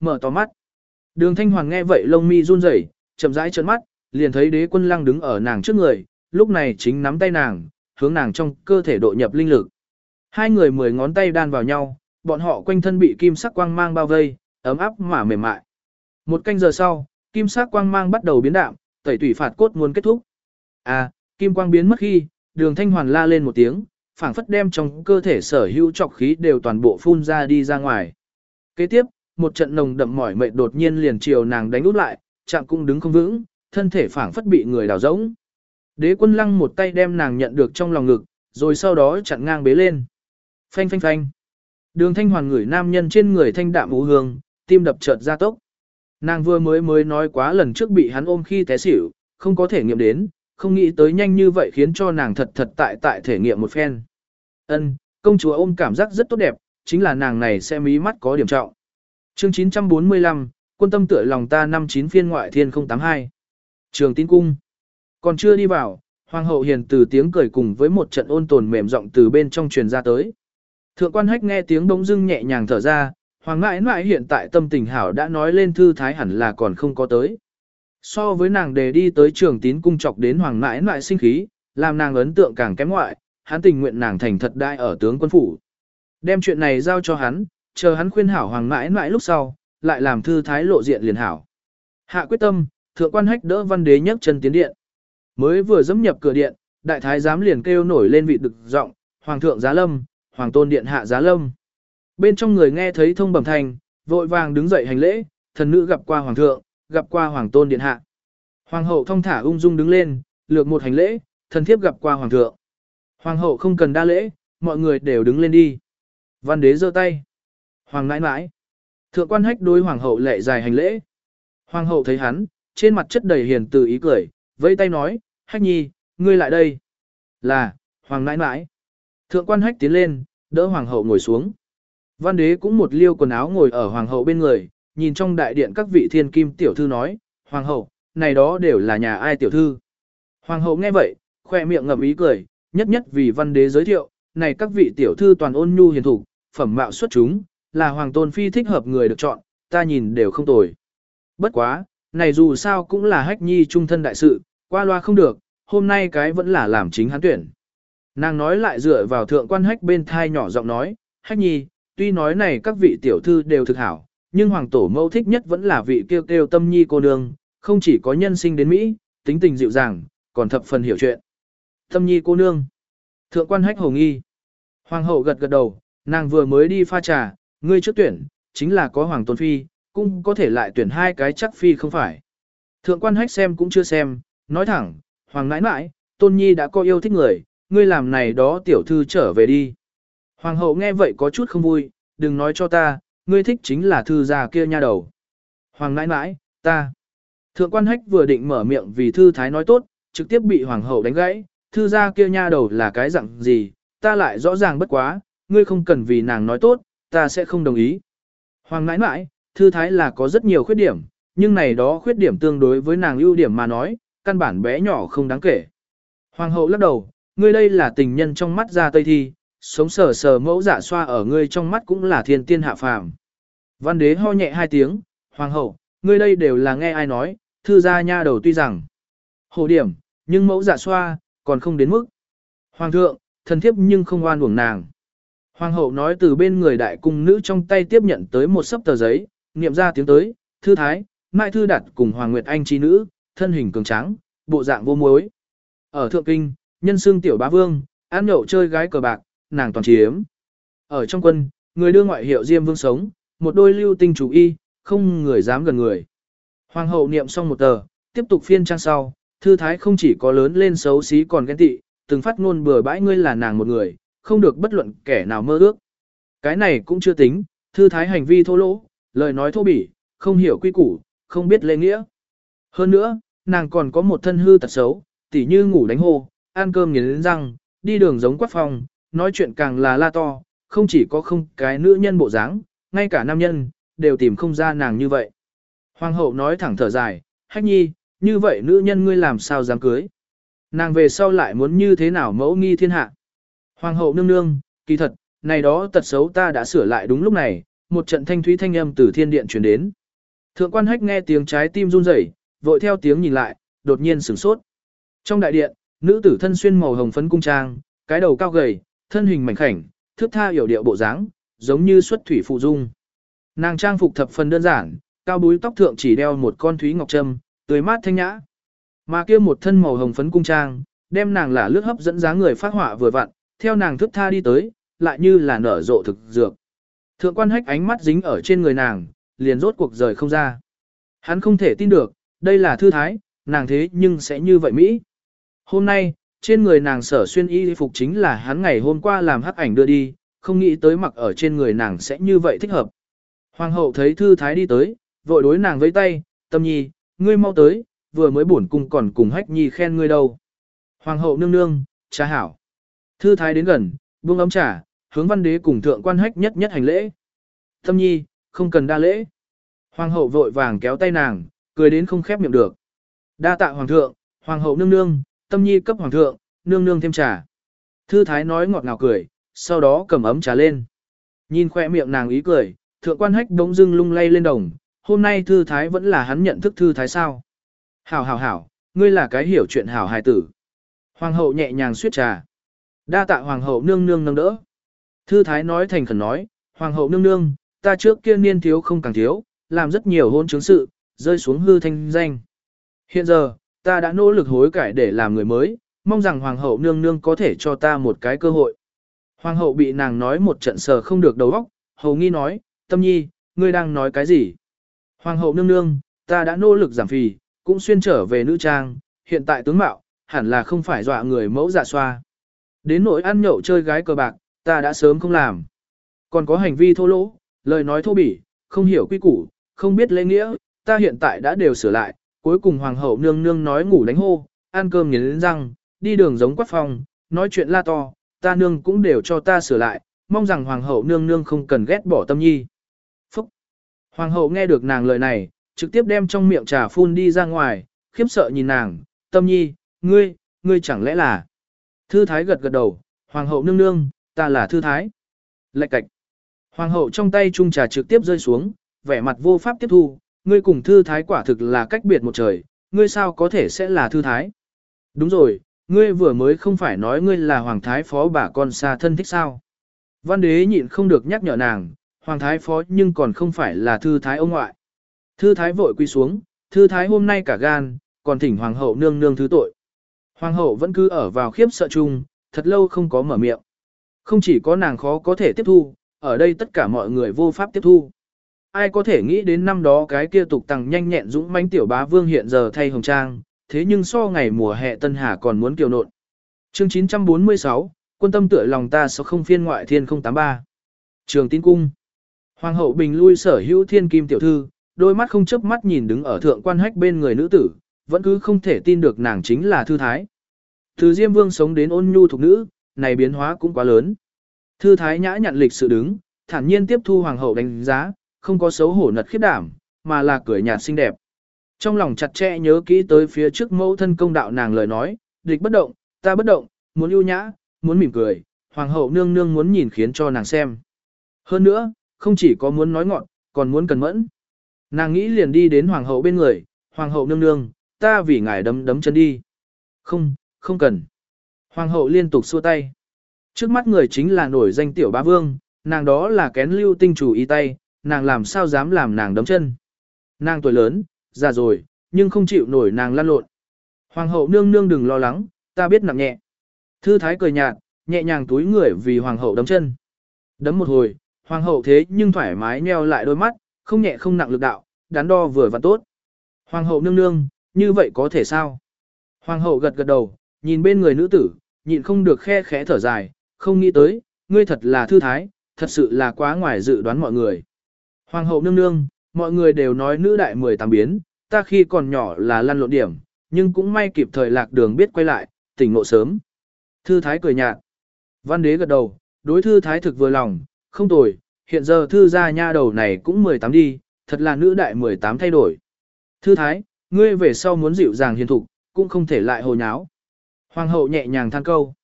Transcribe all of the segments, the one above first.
mở to mắt. Đường Thanh Hoàng nghe vậy lông mi run rẩy, chậm rãi trợn mắt, liền thấy đế quân lăng đứng ở nàng trước người, lúc này chính nắm tay nàng, hướng nàng trong cơ thể độ nhập linh lực. Hai người mười ngón tay đan vào nhau, bọn họ quanh thân bị kim sắc quang mang bao vây, ấm áp mà mềm mại. Một canh giờ sau, kim sắc quang mang bắt đầu biến đạm, tẩy tủy phạt cốt muốn kết thúc. À, kim quang biến mất khi, đường thanh hoàn la lên một tiếng, phảng phất đem trong cơ thể sở hữu trọc khí đều toàn bộ phun ra đi ra ngoài. Kế tiếp, một trận nồng đậm mỏi mệt đột nhiên liền chiều nàng đánh út lại, chạm cũng đứng không vững, thân thể phảng phất bị người đào rỗng. Đế quân lăng một tay đem nàng nhận được trong lòng ngực, rồi sau đó chặn ngang bế lên. Phanh phanh phanh. Đường thanh hoàn ngửi nam nhân trên người thanh đạm ú hương, tim đập chợt ra tốc. Nàng vừa mới mới nói quá lần trước bị hắn ôm khi té xỉu, không có thể nghiệm đến, không nghĩ tới nhanh như vậy khiến cho nàng thật thật tại tại thể nghiệm một phen. Ân, công chúa ôm cảm giác rất tốt đẹp, chính là nàng này sẽ mí mắt có điểm trọng. Chương 945, quân tâm tựa lòng ta năm chín phiên ngoại thiên 082. Trường tín cung. Còn chưa đi vào, hoàng hậu hiền từ tiếng cười cùng với một trận ôn tồn mềm giọng từ bên trong truyền ra tới. Thượng quan hách nghe tiếng bỗng dưng nhẹ nhàng thở ra, hoàng ngãi ngoại hiện tại tâm tình hảo đã nói lên thư thái hẳn là còn không có tới. So với nàng đề đi tới trường tín cung chọc đến hoàng ngãi ngoại sinh khí, làm nàng ấn tượng càng kém ngoại, hắn tình nguyện nàng thành thật đại ở tướng quân phủ. Đem chuyện này giao cho hắn, chờ hắn khuyên hảo hoàng mãi mãi lúc sau, lại làm thư thái lộ diện liền hảo. Hạ quyết tâm, thượng quan hách đỡ văn đế nhấc chân tiến điện. Mới vừa dẫm nhập cửa điện, đại thái giám liền kêu nổi lên vị đực giọng, hoàng thượng giá lâm, hoàng tôn điện hạ giá lâm. Bên trong người nghe thấy thông bẩm thành, vội vàng đứng dậy hành lễ, thần nữ gặp qua hoàng thượng, gặp qua hoàng tôn điện hạ. Hoàng hậu thông thả ung dung đứng lên, lược một hành lễ, thần thiếp gặp qua hoàng thượng. Hoàng hậu không cần đa lễ, mọi người đều đứng lên đi. Văn đế giơ tay. Hoàng nãi nãi. Thượng quan hách đối hoàng hậu lệ dài hành lễ. Hoàng hậu thấy hắn, trên mặt chất đầy hiền từ ý cười, vẫy tay nói, hách nhi, ngươi lại đây. Là, hoàng nãi nãi. Thượng quan hách tiến lên, đỡ hoàng hậu ngồi xuống. Văn đế cũng một liêu quần áo ngồi ở hoàng hậu bên người, nhìn trong đại điện các vị thiên kim tiểu thư nói, hoàng hậu, này đó đều là nhà ai tiểu thư. Hoàng hậu nghe vậy, khoe miệng ngậm ý cười, nhất nhất vì văn đế giới thiệu, này các vị tiểu thư toàn ôn nhu hiền thủ, phẩm mạo xuất chúng, là hoàng tôn phi thích hợp người được chọn, ta nhìn đều không tồi. Bất quá, này dù sao cũng là hách nhi trung thân đại sự, qua loa không được, hôm nay cái vẫn là làm chính hắn tuyển. Nàng nói lại dựa vào thượng quan hách bên thai nhỏ giọng nói, hách nhi, tuy nói này các vị tiểu thư đều thực hảo, nhưng hoàng tổ mẫu thích nhất vẫn là vị kêu kêu tâm nhi cô nương, không chỉ có nhân sinh đến Mỹ, tính tình dịu dàng, còn thập phần hiểu chuyện. Tâm nhi cô nương. Thượng quan hách hồ nghi. Hoàng hậu gật gật đầu, nàng vừa mới đi pha trà, ngươi trước tuyển, chính là có hoàng tôn phi, cũng có thể lại tuyển hai cái chắc phi không phải. Thượng quan hách xem cũng chưa xem, nói thẳng, hoàng nãi nãi, tôn nhi đã có yêu thích người, ngươi làm này đó tiểu thư trở về đi. Hoàng hậu nghe vậy có chút không vui, đừng nói cho ta, ngươi thích chính là thư già kia nha đầu. Hoàng nãi nãi, ta. Thượng quan hách vừa định mở miệng vì thư thái nói tốt, trực tiếp bị hoàng hậu đánh gãy, thư gia kia nha đầu là cái dạng gì, ta lại rõ ràng bất quá, ngươi không cần vì nàng nói tốt, ta sẽ không đồng ý. Hoàng nãi nãi, thư thái là có rất nhiều khuyết điểm, nhưng này đó khuyết điểm tương đối với nàng ưu điểm mà nói, căn bản bé nhỏ không đáng kể. Hoàng hậu lắc đầu, ngươi đây là tình nhân trong mắt ra tây thi, sống sờ sờ mẫu giả xoa ở ngươi trong mắt cũng là thiên tiên hạ phàm. Văn đế ho nhẹ hai tiếng, hoàng hậu, ngươi đây đều là nghe ai nói, thư gia nha đầu tuy rằng hồ điểm, nhưng mẫu giả xoa, còn không đến mức. Hoàng thượng, thần thiếp nhưng không oan uổng nàng. Hoàng hậu nói từ bên người đại cung nữ trong tay tiếp nhận tới một sấp tờ giấy, niệm ra tiếng tới, thư thái, mai thư đặt cùng Hoàng Nguyệt Anh chi nữ, thân hình cường tráng, bộ dạng vô muối. Ở Thượng Kinh, nhân xương tiểu bá vương, ăn nhậu chơi gái cờ bạc, nàng toàn chiếm. Ở trong quân, người đưa ngoại hiệu Diêm Vương sống, một đôi lưu tinh chủ y, không người dám gần người. Hoàng hậu niệm xong một tờ, tiếp tục phiên trang sau, thư thái không chỉ có lớn lên xấu xí còn ghen tị, từng phát ngôn bừa bãi ngươi là nàng một người, không được bất luận kẻ nào mơ ước. Cái này cũng chưa tính, thư thái hành vi thô lỗ, lời nói thô bỉ, không hiểu quy củ, không biết lễ nghĩa. Hơn nữa, nàng còn có một thân hư tật xấu, tỉ như ngủ đánh hô, ăn cơm nghiến răng, đi đường giống quát phòng, nói chuyện càng là la to, không chỉ có không cái nữ nhân bộ dáng, ngay cả nam nhân, đều tìm không ra nàng như vậy. Hoàng hậu nói thẳng thở dài, hách nhi, như vậy nữ nhân ngươi làm sao dám cưới. Nàng về sau lại muốn như thế nào mẫu nghi thiên hạ. Hoàng hậu nương nương, kỳ thật, này đó tật xấu ta đã sửa lại đúng lúc này, một trận thanh thúy thanh âm từ thiên điện truyền đến. Thượng quan hách nghe tiếng trái tim run rẩy, vội theo tiếng nhìn lại, đột nhiên sửng sốt. Trong đại điện, nữ tử thân xuyên màu hồng phấn cung trang, cái đầu cao gầy, thân hình mảnh khảnh, thước tha hiểu điệu bộ dáng, giống như xuất thủy phụ dung. Nàng trang phục thập phần đơn giản, cao búi tóc thượng chỉ đeo một con thúy ngọc trâm, tươi mát thanh nhã. Mà kia một thân màu hồng phấn cung trang, đem nàng là lướt hấp dẫn dáng người phát họa vừa vặn, theo nàng thức tha đi tới, lại như là nở rộ thực dược. Thượng quan hách ánh mắt dính ở trên người nàng, liền rốt cuộc rời không ra. Hắn không thể tin được, đây là thư thái, nàng thế nhưng sẽ như vậy Mỹ. Hôm nay, trên người nàng sở xuyên y phục chính là hắn ngày hôm qua làm hắc ảnh đưa đi, không nghĩ tới mặc ở trên người nàng sẽ như vậy thích hợp. Hoàng hậu thấy thư thái đi tới, vội đối nàng với tay, tâm nhi, ngươi mau tới, vừa mới bổn cung còn cùng hách nhi khen ngươi đâu. Hoàng hậu nương nương, cha hảo. Thư thái đến gần, buông ấm trà, hướng văn đế cùng thượng quan hách nhất nhất hành lễ. Tâm nhi, không cần đa lễ. Hoàng hậu vội vàng kéo tay nàng, cười đến không khép miệng được. Đa tạ hoàng thượng, hoàng hậu nương nương, tâm nhi cấp hoàng thượng, nương nương thêm trà. Thư thái nói ngọt ngào cười, sau đó cầm ấm trà lên. Nhìn khoe miệng nàng ý cười, thượng quan hách đống dưng lung lay lên đồng, hôm nay thư thái vẫn là hắn nhận thức thư thái sao. Hảo hảo hảo, ngươi là cái hiểu chuyện hảo hài tử. Hoàng hậu nhẹ nhàng suyết trà. Đa tạ hoàng hậu nương nương nâng đỡ. Thư thái nói thành khẩn nói, hoàng hậu nương nương, ta trước kia niên thiếu không càng thiếu, làm rất nhiều hôn chứng sự, rơi xuống hư thanh danh. Hiện giờ, ta đã nỗ lực hối cải để làm người mới, mong rằng hoàng hậu nương nương có thể cho ta một cái cơ hội. Hoàng hậu bị nàng nói một trận sờ không được đầu óc, hầu nghi nói, tâm nhi, ngươi đang nói cái gì? Hoàng hậu nương nương, ta đã nỗ lực giảm phì, cũng xuyên trở về nữ trang, hiện tại tướng mạo, hẳn là không phải dọa người mẫu dạ xoa. Đến nỗi ăn nhậu chơi gái cờ bạc, ta đã sớm không làm. Còn có hành vi thô lỗ, lời nói thô bỉ, không hiểu quy củ, không biết lễ nghĩa, ta hiện tại đã đều sửa lại, cuối cùng hoàng hậu nương nương nói ngủ đánh hô, ăn cơm nghiến răng, đi đường giống quát phòng, nói chuyện la to, ta nương cũng đều cho ta sửa lại, mong rằng hoàng hậu nương nương không cần ghét bỏ tâm nhi. Phúc! Hoàng hậu nghe được nàng lời này, trực tiếp đem trong miệng trà phun đi ra ngoài, khiếp sợ nhìn nàng, tâm nhi, ngươi, ngươi chẳng lẽ là... Thư thái gật gật đầu, hoàng hậu nương nương, ta là thư thái. Lạch cạch. Hoàng hậu trong tay chung trà trực tiếp rơi xuống, vẻ mặt vô pháp tiếp thu, ngươi cùng thư thái quả thực là cách biệt một trời, ngươi sao có thể sẽ là thư thái. Đúng rồi, ngươi vừa mới không phải nói ngươi là hoàng thái phó bà con xa thân thích sao. Văn đế nhịn không được nhắc nhở nàng, hoàng thái phó nhưng còn không phải là thư thái ông ngoại. Thư thái vội quy xuống, thư thái hôm nay cả gan, còn thỉnh hoàng hậu nương nương thứ tội. Hoàng hậu vẫn cứ ở vào khiếp sợ chung, thật lâu không có mở miệng. Không chỉ có nàng khó có thể tiếp thu, ở đây tất cả mọi người vô pháp tiếp thu. Ai có thể nghĩ đến năm đó cái kia tục tăng nhanh nhẹn dũng mãnh tiểu bá vương hiện giờ thay hồng trang, thế nhưng so ngày mùa hè Tân Hà còn muốn kiều nộn. Chương 946, quân tâm tựa lòng ta sao không phiên ngoại thiên 083. Trường tín cung. Hoàng hậu bình lui sở hữu thiên kim tiểu thư, đôi mắt không chớp mắt nhìn đứng ở thượng quan hách bên người nữ tử, vẫn cứ không thể tin được nàng chính là thư thái. Từ Diêm Vương sống đến ôn nhu thuộc nữ, này biến hóa cũng quá lớn. Thư thái nhã nhận lịch sự đứng, thản nhiên tiếp thu hoàng hậu đánh giá, không có xấu hổ nật khiếp đảm, mà là cười nhạt xinh đẹp. Trong lòng chặt chẽ nhớ kỹ tới phía trước mẫu thân công đạo nàng lời nói, địch bất động, ta bất động, muốn ưu nhã, muốn mỉm cười, hoàng hậu nương nương muốn nhìn khiến cho nàng xem. Hơn nữa, không chỉ có muốn nói ngọn, còn muốn cần mẫn. Nàng nghĩ liền đi đến hoàng hậu bên người, hoàng hậu nương nương, ta vì ngài đấm đấm chân đi. Không, không cần. Hoàng hậu liên tục xua tay. Trước mắt người chính là nổi danh tiểu bá vương, nàng đó là kén lưu tinh chủ y tay, nàng làm sao dám làm nàng đấm chân. Nàng tuổi lớn, già rồi, nhưng không chịu nổi nàng lăn lộn. Hoàng hậu nương nương đừng lo lắng, ta biết nặng nhẹ. Thư thái cười nhạt, nhẹ nhàng túi người vì hoàng hậu đấm chân. Đấm một hồi, hoàng hậu thế nhưng thoải mái nheo lại đôi mắt, không nhẹ không nặng lực đạo, đắn đo vừa và tốt. Hoàng hậu nương nương, như vậy có thể sao? Hoàng hậu gật gật đầu, nhìn bên người nữ tử, nhịn không được khe khẽ thở dài, không nghĩ tới, ngươi thật là thư thái, thật sự là quá ngoài dự đoán mọi người. Hoàng hậu nương nương, mọi người đều nói nữ đại 18 biến, ta khi còn nhỏ là lăn lộn điểm, nhưng cũng may kịp thời lạc đường biết quay lại, tỉnh ngộ sớm. Thư thái cười nhạt. Văn đế gật đầu, đối thư thái thực vừa lòng, không tồi, hiện giờ thư gia nha đầu này cũng 18 đi, thật là nữ đại 18 thay đổi. Thư thái, ngươi về sau muốn dịu dàng hiền thục, cũng không thể lại hồ nháo. Hoàng hậu nhẹ nhàng than câu.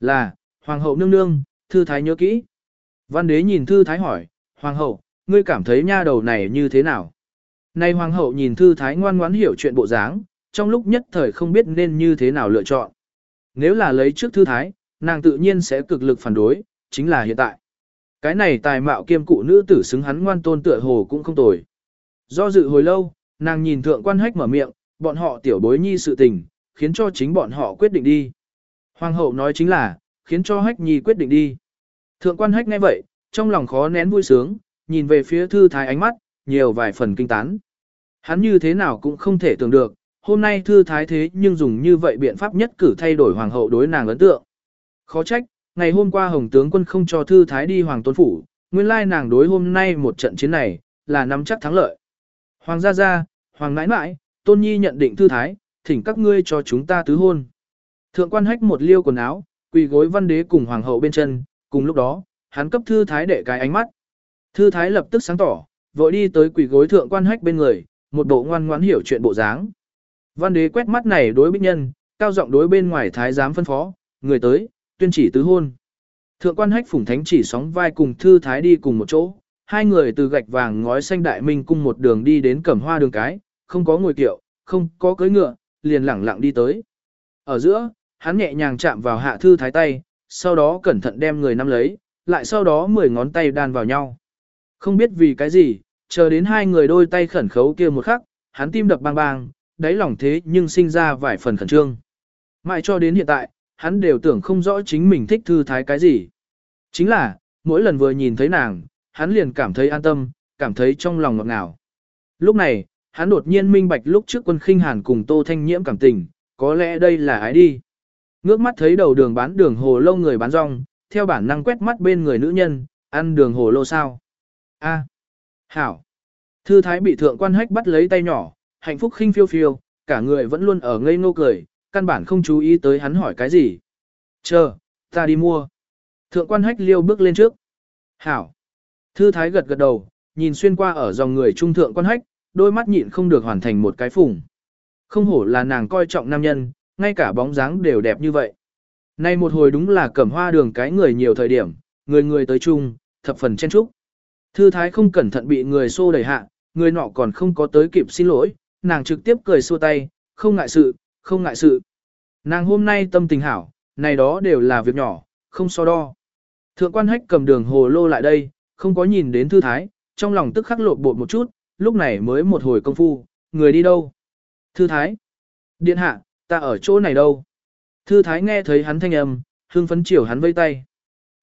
Là, hoàng hậu nương nương, thư thái nhớ kỹ. Văn đế nhìn thư thái hỏi, hoàng hậu, ngươi cảm thấy nha đầu này như thế nào? Nay hoàng hậu nhìn thư thái ngoan ngoãn hiểu chuyện bộ dáng, trong lúc nhất thời không biết nên như thế nào lựa chọn. Nếu là lấy trước thư thái, nàng tự nhiên sẽ cực lực phản đối, chính là hiện tại. Cái này tài mạo kiêm cụ nữ tử xứng hắn ngoan tôn tựa hồ cũng không tồi. Do dự hồi lâu, nàng nhìn thượng quan hách mở miệng, bọn họ tiểu bối nhi sự tình, khiến cho chính bọn họ quyết định đi. Hoàng hậu nói chính là, khiến cho hách nhi quyết định đi. Thượng quan hách nghe vậy, trong lòng khó nén vui sướng, nhìn về phía thư thái ánh mắt, nhiều vài phần kinh tán. Hắn như thế nào cũng không thể tưởng được, hôm nay thư thái thế nhưng dùng như vậy biện pháp nhất cử thay đổi hoàng hậu đối nàng ấn tượng. Khó trách, ngày hôm qua Hồng tướng quân không cho thư thái đi hoàng tôn phủ, nguyên lai nàng đối hôm nay một trận chiến này, là nắm chắc thắng lợi. Hoàng gia gia, hoàng nãi nãi, tôn nhi nhận định thư thái, thỉnh các ngươi cho chúng ta tứ hôn. Thượng quan hách một liêu quần áo, quỳ gối văn đế cùng hoàng hậu bên chân, cùng lúc đó, hắn cấp thư thái để cái ánh mắt. Thư thái lập tức sáng tỏ, vội đi tới quỳ gối thượng quan hách bên người, một bộ ngoan ngoãn hiểu chuyện bộ dáng. Văn đế quét mắt này đối bích nhân, cao giọng đối bên ngoài thái giám phân phó, người tới, tuyên chỉ tứ hôn. Thượng quan hách phủng thánh chỉ sóng vai cùng thư thái đi cùng một chỗ, hai người từ gạch vàng ngói xanh đại minh cung một đường đi đến cẩm hoa đường cái, không có ngồi kiệu, không có cưỡi ngựa, liền lẳng lặng đi tới. Ở giữa, hắn nhẹ nhàng chạm vào hạ thư thái tay, sau đó cẩn thận đem người nắm lấy, lại sau đó mười ngón tay đan vào nhau. Không biết vì cái gì, chờ đến hai người đôi tay khẩn khấu kia một khắc, hắn tim đập bang bang, đáy lòng thế nhưng sinh ra vài phần khẩn trương. Mãi cho đến hiện tại, hắn đều tưởng không rõ chính mình thích thư thái cái gì. Chính là, mỗi lần vừa nhìn thấy nàng, hắn liền cảm thấy an tâm, cảm thấy trong lòng ngọt ngào. Lúc này, hắn đột nhiên minh bạch lúc trước quân khinh hàn cùng Tô Thanh Nhiễm cảm tình, có lẽ đây là ái đi. Ngước mắt thấy đầu đường bán đường hồ lô người bán rong, theo bản năng quét mắt bên người nữ nhân, ăn đường hồ lô sao. A. Hảo. Thư thái bị thượng quan hách bắt lấy tay nhỏ, hạnh phúc khinh phiêu phiêu, cả người vẫn luôn ở ngây ngô cười, căn bản không chú ý tới hắn hỏi cái gì. Chờ, ta đi mua. Thượng quan hách liêu bước lên trước. Hảo. Thư thái gật gật đầu, nhìn xuyên qua ở dòng người trung thượng quan hách, đôi mắt nhịn không được hoàn thành một cái phủng. Không hổ là nàng coi trọng nam nhân, ngay cả bóng dáng đều đẹp như vậy. Nay một hồi đúng là cẩm hoa đường cái người nhiều thời điểm, người người tới chung, thập phần chen trúc. Thư thái không cẩn thận bị người xô đẩy hạ, người nọ còn không có tới kịp xin lỗi, nàng trực tiếp cười xua tay, không ngại sự, không ngại sự. Nàng hôm nay tâm tình hảo, này đó đều là việc nhỏ, không so đo. Thượng quan hách cầm đường hồ lô lại đây, không có nhìn đến thư thái, trong lòng tức khắc lộn bột một chút, lúc này mới một hồi công phu, người đi đâu? Thư thái. Điện hạ, ta ở chỗ này đâu? Thư thái nghe thấy hắn thanh âm, hương phấn chiều hắn vây tay.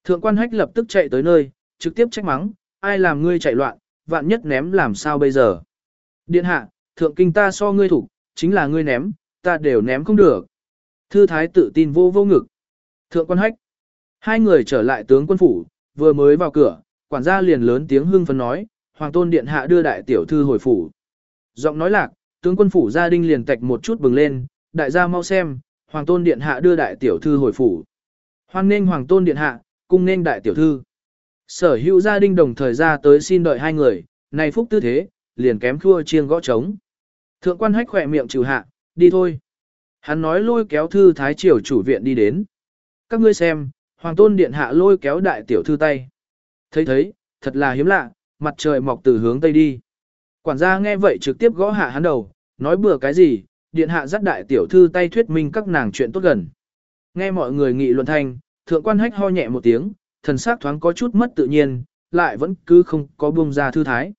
Thượng quan hách lập tức chạy tới nơi, trực tiếp trách mắng, ai làm ngươi chạy loạn, vạn nhất ném làm sao bây giờ? Điện hạ, thượng kinh ta so ngươi thủ, chính là ngươi ném, ta đều ném không được. Thư thái tự tin vô vô ngực. Thượng quan hách. Hai người trở lại tướng quân phủ, vừa mới vào cửa, quản gia liền lớn tiếng hưng phấn nói, Hoàng tôn điện hạ đưa đại tiểu thư hồi phủ. Giọng nói lạc, tướng quân phủ gia đình liền tạch một chút bừng lên, đại gia mau xem, Hoàng tôn điện hạ đưa đại tiểu thư hồi phủ. Hoan nên Hoàng tôn điện hạ, cung nên đại tiểu thư. Sở hữu gia đình đồng thời ra tới xin đợi hai người, này phúc tư thế, liền kém thua chiêng gõ trống. Thượng quan hách khỏe miệng trừ hạ, đi thôi. Hắn nói lôi kéo thư thái triều chủ viện đi đến. Các ngươi xem, hoàng tôn điện hạ lôi kéo đại tiểu thư tay. Thấy thấy, thật là hiếm lạ, mặt trời mọc từ hướng tây đi. Quản gia nghe vậy trực tiếp gõ hạ hắn đầu, nói bừa cái gì, điện hạ dắt đại tiểu thư tay thuyết minh các nàng chuyện tốt gần. Nghe mọi người nghị luận thanh, thượng quan hách ho nhẹ một tiếng, thần sắc thoáng có chút mất tự nhiên, lại vẫn cứ không có buông ra thư thái.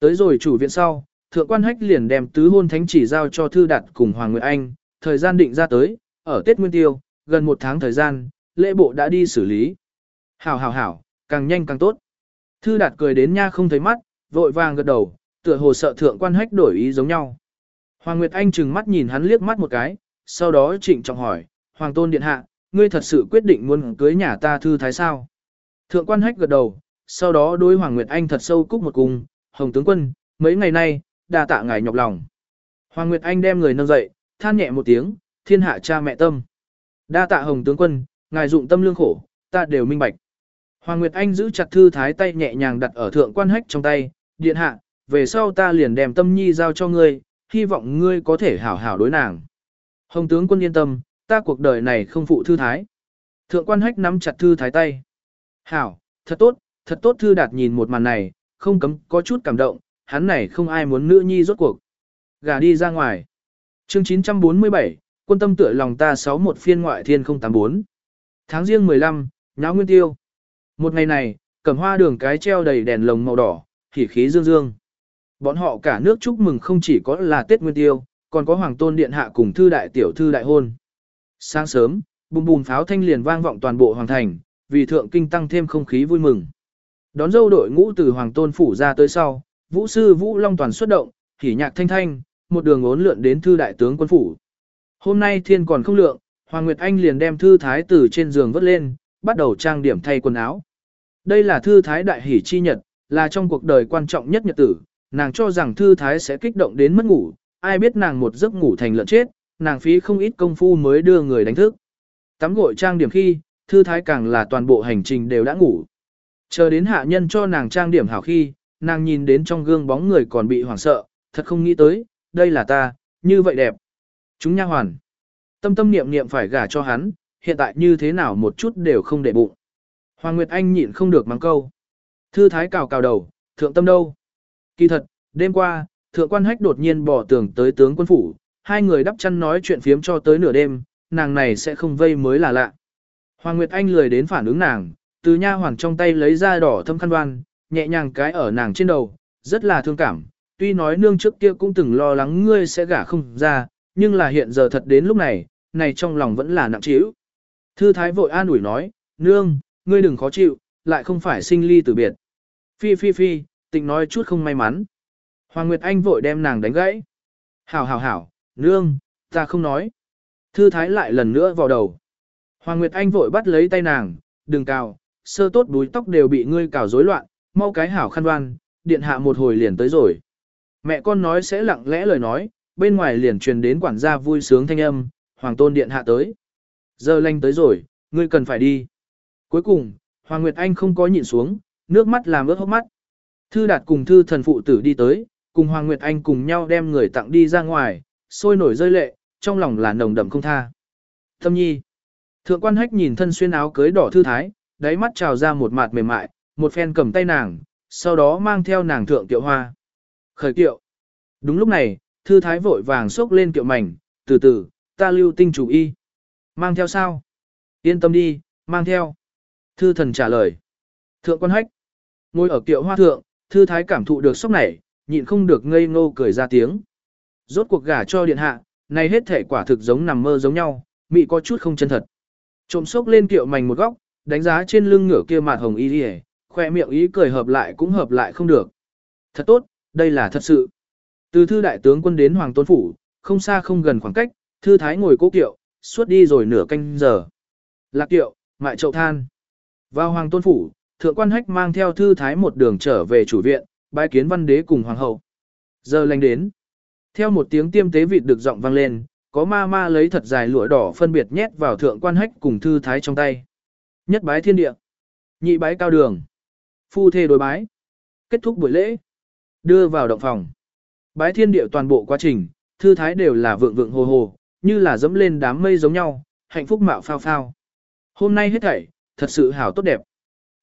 Tới rồi chủ viện sau, thượng quan hách liền đem tứ hôn thánh chỉ giao cho thư đạt cùng Hoàng Nguyệt Anh, thời gian định ra tới, ở Tết Nguyên Tiêu, gần một tháng thời gian, lễ bộ đã đi xử lý. Hảo hảo hảo, càng nhanh càng tốt. Thư đạt cười đến nha không thấy mắt, vội vàng gật đầu, tựa hồ sợ thượng quan hách đổi ý giống nhau. Hoàng Nguyệt Anh chừng mắt nhìn hắn liếc mắt một cái, sau đó trịnh trọng hỏi, Hoàng Tôn Điện Hạ, ngươi thật sự quyết định muốn cưới nhà ta thư thái sao? Thượng quan hách gật đầu, sau đó đối Hoàng Nguyệt Anh thật sâu cúc một cung, Hồng tướng quân, mấy ngày nay, đa tạ ngài nhọc lòng. Hoàng Nguyệt Anh đem người nâng dậy, than nhẹ một tiếng, thiên hạ cha mẹ tâm. Đa tạ Hồng tướng quân, ngài dụng tâm lương khổ, ta đều minh bạch. Hoàng Nguyệt Anh giữ chặt thư thái tay nhẹ nhàng đặt ở thượng quan hách trong tay, điện hạ, về sau ta liền đem tâm nhi giao cho ngươi, hy vọng ngươi có thể hảo hảo đối nàng. Hồng tướng quân yên tâm, ta cuộc đời này không phụ thư thái. Thượng quan hách nắm chặt thư thái tay. Hảo, thật tốt, thật tốt thư đạt nhìn một màn này, không cấm có chút cảm động, hắn này không ai muốn nữ nhi rốt cuộc. Gà đi ra ngoài. Chương 947, quân tâm tựa lòng ta 61 phiên ngoại thiên 084. Tháng riêng 15, nháo nguyên tiêu. Một ngày này, cẩm hoa đường cái treo đầy đèn lồng màu đỏ, khí khí dương dương. Bọn họ cả nước chúc mừng không chỉ có là Tết Nguyên Tiêu, còn có Hoàng Tôn Điện Hạ cùng Thư Đại Tiểu Thư Đại Hôn. Sáng sớm, bùm bùm pháo thanh liền vang vọng toàn bộ Hoàng Thành, vì thượng kinh tăng thêm không khí vui mừng. Đón dâu đội ngũ từ Hoàng Tôn Phủ ra tới sau, Vũ Sư Vũ Long toàn xuất động, khỉ nhạc thanh thanh, một đường ốn lượn đến Thư Đại Tướng quân Phủ. Hôm nay thiên còn không lượng, Hoàng Nguyệt Anh liền đem Thư Thái từ trên giường vớt lên, bắt đầu trang điểm thay quần áo. Đây là Thư Thái Đại hỉ chi nhật, là trong cuộc đời quan trọng nhất nhật tử, nàng cho rằng Thư Thái sẽ kích động đến mất ngủ, ai biết nàng một giấc ngủ thành lợn chết, nàng phí không ít công phu mới đưa người đánh thức. Tắm gội trang điểm khi, Thư Thái càng là toàn bộ hành trình đều đã ngủ. Chờ đến hạ nhân cho nàng trang điểm hảo khi, nàng nhìn đến trong gương bóng người còn bị hoảng sợ, thật không nghĩ tới, đây là ta, như vậy đẹp. Chúng nha hoàn. Tâm tâm niệm niệm phải gả cho hắn, hiện tại như thế nào một chút đều không để bụng. Hoàng Nguyệt Anh nhịn không được mắng câu. Thư thái cào cào đầu, thượng tâm đâu? Kỳ thật, đêm qua, thượng quan hách đột nhiên bỏ tường tới tướng quân phủ, hai người đắp chăn nói chuyện phiếm cho tới nửa đêm, nàng này sẽ không vây mới là lạ. Hoàng Nguyệt Anh lười đến phản ứng nàng, từ nha hoàng trong tay lấy ra đỏ thâm khăn đoan, nhẹ nhàng cái ở nàng trên đầu, rất là thương cảm. Tuy nói nương trước kia cũng từng lo lắng ngươi sẽ gả không ra, nhưng là hiện giờ thật đến lúc này, này trong lòng vẫn là nặng trĩu. Thư thái vội an ủi nói, nương, ngươi đừng khó chịu, lại không phải sinh ly tử biệt. Phi phi phi, tịnh nói chút không may mắn. Hoàng Nguyệt Anh vội đem nàng đánh gãy. Hảo hảo hảo, nương, ta không nói. Thư thái lại lần nữa vào đầu. Hoàng Nguyệt Anh vội bắt lấy tay nàng, đừng cào, sơ tốt đuôi tóc đều bị ngươi cào rối loạn, mau cái hảo khăn đoan, điện hạ một hồi liền tới rồi. Mẹ con nói sẽ lặng lẽ lời nói, bên ngoài liền truyền đến quản gia vui sướng thanh âm, hoàng tôn điện hạ tới. Giờ lành tới rồi, ngươi cần phải đi. Cuối cùng, Hoàng Nguyệt Anh không có nhịn xuống, nước mắt làm ướt hốc mắt. Thư đạt cùng thư thần phụ tử đi tới, cùng Hoàng Nguyệt Anh cùng nhau đem người tặng đi ra ngoài, sôi nổi rơi lệ, trong lòng là nồng đậm không tha. Tâm nhi. Thượng quan hách nhìn thân xuyên áo cưới đỏ thư thái, đáy mắt trào ra một mặt mềm mại, một phen cầm tay nàng, sau đó mang theo nàng thượng tiệu hoa. Khởi tiệu. Đúng lúc này, thư thái vội vàng xốc lên kiệu mảnh, từ từ, ta lưu tinh chủ y. Mang theo sao? Yên tâm đi, mang theo. Thư thần trả lời. Thượng quan hách. Ngồi ở kiệu hoa thượng, thư thái cảm thụ được sốc này, nhịn không được ngây ngô cười ra tiếng. Rốt cuộc gả cho điện hạ, này hết thể quả thực giống nằm mơ giống nhau, mị có chút không chân thật. Trộm sốc lên kiệu mảnh một góc, đánh giá trên lưng ngửa kia mặt hồng y đi khoe miệng ý cười hợp lại cũng hợp lại không được. Thật tốt, đây là thật sự. Từ thư đại tướng quân đến hoàng tôn phủ, không xa không gần khoảng cách, thư thái ngồi cố kiệu, suốt đi rồi nửa canh giờ. Lạc tiệu mại chậu than. Vào hoàng tôn phủ, thượng quan hách mang theo thư thái một đường trở về chủ viện, bái kiến văn đế cùng hoàng hậu. Giờ lành đến. Theo một tiếng tiêm tế vịt được giọng vang lên, có ma ma lấy thật dài lụa đỏ phân biệt nhét vào thượng quan hách cùng thư thái trong tay. Nhất bái thiên địa. Nhị bái cao đường. Phu thê đối bái. Kết thúc buổi lễ. Đưa vào động phòng. Bái thiên địa toàn bộ quá trình, thư thái đều là vượng vượng hồ hồ, như là dẫm lên đám mây giống nhau, hạnh phúc mạo phao phao. Hôm nay hết thảy, thật sự hảo tốt đẹp.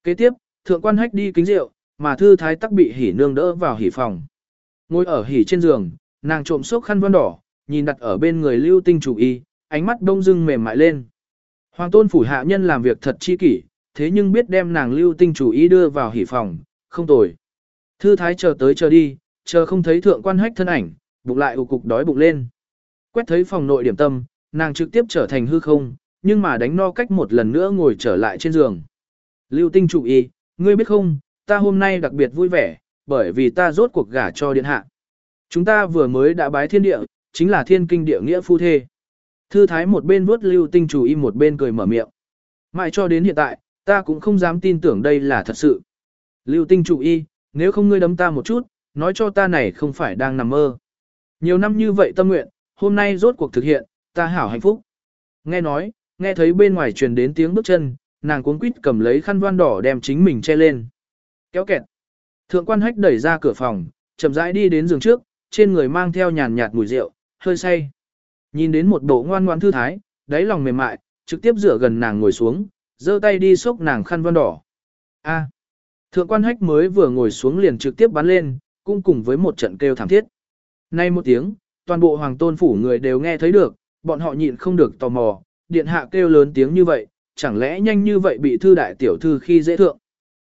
Kế tiếp, thượng quan hách đi kính rượu, mà thư thái tắc bị hỉ nương đỡ vào hỉ phòng. Ngồi ở hỉ trên giường, nàng trộm sốc khăn vân đỏ, nhìn đặt ở bên người lưu tinh chủ y, ánh mắt đông dưng mềm mại lên. Hoàng tôn phủ hạ nhân làm việc thật chi kỷ, thế nhưng biết đem nàng lưu tinh chủ y đưa vào hỉ phòng, không tồi. Thư thái chờ tới chờ đi, chờ không thấy thượng quan hách thân ảnh, bụng lại ụ cục đói bụng lên. Quét thấy phòng nội điểm tâm, nàng trực tiếp trở thành hư không, nhưng mà đánh no cách một lần nữa ngồi trở lại trên giường. Lưu tinh chủ y, ngươi biết không, ta hôm nay đặc biệt vui vẻ, bởi vì ta rốt cuộc gả cho điện hạ. Chúng ta vừa mới đã bái thiên địa, chính là thiên kinh địa nghĩa phu thê. Thư thái một bên vuốt lưu tinh chủ y một bên cười mở miệng. Mãi cho đến hiện tại, ta cũng không dám tin tưởng đây là thật sự. Lưu tinh chủ y, nếu không ngươi đấm ta một chút, nói cho ta này không phải đang nằm mơ. Nhiều năm như vậy tâm nguyện, hôm nay rốt cuộc thực hiện, ta hảo hạnh phúc. Nghe nói, nghe thấy bên ngoài truyền đến tiếng bước chân, nàng cuống quýt cầm lấy khăn voan đỏ đem chính mình che lên. Kéo kẹt. Thượng quan hách đẩy ra cửa phòng, chậm rãi đi đến giường trước, trên người mang theo nhàn nhạt mùi rượu, hơi say. Nhìn đến một bộ ngoan ngoan thư thái, đáy lòng mềm mại, trực tiếp dựa gần nàng ngồi xuống, giơ tay đi xốc nàng khăn voan đỏ. A. Thượng quan hách mới vừa ngồi xuống liền trực tiếp bắn lên, cũng cùng với một trận kêu thảm thiết. Nay một tiếng, toàn bộ hoàng tôn phủ người đều nghe thấy được, bọn họ nhịn không được tò mò, điện hạ kêu lớn tiếng như vậy, chẳng lẽ nhanh như vậy bị thư đại tiểu thư khi dễ thượng.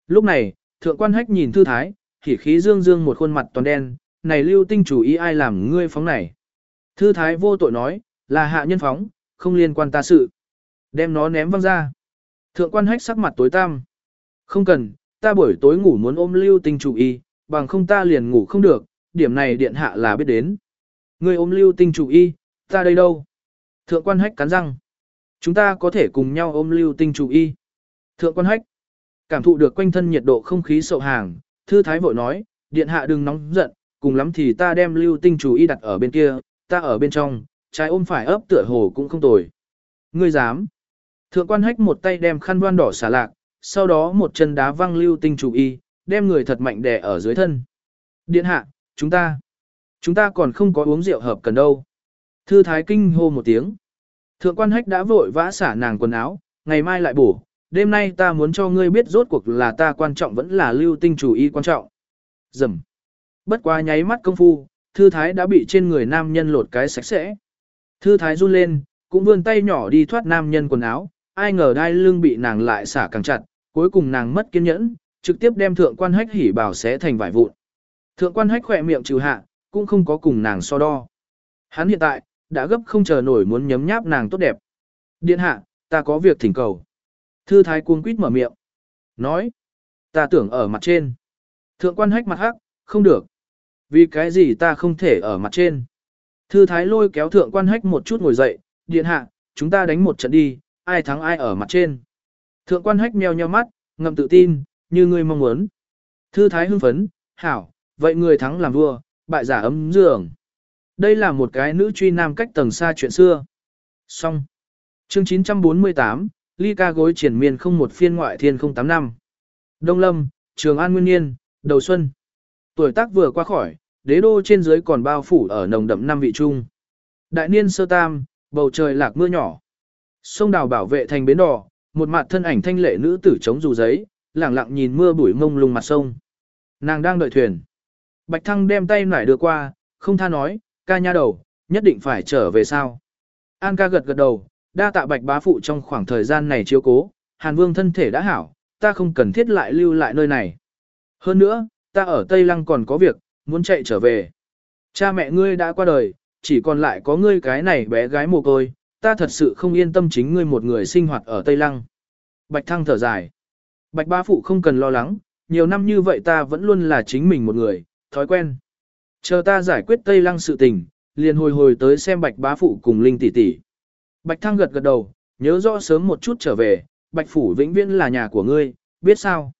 Lúc này, thượng quan hách nhìn thư thái, khỉ khí dương dương một khuôn mặt toàn đen, này lưu tinh chủ ý ai làm ngươi phóng này. Thư thái vô tội nói, là hạ nhân phóng, không liên quan ta sự. Đem nó ném văng ra. Thượng quan hách sắc mặt tối tăm. Không cần, ta buổi tối ngủ muốn ôm lưu tinh chủ y, bằng không ta liền ngủ không được, điểm này điện hạ là biết đến. Ngươi ôm lưu tinh chủ y, ta đây đâu? Thượng quan hách cắn răng. Chúng ta có thể cùng nhau ôm lưu tinh chủ y. Thượng quan hách. Cảm thụ được quanh thân nhiệt độ không khí sậu hàng, thư thái vội nói, điện hạ đừng nóng giận, cùng lắm thì ta đem lưu tinh chủ y đặt ở bên kia, ta ở bên trong, trái ôm phải ấp tựa hồ cũng không tồi. Ngươi dám. Thượng quan hách một tay đem khăn đoan đỏ xả lạc, sau đó một chân đá văng lưu tinh chủ y, đem người thật mạnh đè ở dưới thân. Điện hạ, chúng ta, chúng ta còn không có uống rượu hợp cần đâu. Thư thái kinh hô một tiếng. Thượng quan hách đã vội vã xả nàng quần áo, ngày mai lại bổ, đêm nay ta muốn cho ngươi biết rốt cuộc là ta quan trọng vẫn là lưu tinh chủ y quan trọng. Dầm. Bất quá nháy mắt công phu, thư thái đã bị trên người nam nhân lột cái sạch sẽ. Thư thái run lên, cũng vươn tay nhỏ đi thoát nam nhân quần áo, ai ngờ đai lưng bị nàng lại xả càng chặt, cuối cùng nàng mất kiên nhẫn, trực tiếp đem thượng quan hách hỉ bảo xé thành vải vụn. Thượng quan hách khỏe miệng trừ hạ, cũng không có cùng nàng so đo. Hắn hiện tại, đã gấp không chờ nổi muốn nhấm nháp nàng tốt đẹp. Điện hạ, ta có việc thỉnh cầu. Thư thái cuống quýt mở miệng. Nói, ta tưởng ở mặt trên. Thượng quan hách mặt hắc, không được. Vì cái gì ta không thể ở mặt trên. Thư thái lôi kéo thượng quan hách một chút ngồi dậy, điện hạ, chúng ta đánh một trận đi, ai thắng ai ở mặt trên. Thượng quan hách meo nheo mắt, ngậm tự tin, như ngươi mong muốn. Thư thái hưng phấn, hảo, vậy người thắng làm vua, bại giả ấm giường. Đây là một cái nữ truy nam cách tầng xa chuyện xưa. Xong. Chương 948, ly ca gối triển miên không một phiên ngoại thiên 08 năm. Đông Lâm, Trường An Nguyên Niên, đầu xuân. Tuổi tác vừa qua khỏi, đế đô trên dưới còn bao phủ ở nồng đậm năm vị trung. Đại niên sơ tam, bầu trời lạc mưa nhỏ. Sông đào bảo vệ thành bến đỏ, một mặt thân ảnh thanh lệ nữ tử chống dù giấy, lẳng lặng nhìn mưa bụi mông lung mặt sông. Nàng đang đợi thuyền. Bạch Thăng đem tay nải đưa qua, không tha nói, ca nha đầu, nhất định phải trở về sao. An ca gật gật đầu, đa tạ bạch bá phụ trong khoảng thời gian này chiếu cố, Hàn Vương thân thể đã hảo, ta không cần thiết lại lưu lại nơi này. Hơn nữa, ta ở Tây Lăng còn có việc, muốn chạy trở về. Cha mẹ ngươi đã qua đời, chỉ còn lại có ngươi cái này bé gái mồ côi, ta thật sự không yên tâm chính ngươi một người sinh hoạt ở Tây Lăng. Bạch Thăng thở dài. Bạch bá phụ không cần lo lắng, nhiều năm như vậy ta vẫn luôn là chính mình một người, thói quen. Chờ ta giải quyết Tây Lăng sự tình, liền hồi hồi tới xem Bạch bá phụ cùng Linh tỷ tỷ. Bạch Thăng gật gật đầu, nhớ rõ sớm một chút trở về, Bạch phủ vĩnh viễn là nhà của ngươi, biết sao?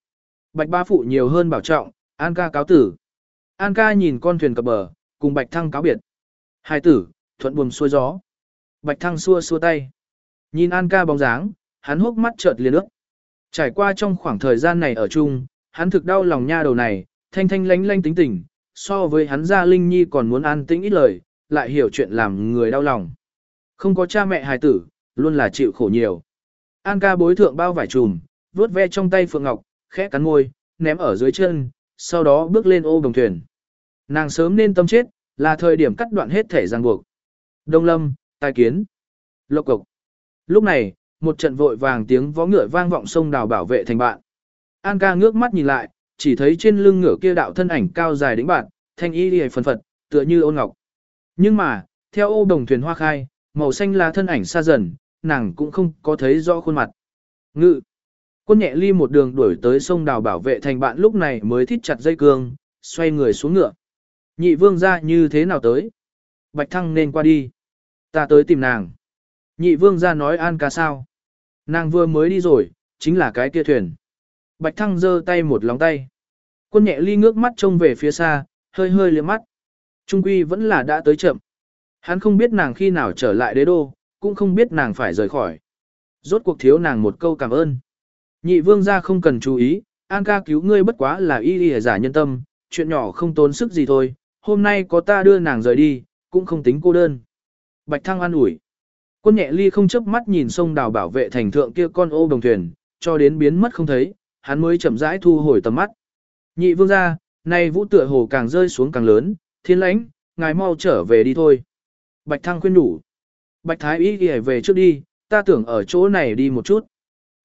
Bạch bá phụ nhiều hơn bảo trọng, An ca cáo tử. An ca nhìn con thuyền cập bờ, cùng Bạch Thăng cáo biệt. Hai tử, thuận buồm xuôi gió. Bạch Thăng xua xua tay. Nhìn An ca bóng dáng, hắn hốc mắt chợt liền nước. Trải qua trong khoảng thời gian này ở chung, hắn thực đau lòng nha đầu này, thanh thanh lánh lánh tính tình, so với hắn gia Linh Nhi còn muốn an tĩnh ít lời, lại hiểu chuyện làm người đau lòng. Không có cha mẹ hài tử, luôn là chịu khổ nhiều. An ca bối thượng bao vải trùm, vuốt ve trong tay Phượng Ngọc, khẽ cắn môi, ném ở dưới chân, sau đó bước lên ô đồng thuyền. Nàng sớm nên tâm chết, là thời điểm cắt đoạn hết thể ràng buộc. Đông lâm, tai kiến. Lộc cục. Lúc này, một trận vội vàng tiếng vó ngựa vang vọng sông đào bảo vệ thành bạn. An ca ngước mắt nhìn lại, chỉ thấy trên lưng ngựa kia đạo thân ảnh cao dài đĩnh bạn, thanh y đi phần phật, tựa như ôn ngọc. Nhưng mà, theo ô đồng thuyền hoa khai, màu xanh là thân ảnh xa dần, nàng cũng không có thấy rõ khuôn mặt. Ngự. Quân nhẹ ly một đường đuổi tới sông đào bảo vệ thành bạn lúc này mới thít chặt dây cương, xoay người xuống ngựa. Nhị vương ra như thế nào tới? Bạch thăng nên qua đi. Ta tới tìm nàng. Nhị vương ra nói an ca sao? Nàng vừa mới đi rồi, chính là cái kia thuyền. Bạch thăng giơ tay một lòng tay. Quân nhẹ ly ngước mắt trông về phía xa, hơi hơi liếc mắt. Trung quy vẫn là đã tới chậm. Hắn không biết nàng khi nào trở lại đế đô, cũng không biết nàng phải rời khỏi. Rốt cuộc thiếu nàng một câu cảm ơn. Nhị vương gia không cần chú ý, An ca cứu ngươi bất quá là y y giả nhân tâm, chuyện nhỏ không tốn sức gì thôi, hôm nay có ta đưa nàng rời đi, cũng không tính cô đơn. Bạch thăng an ủi. Quân nhẹ ly không chớp mắt nhìn sông đào bảo vệ thành thượng kia con ô đồng thuyền, cho đến biến mất không thấy, hắn mới chậm rãi thu hồi tầm mắt. Nhị vương gia, nay vũ tựa hồ càng rơi xuống càng lớn, thiên lãnh, ngài mau trở về đi thôi. Bạch thăng khuyên đủ. Bạch thái ý ghi về trước đi, ta tưởng ở chỗ này đi một chút.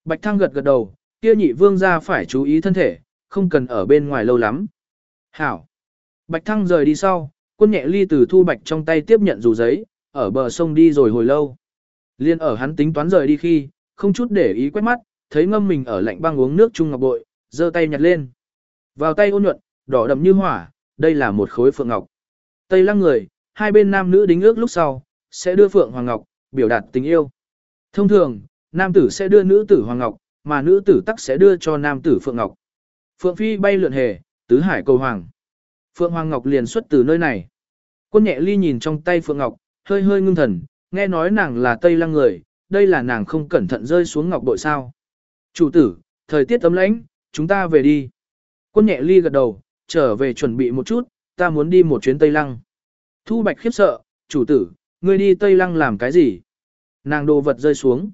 Bạch thăng gật gật đầu, kia nhị vương gia phải chú ý thân thể, không cần ở bên ngoài lâu lắm. Hảo. Bạch thăng rời đi sau, quân nhẹ ly từ thu bạch trong tay tiếp nhận dù giấy, ở bờ sông đi rồi hồi lâu. Liên ở hắn tính toán rời đi khi, không chút để ý quét mắt, thấy ngâm mình ở lạnh băng uống nước chung ngọc bội, giơ tay nhặt lên. Vào tay ôn nhuận, đỏ đậm như hỏa, đây là một khối phượng ngọc. Tây lăng người, hai bên nam nữ đính ước lúc sau, sẽ đưa phượng hoàng ngọc, biểu đạt tình yêu. Thông thường, nam tử sẽ đưa nữ tử hoàng ngọc, mà nữ tử tắc sẽ đưa cho nam tử phượng ngọc. Phượng phi bay lượn hề, tứ hải cầu hoàng. Phượng hoàng ngọc liền xuất từ nơi này. Quân nhẹ ly nhìn trong tay phượng ngọc, hơi hơi ngưng thần, nghe nói nàng là Tây Lăng người, đây là nàng không cẩn thận rơi xuống ngọc bội sao. Chủ tử, thời tiết ấm lãnh, chúng ta về đi. Quân nhẹ ly gật đầu, trở về chuẩn bị một chút, ta muốn đi một chuyến Tây Lăng. Thu Bạch khiếp sợ, chủ tử, ngươi đi Tây Lăng làm cái gì? Nàng đồ vật rơi xuống.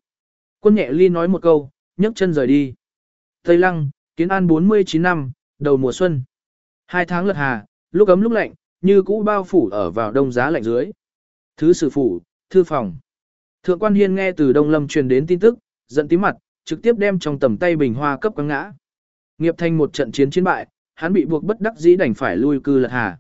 Quân nhẹ ly nói một câu, nhấc chân rời đi. Tây Lăng, kiến an 49 năm, đầu mùa xuân. Hai tháng lật hà, lúc ấm lúc lạnh, như cũ bao phủ ở vào đông giá lạnh dưới. Thứ sử phủ, thư phòng. Thượng quan hiên nghe từ Đông Lâm truyền đến tin tức, giận tím mặt, trực tiếp đem trong tầm tay bình hoa cấp quăng ngã. Nghiệp thành một trận chiến chiến bại, hắn bị buộc bất đắc dĩ đành phải lui cư lật hà.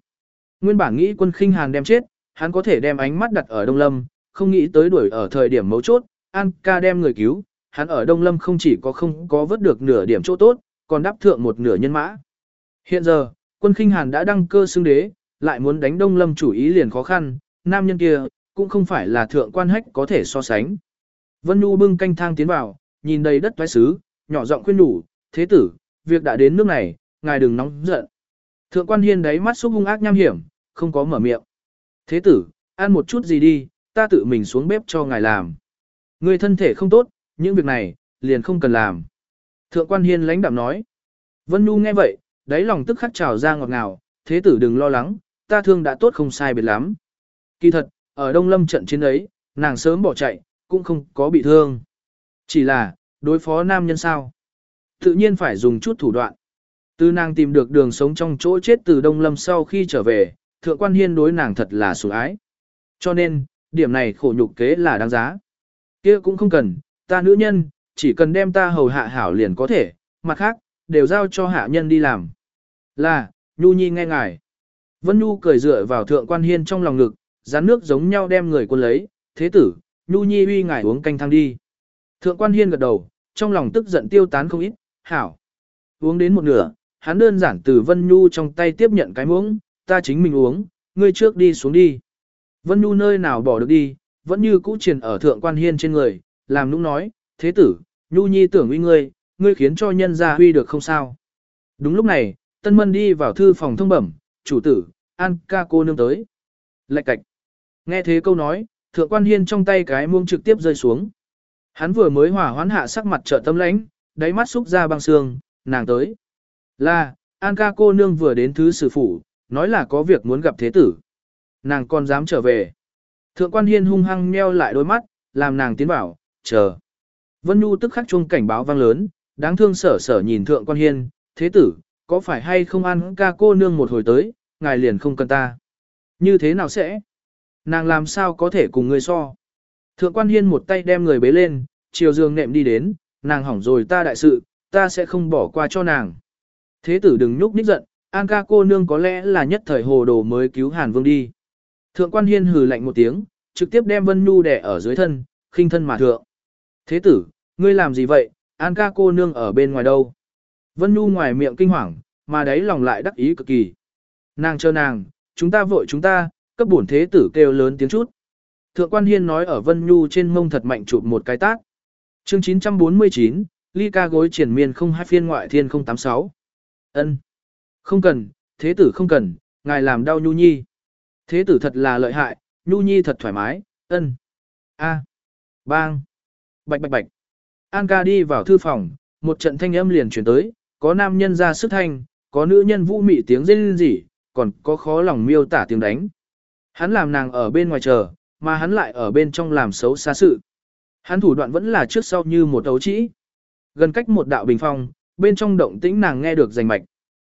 Nguyên bản nghĩ quân khinh hàn đem chết, hắn có thể đem ánh mắt đặt ở Đông Lâm, không nghĩ tới đuổi ở thời điểm mấu chốt, An ca đem người cứu, hắn ở Đông Lâm không chỉ có không có vớt được nửa điểm chỗ tốt, còn đáp thượng một nửa nhân mã. Hiện giờ, quân khinh hàn đã đăng cơ xưng đế, lại muốn đánh Đông Lâm chủ ý liền khó khăn, nam nhân kia, cũng không phải là thượng quan hách có thể so sánh. Vân Nhu bưng canh thang tiến vào, nhìn đầy đất toái sứ nhỏ giọng khuyên đủ, thế tử, việc đã đến nước này, ngài đừng nóng giận. Thượng quan hiên đáy mắt xúc hung ác nham hiểm, không có mở miệng. Thế tử, ăn một chút gì đi, ta tự mình xuống bếp cho ngài làm. Người thân thể không tốt, những việc này, liền không cần làm. Thượng quan hiên lãnh đạm nói. Vân Nhu nghe vậy, đáy lòng tức khắc trào ra ngọt ngào, thế tử đừng lo lắng, ta thương đã tốt không sai biệt lắm. Kỳ thật, ở Đông Lâm trận chiến ấy, nàng sớm bỏ chạy, cũng không có bị thương. Chỉ là, đối phó nam nhân sao? Tự nhiên phải dùng chút thủ đoạn. Từ nàng tìm được đường sống trong chỗ chết từ Đông Lâm sau khi trở về, thượng quan hiên đối nàng thật là sủng ái. Cho nên, điểm này khổ nhục kế là đáng giá. kia cũng không cần, ta nữ nhân, chỉ cần đem ta hầu hạ hảo liền có thể, mặt khác, đều giao cho hạ nhân đi làm. Là, Nhu Nhi nghe ngài. Vân Nhu cười dựa vào thượng quan hiên trong lòng ngực, rán nước giống nhau đem người quân lấy, thế tử, Nhu Nhi uy ngài uống canh thang đi. Thượng quan hiên gật đầu, trong lòng tức giận tiêu tán không ít, hảo. Uống đến một nửa, hắn đơn giản từ Vân Nhu trong tay tiếp nhận cái muỗng, ta chính mình uống, ngươi trước đi xuống đi. Vân Nhu nơi nào bỏ được đi, vẫn như cũ truyền ở thượng quan hiên trên người, làm nũng nói, thế tử, Nhu Nhi tưởng uy ngươi, ngươi khiến cho nhân gia uy được không sao. Đúng lúc này, Tân Mân đi vào thư phòng thông bẩm, chủ tử, An ca cô nương tới. Lạch cạch. Nghe thế câu nói, thượng quan hiên trong tay cái muông trực tiếp rơi xuống. Hắn vừa mới hỏa hoán hạ sắc mặt trợ tâm lãnh, đáy mắt xúc ra băng xương, nàng tới. Là, An ca cô nương vừa đến thứ sử phủ, nói là có việc muốn gặp thế tử. Nàng còn dám trở về. Thượng quan hiên hung hăng meo lại đôi mắt, làm nàng tiến bảo, chờ. Vân Nhu tức khắc chuông cảnh báo vang lớn, đáng thương sở sở nhìn thượng quan hiên, thế tử, có phải hay không ăn ca cô nương một hồi tới, ngài liền không cần ta. Như thế nào sẽ? Nàng làm sao có thể cùng người so? Thượng quan hiên một tay đem người bế lên, chiều Dương nệm đi đến, nàng hỏng rồi ta đại sự, ta sẽ không bỏ qua cho nàng. Thế tử đừng nhúc nhích giận, An ca cô nương có lẽ là nhất thời hồ đồ mới cứu Hàn Vương đi. Thượng quan hiên hừ lạnh một tiếng, trực tiếp đem Vân Nhu đè ở dưới thân, khinh thân mà thượng. Thế tử, ngươi làm gì vậy, An ca cô nương ở bên ngoài đâu? Vân Nhu ngoài miệng kinh hoàng, mà đấy lòng lại đắc ý cực kỳ. Nàng chờ nàng, chúng ta vội chúng ta, cấp bổn thế tử kêu lớn tiếng chút. Thượng quan hiên nói ở Vân Nhu trên mông thật mạnh chụp một cái tác. Chương 949, ly ca gối triển miên không hai phiên ngoại thiên 086. ân Không cần, thế tử không cần, ngài làm đau Nhu Nhi. Thế tử thật là lợi hại, Nhu Nhi thật thoải mái, ân. A. Bang. Bạch bạch bạch. An ca đi vào thư phòng, một trận thanh âm liền chuyển tới, có nam nhân ra sức thanh, có nữ nhân vũ mị tiếng rên rỉ, còn có khó lòng miêu tả tiếng đánh. Hắn làm nàng ở bên ngoài chờ, mà hắn lại ở bên trong làm xấu xa sự. Hắn thủ đoạn vẫn là trước sau như một ấu trĩ. Gần cách một đạo bình phong, bên trong động tĩnh nàng nghe được rành mạch.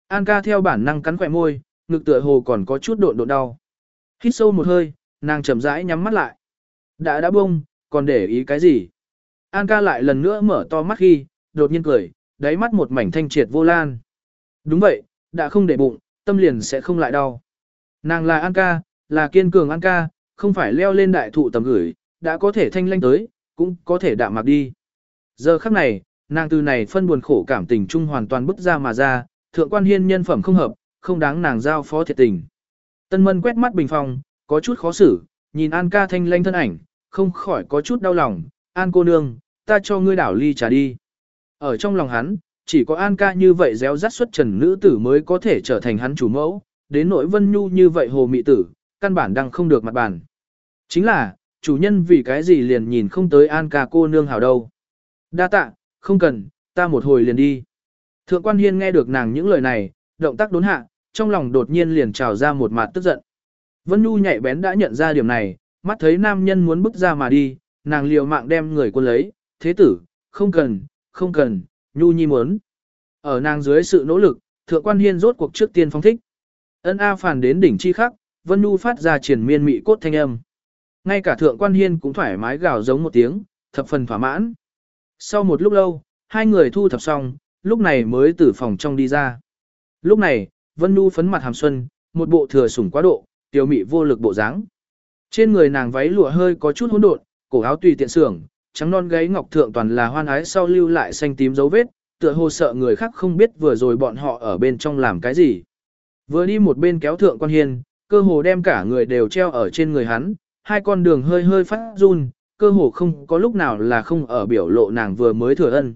An ca theo bản năng cắn khỏe môi, ngực tựa hồ còn có chút độn độn đau. Hít sâu một hơi, nàng chậm rãi nhắm mắt lại. Đã đã bông, còn để ý cái gì? An ca lại lần nữa mở to mắt khi, đột nhiên cười, đáy mắt một mảnh thanh triệt vô lan. Đúng vậy, đã không để bụng, tâm liền sẽ không lại đau. Nàng là An ca, là kiên cường An ca, không phải leo lên đại thụ tầm gửi, đã có thể thanh lanh tới, cũng có thể đạm mạc đi. Giờ khắc này, nàng từ này phân buồn khổ cảm tình chung hoàn toàn bức ra mà ra, thượng quan hiên nhân phẩm không hợp, không đáng nàng giao phó thiệt tình. Tân mân quét mắt bình phòng, có chút khó xử, nhìn An ca thanh lanh thân ảnh, không khỏi có chút đau lòng, An cô nương, ta cho ngươi đảo ly trà đi. Ở trong lòng hắn, chỉ có An ca như vậy réo rắt xuất trần nữ tử mới có thể trở thành hắn chủ mẫu, đến nỗi vân nhu như vậy hồ mị tử, căn bản đang không được mặt bàn. Chính là, chủ nhân vì cái gì liền nhìn không tới An ca cô nương hảo đâu. Đa tạ, không cần, ta một hồi liền đi. Thượng quan hiên nghe được nàng những lời này, động tác đốn hạ, trong lòng đột nhiên liền trào ra một mặt tức giận. Vân Nhu nhạy bén đã nhận ra điểm này, mắt thấy nam nhân muốn bước ra mà đi, nàng liều mạng đem người quân lấy, thế tử, không cần, không cần, Nhu nhi muốn. Ở nàng dưới sự nỗ lực, thượng quan hiên rốt cuộc trước tiên phong thích. Ân A phản đến đỉnh chi khắc, Vân Nhu phát ra triển miên mị cốt thanh âm. Ngay cả thượng quan hiên cũng thoải mái gào giống một tiếng, thập phần thỏa mãn. Sau một lúc lâu, hai người thu thập xong, lúc này mới từ phòng trong đi ra. Lúc này, Vân Nhu phấn mặt hàm xuân, một bộ thừa sủng quá độ, tiểu mị vô lực bộ dáng. Trên người nàng váy lụa hơi có chút hỗn độn, cổ áo tùy tiện sưởng, trắng non gáy ngọc thượng toàn là hoan ái sau lưu lại xanh tím dấu vết, tựa hồ sợ người khác không biết vừa rồi bọn họ ở bên trong làm cái gì. Vừa đi một bên kéo thượng quan hiên, cơ hồ đem cả người đều treo ở trên người hắn, hai con đường hơi hơi phát run, cơ hồ không có lúc nào là không ở biểu lộ nàng vừa mới thừa ân.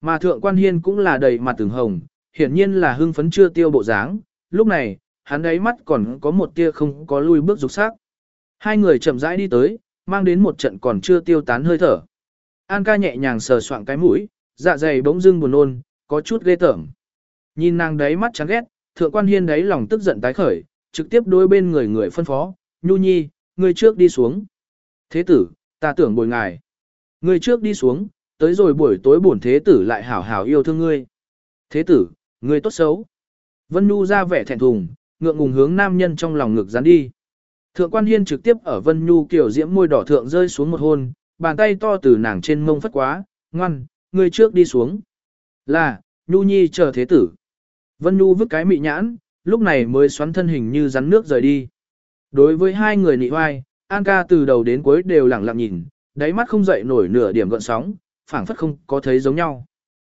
Mà thượng quan hiên cũng là đầy mặt từng hồng, hiển nhiên là hưng phấn chưa tiêu bộ dáng, lúc này, hắn đáy mắt còn có một tia không có lui bước rục sắc. Hai người chậm rãi đi tới, mang đến một trận còn chưa tiêu tán hơi thở. An ca nhẹ nhàng sờ soạng cái mũi, dạ dày bỗng dưng buồn nôn, có chút ghê tởm. Nhìn nàng đáy mắt chán ghét, thượng quan hiên đáy lòng tức giận tái khởi, trực tiếp đối bên người người phân phó, nhu nhi, ngươi trước đi xuống. Thế tử, ta tưởng bồi ngài. ngươi trước đi xuống, tới rồi buổi tối bổn thế tử lại hảo hảo yêu thương ngươi. Thế tử, ngươi tốt xấu. Vân Nhu ra vẻ thẹn thùng, ngượng ngùng hướng nam nhân trong lòng ngực dán đi. Thượng quan hiên trực tiếp ở Vân Nhu kiểu diễm môi đỏ thượng rơi xuống một hôn, bàn tay to từ nàng trên mông phất quá, ngoan, ngươi trước đi xuống. Là, Nhu Nhi chờ thế tử. Vân Nhu vứt cái mị nhãn, lúc này mới xoắn thân hình như rắn nước rời đi. Đối với hai người nị hoai, An ca từ đầu đến cuối đều lặng lặng nhìn, đáy mắt không dậy nổi nửa điểm gợn sóng, phảng phất không có thấy giống nhau.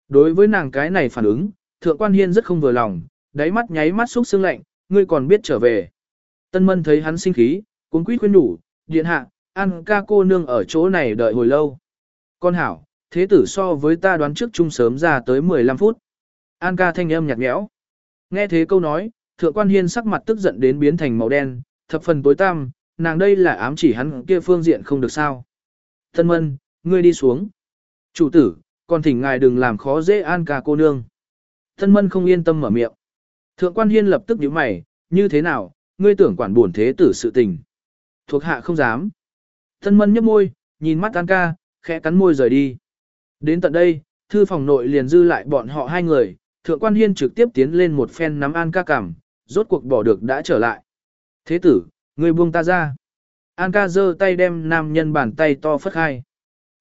Đối với nàng cái này phản ứng, thượng quan hiên rất không vừa lòng, đáy mắt nháy mắt xúc xương lạnh, ngươi còn biết trở về. Tân mân thấy hắn sinh khí, cuốn quýt khuyên đủ, điện hạ, An ca cô nương ở chỗ này đợi hồi lâu. Con hảo, thế tử so với ta đoán trước chung sớm ra tới 15 phút. An ca thanh âm nhạt nhẽo. Nghe thế câu nói, thượng quan hiên sắc mặt tức giận đến biến thành màu đen, thập phần tối tăm, nàng đây là ám chỉ hắn kia phương diện không được sao. Tân mân, ngươi đi xuống. Chủ tử, còn thỉnh ngài đừng làm khó dễ an ca cô nương. Tân mân không yên tâm mở miệng. Thượng quan hiên lập tức nhíu mày, như thế nào, ngươi tưởng quản buồn thế tử sự tình. Thuộc hạ không dám. Tân mân nhấp môi, nhìn mắt an ca, khẽ cắn môi rời đi. Đến tận đây, thư phòng nội liền dư lại bọn họ hai người, thượng quan hiên trực tiếp tiến lên một phen nắm an ca cảm, rốt cuộc bỏ được đã trở lại. Thế tử, ngươi buông ta ra. An ca giơ tay đem nam nhân bàn tay to phất khai.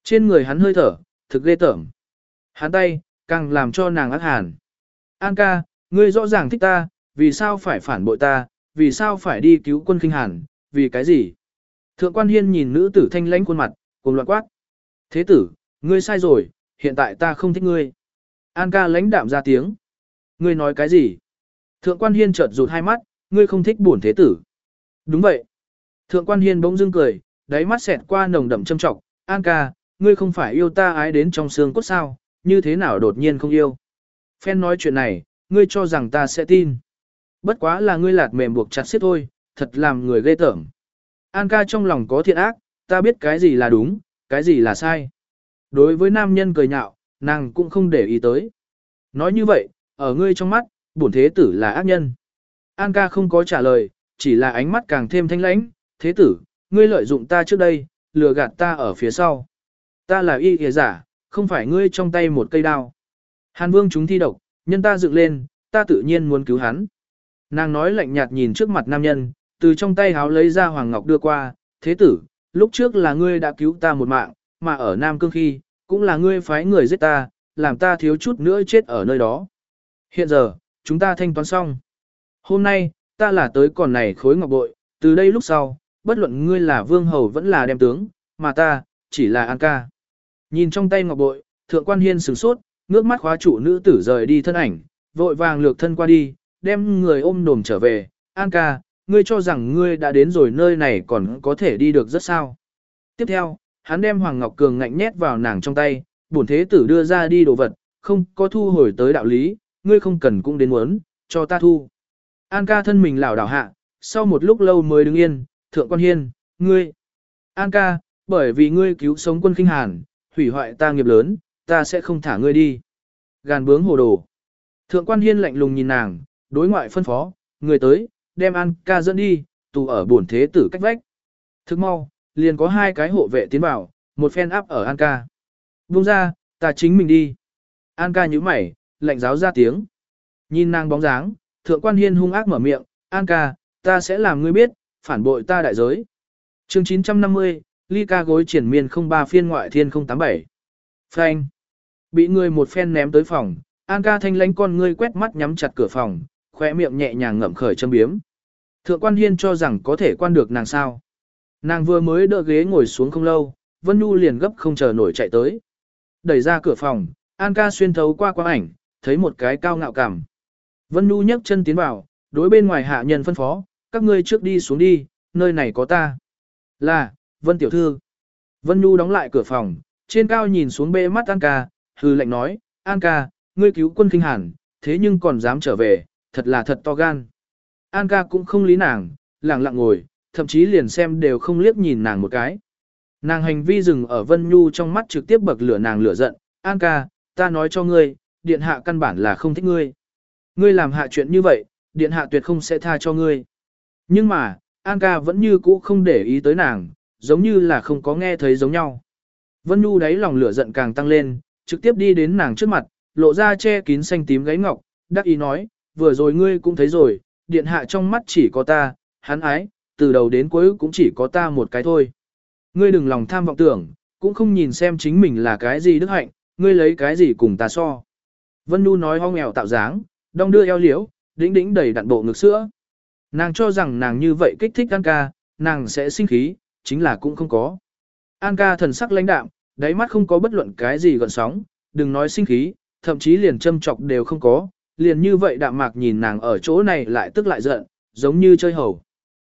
Trên người hắn hơi thở, thực ghê tởm. Hắn tay, càng làm cho nàng ác hàn. An ca, ngươi rõ ràng thích ta, vì sao phải phản bội ta, vì sao phải đi cứu quân kinh hàn, vì cái gì? Thượng quan hiên nhìn nữ tử thanh lãnh khuôn mặt, cùng loạn quát. Thế tử, ngươi sai rồi, hiện tại ta không thích ngươi. An ca lãnh đạm ra tiếng. Ngươi nói cái gì? Thượng quan hiên chợt rụt hai mắt, ngươi không thích bổn thế tử. Đúng vậy. Thượng quan hiên bỗng dưng cười, đáy mắt xẹt qua nồng đậm châm trọng. An ca, ngươi không phải yêu ta ái đến trong xương cốt sao, như thế nào đột nhiên không yêu. Phen nói chuyện này, ngươi cho rằng ta sẽ tin. Bất quá là ngươi lạt mềm buộc chặt xiết thôi, thật làm người ghê tởm. An ca trong lòng có thiện ác, ta biết cái gì là đúng, cái gì là sai. Đối với nam nhân cười nhạo, nàng cũng không để ý tới. Nói như vậy, ở ngươi trong mắt, bổn thế tử là ác nhân. An ca không có trả lời, chỉ là ánh mắt càng thêm thanh lãnh, thế tử, ngươi lợi dụng ta trước đây, lừa gạt ta ở phía sau. Ta là y kìa giả, không phải ngươi trong tay một cây đao. Hàn Vương chúng thi độc, nhân ta dựng lên, ta tự nhiên muốn cứu hắn. Nàng nói lạnh nhạt nhìn trước mặt nam nhân, từ trong tay háo lấy ra Hoàng Ngọc đưa qua, thế tử, lúc trước là ngươi đã cứu ta một mạng, mà ở Nam Cương khi, cũng là ngươi phái người giết ta, làm ta thiếu chút nữa chết ở nơi đó. Hiện giờ, chúng ta thanh toán xong. Hôm nay, ta là tới còn này khối ngọc bội, từ đây lúc sau, bất luận ngươi là vương hầu vẫn là đem tướng, mà ta, chỉ là an ca. Nhìn trong tay ngọc bội, thượng quan hiên sửng sốt, ngước mắt khóa chủ nữ tử rời đi thân ảnh, vội vàng lược thân qua đi, đem người ôm đồm trở về, an ca, ngươi cho rằng ngươi đã đến rồi nơi này còn có thể đi được rất sao. Tiếp theo, hắn đem Hoàng Ngọc Cường ngạnh nhét vào nàng trong tay, bổn thế tử đưa ra đi đồ vật, không có thu hồi tới đạo lý, ngươi không cần cũng đến muốn, cho ta thu. An ca thân mình lảo đảo hạ, sau một lúc lâu mới đứng yên, thượng quan hiên, ngươi. An ca, bởi vì ngươi cứu sống quân kinh hàn, hủy hoại ta nghiệp lớn, ta sẽ không thả ngươi đi. Gàn bướng hồ đồ. Thượng quan hiên lạnh lùng nhìn nàng, đối ngoại phân phó, người tới, đem An ca dẫn đi, tù ở bổn thế tử cách vách. Thức mau, liền có hai cái hộ vệ tiến vào, một phen áp ở An ca. Buông ra, ta chính mình đi. An ca nhíu mày, lạnh giáo ra tiếng. Nhìn nàng bóng dáng, thượng quan hiên hung ác mở miệng, An ca, ta sẽ làm ngươi biết, phản bội ta đại giới. chương 950, ly ca gối triển miên 03 phiên ngoại thiên 087. Phanh. Bị người một phen ném tới phòng, An ca thanh lánh con ngươi quét mắt nhắm chặt cửa phòng, khỏe miệng nhẹ nhàng ngậm khởi châm biếm. Thượng quan hiên cho rằng có thể quan được nàng sao. Nàng vừa mới đỡ ghế ngồi xuống không lâu, Vân Nhu liền gấp không chờ nổi chạy tới. Đẩy ra cửa phòng, An ca xuyên thấu qua quang ảnh, thấy một cái cao ngạo cảm. Vân Nhu nhấc chân tiến vào, đối bên ngoài hạ nhân phân phó, các ngươi trước đi xuống đi, nơi này có ta. Là, Vân Tiểu Thư. Vân Nhu đóng lại cửa phòng, trên cao nhìn xuống bê mắt An ca, hư lệnh nói, An ca, ngươi cứu quân kinh hàn, thế nhưng còn dám trở về, thật là thật to gan. An ca cũng không lý nàng, lặng lặng ngồi, thậm chí liền xem đều không liếc nhìn nàng một cái. Nàng hành vi dừng ở Vân Nhu trong mắt trực tiếp bậc lửa nàng lửa giận, An ca, ta nói cho ngươi, điện hạ căn bản là không thích ngươi. Ngươi làm hạ chuyện như vậy, điện hạ tuyệt không sẽ tha cho ngươi. Nhưng mà, An ca vẫn như cũ không để ý tới nàng, giống như là không có nghe thấy giống nhau. Vân Nhu đáy lòng lửa giận càng tăng lên, trực tiếp đi đến nàng trước mặt, lộ ra che kín xanh tím gáy ngọc, đắc ý nói, vừa rồi ngươi cũng thấy rồi, điện hạ trong mắt chỉ có ta, hắn ái, từ đầu đến cuối cũng chỉ có ta một cái thôi. Ngươi đừng lòng tham vọng tưởng, cũng không nhìn xem chính mình là cái gì đức hạnh, ngươi lấy cái gì cùng ta so. Vân Nhu nói ho nghèo tạo dáng, đong đưa eo liễu, đĩnh đĩnh đầy đặn bộ ngực sữa. Nàng cho rằng nàng như vậy kích thích An ca, nàng sẽ sinh khí, chính là cũng không có. An ca thần sắc lãnh đạm, đáy mắt không có bất luận cái gì gợn sóng, đừng nói sinh khí, thậm chí liền châm chọc đều không có, liền như vậy đạm mạc nhìn nàng ở chỗ này lại tức lại giận, giống như chơi hầu.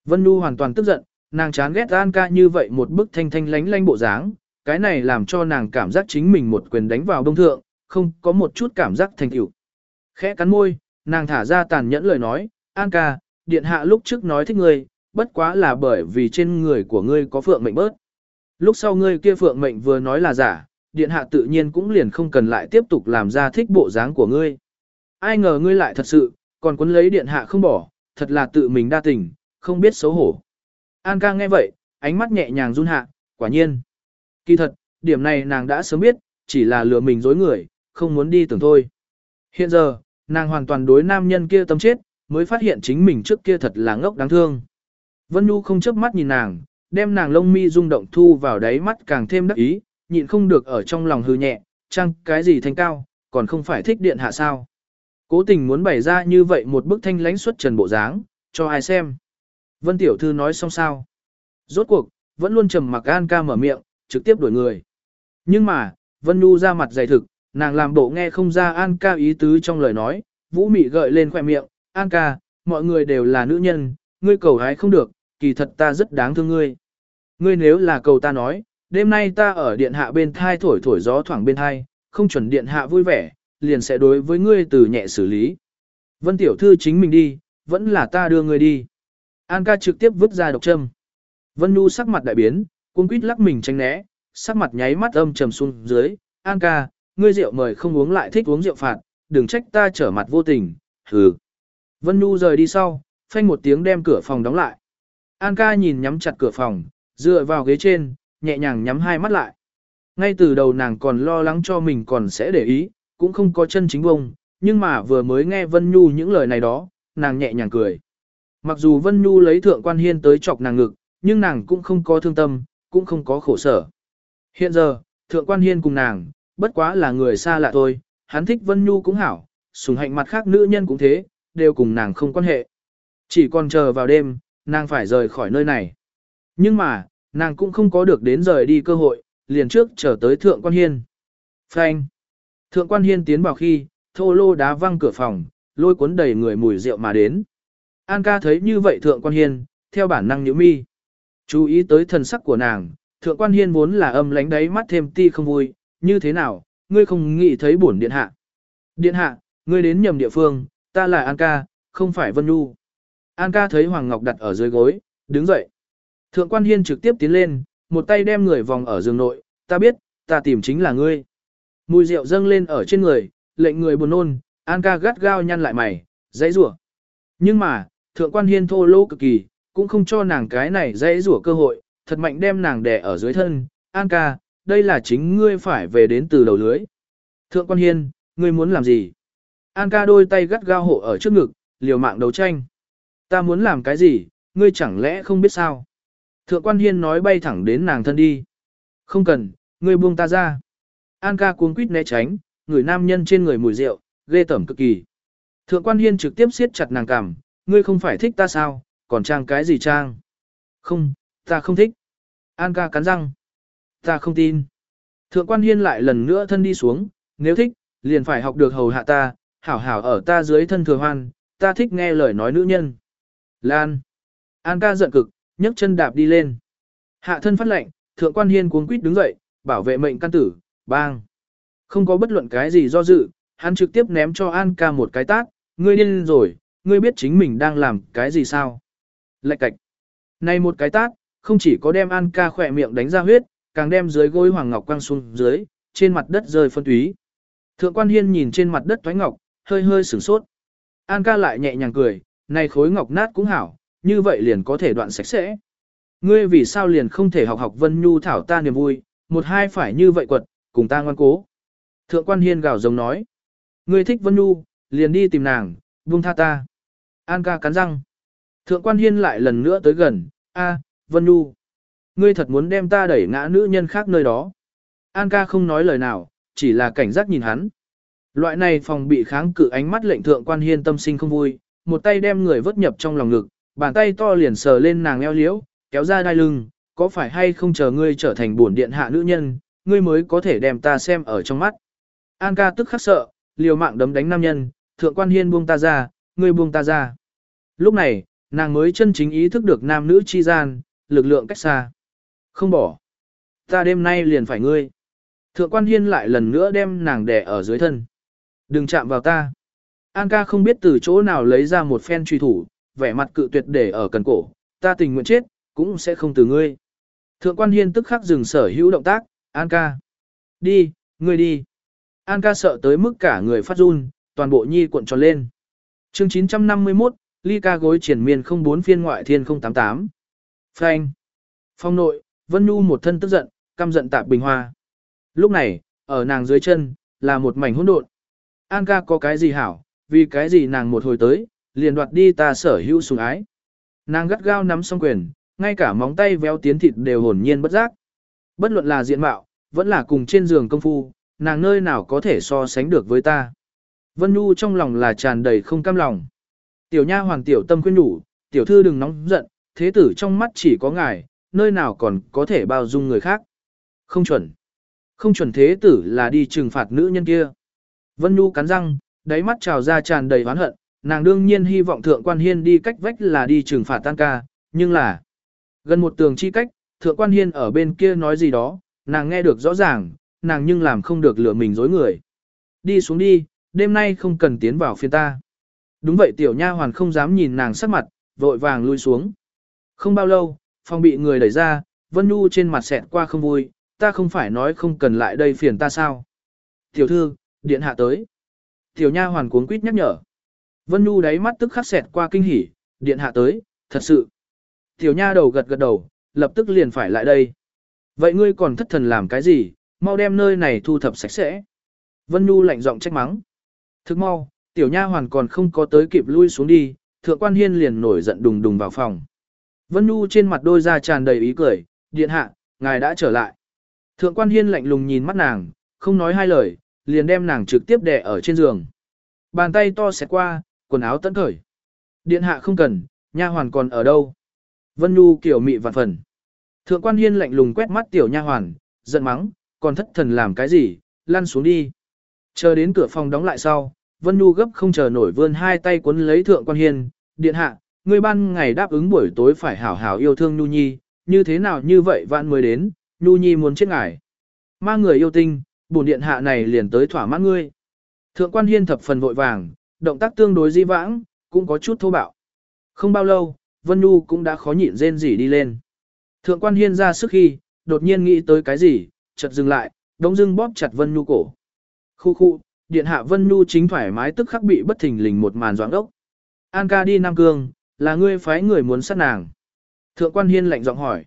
Vân Nhu hoàn toàn tức giận, nàng chán ghét An ca như vậy một bức thanh thanh lánh lánh bộ dáng, cái này làm cho nàng cảm giác chính mình một quyền đánh vào đông thượng, không có một chút cảm giác thành tựu. Khẽ cắn môi, nàng thả ra tàn nhẫn lời nói, An ca, điện hạ lúc trước nói thích ngươi, bất quá là bởi vì trên người của ngươi có phượng mệnh bớt. Lúc sau ngươi kia phượng mệnh vừa nói là giả, điện hạ tự nhiên cũng liền không cần lại tiếp tục làm ra thích bộ dáng của ngươi. Ai ngờ ngươi lại thật sự, còn quấn lấy điện hạ không bỏ, thật là tự mình đa tình, không biết xấu hổ. An ca nghe vậy, ánh mắt nhẹ nhàng run hạ, quả nhiên. Kỳ thật, điểm này nàng đã sớm biết, chỉ là lừa mình dối người, không muốn đi tưởng thôi. Hiện giờ, nàng hoàn toàn đối nam nhân kia tâm chết, mới phát hiện chính mình trước kia thật là ngốc đáng thương. Vân Nhu không chớp mắt nhìn nàng, đem nàng lông mi rung động thu vào đáy mắt càng thêm đắc ý, nhịn không được ở trong lòng hư nhẹ, chăng cái gì thanh cao, còn không phải thích điện hạ sao. Cố tình muốn bày ra như vậy một bức thanh lãnh xuất trần bộ dáng, cho ai xem. Vân Tiểu Thư nói xong sao. Rốt cuộc, vẫn luôn trầm mặc An ca mở miệng, trực tiếp đuổi người. Nhưng mà, Vân Nhu ra mặt dày thực, nàng làm bộ nghe không ra An ca ý tứ trong lời nói, vũ mị gợi lên khoẻ miệng, An ca, mọi người đều là nữ nhân, ngươi cầu hái không được, kỳ thật ta rất đáng thương ngươi. Ngươi nếu là cầu ta nói, đêm nay ta ở điện hạ bên thai thổi thổi gió thoảng bên thai, không chuẩn điện hạ vui vẻ, liền sẽ đối với ngươi từ nhẹ xử lý. Vân tiểu thư chính mình đi, vẫn là ta đưa ngươi đi. An ca trực tiếp vứt ra độc châm. Vân Nhu sắc mặt đại biến, cuống quýt lắc mình tránh né, sắc mặt nháy mắt âm trầm xuống dưới. An ca, ngươi rượu mời không uống lại thích uống rượu phạt, đừng trách ta trở mặt vô tình, hừ. Vân Nhu rời đi sau, phanh một tiếng đem cửa phòng đóng lại. An ca nhìn nhắm chặt cửa phòng, dựa vào ghế trên, nhẹ nhàng nhắm hai mắt lại. Ngay từ đầu nàng còn lo lắng cho mình còn sẽ để ý, cũng không có chân chính bông, nhưng mà vừa mới nghe Vân Nhu những lời này đó, nàng nhẹ nhàng cười. Mặc dù Vân Nhu lấy thượng quan hiên tới chọc nàng ngực, nhưng nàng cũng không có thương tâm, cũng không có khổ sở. Hiện giờ, thượng quan hiên cùng nàng, bất quá là người xa lạ thôi, hắn thích Vân Nhu cũng hảo, sùng hạnh mặt khác nữ nhân cũng thế, đều cùng nàng không quan hệ. Chỉ còn chờ vào đêm, nàng phải rời khỏi nơi này. Nhưng mà, nàng cũng không có được đến rời đi cơ hội, liền trước chờ tới Thượng Quan Hiên. Phanh! Thượng Quan Hiên tiến vào khi, thô lô đá văng cửa phòng, lôi cuốn đầy người mùi rượu mà đến. An ca thấy như vậy Thượng Quan Hiên, theo bản năng nhíu mi. Chú ý tới thần sắc của nàng, Thượng Quan Hiên vốn là âm lánh đáy mắt thêm ti không vui, như thế nào, ngươi không nghĩ thấy bổn điện hạ. Điện hạ, ngươi đến nhầm địa phương, ta là An ca, không phải Vân Nhu. An ca thấy Hoàng Ngọc đặt ở dưới gối, đứng dậy. Thượng quan hiên trực tiếp tiến lên, một tay đem người vòng ở giường nội, ta biết, ta tìm chính là ngươi. Mùi rượu dâng lên ở trên người, lệnh người buồn nôn, An ca gắt gao nhăn lại mày, dãy rủa. Nhưng mà, thượng quan hiên thô lỗ cực kỳ, cũng không cho nàng cái này dãy rủa cơ hội, thật mạnh đem nàng đè ở dưới thân. An ca, đây là chính ngươi phải về đến từ đầu lưới. Thượng quan hiên, ngươi muốn làm gì? An ca đôi tay gắt gao hộ ở trước ngực, liều mạng đấu tranh. Ta muốn làm cái gì, ngươi chẳng lẽ không biết sao? Thượng quan hiên nói bay thẳng đến nàng thân đi. Không cần, ngươi buông ta ra. An ca cuống quýt né tránh, người nam nhân trên người mùi rượu, ghê tởm cực kỳ. Thượng quan hiên trực tiếp siết chặt nàng cằm, ngươi không phải thích ta sao, còn trang cái gì trang? Không, ta không thích. An ca cắn răng. Ta không tin. Thượng quan hiên lại lần nữa thân đi xuống, nếu thích, liền phải học được hầu hạ ta, hảo hảo ở ta dưới thân thừa hoan, ta thích nghe lời nói nữ nhân. Lan. An ca giận cực, nhấc chân đạp đi lên. Hạ thân phát lệnh, thượng quan hiên cuống quýt đứng dậy, bảo vệ mệnh căn tử, bang. Không có bất luận cái gì do dự, hắn trực tiếp ném cho An ca một cái tát, ngươi điên rồi, ngươi biết chính mình đang làm cái gì sao. Lạch cạch. Này một cái tát, không chỉ có đem An ca khỏe miệng đánh ra huyết, càng đem dưới gối hoàng ngọc quăng xuống dưới, trên mặt đất rơi phân túy. Thượng quan hiên nhìn trên mặt đất thoái ngọc, hơi hơi sửng sốt. An ca lại nhẹ nhàng cười, này khối ngọc nát cũng hảo, như vậy liền có thể đoạn sạch sẽ. Ngươi vì sao liền không thể học học Vân Nhu thảo ta niềm vui, một hai phải như vậy quật, cùng ta ngoan cố. Thượng quan hiên gào giống nói. Ngươi thích Vân Nhu, liền đi tìm nàng, buông tha ta. An ca cắn răng. Thượng quan hiên lại lần nữa tới gần, a, Vân Nhu. Ngươi thật muốn đem ta đẩy ngã nữ nhân khác nơi đó. An ca không nói lời nào, chỉ là cảnh giác nhìn hắn. Loại này phòng bị kháng cự ánh mắt lệnh thượng quan hiên tâm sinh không vui, một tay đem người vớt nhập trong lòng ngực, bàn tay to liền sờ lên nàng eo liễu, kéo ra đai lưng, có phải hay không chờ ngươi trở thành bổn điện hạ nữ nhân, ngươi mới có thể đem ta xem ở trong mắt. An ca tức khắc sợ, liều mạng đấm đánh nam nhân, thượng quan hiên buông ta ra, ngươi buông ta ra. Lúc này, nàng mới chân chính ý thức được nam nữ chi gian, lực lượng cách xa. Không bỏ. Ta đêm nay liền phải ngươi. Thượng quan hiên lại lần nữa đem nàng đè ở dưới thân. Đừng chạm vào ta. An ca không biết từ chỗ nào lấy ra một phen truy thủ, vẻ mặt cự tuyệt để ở cần cổ, ta tình nguyện chết, cũng sẽ không từ ngươi. Thượng quan hiên tức khắc dừng sở hữu động tác, An ca. Đi, ngươi đi. An ca sợ tới mức cả người phát run, toàn bộ nhi cuộn tròn lên. chương 951, ly ca gối triển miên 04 phiên ngoại thiên 088. Phanh. Phong nội, Vân Nhu một thân tức giận, căm giận tạp bình hoa. Lúc này, ở nàng dưới chân, là một mảnh hỗn độn. An ca có cái gì hảo, vì cái gì nàng một hồi tới, liền đoạt đi ta sở hữu sủng ái. Nàng gắt gao nắm song quyền, ngay cả móng tay véo tiến thịt đều hồn nhiên bất giác. Bất luận là diện mạo, vẫn là cùng trên giường công phu, nàng nơi nào có thể so sánh được với ta. Vân Nhu trong lòng là tràn đầy không cam lòng. Tiểu nha hoàng tiểu tâm khuyên nhủ, tiểu thư đừng nóng giận, thế tử trong mắt chỉ có ngài, nơi nào còn có thể bao dung người khác. Không chuẩn. Không chuẩn thế tử là đi trừng phạt nữ nhân kia. Vân Nhu cắn răng, đáy mắt trào ra tràn đầy oán hận, nàng đương nhiên hy vọng thượng quan hiên đi cách vách là đi trừng phạt tan ca, nhưng là gần một tường chi cách, thượng quan hiên ở bên kia nói gì đó, nàng nghe được rõ ràng, nàng nhưng làm không được lừa mình dối người. Đi xuống đi, đêm nay không cần tiến vào phiên ta. Đúng vậy tiểu nha hoàn không dám nhìn nàng sắc mặt, vội vàng lui xuống. Không bao lâu, phòng bị người đẩy ra, Vân Nhu trên mặt xẹt qua không vui, ta không phải nói không cần lại đây phiền ta sao. Tiểu thư, điện hạ tới. Tiểu nha hoàn cuống quýt nhắc nhở. Vân Nhu đáy mắt tức khắc xẹt qua kinh hỉ, điện hạ tới, thật sự. Tiểu nha đầu gật gật đầu, lập tức liền phải lại đây. Vậy ngươi còn thất thần làm cái gì, mau đem nơi này thu thập sạch sẽ. Vân Nhu lạnh giọng trách mắng. Thức mau, tiểu nha hoàn còn không có tới kịp lui xuống đi, thượng quan hiên liền nổi giận đùng đùng vào phòng. Vân Nhu trên mặt đôi da tràn đầy ý cười, điện hạ, ngài đã trở lại. Thượng quan hiên lạnh lùng nhìn mắt nàng, không nói hai lời, liền đem nàng trực tiếp đè ở trên giường. Bàn tay to xẹt qua, quần áo tận khởi. Điện hạ không cần, nha hoàn còn ở đâu? Vân Nhu kiểu mị vạn phần. Thượng quan hiên lạnh lùng quét mắt tiểu nha hoàn, giận mắng, còn thất thần làm cái gì, lăn xuống đi. Chờ đến cửa phòng đóng lại sau, Vân Nhu gấp không chờ nổi vươn hai tay cuốn lấy thượng quan hiên, điện hạ, ngươi ban ngày đáp ứng buổi tối phải hảo hảo yêu thương Nhu Nhi, như thế nào như vậy vạn mới đến, Nhu Nhi muốn chết ngài. Ma người yêu tinh, bổn điện hạ này liền tới thỏa mãn ngươi. Thượng quan hiên thập phần vội vàng, động tác tương đối di vãng, cũng có chút thô bạo. Không bao lâu, Vân Nhu cũng đã khó nhịn rên rỉ đi lên. Thượng quan hiên ra sức khi, đột nhiên nghĩ tới cái gì, chợt dừng lại, đống dưng bóp chặt Vân Nhu cổ. Khu khu, điện hạ Vân Nhu chính thoải mái tức khắc bị bất thình lình một màn doãn ốc. An ca đi Nam Cương, là ngươi phái người muốn sát nàng. Thượng quan hiên lạnh giọng hỏi.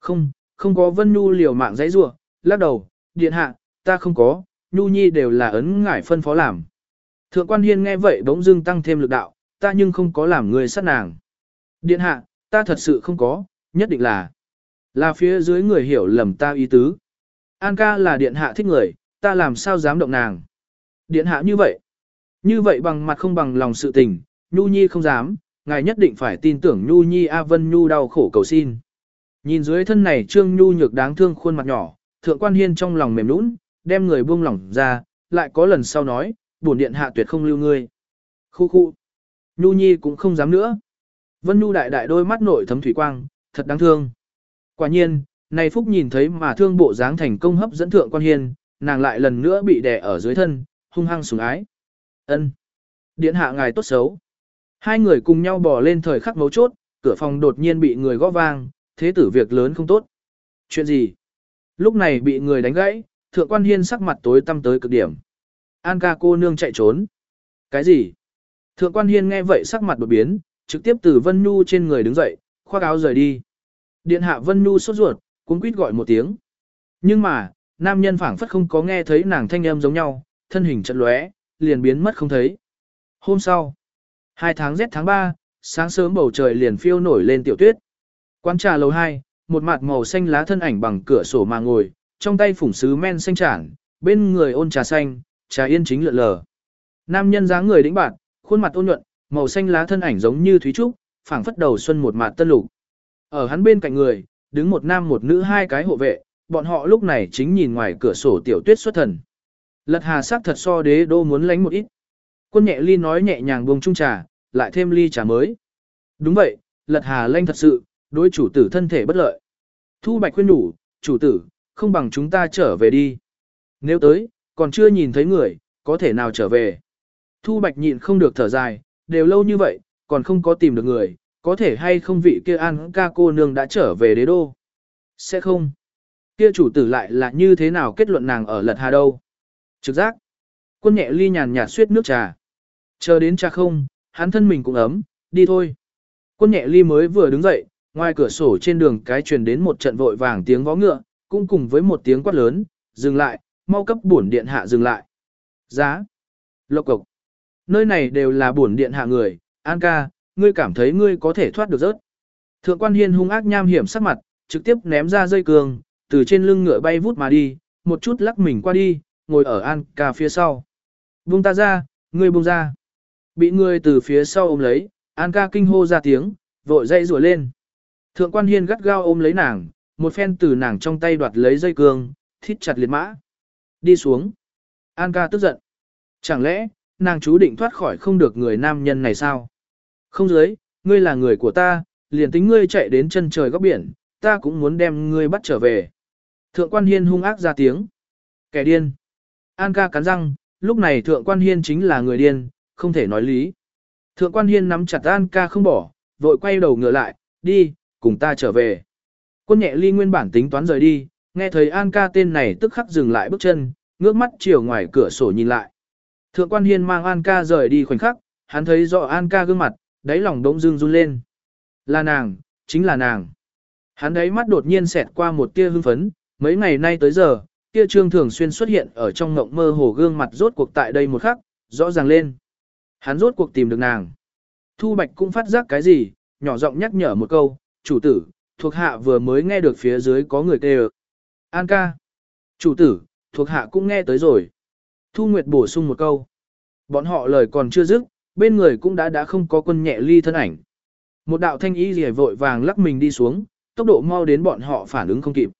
Không, không có Vân Nhu liều mạng dãy rủa, lắc đầu, điện hạ, ta không có, Nhu Nhi đều là ấn ngải phân phó làm. Thượng quan hiên nghe vậy bỗng dưng tăng thêm lực đạo, ta nhưng không có làm người sát nàng. Điện hạ, ta thật sự không có, nhất định là. Là phía dưới người hiểu lầm ta ý tứ. An ca là điện hạ thích người, ta làm sao dám động nàng. Điện hạ như vậy. Như vậy bằng mặt không bằng lòng sự tình, Nhu Nhi không dám, ngài nhất định phải tin tưởng Nhu Nhi A Vân Nhu đau khổ cầu xin. Nhìn dưới thân này Trương Nhu nhược đáng thương khuôn mặt nhỏ, thượng quan hiên trong lòng mềm nũng, đem người buông lỏng ra, lại có lần sau nói, bổn điện hạ tuyệt không lưu ngươi. Khu khu. Nhu Nhi cũng không dám nữa. Vân Nhu đại đại đôi mắt nội thấm thủy quang, thật đáng thương. Quả nhiên, này Phúc nhìn thấy mà thương bộ dáng thành công hấp dẫn thượng quan hiên, nàng lại lần nữa bị đè ở dưới thân, hung hăng sủng ái. Ân, Điện hạ ngài tốt xấu. Hai người cùng nhau bò lên thời khắc mấu chốt, cửa phòng đột nhiên bị người gõ vang, thế tử việc lớn không tốt. Chuyện gì? Lúc này bị người đánh gãy, thượng quan hiên sắc mặt tối tăm tới cực điểm. An ca cô nương chạy trốn. Cái gì? Thượng quan hiên nghe vậy sắc mặt đột biến, trực tiếp từ Vân Nhu trên người đứng dậy, khoác áo rời đi. Điện hạ Vân Nhu sốt ruột, cuống quýt gọi một tiếng. Nhưng mà, nam nhân phảng phất không có nghe thấy nàng thanh âm giống nhau, thân hình chật lóe, liền biến mất không thấy. Hôm sau, hai tháng rét tháng 3, sáng sớm bầu trời liền phiêu nổi lên tiểu tuyết. Quán trà lầu 2, một mặt màu xanh lá thân ảnh bằng cửa sổ mà ngồi, trong tay phủng sứ men xanh tràn, bên người ôn trà xanh, trà yên chính lượn lờ. Nam nhân dáng người đĩnh bạn, khuôn mặt ôn nhuận, màu xanh lá thân ảnh giống như thúy trúc, phảng phất đầu xuân một mặt tân lục. Ở hắn bên cạnh người, đứng một nam một nữ hai cái hộ vệ, bọn họ lúc này chính nhìn ngoài cửa sổ tiểu tuyết xuất thần. Lật hà sắc thật so đế đô muốn lánh một ít. Quân nhẹ ly nói nhẹ nhàng buông chung trà, lại thêm ly trà mới. Đúng vậy, lật hà lanh thật sự, đối chủ tử thân thể bất lợi. Thu bạch khuyên đủ, chủ tử, không bằng chúng ta trở về đi. Nếu tới, còn chưa nhìn thấy người, có thể nào trở về. Thu bạch nhịn không được thở dài, đều lâu như vậy, còn không có tìm được người, có thể hay không vị kia an ca cô nương đã trở về đế đô. Sẽ không. Kia chủ tử lại là như thế nào kết luận nàng ở lật hà đâu. Trực giác. Quân nhẹ ly nhàn nhạt suyết nước trà. Chờ đến cha không, hắn thân mình cũng ấm, đi thôi. Quân nhẹ ly mới vừa đứng dậy, ngoài cửa sổ trên đường cái truyền đến một trận vội vàng tiếng vó ngựa, cũng cùng với một tiếng quát lớn, dừng lại, mau cấp bổn điện hạ dừng lại. Giá. Lộc cộc. Nơi này đều là bổn điện hạ người, An ca, ngươi cảm thấy ngươi có thể thoát được rớt. Thượng quan hiên hung ác nham hiểm sắc mặt, trực tiếp ném ra dây cường, từ trên lưng ngựa bay vút mà đi, một chút lắc mình qua đi, ngồi ở An ca phía sau. Buông ta ra, ngươi buông ra. Bị ngươi từ phía sau ôm lấy, An ca kinh hô ra tiếng, vội dây rùa lên. Thượng quan hiên gắt gao ôm lấy nàng, một phen từ nàng trong tay đoạt lấy dây cương, thít chặt liệt mã. Đi xuống. An ca tức giận. Chẳng lẽ, nàng chú định thoát khỏi không được người nam nhân này sao? Không dưới, ngươi là người của ta, liền tính ngươi chạy đến chân trời góc biển, ta cũng muốn đem ngươi bắt trở về. Thượng quan hiên hung ác ra tiếng. Kẻ điên. An ca cắn răng, lúc này thượng quan hiên chính là người điên, không thể nói lý. Thượng quan hiên nắm chặt An ca không bỏ, vội quay đầu ngựa lại, đi, cùng ta trở về. Quân nhẹ ly nguyên bản tính toán rời đi, nghe thấy An ca tên này tức khắc dừng lại bước chân, ngước mắt chiều ngoài cửa sổ nhìn lại. Thượng quan hiên mang An ca rời đi khoảnh khắc, hắn thấy rõ An ca gương mặt, đáy lòng đống dương run lên. Là nàng, chính là nàng. Hắn đáy mắt đột nhiên xẹt qua một tia hưng phấn, mấy ngày nay tới giờ, kia trương thường xuyên xuất hiện ở trong ngộng mơ hồ gương mặt rốt cuộc tại đây một khắc, rõ ràng lên. Hắn rốt cuộc tìm được nàng. Thu Bạch cũng phát giác cái gì, nhỏ giọng nhắc nhở một câu, chủ tử, thuộc hạ vừa mới nghe được phía dưới có người kêu. An ca. Chủ tử, thuộc hạ cũng nghe tới rồi. Thu Nguyệt bổ sung một câu. Bọn họ lời còn chưa dứt, bên người cũng đã đã không có quân nhẹ ly thân ảnh. Một đạo thanh ý rỉa vội vàng lắc mình đi xuống, tốc độ mau đến bọn họ phản ứng không kịp.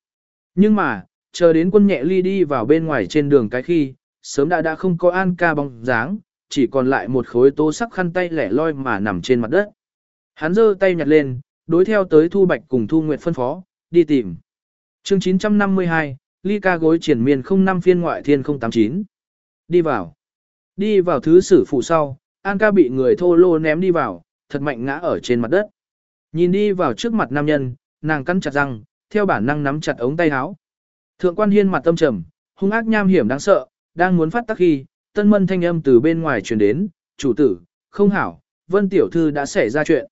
Nhưng mà, chờ đến quân nhẹ ly đi vào bên ngoài trên đường cái khi, sớm đã đã không có an ca bóng dáng, chỉ còn lại một khối tố sắc khăn tay lẻ loi mà nằm trên mặt đất. Hắn giơ tay nhặt lên, đối theo tới Thu Bạch cùng Thu Nguyệt phân phó, đi tìm. chương 952, ly ca gối triển miên 05 phiên ngoại thiên 089. Đi vào. Đi vào thứ sử phụ sau, An ca bị người thô lô ném đi vào, thật mạnh ngã ở trên mặt đất. Nhìn đi vào trước mặt nam nhân, nàng cắn chặt răng, theo bản năng nắm chặt ống tay áo. Thượng quan hiên mặt tâm trầm, hung ác nham hiểm đáng sợ, đang muốn phát tác khi, tân mân thanh âm từ bên ngoài truyền đến, chủ tử, không hảo, vân tiểu thư đã xảy ra chuyện.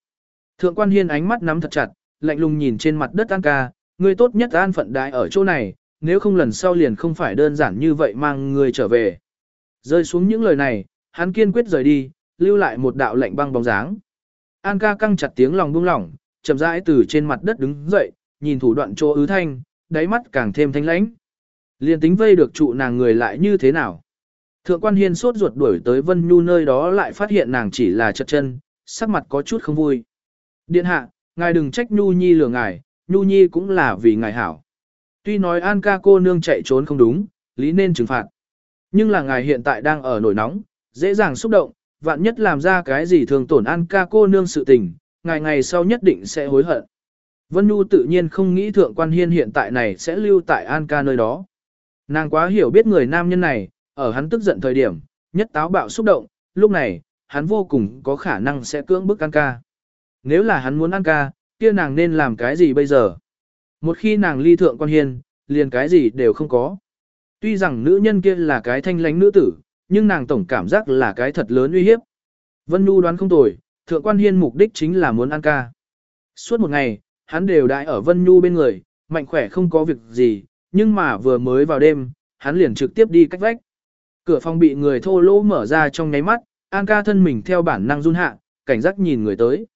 Thượng quan hiên ánh mắt nắm thật chặt, lạnh lùng nhìn trên mặt đất an ca, người tốt nhất an phận đại ở chỗ này, nếu không lần sau liền không phải đơn giản như vậy mang người trở về. Rơi xuống những lời này, hắn kiên quyết rời đi, lưu lại một đạo lạnh băng bóng dáng. An ca căng chặt tiếng lòng buông lỏng, chậm rãi từ trên mặt đất đứng dậy, nhìn thủ đoạn chỗ ứ thanh, đáy mắt càng thêm thanh lãnh. Liên tính vây được trụ nàng người lại như thế nào. Thượng quan hiên sốt ruột đuổi tới Vân Nhu nơi đó lại phát hiện nàng chỉ là chật chân, sắc mặt có chút không vui. Điện hạ, ngài đừng trách Nhu Nhi lừa ngài, Nhu Nhi cũng là vì ngài hảo. Tuy nói An ca cô nương chạy trốn không đúng, lý nên trừng phạt. Nhưng là ngài hiện tại đang ở nổi nóng, dễ dàng xúc động, vạn nhất làm ra cái gì thường tổn An ca cô nương sự tình, ngài ngày sau nhất định sẽ hối hận. Vân Nhu tự nhiên không nghĩ thượng quan hiên hiện tại này sẽ lưu tại An ca nơi đó. Nàng quá hiểu biết người nam nhân này, ở hắn tức giận thời điểm, nhất táo bạo xúc động, lúc này, hắn vô cùng có khả năng sẽ cưỡng bức An ca. Nếu là hắn muốn An ca, kia nàng nên làm cái gì bây giờ? Một khi nàng ly thượng quan hiên, liền cái gì đều không có. Tuy rằng nữ nhân kia là cái thanh lánh nữ tử, nhưng nàng tổng cảm giác là cái thật lớn uy hiếp. Vân Nhu đoán không tồi, thượng quan hiên mục đích chính là muốn An ca. Suốt một ngày, hắn đều đại ở Vân Nhu bên người, mạnh khỏe không có việc gì, nhưng mà vừa mới vào đêm, hắn liền trực tiếp đi cách vách. Cửa phòng bị người thô lỗ mở ra trong nháy mắt, An ca thân mình theo bản năng run hạ, cảnh giác nhìn người tới.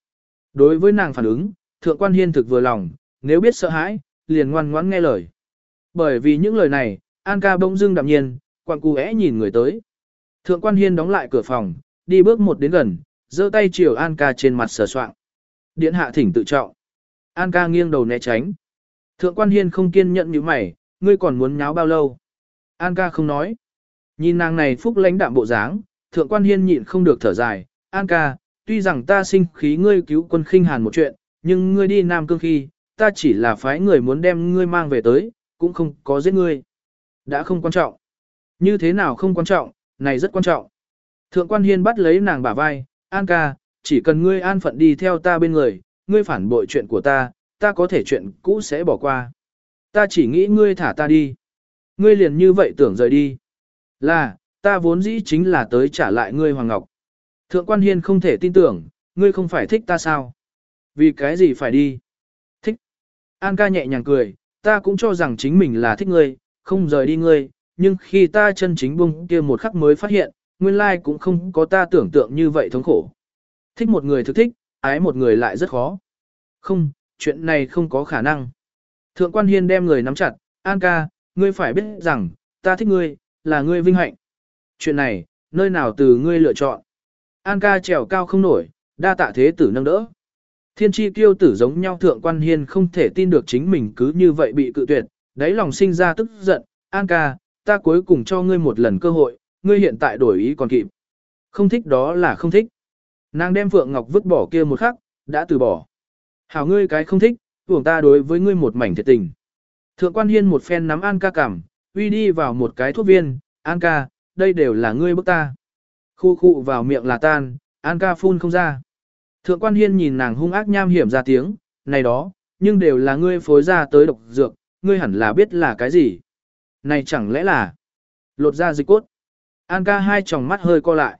Đối với nàng phản ứng, thượng quan hiên thực vừa lòng, nếu biết sợ hãi, liền ngoan ngoãn nghe lời. Bởi vì những lời này, An ca bỗng dưng đạm nhiên, quặng cú é nhìn người tới. Thượng quan hiên đóng lại cửa phòng, đi bước một đến gần, giơ tay chiều An ca trên mặt sờ soạng. Điện hạ thỉnh tự trọng. An ca nghiêng đầu né tránh. Thượng quan hiên không kiên nhẫn như mày, ngươi còn muốn nháo bao lâu? An ca không nói. Nhìn nàng này phúc lãnh đạm bộ dáng, thượng quan hiên nhịn không được thở dài. An ca, tuy rằng ta sinh khí ngươi cứu quân khinh hàn một chuyện, nhưng ngươi đi Nam Cương khi, ta chỉ là phái người muốn đem ngươi mang về tới, cũng không có giết ngươi. Đã không quan trọng. Như thế nào không quan trọng, này rất quan trọng. Thượng quan hiên bắt lấy nàng bả vai, An ca, chỉ cần ngươi an phận đi theo ta bên người, ngươi phản bội chuyện của ta, ta có thể chuyện cũ sẽ bỏ qua. Ta chỉ nghĩ ngươi thả ta đi. Ngươi liền như vậy tưởng rời đi. Là, ta vốn dĩ chính là tới trả lại ngươi Hoàng Ngọc. Thượng quan hiên không thể tin tưởng, ngươi không phải thích ta sao? Vì cái gì phải đi? Thích. An ca nhẹ nhàng cười, ta cũng cho rằng chính mình là thích ngươi, không rời đi ngươi, nhưng khi ta chân chính bung kia một khắc mới phát hiện, nguyên lai cũng không có ta tưởng tượng như vậy thống khổ. Thích một người thực thích, ái một người lại rất khó. Không, chuyện này không có khả năng. Thượng quan hiên đem người nắm chặt, An ca, ngươi phải biết rằng, ta thích ngươi, là ngươi vinh hạnh. Chuyện này, nơi nào từ ngươi lựa chọn. An ca trèo cao không nổi, đa tạ thế tử nâng đỡ. Thiên tri kiêu tử giống nhau thượng quan hiên không thể tin được chính mình cứ như vậy bị cự tuyệt, đáy lòng sinh ra tức giận, An ca, ta cuối cùng cho ngươi một lần cơ hội, ngươi hiện tại đổi ý còn kịp. Không thích đó là không thích. Nàng đem Phượng Ngọc vứt bỏ kia một khắc, đã từ bỏ. Hảo ngươi cái không thích, tưởng ta đối với ngươi một mảnh thiệt tình. Thượng quan hiên một phen nắm An ca cảm, uy đi vào một cái thuốc viên, An ca, đây đều là ngươi bức ta. Khu khu vào miệng là tan, An ca phun không ra. Thượng quan hiên nhìn nàng hung ác nham hiểm ra tiếng, này đó, nhưng đều là ngươi phối ra tới độc dược, ngươi hẳn là biết là cái gì. Này chẳng lẽ là lột ra dịch cốt. An ca hai tròng mắt hơi co lại.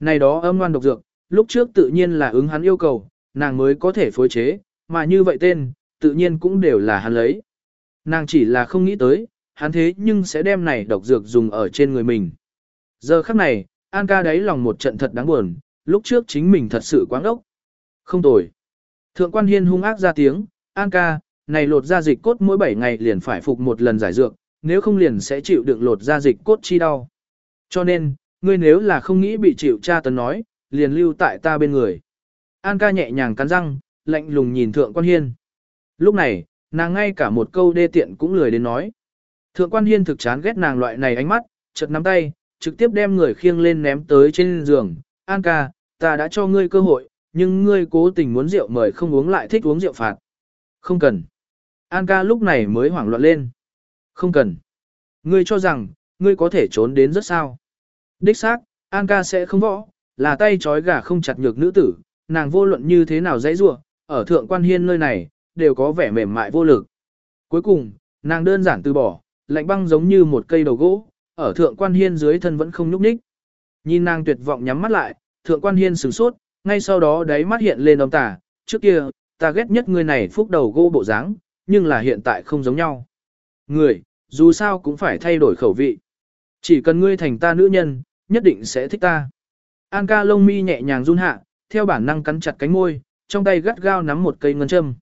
Này đó âm ngoan độc dược, lúc trước tự nhiên là ứng hắn yêu cầu, nàng mới có thể phối chế, mà như vậy tên, tự nhiên cũng đều là hắn lấy. Nàng chỉ là không nghĩ tới, hắn thế nhưng sẽ đem này độc dược dùng ở trên người mình. Giờ khắc này, An ca đáy lòng một trận thật đáng buồn, lúc trước chính mình thật sự quáng ốc. Không tồi. Thượng quan hiên hung ác ra tiếng, An ca, này lột da dịch cốt mỗi 7 ngày liền phải phục một lần giải dược, nếu không liền sẽ chịu đựng lột da dịch cốt chi đau. Cho nên, ngươi nếu là không nghĩ bị chịu cha tấn nói, liền lưu tại ta bên người. An ca nhẹ nhàng cắn răng, lạnh lùng nhìn thượng quan hiên. Lúc này, nàng ngay cả một câu đê tiện cũng lười đến nói. Thượng quan hiên thực chán ghét nàng loại này ánh mắt, chật nắm tay, trực tiếp đem người khiêng lên ném tới trên giường. An ca, ta đã cho ngươi cơ hội, nhưng ngươi cố tình muốn rượu mời không uống lại thích uống rượu phạt. Không cần. An ca lúc này mới hoảng loạn lên. Không cần. Ngươi cho rằng, ngươi có thể trốn đến rất sao. Đích xác, An ca sẽ không võ, là tay trói gà không chặt nhược nữ tử, nàng vô luận như thế nào dãy rua, ở thượng quan hiên nơi này, đều có vẻ mềm mại vô lực. Cuối cùng, nàng đơn giản từ bỏ, lạnh băng giống như một cây đầu gỗ, ở thượng quan hiên dưới thân vẫn không nhúc nhích. Nhìn nàng tuyệt vọng nhắm mắt lại, thượng quan hiên sửng sốt, ngay sau đó đáy mắt hiện lên âm tà, trước kia, ta ghét nhất người này phúc đầu gỗ bộ dáng, nhưng là hiện tại không giống nhau. Người, dù sao cũng phải thay đổi khẩu vị. Chỉ cần ngươi thành ta nữ nhân, nhất định sẽ thích ta. An ca lông mi nhẹ nhàng run hạ, theo bản năng cắn chặt cánh môi, trong tay gắt gao nắm một cây ngân châm.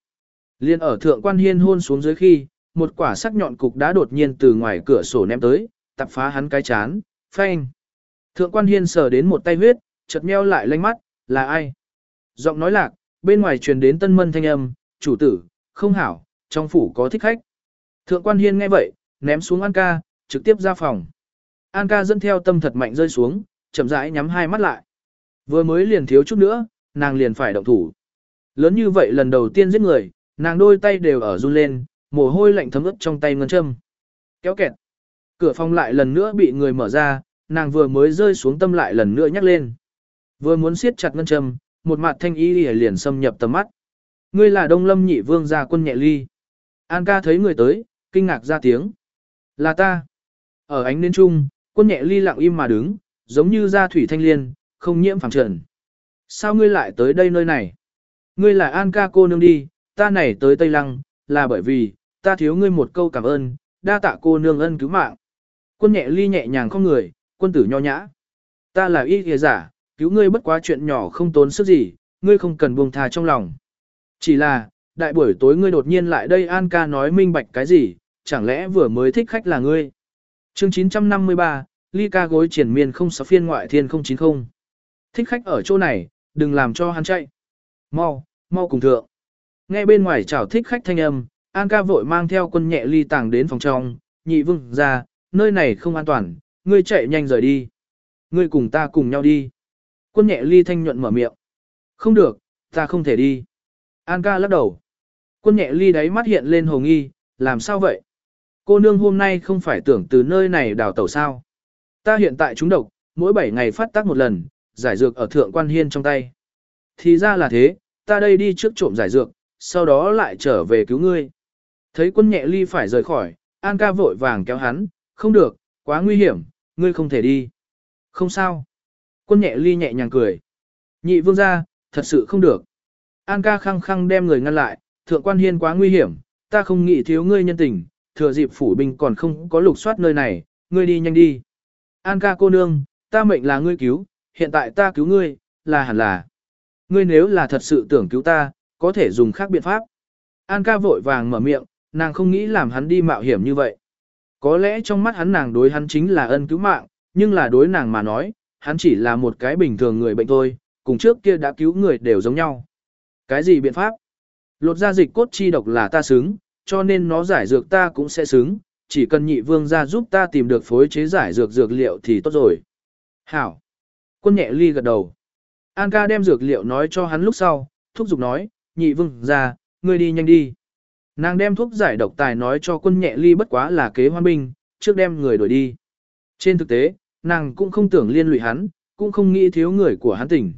Liên ở thượng quan hiên hôn xuống dưới khi, một quả sắc nhọn cục đá đột nhiên từ ngoài cửa sổ ném tới, tập phá hắn cái chán, phanh. Thượng quan hiên sờ đến một tay huyết, chợt meo lại lanh mắt, là ai? Giọng nói lạc, bên ngoài truyền đến tân mân thanh âm, chủ tử, không hảo, trong phủ có thích khách. Thượng quan hiên nghe vậy, ném xuống An ca, trực tiếp ra phòng. An ca dẫn theo tâm thật mạnh rơi xuống, chậm rãi nhắm hai mắt lại. Vừa mới liền thiếu chút nữa, nàng liền phải động thủ. Lớn như vậy lần đầu tiên giết người, nàng đôi tay đều ở run lên, mồ hôi lạnh thấm ướt trong tay ngân châm. Kéo kẹt. Cửa phòng lại lần nữa bị người mở ra, nàng vừa mới rơi xuống tâm lại lần nữa nhắc lên. Vừa muốn siết chặt ngân châm, một mặt thanh y liền xâm nhập tầm mắt. Ngươi là Đông Lâm nhị vương gia quân nhẹ ly. An ca thấy người tới, kinh ngạc ra tiếng. Là ta. Ở ánh nến trung, quân nhẹ ly lặng im mà đứng, giống như gia thủy thanh liên, không nhiễm phẳng trần. Sao ngươi lại tới đây nơi này? Ngươi là An ca cô nương đi, ta này tới Tây Lăng, là bởi vì, ta thiếu ngươi một câu cảm ơn, đa tạ cô nương ân cứu mạng. Quân nhẹ ly nhẹ nhàng không người, quân tử nho nhã. Ta là y kìa giả, cứu ngươi bất quá chuyện nhỏ không tốn sức gì, ngươi không cần buông thà trong lòng. Chỉ là, đại buổi tối ngươi đột nhiên lại đây An ca nói minh bạch cái gì, chẳng lẽ vừa mới thích khách là ngươi. Chương 953, ly ca gối triển miên không sáu phiên ngoại thiên 090. Thích khách ở chỗ này, đừng làm cho hắn chạy. Mau, mau cùng thượng. Nghe bên ngoài chào thích khách thanh âm, An ca vội mang theo quân nhẹ ly tàng đến phòng trong, nhị vương ra, nơi này không an toàn, ngươi chạy nhanh rời đi. Ngươi cùng ta cùng nhau đi. Quân nhẹ ly thanh nhuận mở miệng. Không được, ta không thể đi. An ca lắc đầu. Quân nhẹ ly đáy mắt hiện lên hồ nghi, làm sao vậy? Cô nương hôm nay không phải tưởng từ nơi này đào tẩu sao? Ta hiện tại trúng độc, mỗi 7 ngày phát tác một lần, giải dược ở thượng quan hiên trong tay. Thì ra là thế, ta đây đi trước trộm giải dược, sau đó lại trở về cứu ngươi. Thấy quân nhẹ ly phải rời khỏi, An ca vội vàng kéo hắn, không được, quá nguy hiểm, ngươi không thể đi. Không sao. Quân nhẹ ly nhẹ nhàng cười. Nhị vương ra, thật sự không được. An ca khăng khăng đem người ngăn lại, thượng quan hiên quá nguy hiểm, ta không nghĩ thiếu ngươi nhân tình, thừa dịp phủ binh còn không có lục soát nơi này, ngươi đi nhanh đi. An ca cô nương, ta mệnh là ngươi cứu, hiện tại ta cứu ngươi, là hẳn là. Ngươi nếu là thật sự tưởng cứu ta, có thể dùng khác biện pháp. An ca vội vàng mở miệng, nàng không nghĩ làm hắn đi mạo hiểm như vậy. Có lẽ trong mắt hắn nàng đối hắn chính là ân cứu mạng, nhưng là đối nàng mà nói, hắn chỉ là một cái bình thường người bệnh thôi, cùng trước kia đã cứu người đều giống nhau. Cái gì biện pháp? Lột ra dịch cốt chi độc là ta xứng, cho nên nó giải dược ta cũng sẽ xứng, chỉ cần nhị vương ra giúp ta tìm được phối chế giải dược dược liệu thì tốt rồi. Hảo. Quân nhẹ ly gật đầu. An ca đem dược liệu nói cho hắn lúc sau, thúc giục nói, nhị vương ra, ngươi đi nhanh đi. Nàng đem thuốc giải độc tài nói cho quân nhẹ ly bất quá là kế hoan binh, trước đem người đuổi đi. Trên thực tế, nàng cũng không tưởng liên lụy hắn, cũng không nghĩ thiếu người của hắn tỉnh.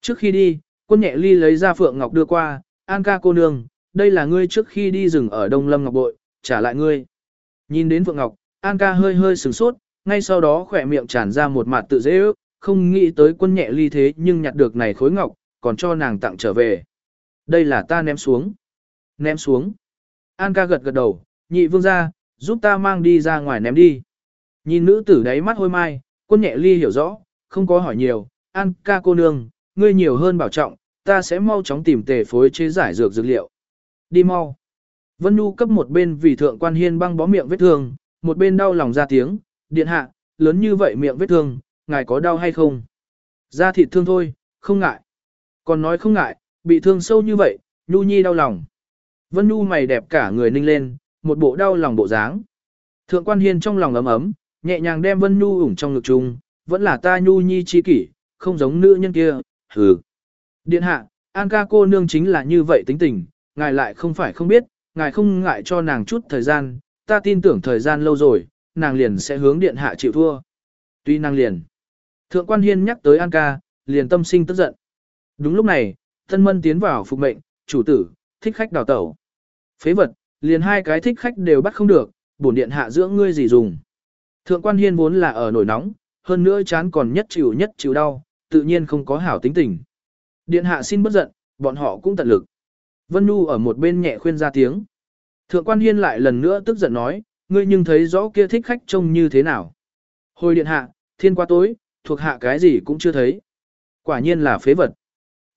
Trước khi đi, quân nhẹ ly lấy ra phượng ngọc đưa qua, an ca cô nương, đây là ngươi trước khi đi rừng ở Đông Lâm Ngọc Bội, trả lại ngươi. Nhìn đến phượng ngọc, an ca hơi hơi sửng sốt, ngay sau đó khỏe miệng tràn ra một mặt tự dễ ước, không nghĩ tới quân nhẹ ly thế nhưng nhặt được này khối ngọc, còn cho nàng tặng trở về. Đây là ta ném xuống. Ném xuống. An ca gật gật đầu, nhị vương ra, giúp ta mang đi ra ngoài ném đi. Nhìn nữ tử đáy mắt hôi mai, quân nhẹ ly hiểu rõ, không có hỏi nhiều, an ca cô nương, ngươi nhiều hơn bảo trọng, ta sẽ mau chóng tìm tề phối chế giải dược dược liệu. Đi mau. Vân Nhu cấp một bên vì thượng quan hiên băng bó miệng vết thương, một bên đau lòng ra tiếng, điện hạ, lớn như vậy miệng vết thương, ngài có đau hay không? Da thịt thương thôi, không ngại. Còn nói không ngại, bị thương sâu như vậy, Nhu Nhi đau lòng. Vân Nhu mày đẹp cả người ninh lên, một bộ đau lòng bộ dáng. Thượng quan hiên trong lòng ấm ấm, nhẹ nhàng đem Vân Nhu ủng trong ngực chung, vẫn là ta Nhu Nhi chi kỷ, không giống nữ nhân kia, hừ. Điện hạ, An ca cô nương chính là như vậy tính tình, ngài lại không phải không biết, ngài không ngại cho nàng chút thời gian, ta tin tưởng thời gian lâu rồi, nàng liền sẽ hướng điện hạ chịu thua. Tuy nàng liền. Thượng quan hiên nhắc tới An ca, liền tâm sinh tức giận. Đúng lúc này, thân mân tiến vào phục mệnh, chủ tử, thích khách đào tẩu. Phế vật, liền hai cái thích khách đều bắt không được, bổn điện hạ dưỡng ngươi gì dùng. Thượng quan hiên vốn là ở nổi nóng, hơn nữa chán còn nhất chịu nhất chịu đau, tự nhiên không có hảo tính tình. Điện hạ xin bất giận, bọn họ cũng tận lực. Vân Nhu ở một bên nhẹ khuyên ra tiếng. Thượng quan hiên lại lần nữa tức giận nói, ngươi nhưng thấy rõ kia thích khách trông như thế nào. Hồi điện hạ, thiên qua tối, thuộc hạ cái gì cũng chưa thấy. Quả nhiên là phế vật.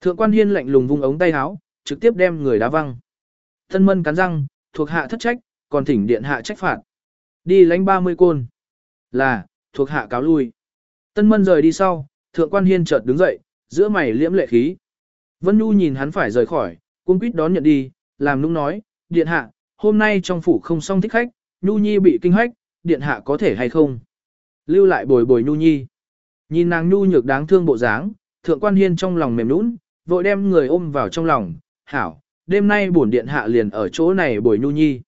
Thượng quan hiên lạnh lùng vung ống tay áo, trực tiếp đem người đá văng. Thân mân cắn răng, thuộc hạ thất trách, còn thỉnh điện hạ trách phạt. Đi lánh 30 côn. Là, thuộc hạ cáo lui. Tân mân rời đi sau, thượng quan hiên chợt đứng dậy, giữa mày liễm lệ khí. Vân Nhu nhìn hắn phải rời khỏi, cung quýt đón nhận đi, làm nũng nói, điện hạ, hôm nay trong phủ không xong thích khách, Nhu Nhi bị kinh hách, điện hạ có thể hay không? Lưu lại bồi bồi Nhu Nhi. Nhìn nàng Nhu nhược đáng thương bộ dáng, thượng quan hiên trong lòng mềm nũng, vội đem người ôm vào trong lòng, hảo, đêm nay bổn điện hạ liền ở chỗ này bồi Nhu Nhi.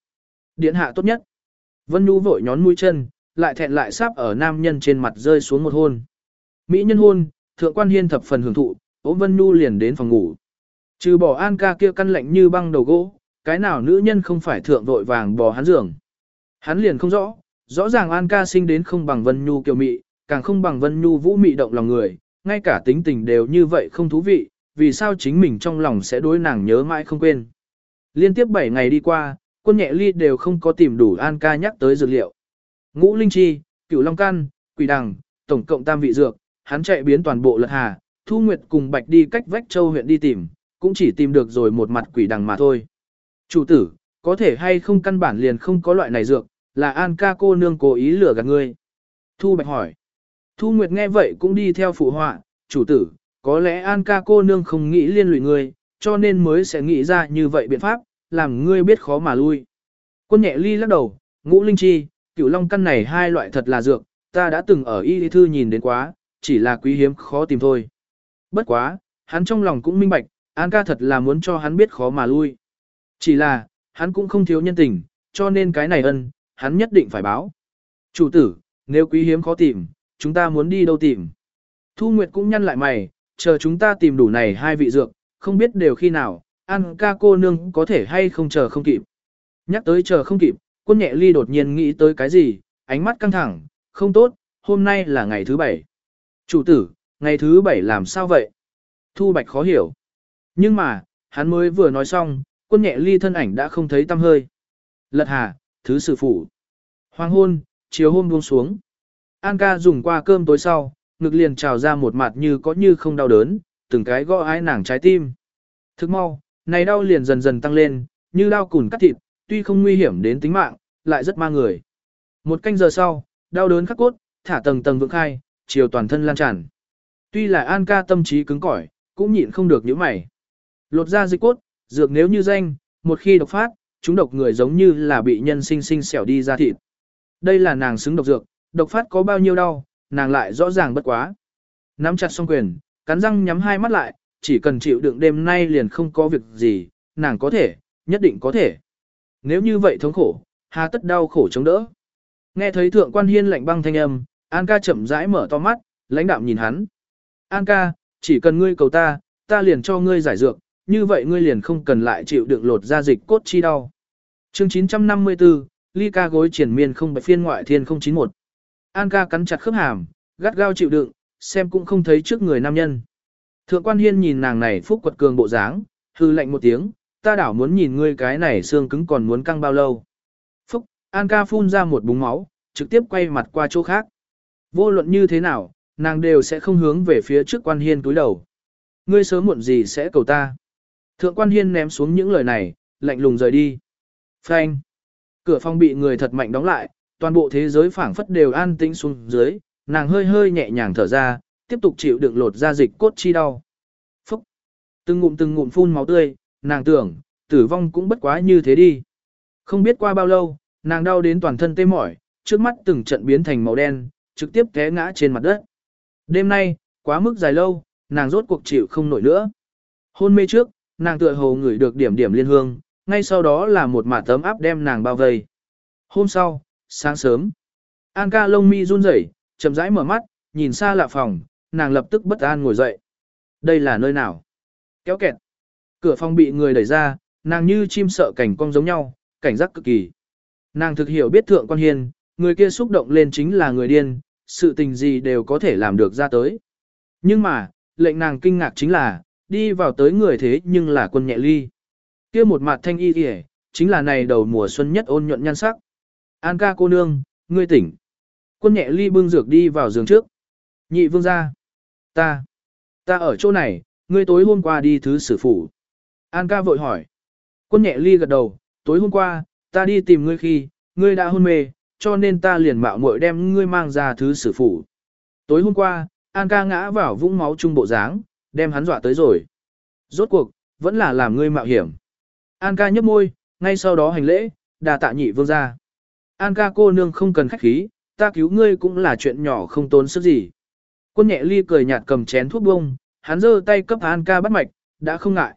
Điện hạ tốt nhất. Vân Nhu vội nhón mũi chân, lại thẹn lại sắp ở nam nhân trên mặt rơi xuống một hôn. Mỹ nhân hôn, thượng quan hiên thập phần hưởng thụ, ốm Vân Nhu liền đến phòng ngủ. Trừ bỏ an ca kia căn lạnh như băng đầu gỗ, cái nào nữ nhân không phải thượng vội vàng bò hắn giường. Hắn liền không rõ, rõ ràng an ca sinh đến không bằng Vân Nhu kiều mị, càng không bằng Vân Nhu vũ mị động lòng người, ngay cả tính tình đều như vậy không thú vị, vì sao chính mình trong lòng sẽ đối nàng nhớ mãi không quên. Liên tiếp 7 ngày đi qua, quân nhẹ ly đều không có tìm đủ an ca nhắc tới dược liệu. Ngũ linh chi, cửu long căn, quỷ đằng, tổng cộng tam vị dược, hắn chạy biến toàn bộ lật hà, thu nguyệt cùng bạch đi cách vách châu huyện đi tìm, cũng chỉ tìm được rồi một mặt quỷ đằng mà thôi. Chủ tử, có thể hay không căn bản liền không có loại này dược, là an ca cô nương cố ý lừa gạt ngươi. Thu bạch hỏi. Thu nguyệt nghe vậy cũng đi theo phụ họa, chủ tử, có lẽ an ca cô nương không nghĩ liên lụy ngươi, cho nên mới sẽ nghĩ ra như vậy biện pháp, làm ngươi biết khó mà lui. Quân nhẹ ly lắc đầu, ngũ linh chi, cửu long căn này hai loại thật là dược, ta đã từng ở y thư nhìn đến quá, chỉ là quý hiếm khó tìm thôi. Bất quá, hắn trong lòng cũng minh bạch, An ca thật là muốn cho hắn biết khó mà lui. Chỉ là, hắn cũng không thiếu nhân tình, cho nên cái này ân, hắn nhất định phải báo. Chủ tử, nếu quý hiếm khó tìm, chúng ta muốn đi đâu tìm. Thu Nguyệt cũng nhăn lại mày, chờ chúng ta tìm đủ này hai vị dược, không biết đều khi nào, ăn ca cô nương có thể hay không chờ không kịp. Nhắc tới chờ không kịp, quân nhẹ ly đột nhiên nghĩ tới cái gì, ánh mắt căng thẳng, không tốt, hôm nay là ngày thứ bảy. Chủ tử, ngày thứ bảy làm sao vậy? Thu Bạch khó hiểu. Nhưng mà, hắn mới vừa nói xong, quân nhẹ ly thân ảnh đã không thấy tăm hơi. Lật hà, thứ sử phụ Hoàng hôn, chiều hôm buông xuống. An ca dùng qua cơm tối sau, ngực liền trào ra một mặt như có như không đau đớn, từng cái gõ ái nàng trái tim. Thức mau, này đau liền dần dần tăng lên, như đau cùn cắt thịt, tuy không nguy hiểm đến tính mạng, lại rất ma người. Một canh giờ sau, đau đớn khắc cốt, thả tầng tầng vượng khai, chiều toàn thân lan tràn. Tuy là An ca tâm trí cứng cỏi, cũng nhịn không được những mày. Lột ra dịch cốt, dược nếu như danh, một khi độc phát, chúng độc người giống như là bị nhân sinh sinh xẻo đi ra thịt. Đây là nàng xứng độc dược, độc phát có bao nhiêu đau, nàng lại rõ ràng bất quá. Nắm chặt song quyền, cắn răng nhắm hai mắt lại, chỉ cần chịu đựng đêm nay liền không có việc gì, nàng có thể, nhất định có thể. Nếu như vậy thống khổ, hà tất đau khổ chống đỡ. Nghe thấy thượng quan hiên lạnh băng thanh âm, An ca chậm rãi mở to mắt, lãnh đạm nhìn hắn. An ca, chỉ cần ngươi cầu ta, ta liền cho ngươi giải dược, như vậy ngươi liền không cần lại chịu đựng lột ra dịch cốt chi đau. Chương 954, ly ca gối triển miên không bạch phiên ngoại thiên 091. An ca cắn chặt khớp hàm, gắt gao chịu đựng, xem cũng không thấy trước người nam nhân. Thượng quan hiên nhìn nàng này phúc quật cường bộ dáng, hư lạnh một tiếng, ta đảo muốn nhìn ngươi cái này xương cứng còn muốn căng bao lâu. Phúc, An ca phun ra một búng máu, trực tiếp quay mặt qua chỗ khác. Vô luận như thế nào, nàng đều sẽ không hướng về phía trước quan hiên túi đầu. Ngươi sớm muộn gì sẽ cầu ta. Thượng quan hiên ném xuống những lời này, lạnh lùng rời đi. Phanh. Cửa phòng bị người thật mạnh đóng lại, toàn bộ thế giới phảng phất đều an tĩnh xuống dưới, nàng hơi hơi nhẹ nhàng thở ra, tiếp tục chịu đựng lột ra dịch cốt chi đau. Phúc. Từng ngụm từng ngụm phun máu tươi, nàng tưởng, tử vong cũng bất quá như thế đi. Không biết qua bao lâu, nàng đau đến toàn thân tê mỏi, trước mắt từng trận biến thành màu đen, trực tiếp té ngã trên mặt đất. Đêm nay, quá mức dài lâu, nàng rốt cuộc chịu không nổi nữa. Hôn mê trước, nàng tựa hồ ngửi được điểm điểm liên hương, ngay sau đó là một mả tấm áp đem nàng bao vây. Hôm sau, sáng sớm, An ca lông mi run rẩy, chậm rãi mở mắt, nhìn xa lạ phòng, nàng lập tức bất an ngồi dậy. Đây là nơi nào? Kéo kẹt. Cửa phòng bị người đẩy ra, nàng như chim sợ cảnh cong giống nhau, cảnh giác cực kỳ. Nàng thực hiểu biết thượng quan hiên, người kia xúc động lên chính là người điên, sự tình gì đều có thể làm được ra tới. Nhưng mà, lệnh nàng kinh ngạc chính là, đi vào tới người thế nhưng là quân nhẹ ly. kia một mặt thanh y kìa, chính là này đầu mùa xuân nhất ôn nhuận nhan sắc. An ca cô nương, ngươi tỉnh. Quân nhẹ ly bưng dược đi vào giường trước. Nhị vương ra. Ta. Ta ở chỗ này, ngươi tối hôm qua đi thứ sử phủ. An ca vội hỏi. Quân nhẹ ly gật đầu, tối hôm qua, ta đi tìm ngươi khi, ngươi đã hôn mê, cho nên ta liền mạo muội đem ngươi mang ra thứ sử phủ. Tối hôm qua, An ca ngã vào vũng máu trung bộ dáng, đem hắn dọa tới rồi. Rốt cuộc, vẫn là làm ngươi mạo hiểm. An ca nhấp môi, ngay sau đó hành lễ, đà tạ nhị vương ra. An ca cô nương không cần khách khí, ta cứu ngươi cũng là chuyện nhỏ không tốn sức gì. Quân nhẹ ly cười nhạt cầm chén thuốc bông, hắn giơ tay cấp An ca bắt mạch, đã không ngại.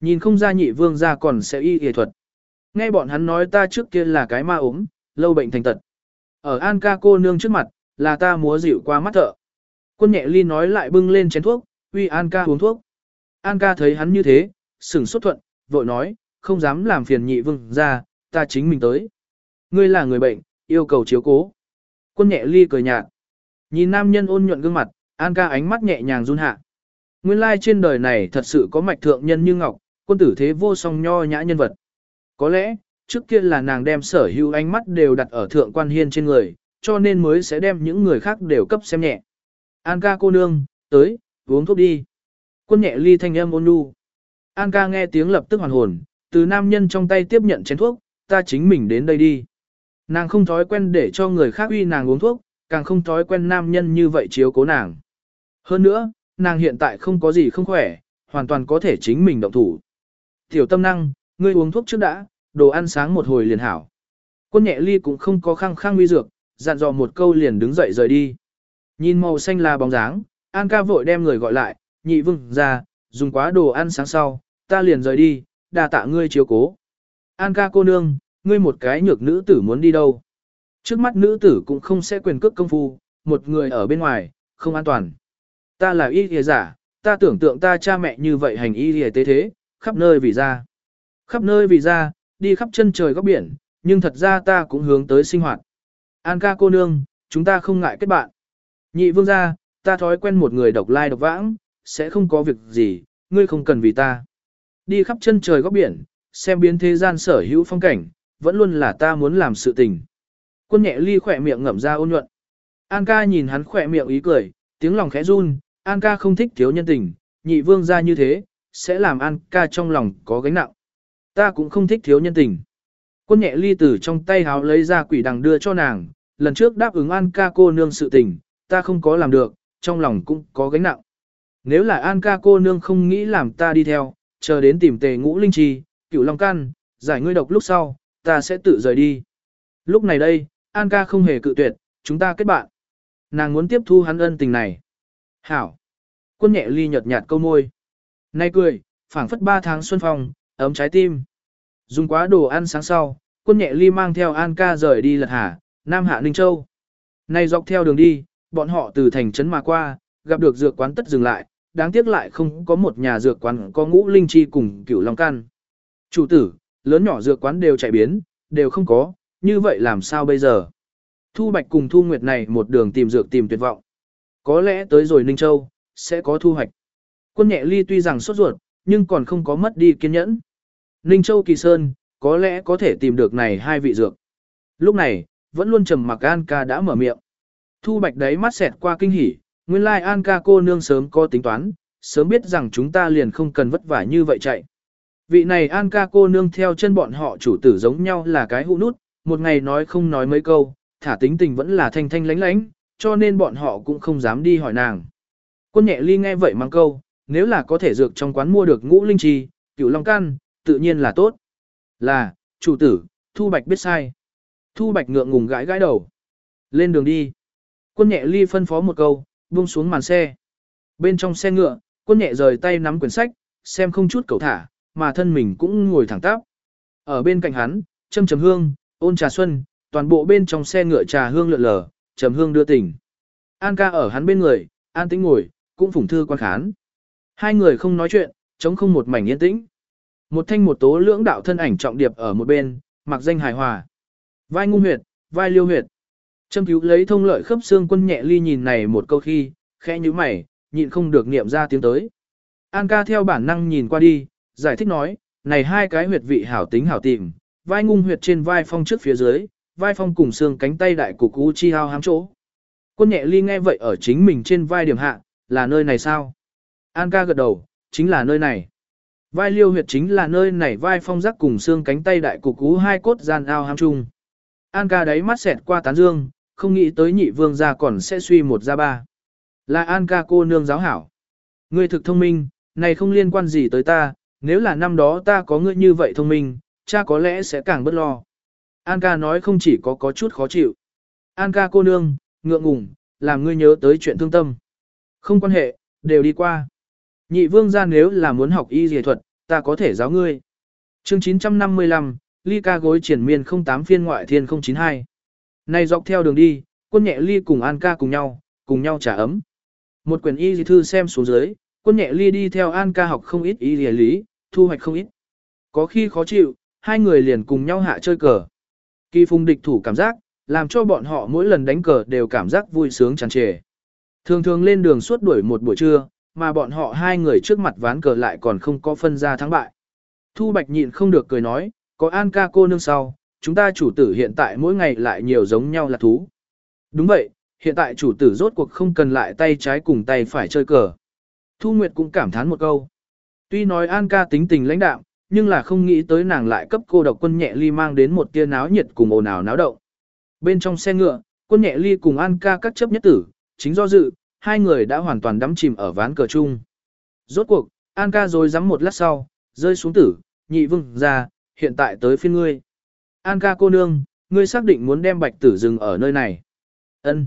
Nhìn không ra nhị vương ra còn sẽ y y thuật. Nghe bọn hắn nói ta trước kia là cái ma ốm, lâu bệnh thành tật. Ở An ca cô nương trước mặt, là ta múa dịu qua mắt thợ. Quân nhẹ ly nói lại bưng lên chén thuốc, uy An ca uống thuốc. An ca thấy hắn như thế, sửng sốt thuận, vội nói, không dám làm phiền nhị vương ra, ta chính mình tới. Ngươi là người bệnh, yêu cầu chiếu cố. Quân nhẹ ly cười nhạt. Nhìn nam nhân ôn nhuận gương mặt, An ca ánh mắt nhẹ nhàng run hạ. Nguyên lai trên đời này thật sự có mạch thượng nhân như ngọc, quân tử thế vô song nho nhã nhân vật. Có lẽ, trước kia là nàng đem sở hữu ánh mắt đều đặt ở thượng quan hiên trên người, cho nên mới sẽ đem những người khác đều cấp xem nhẹ. An ca cô nương, tới, uống thuốc đi. Quân nhẹ ly thanh âm ôn nhu. An ca nghe tiếng lập tức hoàn hồn, từ nam nhân trong tay tiếp nhận chén thuốc, ta chính mình đến đây đi. Nàng không thói quen để cho người khác uy nàng uống thuốc, càng không thói quen nam nhân như vậy chiếu cố nàng. Hơn nữa, nàng hiện tại không có gì không khỏe, hoàn toàn có thể chính mình động thủ. Tiểu tâm năng, ngươi uống thuốc trước đã, đồ ăn sáng một hồi liền hảo. Quân nhẹ ly cũng không có khăng khăng uy dược, dặn dò một câu liền đứng dậy rời đi. Nhìn màu xanh là bóng dáng, An ca vội đem người gọi lại, nhị vương ra, dùng quá đồ ăn sáng sau, ta liền rời đi, đà tạ ngươi chiếu cố. An ca cô nương, ngươi một cái nhược nữ tử muốn đi đâu? Trước mắt nữ tử cũng không sẽ quyền cước công phu, một người ở bên ngoài, không an toàn. Ta là y Hề giả, ta tưởng tượng ta cha mẹ như vậy hành y Hề tế thế, khắp nơi vì ra. Khắp nơi vì ra, đi khắp chân trời góc biển, nhưng thật ra ta cũng hướng tới sinh hoạt. An ca cô nương, chúng ta không ngại kết bạn. Nhị vương gia, ta thói quen một người độc lai độc vãng, sẽ không có việc gì, ngươi không cần vì ta. Đi khắp chân trời góc biển, xem biến thế gian sở hữu phong cảnh, vẫn luôn là ta muốn làm sự tình. Quân nhẹ ly khỏe miệng ngậm ra ôn nhuận. An ca nhìn hắn khỏe miệng ý cười, tiếng lòng khẽ run, An ca không thích thiếu nhân tình, nhị vương gia như thế, sẽ làm An ca trong lòng có gánh nặng. Ta cũng không thích thiếu nhân tình. Quân nhẹ ly từ trong tay háo lấy ra quỷ đằng đưa cho nàng, lần trước đáp ứng An ca cô nương sự tình, ta không có làm được, trong lòng cũng có gánh nặng. Nếu là An ca cô nương không nghĩ làm ta đi theo, chờ đến tìm tề ngũ linh chi, cửu long căn, giải ngươi độc lúc sau, ta sẽ tự rời đi. Lúc này đây, An ca không hề cự tuyệt, chúng ta kết bạn. Nàng muốn tiếp thu hắn ân tình này. Hảo. Quân nhẹ ly nhợt nhạt câu môi. Nay cười, phảng phất ba tháng xuân phong, ấm trái tim. Dùng quá đồ ăn sáng sau, quân nhẹ ly mang theo An ca rời đi lật hà, Nam Hạ Ninh Châu. Nay dọc theo đường đi, bọn họ từ thành trấn mà qua, gặp được dược quán tất dừng lại, đáng tiếc lại không có một nhà dược quán có ngũ linh chi cùng cửu long can. Chủ tử, lớn nhỏ dược quán đều chạy biến, đều không có, như vậy làm sao bây giờ? Thu Bạch cùng Thu Nguyệt này một đường tìm dược tìm tuyệt vọng. Có lẽ tới rồi Ninh Châu, sẽ có thu hoạch. Quân nhẹ ly tuy rằng sốt ruột, nhưng còn không có mất đi kiên nhẫn. Ninh Châu Kỳ Sơn, có lẽ có thể tìm được này hai vị dược. Lúc này, vẫn luôn trầm mặc An ca đã mở miệng. Thu bạch đấy mắt xẹt qua kinh hỉ, nguyên lai An ca cô nương sớm có tính toán, sớm biết rằng chúng ta liền không cần vất vả như vậy chạy. Vị này An ca cô nương theo chân bọn họ chủ tử giống nhau là cái hũ nút, một ngày nói không nói mấy câu, thả tính tình vẫn là thanh thanh lánh lánh, cho nên bọn họ cũng không dám đi hỏi nàng. Quân nhẹ ly nghe vậy mang câu, nếu là có thể dược trong quán mua được ngũ linh trì, cửu long căn, tự nhiên là tốt. Là, chủ tử, Thu Bạch biết sai. Thu Bạch ngượng ngùng gãi gãi đầu. Lên đường đi. Quân nhẹ ly phân phó một câu, buông xuống màn xe. Bên trong xe ngựa, quân nhẹ rời tay nắm quyển sách, xem không chút cầu thả, mà thân mình cũng ngồi thẳng tắp. Ở bên cạnh hắn, châm trầm hương, ôn trà xuân, toàn bộ bên trong xe ngựa trà hương lượn lờ, trầm hương đưa tình. An ca ở hắn bên người, an tĩnh ngồi, cũng phủng thư quan khán. Hai người không nói chuyện, chống không một mảnh yên tĩnh. Một thanh một tố lưỡng đạo thân ảnh trọng điệp ở một bên, mặc danh hài hòa. Vai ngung huyệt, vai liêu huyệt. Châm cứu lấy thông lợi khớp xương quân nhẹ ly nhìn này một câu khi, khẽ như mày, nhịn không được niệm ra tiếng tới. An ca theo bản năng nhìn qua đi, giải thích nói, này hai cái huyệt vị hảo tính hảo tìm, vai ngung huyệt trên vai phong trước phía dưới, vai phong cùng xương cánh tay đại cục u chi hao hám chỗ. Quân nhẹ ly nghe vậy ở chính mình trên vai điểm hạ, là nơi này sao? An ca gật đầu, chính là nơi này. Vai liêu huyệt chính là nơi này vai phong rắc cùng xương cánh tay đại cục cú hai cốt gian ao ham chung. An ca đáy mắt xẹt qua tán dương, không nghĩ tới nhị vương gia còn sẽ suy một ra ba. Là An ca cô nương giáo hảo. Ngươi thực thông minh, này không liên quan gì tới ta, nếu là năm đó ta có ngươi như vậy thông minh, cha có lẽ sẽ càng bất lo. An ca nói không chỉ có có chút khó chịu. An ca cô nương, ngượng ngùng, làm ngươi nhớ tới chuyện thương tâm. Không quan hệ, đều đi qua. Nhị vương ra nếu là muốn học y dề thuật, ta có thể giáo ngươi. Chương 955, ly ca gối triển miên 08 phiên ngoại thiên 092. Này dọc theo đường đi, quân nhẹ ly cùng An ca cùng nhau, cùng nhau trả ấm. Một quyển y dì thư xem xuống dưới, quân nhẹ ly đi theo An ca học không ít y lý lý, thu hoạch không ít. Có khi khó chịu, hai người liền cùng nhau hạ chơi cờ. Kỳ phùng địch thủ cảm giác, làm cho bọn họ mỗi lần đánh cờ đều cảm giác vui sướng tràn trề. Thường thường lên đường suốt đuổi một buổi trưa, mà bọn họ hai người trước mặt ván cờ lại còn không có phân ra thắng bại. Thu Bạch nhịn không được cười nói, có An ca cô nương sau, chúng ta chủ tử hiện tại mỗi ngày lại nhiều giống nhau là thú. Đúng vậy, hiện tại chủ tử rốt cuộc không cần lại tay trái cùng tay phải chơi cờ. Thu Nguyệt cũng cảm thán một câu. Tuy nói An ca tính tình lãnh đạm, nhưng là không nghĩ tới nàng lại cấp cô độc quân nhẹ ly mang đến một tia náo nhiệt cùng ồn ào náo động. Bên trong xe ngựa, quân nhẹ ly cùng An ca các chấp nhất tử, chính do dự, hai người đã hoàn toàn đắm chìm ở ván cờ chung. Rốt cuộc, An ca rồi dám một lát sau, rơi xuống tử, nhị vương ra, hiện tại tới phiên ngươi. An ca cô nương, ngươi xác định muốn đem bạch tử dừng ở nơi này. ân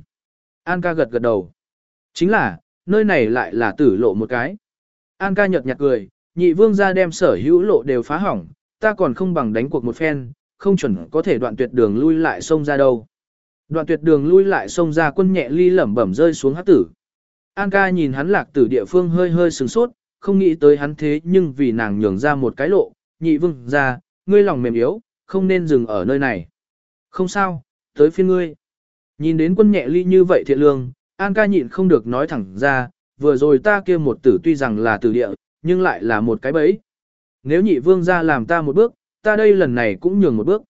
An ca gật gật đầu. Chính là, nơi này lại là tử lộ một cái. An ca nhật nhạt cười, nhị vương ra đem sở hữu lộ đều phá hỏng, ta còn không bằng đánh cuộc một phen, không chuẩn có thể đoạn tuyệt đường lui lại sông ra đâu. Đoạn tuyệt đường lui lại sông ra quân nhẹ ly lẩm bẩm rơi xuống hát tử. An ca nhìn hắn lạc tử địa phương hơi hơi sừng sốt, không nghĩ tới hắn thế nhưng vì nàng nhường ra một cái lộ, nhị vương ra, ngươi lòng mềm yếu, không nên dừng ở nơi này. Không sao, tới phiên ngươi. Nhìn đến quân nhẹ ly như vậy thiện lương, An ca nhịn không được nói thẳng ra, vừa rồi ta kia một tử tuy rằng là tử địa, nhưng lại là một cái bẫy. Nếu nhị vương ra làm ta một bước, ta đây lần này cũng nhường một bước.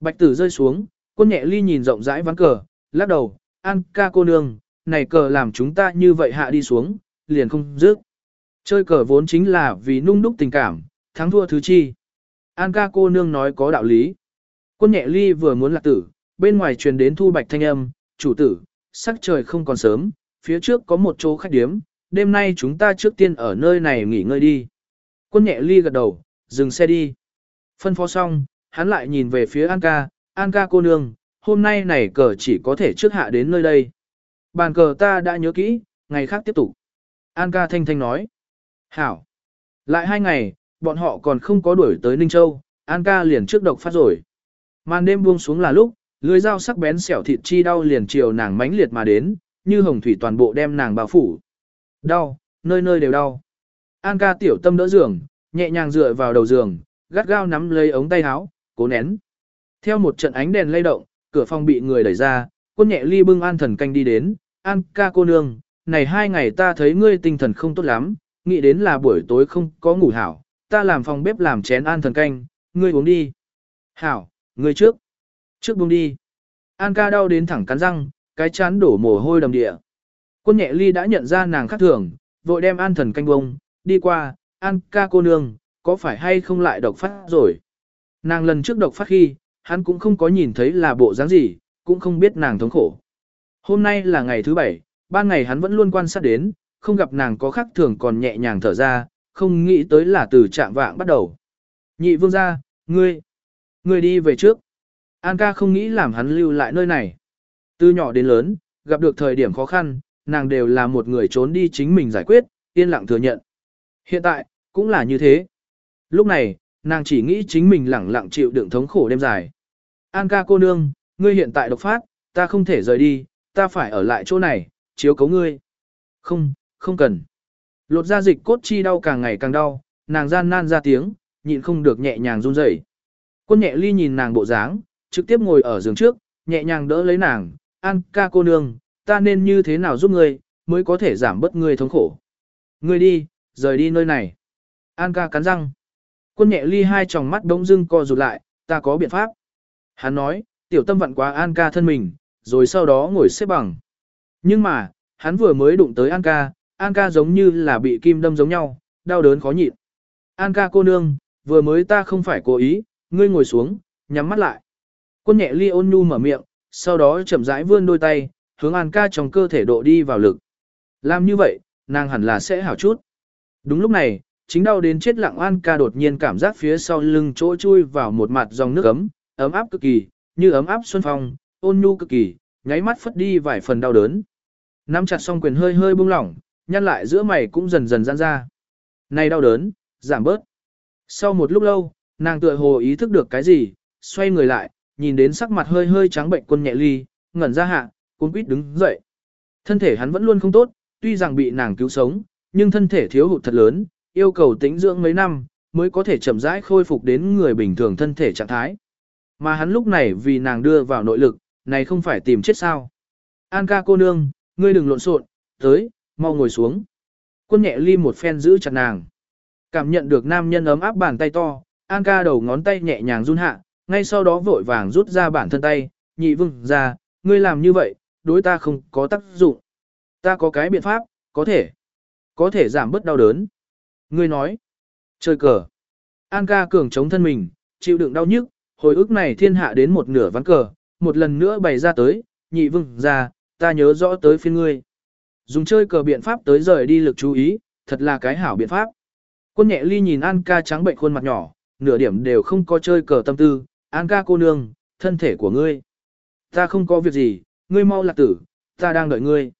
Bạch tử rơi xuống, quân nhẹ ly nhìn rộng rãi ván cờ, lắc đầu, An ca cô nương, này cờ làm chúng ta như vậy hạ đi xuống, liền không dứt. Chơi cờ vốn chính là vì nung đúc tình cảm, thắng thua thứ chi. An ca cô nương nói có đạo lý. Quân nhẹ ly vừa muốn lạc tử, bên ngoài truyền đến thu bạch thanh âm, chủ tử, sắc trời không còn sớm, phía trước có một chỗ khách điếm, đêm nay chúng ta trước tiên ở nơi này nghỉ ngơi đi. Quân nhẹ ly gật đầu, dừng xe đi. Phân phó xong, hắn lại nhìn về phía An ca, An ca cô nương, hôm nay này cờ chỉ có thể trước hạ đến nơi đây. Bàn cờ ta đã nhớ kỹ, ngày khác tiếp tục. An ca thanh thanh nói. Hảo. Lại hai ngày, bọn họ còn không có đuổi tới Ninh Châu, An ca liền trước độc phát rồi. Màn đêm buông xuống là lúc, lưới dao sắc bén xẻo thịt chi đau liền chiều nàng mãnh liệt mà đến, như hồng thủy toàn bộ đem nàng bao phủ. Đau, nơi nơi đều đau. An ca tiểu tâm đỡ giường, nhẹ nhàng dựa vào đầu giường, gắt gao nắm lấy ống tay áo, cố nén. Theo một trận ánh đèn lay động, cửa phòng bị người đẩy ra, quân nhẹ ly bưng an thần canh đi đến, An ca cô nương, này hai ngày ta thấy ngươi tinh thần không tốt lắm, nghĩ đến là buổi tối không có ngủ hảo, ta làm phòng bếp làm chén an thần canh, ngươi uống đi. Hảo, ngươi trước. Trước buông đi. An ca đau đến thẳng cắn răng, cái chán đổ mồ hôi đầm địa. Quân nhẹ ly đã nhận ra nàng khác thường, vội đem an thần canh bông, đi qua, an ca cô nương, có phải hay không lại độc phát rồi. Nàng lần trước độc phát khi, hắn cũng không có nhìn thấy là bộ dáng gì, cũng không biết nàng thống khổ. Hôm nay là ngày thứ bảy, ban ngày hắn vẫn luôn quan sát đến, không gặp nàng có khác thường còn nhẹ nhàng thở ra, không nghĩ tới là từ trạng vạng bắt đầu. Nhị vương gia, ngươi, ngươi đi về trước. An ca không nghĩ làm hắn lưu lại nơi này. Từ nhỏ đến lớn, gặp được thời điểm khó khăn, nàng đều là một người trốn đi chính mình giải quyết, yên lặng thừa nhận. Hiện tại, cũng là như thế. Lúc này, nàng chỉ nghĩ chính mình lẳng lặng chịu đựng thống khổ đêm dài. An ca cô nương, ngươi hiện tại độc phát, ta không thể rời đi, ta phải ở lại chỗ này, chiếu cấu ngươi. Không, không cần. Lột da dịch cốt chi đau càng ngày càng đau, nàng gian nan ra tiếng, nhịn không được nhẹ nhàng run rẩy. Quân nhẹ ly nhìn nàng bộ dáng, trực tiếp ngồi ở giường trước, nhẹ nhàng đỡ lấy nàng, an ca cô nương, ta nên như thế nào giúp ngươi, mới có thể giảm bớt ngươi thống khổ. Ngươi đi, rời đi nơi này. An ca cắn răng. Quân nhẹ ly hai tròng mắt đống dưng co rụt lại, ta có biện pháp. Hắn nói, tiểu tâm vặn quá An ca thân mình, rồi sau đó ngồi xếp bằng. Nhưng mà, hắn vừa mới đụng tới An ca, An ca giống như là bị kim đâm giống nhau, đau đớn khó nhịn. An ca cô nương, vừa mới ta không phải cố ý, ngươi ngồi xuống, nhắm mắt lại. Quân nhẹ ly ôn nhu mở miệng, sau đó chậm rãi vươn đôi tay, hướng An ca trong cơ thể độ đi vào lực. Làm như vậy, nàng hẳn là sẽ hảo chút. Đúng lúc này, chính đau đến chết lặng An ca đột nhiên cảm giác phía sau lưng chỗ chui vào một mặt dòng nước ấm, ấm áp cực kỳ, như ấm áp xuân phong, ôn nhu cực kỳ, nháy mắt phất đi vài phần đau đớn. Nắm chặt song quyền hơi hơi buông lỏng, nhăn lại giữa mày cũng dần dần giãn ra. Này đau đớn, giảm bớt. Sau một lúc lâu, nàng tựa hồ ý thức được cái gì, xoay người lại, nhìn đến sắc mặt hơi hơi trắng bệnh quân nhẹ ly, ngẩn ra hạ, cuốn quýt đứng dậy. Thân thể hắn vẫn luôn không tốt, tuy rằng bị nàng cứu sống, nhưng thân thể thiếu hụt thật lớn, yêu cầu tĩnh dưỡng mấy năm, mới có thể chậm rãi khôi phục đến người bình thường thân thể trạng thái. Mà hắn lúc này vì nàng đưa vào nội lực, này không phải tìm chết sao. An ca cô nương, ngươi đừng lộn xộn, tới, mau ngồi xuống. Quân nhẹ ly một phen giữ chặt nàng. Cảm nhận được nam nhân ấm áp bàn tay to, An ca đầu ngón tay nhẹ nhàng run hạ, ngay sau đó vội vàng rút ra bản thân tay, nhị vương ra, ngươi làm như vậy, đối ta không có tác dụng. Ta có cái biện pháp, có thể, có thể giảm bớt đau đớn. Ngươi nói, chơi cờ. An ca cường chống thân mình, chịu đựng đau nhức, hồi ức này thiên hạ đến một nửa ván cờ, một lần nữa bày ra tới, nhị vương ra, ta nhớ rõ tới phiên ngươi. Dùng chơi cờ biện pháp tới rời đi lực chú ý, thật là cái hảo biện pháp. Quân nhẹ ly nhìn An ca trắng bệnh khuôn mặt nhỏ, nửa điểm đều không có chơi cờ tâm tư, An ca cô nương, thân thể của ngươi. Ta không có việc gì, ngươi mau lạc tử, ta đang đợi ngươi.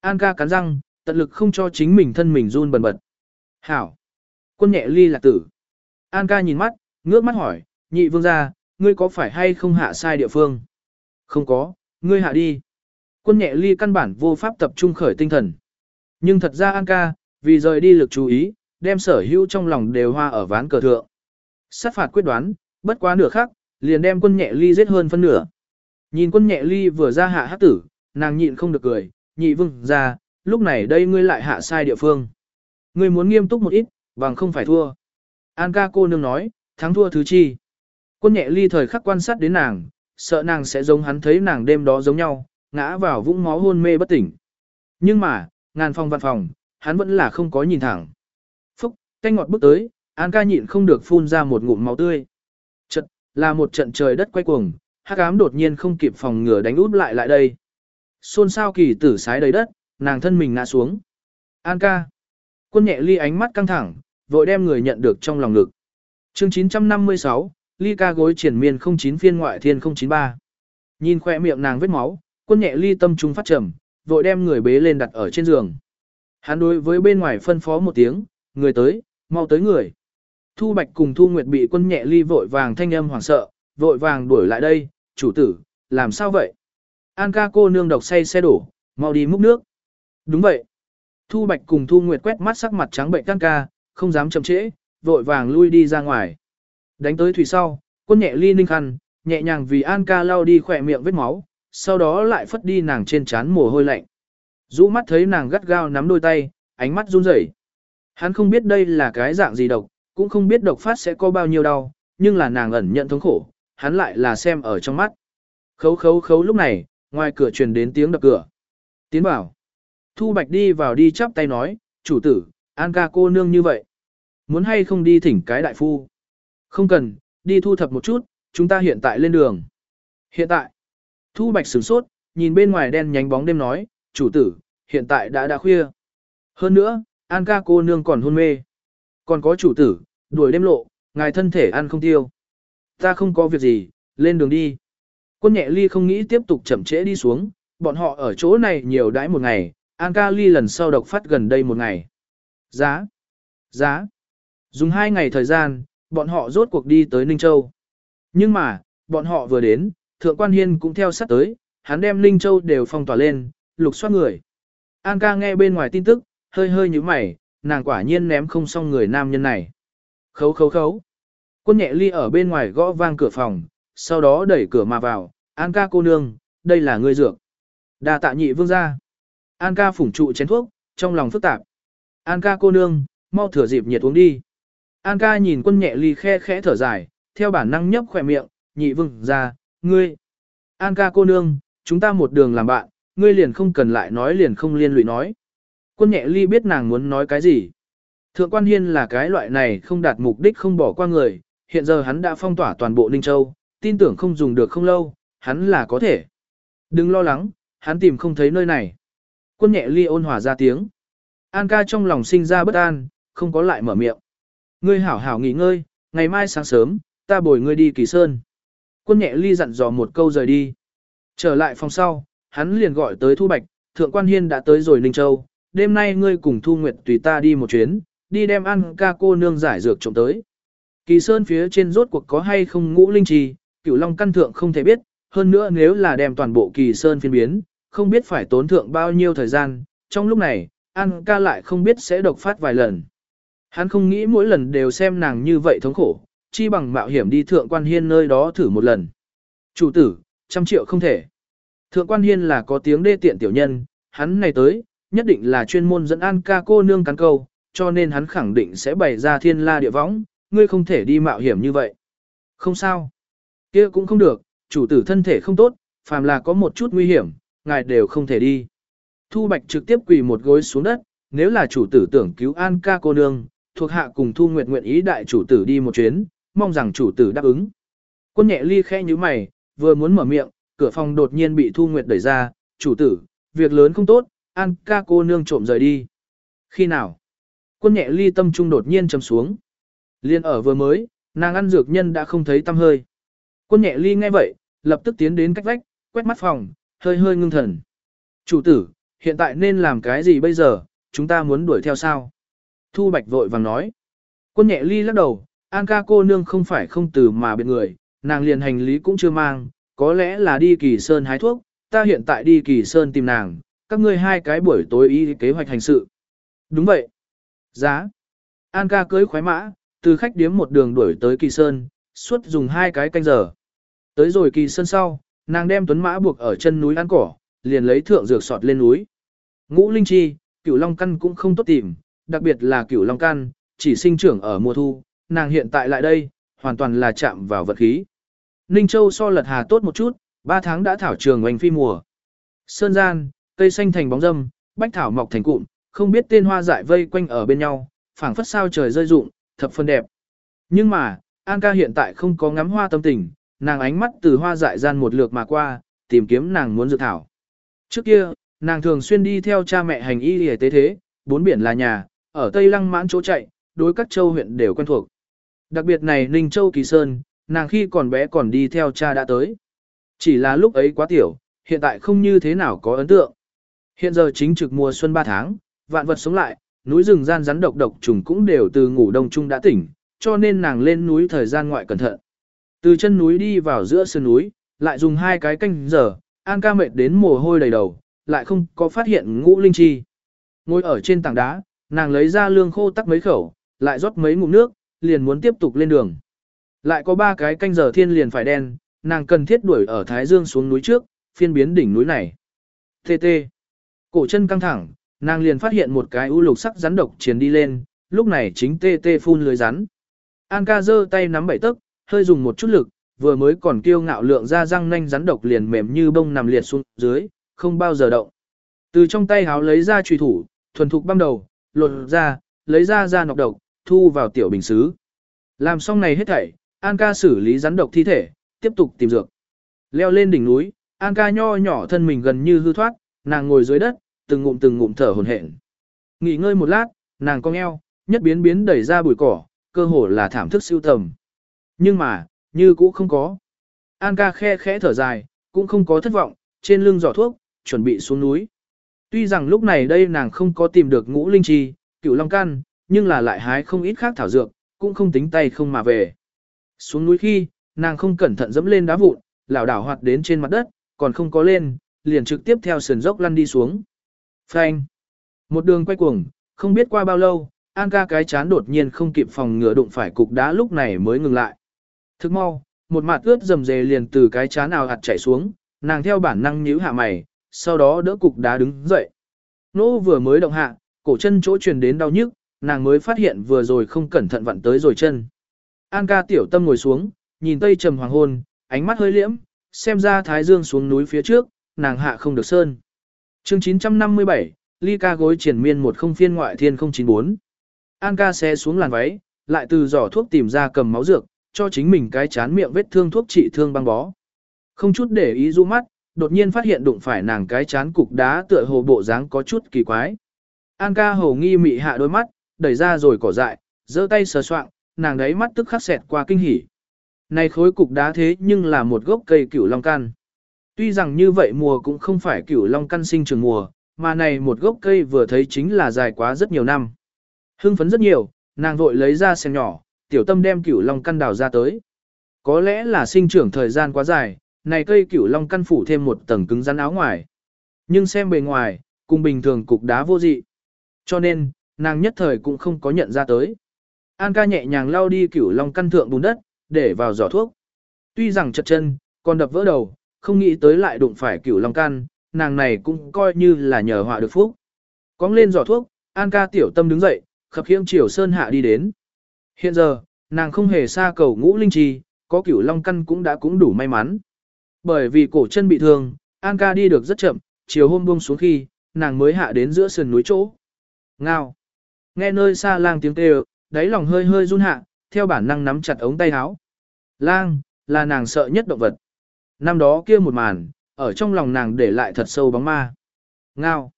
An ca cắn răng, tận lực không cho chính mình thân mình run bần bật. Hảo. Quân nhẹ ly lạc tử. An ca nhìn mắt, ngước mắt hỏi, nhị vương gia, ngươi có phải hay không hạ sai địa phương? Không có, ngươi hạ đi. Quân nhẹ ly căn bản vô pháp tập trung khởi tinh thần. Nhưng thật ra An ca, vì rời đi lực chú ý, đem sở hữu trong lòng đều hoa ở ván cờ thượng. Sát phạt quyết đoán, bất quá nửa khắc, liền đem quân nhẹ ly giết hơn phân nửa. Nhìn quân nhẹ ly vừa ra hạ hát tử, nàng nhịn không được cười, nhị vương ra, lúc này đây ngươi lại hạ sai địa phương. Ngươi muốn nghiêm túc một ít, bằng không phải thua. An ca cô nương nói, thắng thua thứ chi. Quân nhẹ ly thời khắc quan sát đến nàng, sợ nàng sẽ giống hắn thấy nàng đêm đó giống nhau, ngã vào vũng máu hôn mê bất tỉnh. Nhưng mà, ngàn phòng văn phòng, hắn vẫn là không có nhìn thẳng. Phúc, canh ngọt bước tới, An ca nhịn không được phun ra một ngụm máu tươi. Là một trận trời đất quay cuồng, hắc ám đột nhiên không kịp phòng ngừa đánh út lại lại đây. Xôn xao kỳ tử sái đầy đất, nàng thân mình ngã xuống. An ca. Quân nhẹ ly ánh mắt căng thẳng, vội đem người nhận được trong lòng ngực. Chương 956, ly ca gối triển miên 09 phiên ngoại thiên 093. Nhìn khoe miệng nàng vết máu, quân nhẹ ly tâm trung phát trầm, vội đem người bế lên đặt ở trên giường. Hắn đối với bên ngoài phân phó một tiếng, người tới, mau tới người. Thu Bạch cùng Thu Nguyệt bị quân nhẹ ly vội vàng thanh âm hoảng sợ, vội vàng đuổi lại đây, chủ tử, làm sao vậy? An ca cô nương độc say xe đổ, mau đi múc nước. Đúng vậy. Thu Bạch cùng Thu Nguyệt quét mắt sắc mặt trắng bệnh An ca, không dám chậm trễ, vội vàng lui đi ra ngoài. Đánh tới thủy sau, quân nhẹ ly ninh khăn, nhẹ nhàng vì An ca lau đi khỏe miệng vết máu, sau đó lại phất đi nàng trên trán mồ hôi lạnh. Rũ mắt thấy nàng gắt gao nắm đôi tay, ánh mắt run rẩy. Hắn không biết đây là cái dạng gì độc, cũng không biết độc phát sẽ có bao nhiêu đau, nhưng là nàng ẩn nhận thống khổ, hắn lại là xem ở trong mắt. Khấu khấu khấu lúc này, ngoài cửa truyền đến tiếng đập cửa. Tiến bảo. Thu Bạch đi vào đi chắp tay nói, chủ tử, An ca cô nương như vậy. Muốn hay không đi thỉnh cái đại phu? Không cần, đi thu thập một chút, chúng ta hiện tại lên đường. Hiện tại, Thu Bạch sửng sốt, nhìn bên ngoài đen nhánh bóng đêm nói, chủ tử, hiện tại đã đã khuya. Hơn nữa, An ca cô nương còn hôn mê. Còn có chủ tử, đuổi đêm lộ, ngài thân thể ăn không tiêu. Ta không có việc gì, lên đường đi. Quân nhẹ ly không nghĩ tiếp tục chậm trễ đi xuống, bọn họ ở chỗ này nhiều đãi một ngày, An ca ly lần sau độc phát gần đây một ngày. Giá, giá, dùng hai ngày thời gian, bọn họ rốt cuộc đi tới Ninh Châu. Nhưng mà, bọn họ vừa đến, Thượng Quan Hiên cũng theo sát tới, hắn đem Ninh Châu đều phong tỏa lên, lục soát người. An ca nghe bên ngoài tin tức, hơi hơi như mày, nàng quả nhiên ném không xong người nam nhân này. Khấu khấu khấu. Quân nhẹ ly ở bên ngoài gõ vang cửa phòng, sau đó đẩy cửa mà vào, An ca cô nương, đây là ngươi dược. đa tạ nhị vương gia. An ca phủng trụ chén thuốc, trong lòng phức tạp. An ca cô nương, mau thửa dịp nhiệt uống đi. An ca nhìn quân nhẹ ly khe khẽ thở dài, theo bản năng nhấp khỏe miệng, nhị vương gia, ngươi. An ca cô nương, chúng ta một đường làm bạn, ngươi liền không cần lại nói liền không liên lụy nói. Quân nhẹ ly biết nàng muốn nói cái gì. Thượng quan hiên là cái loại này không đạt mục đích không bỏ qua người, hiện giờ hắn đã phong tỏa toàn bộ Ninh Châu, tin tưởng không dùng được không lâu, hắn là có thể. Đừng lo lắng, hắn tìm không thấy nơi này. Quân nhẹ ly ôn hòa ra tiếng. An ca trong lòng sinh ra bất an, không có lại mở miệng. Ngươi hảo hảo nghỉ ngơi, ngày mai sáng sớm, ta bồi ngươi đi kỳ sơn. Quân nhẹ ly dặn dò một câu rời đi. Trở lại phòng sau, hắn liền gọi tới Thu Bạch, Thượng Quan Hiên đã tới rồi Ninh Châu, đêm nay ngươi cùng Thu Nguyệt tùy ta đi một chuyến, đi đem ăn ca cô nương giải dược trộm tới. Kỳ Sơn phía trên rốt cuộc có hay không ngũ linh trì, cửu long căn thượng không thể biết, hơn nữa nếu là đem toàn bộ Kỳ Sơn phiên biến, không biết phải tốn thượng bao nhiêu thời gian, trong lúc này, ăn ca lại không biết sẽ độc phát vài lần. Hắn không nghĩ mỗi lần đều xem nàng như vậy thống khổ, chi bằng mạo hiểm đi thượng quan hiên nơi đó thử một lần. Chủ tử, trăm triệu không thể. Thượng quan hiên là có tiếng đê tiện tiểu nhân, hắn này tới, nhất định là chuyên môn dẫn an ca cô nương cắn câu, cho nên hắn khẳng định sẽ bày ra thiên la địa võng, ngươi không thể đi mạo hiểm như vậy. Không sao. kia cũng không được, chủ tử thân thể không tốt, phàm là có một chút nguy hiểm, ngài đều không thể đi. Thu Bạch trực tiếp quỳ một gối xuống đất, nếu là chủ tử tưởng cứu an ca cô nương, thuộc hạ cùng Thu Nguyệt nguyện ý đại chủ tử đi một chuyến, mong rằng chủ tử đáp ứng. Quân nhẹ ly khẽ như mày, vừa muốn mở miệng, cửa phòng đột nhiên bị Thu Nguyệt đẩy ra, chủ tử, việc lớn không tốt, An ca cô nương trộm rời đi. Khi nào? Quân nhẹ ly tâm trung đột nhiên chầm xuống. Liên ở vừa mới, nàng ăn dược nhân đã không thấy tâm hơi. Quân nhẹ ly nghe vậy, lập tức tiến đến cách vách, quét mắt phòng, hơi hơi ngưng thần. Chủ tử, hiện tại nên làm cái gì bây giờ, chúng ta muốn đuổi theo sao? Thu Bạch vội vàng nói. Quân nhẹ ly lắc đầu, An ca cô nương không phải không từ mà biệt người, nàng liền hành lý cũng chưa mang, có lẽ là đi kỳ sơn hái thuốc, ta hiện tại đi kỳ sơn tìm nàng, các ngươi hai cái buổi tối y kế hoạch hành sự. Đúng vậy. Giá. An ca cưới khoái mã, từ khách điếm một đường đuổi tới kỳ sơn, suốt dùng hai cái canh giờ. Tới rồi kỳ sơn sau, nàng đem tuấn mã buộc ở chân núi ăn cỏ, liền lấy thượng dược sọt lên núi. Ngũ linh chi, cửu long căn cũng không tốt tìm, đặc biệt là cửu long căn, chỉ sinh trưởng ở mùa thu, nàng hiện tại lại đây, hoàn toàn là chạm vào vật khí. Ninh Châu so lật hà tốt một chút, ba tháng đã thảo trường oanh phi mùa. Sơn gian, cây xanh thành bóng râm, bách thảo mọc thành cụm, không biết tên hoa dại vây quanh ở bên nhau, phảng phất sao trời rơi rụng, thập phân đẹp. Nhưng mà, An ca hiện tại không có ngắm hoa tâm tình, nàng ánh mắt từ hoa dại gian một lượt mà qua, tìm kiếm nàng muốn dự thảo. Trước kia, nàng thường xuyên đi theo cha mẹ hành y hề tế thế, bốn biển là nhà, ở Tây Lăng mãn chỗ chạy, đối các châu huyện đều quen thuộc. Đặc biệt này Ninh Châu Kỳ Sơn, nàng khi còn bé còn đi theo cha đã tới. Chỉ là lúc ấy quá tiểu, hiện tại không như thế nào có ấn tượng. Hiện giờ chính trực mùa xuân 3 tháng, vạn vật sống lại, núi rừng gian rắn độc độc trùng cũng đều từ ngủ đông chung đã tỉnh, cho nên nàng lên núi thời gian ngoại cẩn thận. Từ chân núi đi vào giữa sơn núi, lại dùng hai cái canh giờ, An ca mệt đến mồ hôi đầy đầu, lại không có phát hiện ngũ linh chi. Ngồi ở trên tảng đá, nàng lấy ra lương khô tắc mấy khẩu, lại rót mấy ngụm nước, liền muốn tiếp tục lên đường. Lại có ba cái canh giờ thiên liền phải đen, nàng cần thiết đuổi ở Thái Dương xuống núi trước, phiên biến đỉnh núi này. Tê tê. Cổ chân căng thẳng, nàng liền phát hiện một cái u lục sắc rắn độc chiến đi lên, lúc này chính tê tê phun lưới rắn. An ca giơ tay nắm bảy tấc, hơi dùng một chút lực, vừa mới còn kiêu ngạo lượng ra răng nanh rắn độc liền mềm như bông nằm liệt xuống dưới, không bao giờ động. Từ trong tay háo lấy ra truy thủ, thuần thục băm đầu, lột ra, lấy ra ra nọc độc, thu vào tiểu bình xứ. Làm xong này hết thảy, An ca xử lý rắn độc thi thể, tiếp tục tìm dược. Leo lên đỉnh núi, An ca nho nhỏ thân mình gần như hư thoát, nàng ngồi dưới đất, từng ngụm từng ngụm thở hổn hển. Nghỉ ngơi một lát, nàng cong eo, nhất biến biến đẩy ra bụi cỏ, cơ hồ là thảm thức siêu tầm. Nhưng mà, như cũ không có. An ca khe khẽ thở dài, cũng không có thất vọng, trên lưng giỏ thuốc, chuẩn bị xuống núi. Tuy rằng lúc này đây nàng không có tìm được ngũ linh chi, cựu long căn, nhưng là lại hái không ít khác thảo dược, cũng không tính tay không mà về. Xuống núi khi, nàng không cẩn thận dẫm lên đá vụn, lảo đảo hoạt đến trên mặt đất, còn không có lên, liền trực tiếp theo sườn dốc lăn đi xuống. Phanh. Một đường quay cuồng, không biết qua bao lâu, An ca cái chán đột nhiên không kịp phòng ngừa đụng phải cục đá lúc này mới ngừng lại. Thức mau, một mặt ướt dầm dề liền từ cái chán nào hạt chảy xuống, nàng theo bản năng nhíu hạ mày, sau đó đỡ cục đá đứng dậy. Nỗ vừa mới động hạ, cổ chân chỗ truyền đến đau nhức, nàng mới phát hiện vừa rồi không cẩn thận vặn tới rồi chân. An ca tiểu tâm ngồi xuống, nhìn tây trầm hoàng hôn, ánh mắt hơi liễm, xem ra thái dương xuống núi phía trước, nàng hạ không được sơn. chương 957, ly ca gối triển miên một không phiên ngoại thiên 094. An ca xe xuống làn váy, lại từ giỏ thuốc tìm ra cầm máu dược, cho chính mình cái chán miệng vết thương thuốc trị thương băng bó. Không chút để ý du mắt, đột nhiên phát hiện đụng phải nàng cái chán cục đá tựa hồ bộ dáng có chút kỳ quái. An ca hồ nghi mị hạ đôi mắt, đẩy ra rồi cỏ dại, giơ tay sờ soạng, nàng đấy mắt tức khắc xẹt qua kinh hỉ. Này khối cục đá thế nhưng là một gốc cây cửu long căn. Tuy rằng như vậy mùa cũng không phải cửu long căn sinh trường mùa, mà này một gốc cây vừa thấy chính là dài quá rất nhiều năm. Hưng phấn rất nhiều, nàng vội lấy ra xem nhỏ, tiểu tâm đem cửu long căn đào ra tới. Có lẽ là sinh trưởng thời gian quá dài, này cây cửu long căn phủ thêm một tầng cứng rắn áo ngoài. Nhưng xem bề ngoài, cùng bình thường cục đá vô dị. Cho nên, nàng nhất thời cũng không có nhận ra tới. An ca nhẹ nhàng lau đi cửu long căn thượng bùn đất, để vào giỏ thuốc. Tuy rằng chật chân, còn đập vỡ đầu, không nghĩ tới lại đụng phải cửu long căn, nàng này cũng coi như là nhờ họa được phúc. Cóng lên giỏ thuốc, An ca tiểu tâm đứng dậy, khập khiễng chiều sơn hạ đi đến. Hiện giờ, nàng không hề xa cầu ngũ linh trì, có cửu long căn cũng đã cũng đủ may mắn. Bởi vì cổ chân bị thương, An ca đi được rất chậm, chiều hôm buông xuống khi, nàng mới hạ đến giữa sườn núi chỗ. Ngao. Nghe nơi xa lang tiếng kêu, đáy lòng hơi hơi run hạ, theo bản năng nắm chặt ống tay áo. Lang, là nàng sợ nhất động vật. Năm đó kia một màn, ở trong lòng nàng để lại thật sâu bóng ma. Ngao.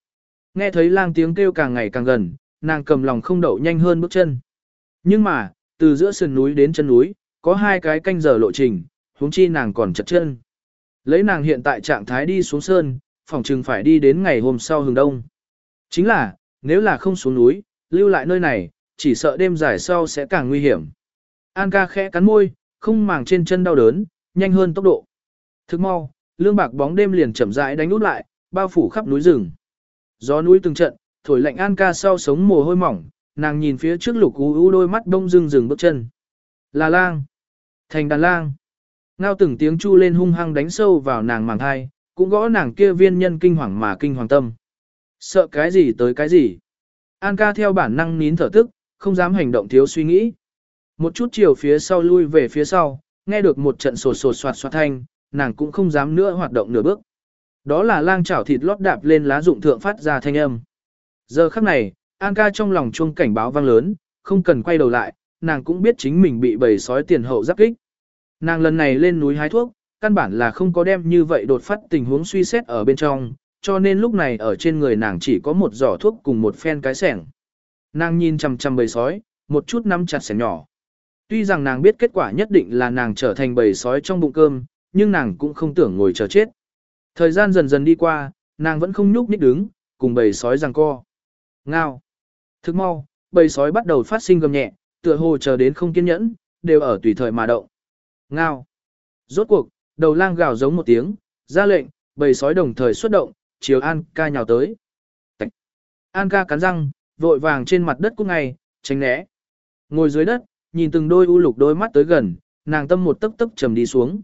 Nghe thấy lang tiếng kêu càng ngày càng gần, nàng cầm lòng không đậu nhanh hơn bước chân. Nhưng mà, từ giữa sườn núi đến chân núi, có hai cái canh giờ lộ trình, huống chi nàng còn chật chân. Lấy nàng hiện tại trạng thái đi xuống sơn, phòng chừng phải đi đến ngày hôm sau hừng đông. Chính là, nếu là không xuống núi, lưu lại nơi này, chỉ sợ đêm dài sau sẽ càng nguy hiểm. An ca khẽ cắn môi, không màng trên chân đau đớn, nhanh hơn tốc độ. Thức mau, lương bạc bóng đêm liền chậm rãi đánh út lại, bao phủ khắp núi rừng. Gió núi từng trận, thổi lạnh An ca sau sống mồ hôi mỏng, nàng nhìn phía trước lục u u đôi mắt đông rừng rừng bước chân. Là lang. Thành đàn lang. Ngao từng tiếng chu lên hung hăng đánh sâu vào nàng màng thai, cũng gõ nàng kia viên nhân kinh hoàng mà kinh hoàng tâm. Sợ cái gì tới cái gì. An ca theo bản năng nín thở tức, không dám hành động thiếu suy nghĩ. Một chút chiều phía sau lui về phía sau, nghe được một trận sột sột soạt soạt thanh, nàng cũng không dám nữa hoạt động nửa bước. Đó là lang chảo thịt lót đạp lên lá dụng thượng phát ra thanh âm. Giờ khắc này, An ca trong lòng chuông cảnh báo vang lớn, không cần quay đầu lại, nàng cũng biết chính mình bị bầy sói tiền hậu giáp kích. Nàng lần này lên núi hái thuốc, căn bản là không có đem như vậy đột phát tình huống suy xét ở bên trong, cho nên lúc này ở trên người nàng chỉ có một giỏ thuốc cùng một phen cái sẻng. Nàng nhìn chằm chằm bầy sói, một chút nắm chặt sẻng nhỏ. Tuy rằng nàng biết kết quả nhất định là nàng trở thành bầy sói trong bụng cơm, nhưng nàng cũng không tưởng ngồi chờ chết. Thời gian dần dần đi qua, nàng vẫn không nhúc nhích đứng, cùng bầy sói giằng co. Ngao. Thức mau, bầy sói bắt đầu phát sinh gầm nhẹ, tựa hồ chờ đến không kiên nhẫn, đều ở tùy thời mà động. Ngao. Rốt cuộc, đầu lang gào giống một tiếng, ra lệnh, bầy sói đồng thời xuất động, chiều An ca nhào tới. Tạch. An ca cắn răng, vội vàng trên mặt đất cũng ngay, tránh né. Ngồi dưới đất, nhìn từng đôi u lục đôi mắt tới gần, nàng tâm một tấc tấc trầm đi xuống.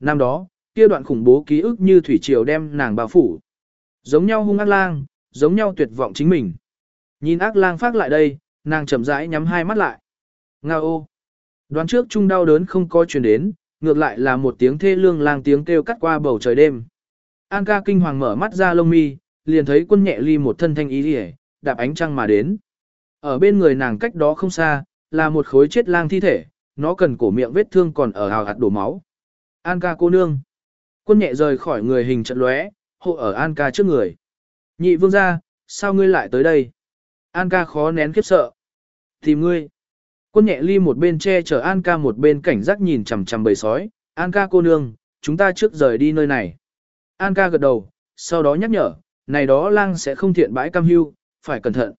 Năm đó, kia đoạn khủng bố ký ức như thủy triều đem nàng bao phủ. Giống nhau hung ác lang, giống nhau tuyệt vọng chính mình. Nhìn ác lang phát lại đây, nàng chậm rãi nhắm hai mắt lại. Nga ô. Đoán trước chung đau đớn không có truyền đến, ngược lại là một tiếng thê lương lang tiếng kêu cắt qua bầu trời đêm. An ca kinh hoàng mở mắt ra lông mi, liền thấy quân nhẹ ly một thân thanh ý rỉa, đạp ánh trăng mà đến. Ở bên người nàng cách đó không xa, là một khối chết lang thi thể, nó cần cổ miệng vết thương còn ở hào hạt đổ máu. An ca cô nương. Quân nhẹ rời khỏi người hình trận lóe, hộ ở An ca trước người. Nhị vương ra, sao ngươi lại tới đây? An ca khó nén khiếp sợ. Tìm ngươi. Quân nhẹ ly một bên che chở An ca một bên cảnh giác nhìn chằm chằm bầy sói. An ca cô nương, chúng ta trước rời đi nơi này. An ca gật đầu, sau đó nhắc nhở, này đó lang sẽ không thiện bãi cam hưu, phải cẩn thận.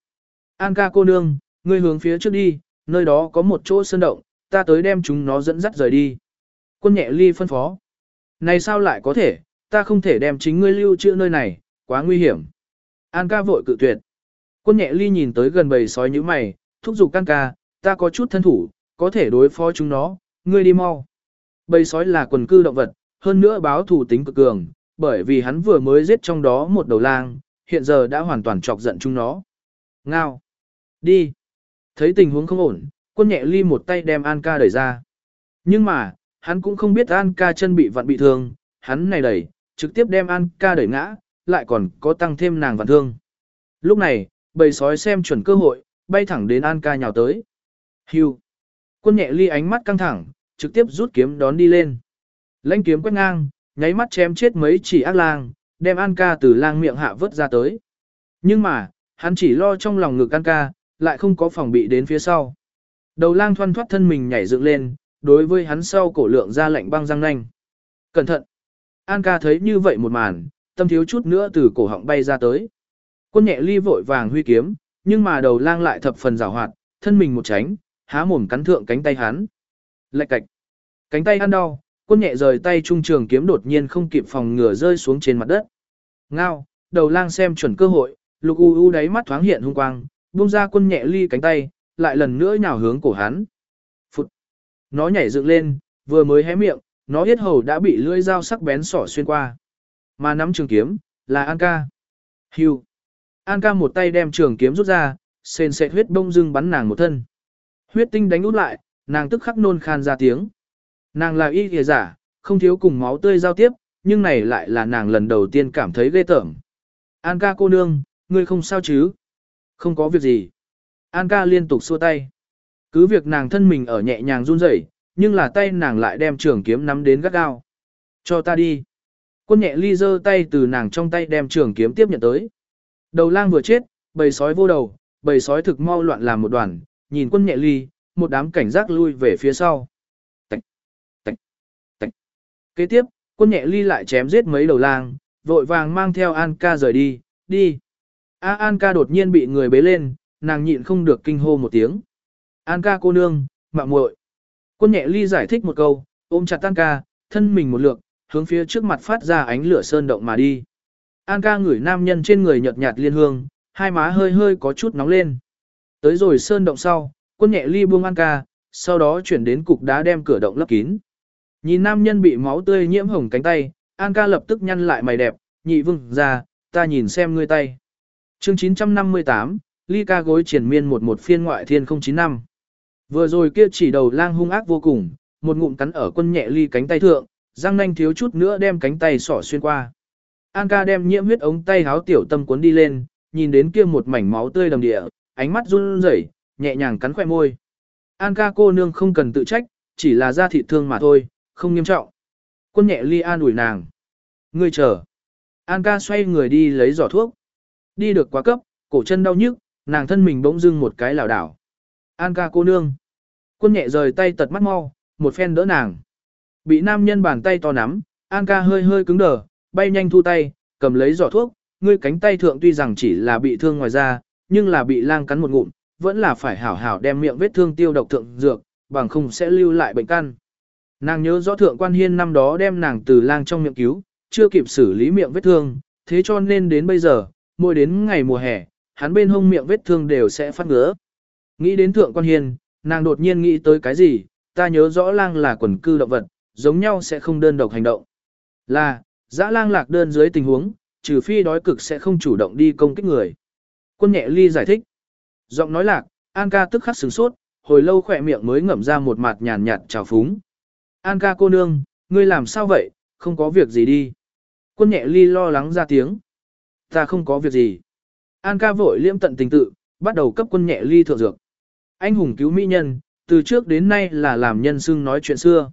An ca cô nương, ngươi hướng phía trước đi, nơi đó có một chỗ sơn động, ta tới đem chúng nó dẫn dắt rời đi. Quân nhẹ ly phân phó. Này sao lại có thể, ta không thể đem chính ngươi lưu trữ nơi này, quá nguy hiểm. An ca vội cự tuyệt. Quân nhẹ ly nhìn tới gần bầy sói như mày, thúc giục An ca, ta có chút thân thủ, có thể đối phó chúng nó, ngươi đi mau. Bầy sói là quần cư động vật, hơn nữa báo thủ tính cực cường, bởi vì hắn vừa mới giết trong đó một đầu lang, hiện giờ đã hoàn toàn chọc giận chúng nó. Ngao! Đi! Thấy tình huống không ổn, quân nhẹ ly một tay đem An ca đẩy ra. Nhưng mà, hắn cũng không biết An ca chân bị vặn bị thương, hắn này đẩy, trực tiếp đem An ca đẩy ngã, lại còn có tăng thêm nàng vặn thương. Lúc này, bầy sói xem chuẩn cơ hội, bay thẳng đến An ca nhào tới. Hưu! Quân nhẹ ly ánh mắt căng thẳng, trực tiếp rút kiếm đón đi lên. Lãnh kiếm quét ngang, nháy mắt chém chết mấy chỉ ác lang, đem An ca từ lang miệng hạ vớt ra tới. Nhưng mà, hắn chỉ lo trong lòng ngực An ca, lại không có phòng bị đến phía sau. Đầu lang thoăn thoát thân mình nhảy dựng lên, đối với hắn sau cổ lượng ra lạnh băng răng nanh. Cẩn thận! An ca thấy như vậy một màn, tâm thiếu chút nữa từ cổ họng bay ra tới. Quân nhẹ ly vội vàng huy kiếm, nhưng mà đầu lang lại thập phần rào hoạt, thân mình một tránh, há mồm cắn thượng cánh tay hắn. Lạch cạch! Cánh tay ăn đau, quân nhẹ rời tay trung trường kiếm đột nhiên không kịp phòng ngừa rơi xuống trên mặt đất. Ngao, đầu lang xem chuẩn cơ hội, lục u u đáy mắt thoáng hiện hung quang, buông ra quân nhẹ ly cánh tay, lại lần nữa nhào hướng cổ hắn. Nó nhảy dựng lên, vừa mới hé miệng, nó hết hầu đã bị lưỡi dao sắc bén sỏ xuyên qua. Mà nắm trường kiếm, là An ca. Hưu! An ca một tay đem trường kiếm rút ra, sền sệt huyết bông dưng bắn nàng một thân. Huyết tinh đánh út lại, nàng tức khắc nôn khan ra tiếng. Nàng là y kìa giả, không thiếu cùng máu tươi giao tiếp, nhưng này lại là nàng lần đầu tiên cảm thấy ghê tởm. An ca cô nương, ngươi không sao chứ? Không có việc gì. An ca liên tục xua tay. Cứ việc nàng thân mình ở nhẹ nhàng run rẩy, nhưng là tay nàng lại đem trường kiếm nắm đến gắt gao. Cho ta đi. Quân nhẹ ly giơ tay từ nàng trong tay đem trường kiếm tiếp nhận tới. Đầu lang vừa chết, bầy sói vô đầu, bầy sói thực mau loạn làm một đoàn, nhìn quân nhẹ ly, một đám cảnh giác lui về phía sau. Tạch, tạch, tạch. Kế tiếp, quân nhẹ ly lại chém giết mấy đầu lang, vội vàng mang theo An ca rời đi, đi. A An ca đột nhiên bị người bế lên, nàng nhịn không được kinh hô một tiếng. An ca cô nương, mạng muội. Quân nhẹ ly giải thích một câu, ôm chặt An ca, thân mình một lượt, hướng phía trước mặt phát ra ánh lửa sơn động mà đi. An ca ngửi nam nhân trên người nhợt nhạt liên hương, hai má hơi hơi có chút nóng lên. Tới rồi sơn động sau, quân nhẹ ly buông An ca, sau đó chuyển đến cục đá đem cửa động lấp kín. Nhìn nam nhân bị máu tươi nhiễm hồng cánh tay, An ca lập tức nhăn lại mày đẹp, nhị vương ra, ta nhìn xem ngươi tay. Chương 958, ly ca gối triển miên một một phiên ngoại thiên 095. Vừa rồi kia chỉ đầu lang hung ác vô cùng, một ngụm cắn ở quân nhẹ ly cánh tay thượng, răng nanh thiếu chút nữa đem cánh tay sỏ xuyên qua. An ca đem nhiễm huyết ống tay háo tiểu tâm cuốn đi lên, nhìn đến kia một mảnh máu tươi đầm địa, ánh mắt run rẩy, nhẹ nhàng cắn khỏe môi. An ca cô nương không cần tự trách, chỉ là da thịt thương mà thôi, không nghiêm trọng. Quân nhẹ ly an ủi nàng. Ngươi chờ. An ca xoay người đi lấy giỏ thuốc. Đi được quá cấp, cổ chân đau nhức, nàng thân mình bỗng dưng một cái lảo đảo. An ca cô nương. Quân nhẹ rời tay tật mắt mau, một phen đỡ nàng. Bị nam nhân bàn tay to nắm, An ca hơi hơi cứng đờ, bay nhanh thu tay, cầm lấy giỏ thuốc, ngươi cánh tay thượng tuy rằng chỉ là bị thương ngoài da, nhưng là bị lang cắn một ngụm, vẫn là phải hảo hảo đem miệng vết thương tiêu độc thượng dược, bằng không sẽ lưu lại bệnh căn. Nàng nhớ rõ thượng quan hiên năm đó đem nàng từ lang trong miệng cứu, chưa kịp xử lý miệng vết thương, thế cho nên đến bây giờ, mỗi đến ngày mùa hè, hắn bên hông miệng vết thương đều sẽ phát ngứa. Nghĩ đến thượng quan hiên, nàng đột nhiên nghĩ tới cái gì, ta nhớ rõ lang là quần cư động vật, giống nhau sẽ không đơn độc hành động. Là, dã lang lạc đơn dưới tình huống, trừ phi đói cực sẽ không chủ động đi công kích người. Quân nhẹ ly giải thích. Giọng nói lạc, An ca tức khắc sửng sốt, hồi lâu khỏe miệng mới ngậm ra một mặt nhàn nhạt trào phúng. An ca cô nương, ngươi làm sao vậy, không có việc gì đi. Quân nhẹ ly lo lắng ra tiếng. Ta không có việc gì. An ca vội liễm tận tình tự, bắt đầu cấp quân nhẹ ly thượng dược. Anh hùng cứu mỹ nhân, từ trước đến nay là làm nhân xưng nói chuyện xưa.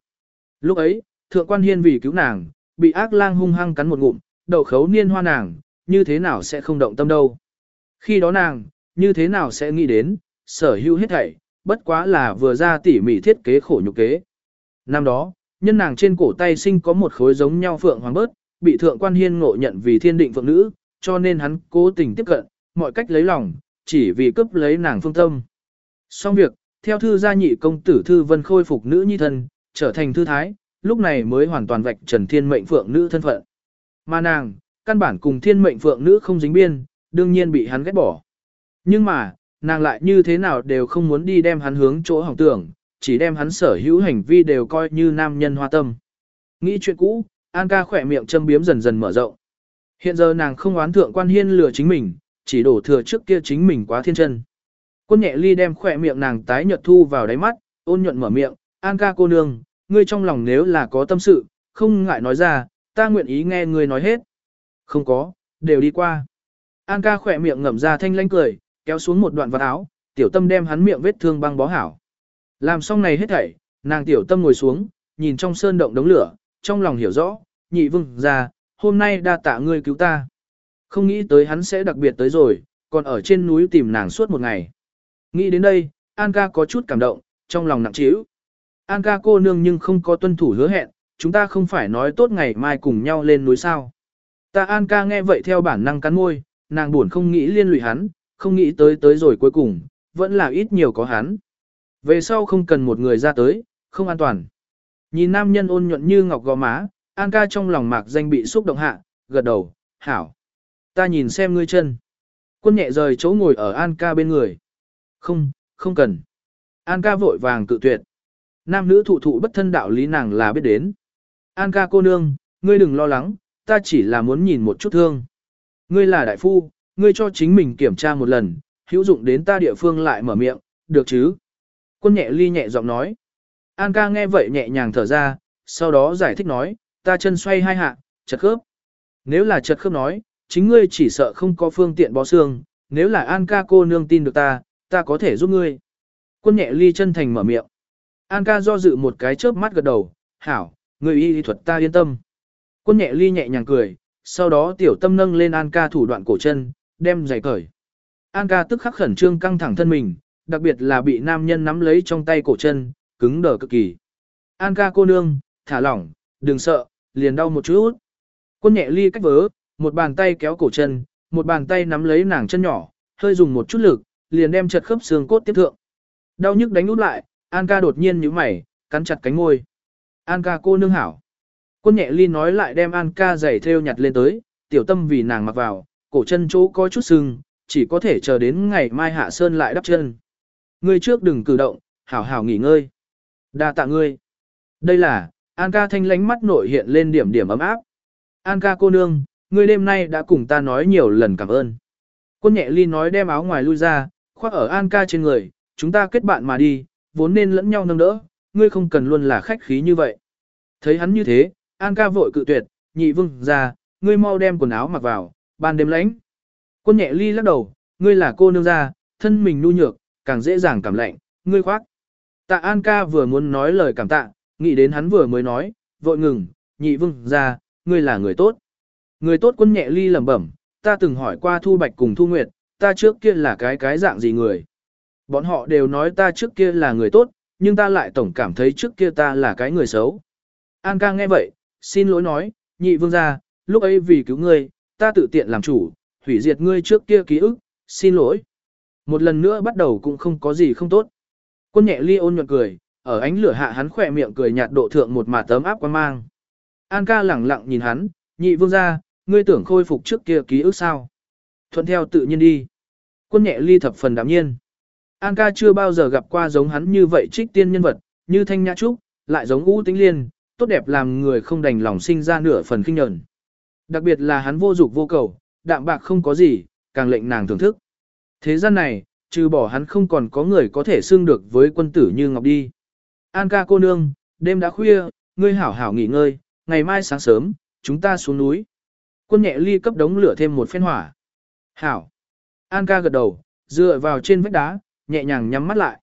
Lúc ấy, thượng quan hiên vì cứu nàng, bị ác lang hung hăng cắn một ngụm, đậu khấu niên hoa nàng, như thế nào sẽ không động tâm đâu. Khi đó nàng, như thế nào sẽ nghĩ đến, sở hữu hết thảy, bất quá là vừa ra tỉ mỉ thiết kế khổ nhục kế. Năm đó, nhân nàng trên cổ tay sinh có một khối giống nhau phượng hoàng bớt, bị thượng quan hiên ngộ nhận vì thiên định phượng nữ, cho nên hắn cố tình tiếp cận, mọi cách lấy lòng, chỉ vì cướp lấy nàng phương tâm. Xong việc, theo thư gia nhị công tử thư vân khôi phục nữ nhi thân, trở thành thư thái, lúc này mới hoàn toàn vạch trần thiên mệnh phượng nữ thân phận. Mà nàng, căn bản cùng thiên mệnh phượng nữ không dính biên, đương nhiên bị hắn ghét bỏ. Nhưng mà, nàng lại như thế nào đều không muốn đi đem hắn hướng chỗ hỏng tưởng, chỉ đem hắn sở hữu hành vi đều coi như nam nhân hoa tâm. Nghĩ chuyện cũ, An ca khỏe miệng châm biếm dần dần mở rộng. Hiện giờ nàng không oán thượng quan hiên lừa chính mình, chỉ đổ thừa trước kia chính mình quá thiên chân. Quân nhẹ ly đem khỏe miệng nàng tái nhợt thu vào đáy mắt, ôn nhuận mở miệng, An ca cô nương, ngươi trong lòng nếu là có tâm sự, không ngại nói ra, ta nguyện ý nghe ngươi nói hết. Không có, đều đi qua. An ca khỏe miệng ngậm ra thanh lanh cười, kéo xuống một đoạn vật áo, tiểu tâm đem hắn miệng vết thương băng bó hảo. Làm xong này hết thảy, nàng tiểu tâm ngồi xuống, nhìn trong sơn động đống lửa, trong lòng hiểu rõ, nhị vương ra, hôm nay đa tạ ngươi cứu ta. Không nghĩ tới hắn sẽ đặc biệt tới rồi, còn ở trên núi tìm nàng suốt một ngày. Nghĩ đến đây, An ca có chút cảm động, trong lòng nặng trĩu. An ca cô nương nhưng không có tuân thủ hứa hẹn, chúng ta không phải nói tốt ngày mai cùng nhau lên núi sao. Ta An ca nghe vậy theo bản năng cắn môi, nàng buồn không nghĩ liên lụy hắn, không nghĩ tới tới rồi cuối cùng, vẫn là ít nhiều có hắn. Về sau không cần một người ra tới, không an toàn. Nhìn nam nhân ôn nhuận như ngọc gò má, An ca trong lòng mạc danh bị xúc động hạ, gật đầu, hảo. Ta nhìn xem ngươi chân. Quân nhẹ rời chỗ ngồi ở An ca bên người. Không, không cần. An ca vội vàng cự tuyệt. Nam nữ thụ thụ bất thân đạo lý nàng là biết đến. An ca cô nương, ngươi đừng lo lắng, ta chỉ là muốn nhìn một chút thương. Ngươi là đại phu, ngươi cho chính mình kiểm tra một lần, hữu dụng đến ta địa phương lại mở miệng, được chứ? Quân nhẹ ly nhẹ giọng nói. An ca nghe vậy nhẹ nhàng thở ra, sau đó giải thích nói, ta chân xoay hai hạ, chật khớp. Nếu là chật khớp nói, chính ngươi chỉ sợ không có phương tiện bó xương, nếu là An ca cô nương tin được ta, ta có thể giúp ngươi. Quân nhẹ ly chân thành mở miệng. An ca do dự một cái chớp mắt gật đầu, hảo, người y thuật ta yên tâm. Quân nhẹ ly nhẹ nhàng cười, sau đó tiểu tâm nâng lên An ca thủ đoạn cổ chân, đem giày cởi. An ca tức khắc khẩn trương căng thẳng thân mình, đặc biệt là bị nam nhân nắm lấy trong tay cổ chân, cứng đờ cực kỳ. An ca cô nương, thả lỏng, đừng sợ, liền đau một chút. Quân nhẹ ly cách vớ, một bàn tay kéo cổ chân, một bàn tay nắm lấy nàng chân nhỏ, hơi dùng một chút lực, liền đem chật khớp xương cốt tiếp thượng. Đau nhức đánh út lại, An ca đột nhiên nhíu mày, cắn chặt cánh ngôi. An ca cô nương hảo. Quân nhẹ ly nói lại đem An ca giày theo nhặt lên tới, tiểu tâm vì nàng mặc vào, cổ chân chỗ có chút sưng, chỉ có thể chờ đến ngày mai hạ sơn lại đắp chân. Ngươi trước đừng cử động, hảo hảo nghỉ ngơi. đa tạ ngươi. Đây là, An ca thanh lánh mắt nội hiện lên điểm điểm ấm áp. An ca cô nương, ngươi đêm nay đã cùng ta nói nhiều lần cảm ơn. Quân nhẹ ly nói đem áo ngoài lui ra, khoác ở An ca trên người, chúng ta kết bạn mà đi, vốn nên lẫn nhau nâng đỡ, ngươi không cần luôn là khách khí như vậy. Thấy hắn như thế, An ca vội cự tuyệt, nhị vương ra, ngươi mau đem quần áo mặc vào, ban đêm lạnh. Quân nhẹ ly lắc đầu, ngươi là cô nương ra, thân mình nu nhược, càng dễ dàng cảm lạnh, ngươi khoác. Tạ An ca vừa muốn nói lời cảm tạ, nghĩ đến hắn vừa mới nói, vội ngừng, nhị vương ra, ngươi là người tốt. Người tốt quân nhẹ ly lẩm bẩm, ta từng hỏi qua Thu Bạch cùng Thu Nguyệt, ta trước kia là cái cái dạng gì người. Bọn họ đều nói ta trước kia là người tốt, nhưng ta lại tổng cảm thấy trước kia ta là cái người xấu. An ca nghe vậy, xin lỗi nói, nhị vương gia, lúc ấy vì cứu ngươi, ta tự tiện làm chủ, hủy diệt ngươi trước kia ký ức, xin lỗi. Một lần nữa bắt đầu cũng không có gì không tốt. Quân nhẹ ly ôn nhuận cười, ở ánh lửa hạ hắn khỏe miệng cười nhạt độ thượng một mà tấm áp quan mang. An ca lẳng lặng nhìn hắn, nhị vương gia, ngươi tưởng khôi phục trước kia ký ức sao? Thuận theo tự nhiên đi. Quân nhẹ ly thập phần đạm nhiên. An ca chưa bao giờ gặp qua giống hắn như vậy trích tiên nhân vật, như thanh nhã trúc, lại giống ngũ tính liên, tốt đẹp làm người không đành lòng sinh ra nửa phần kinh nhẫn. Đặc biệt là hắn vô dục vô cầu, đạm bạc không có gì, càng lệnh nàng thưởng thức. Thế gian này, trừ bỏ hắn không còn có người có thể xưng được với quân tử như Ngọc đi. An ca cô nương, đêm đã khuya, ngươi hảo hảo nghỉ ngơi, ngày mai sáng sớm, chúng ta xuống núi. Quân nhẹ ly cấp đống lửa thêm một phen hỏa. Hảo. An ca gật đầu, dựa vào trên vách đá, nhẹ nhàng nhắm mắt lại.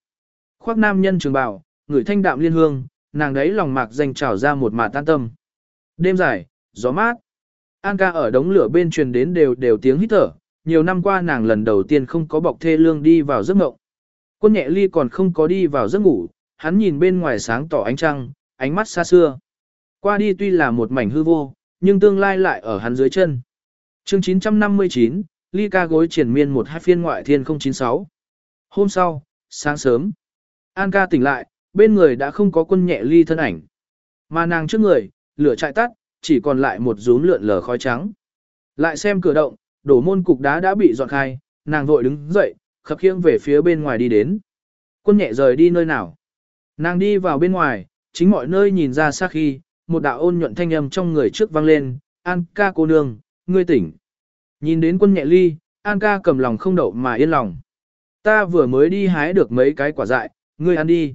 Khoác nam nhân trường bào, người thanh đạm liên hương, nàng đấy lòng mạc dành trào ra một mạt tan tâm. Đêm dài, gió mát. An ca ở đống lửa bên truyền đến đều đều tiếng hít thở, nhiều năm qua nàng lần đầu tiên không có bọc thê lương đi vào giấc ngộng. Quân nhẹ ly còn không có đi vào giấc ngủ, hắn nhìn bên ngoài sáng tỏ ánh trăng, ánh mắt xa xưa. Qua đi tuy là một mảnh hư vô, nhưng tương lai lại ở hắn dưới chân. Chương 959, ly ca gối triển miên một hai phiên ngoại thiên 096. Hôm sau, sáng sớm, An ca tỉnh lại, bên người đã không có quân nhẹ ly thân ảnh. Mà nàng trước người, lửa chạy tắt, chỉ còn lại một rúm lượn lờ khói trắng. Lại xem cửa động, đổ môn cục đá đã bị dọn khai, nàng vội đứng dậy, khập khiễng về phía bên ngoài đi đến. Quân nhẹ rời đi nơi nào? Nàng đi vào bên ngoài, chính mọi nơi nhìn ra xa khi, một đạo ôn nhuận thanh âm trong người trước vang lên, An ca cô nương, ngươi tỉnh. Nhìn đến quân nhẹ ly, An ca cầm lòng không đậu mà yên lòng. Ta vừa mới đi hái được mấy cái quả dại, ngươi ăn đi.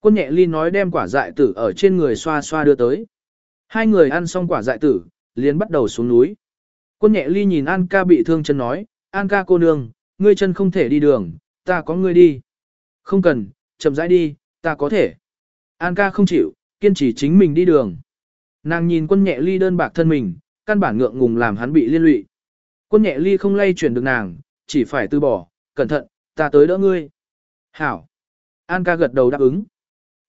Quân nhẹ ly nói đem quả dại tử ở trên người xoa xoa đưa tới. Hai người ăn xong quả dại tử, liền bắt đầu xuống núi. Quân nhẹ ly nhìn An ca bị thương chân nói, An ca cô nương, ngươi chân không thể đi đường, ta có ngươi đi. Không cần, chậm rãi đi, ta có thể. An ca không chịu, kiên trì chính mình đi đường. Nàng nhìn quân nhẹ ly đơn bạc thân mình, căn bản ngượng ngùng làm hắn bị liên lụy. Quân nhẹ ly không lay chuyển được nàng, chỉ phải từ bỏ, cẩn thận, ta tới đỡ ngươi. Hảo. An ca gật đầu đáp ứng.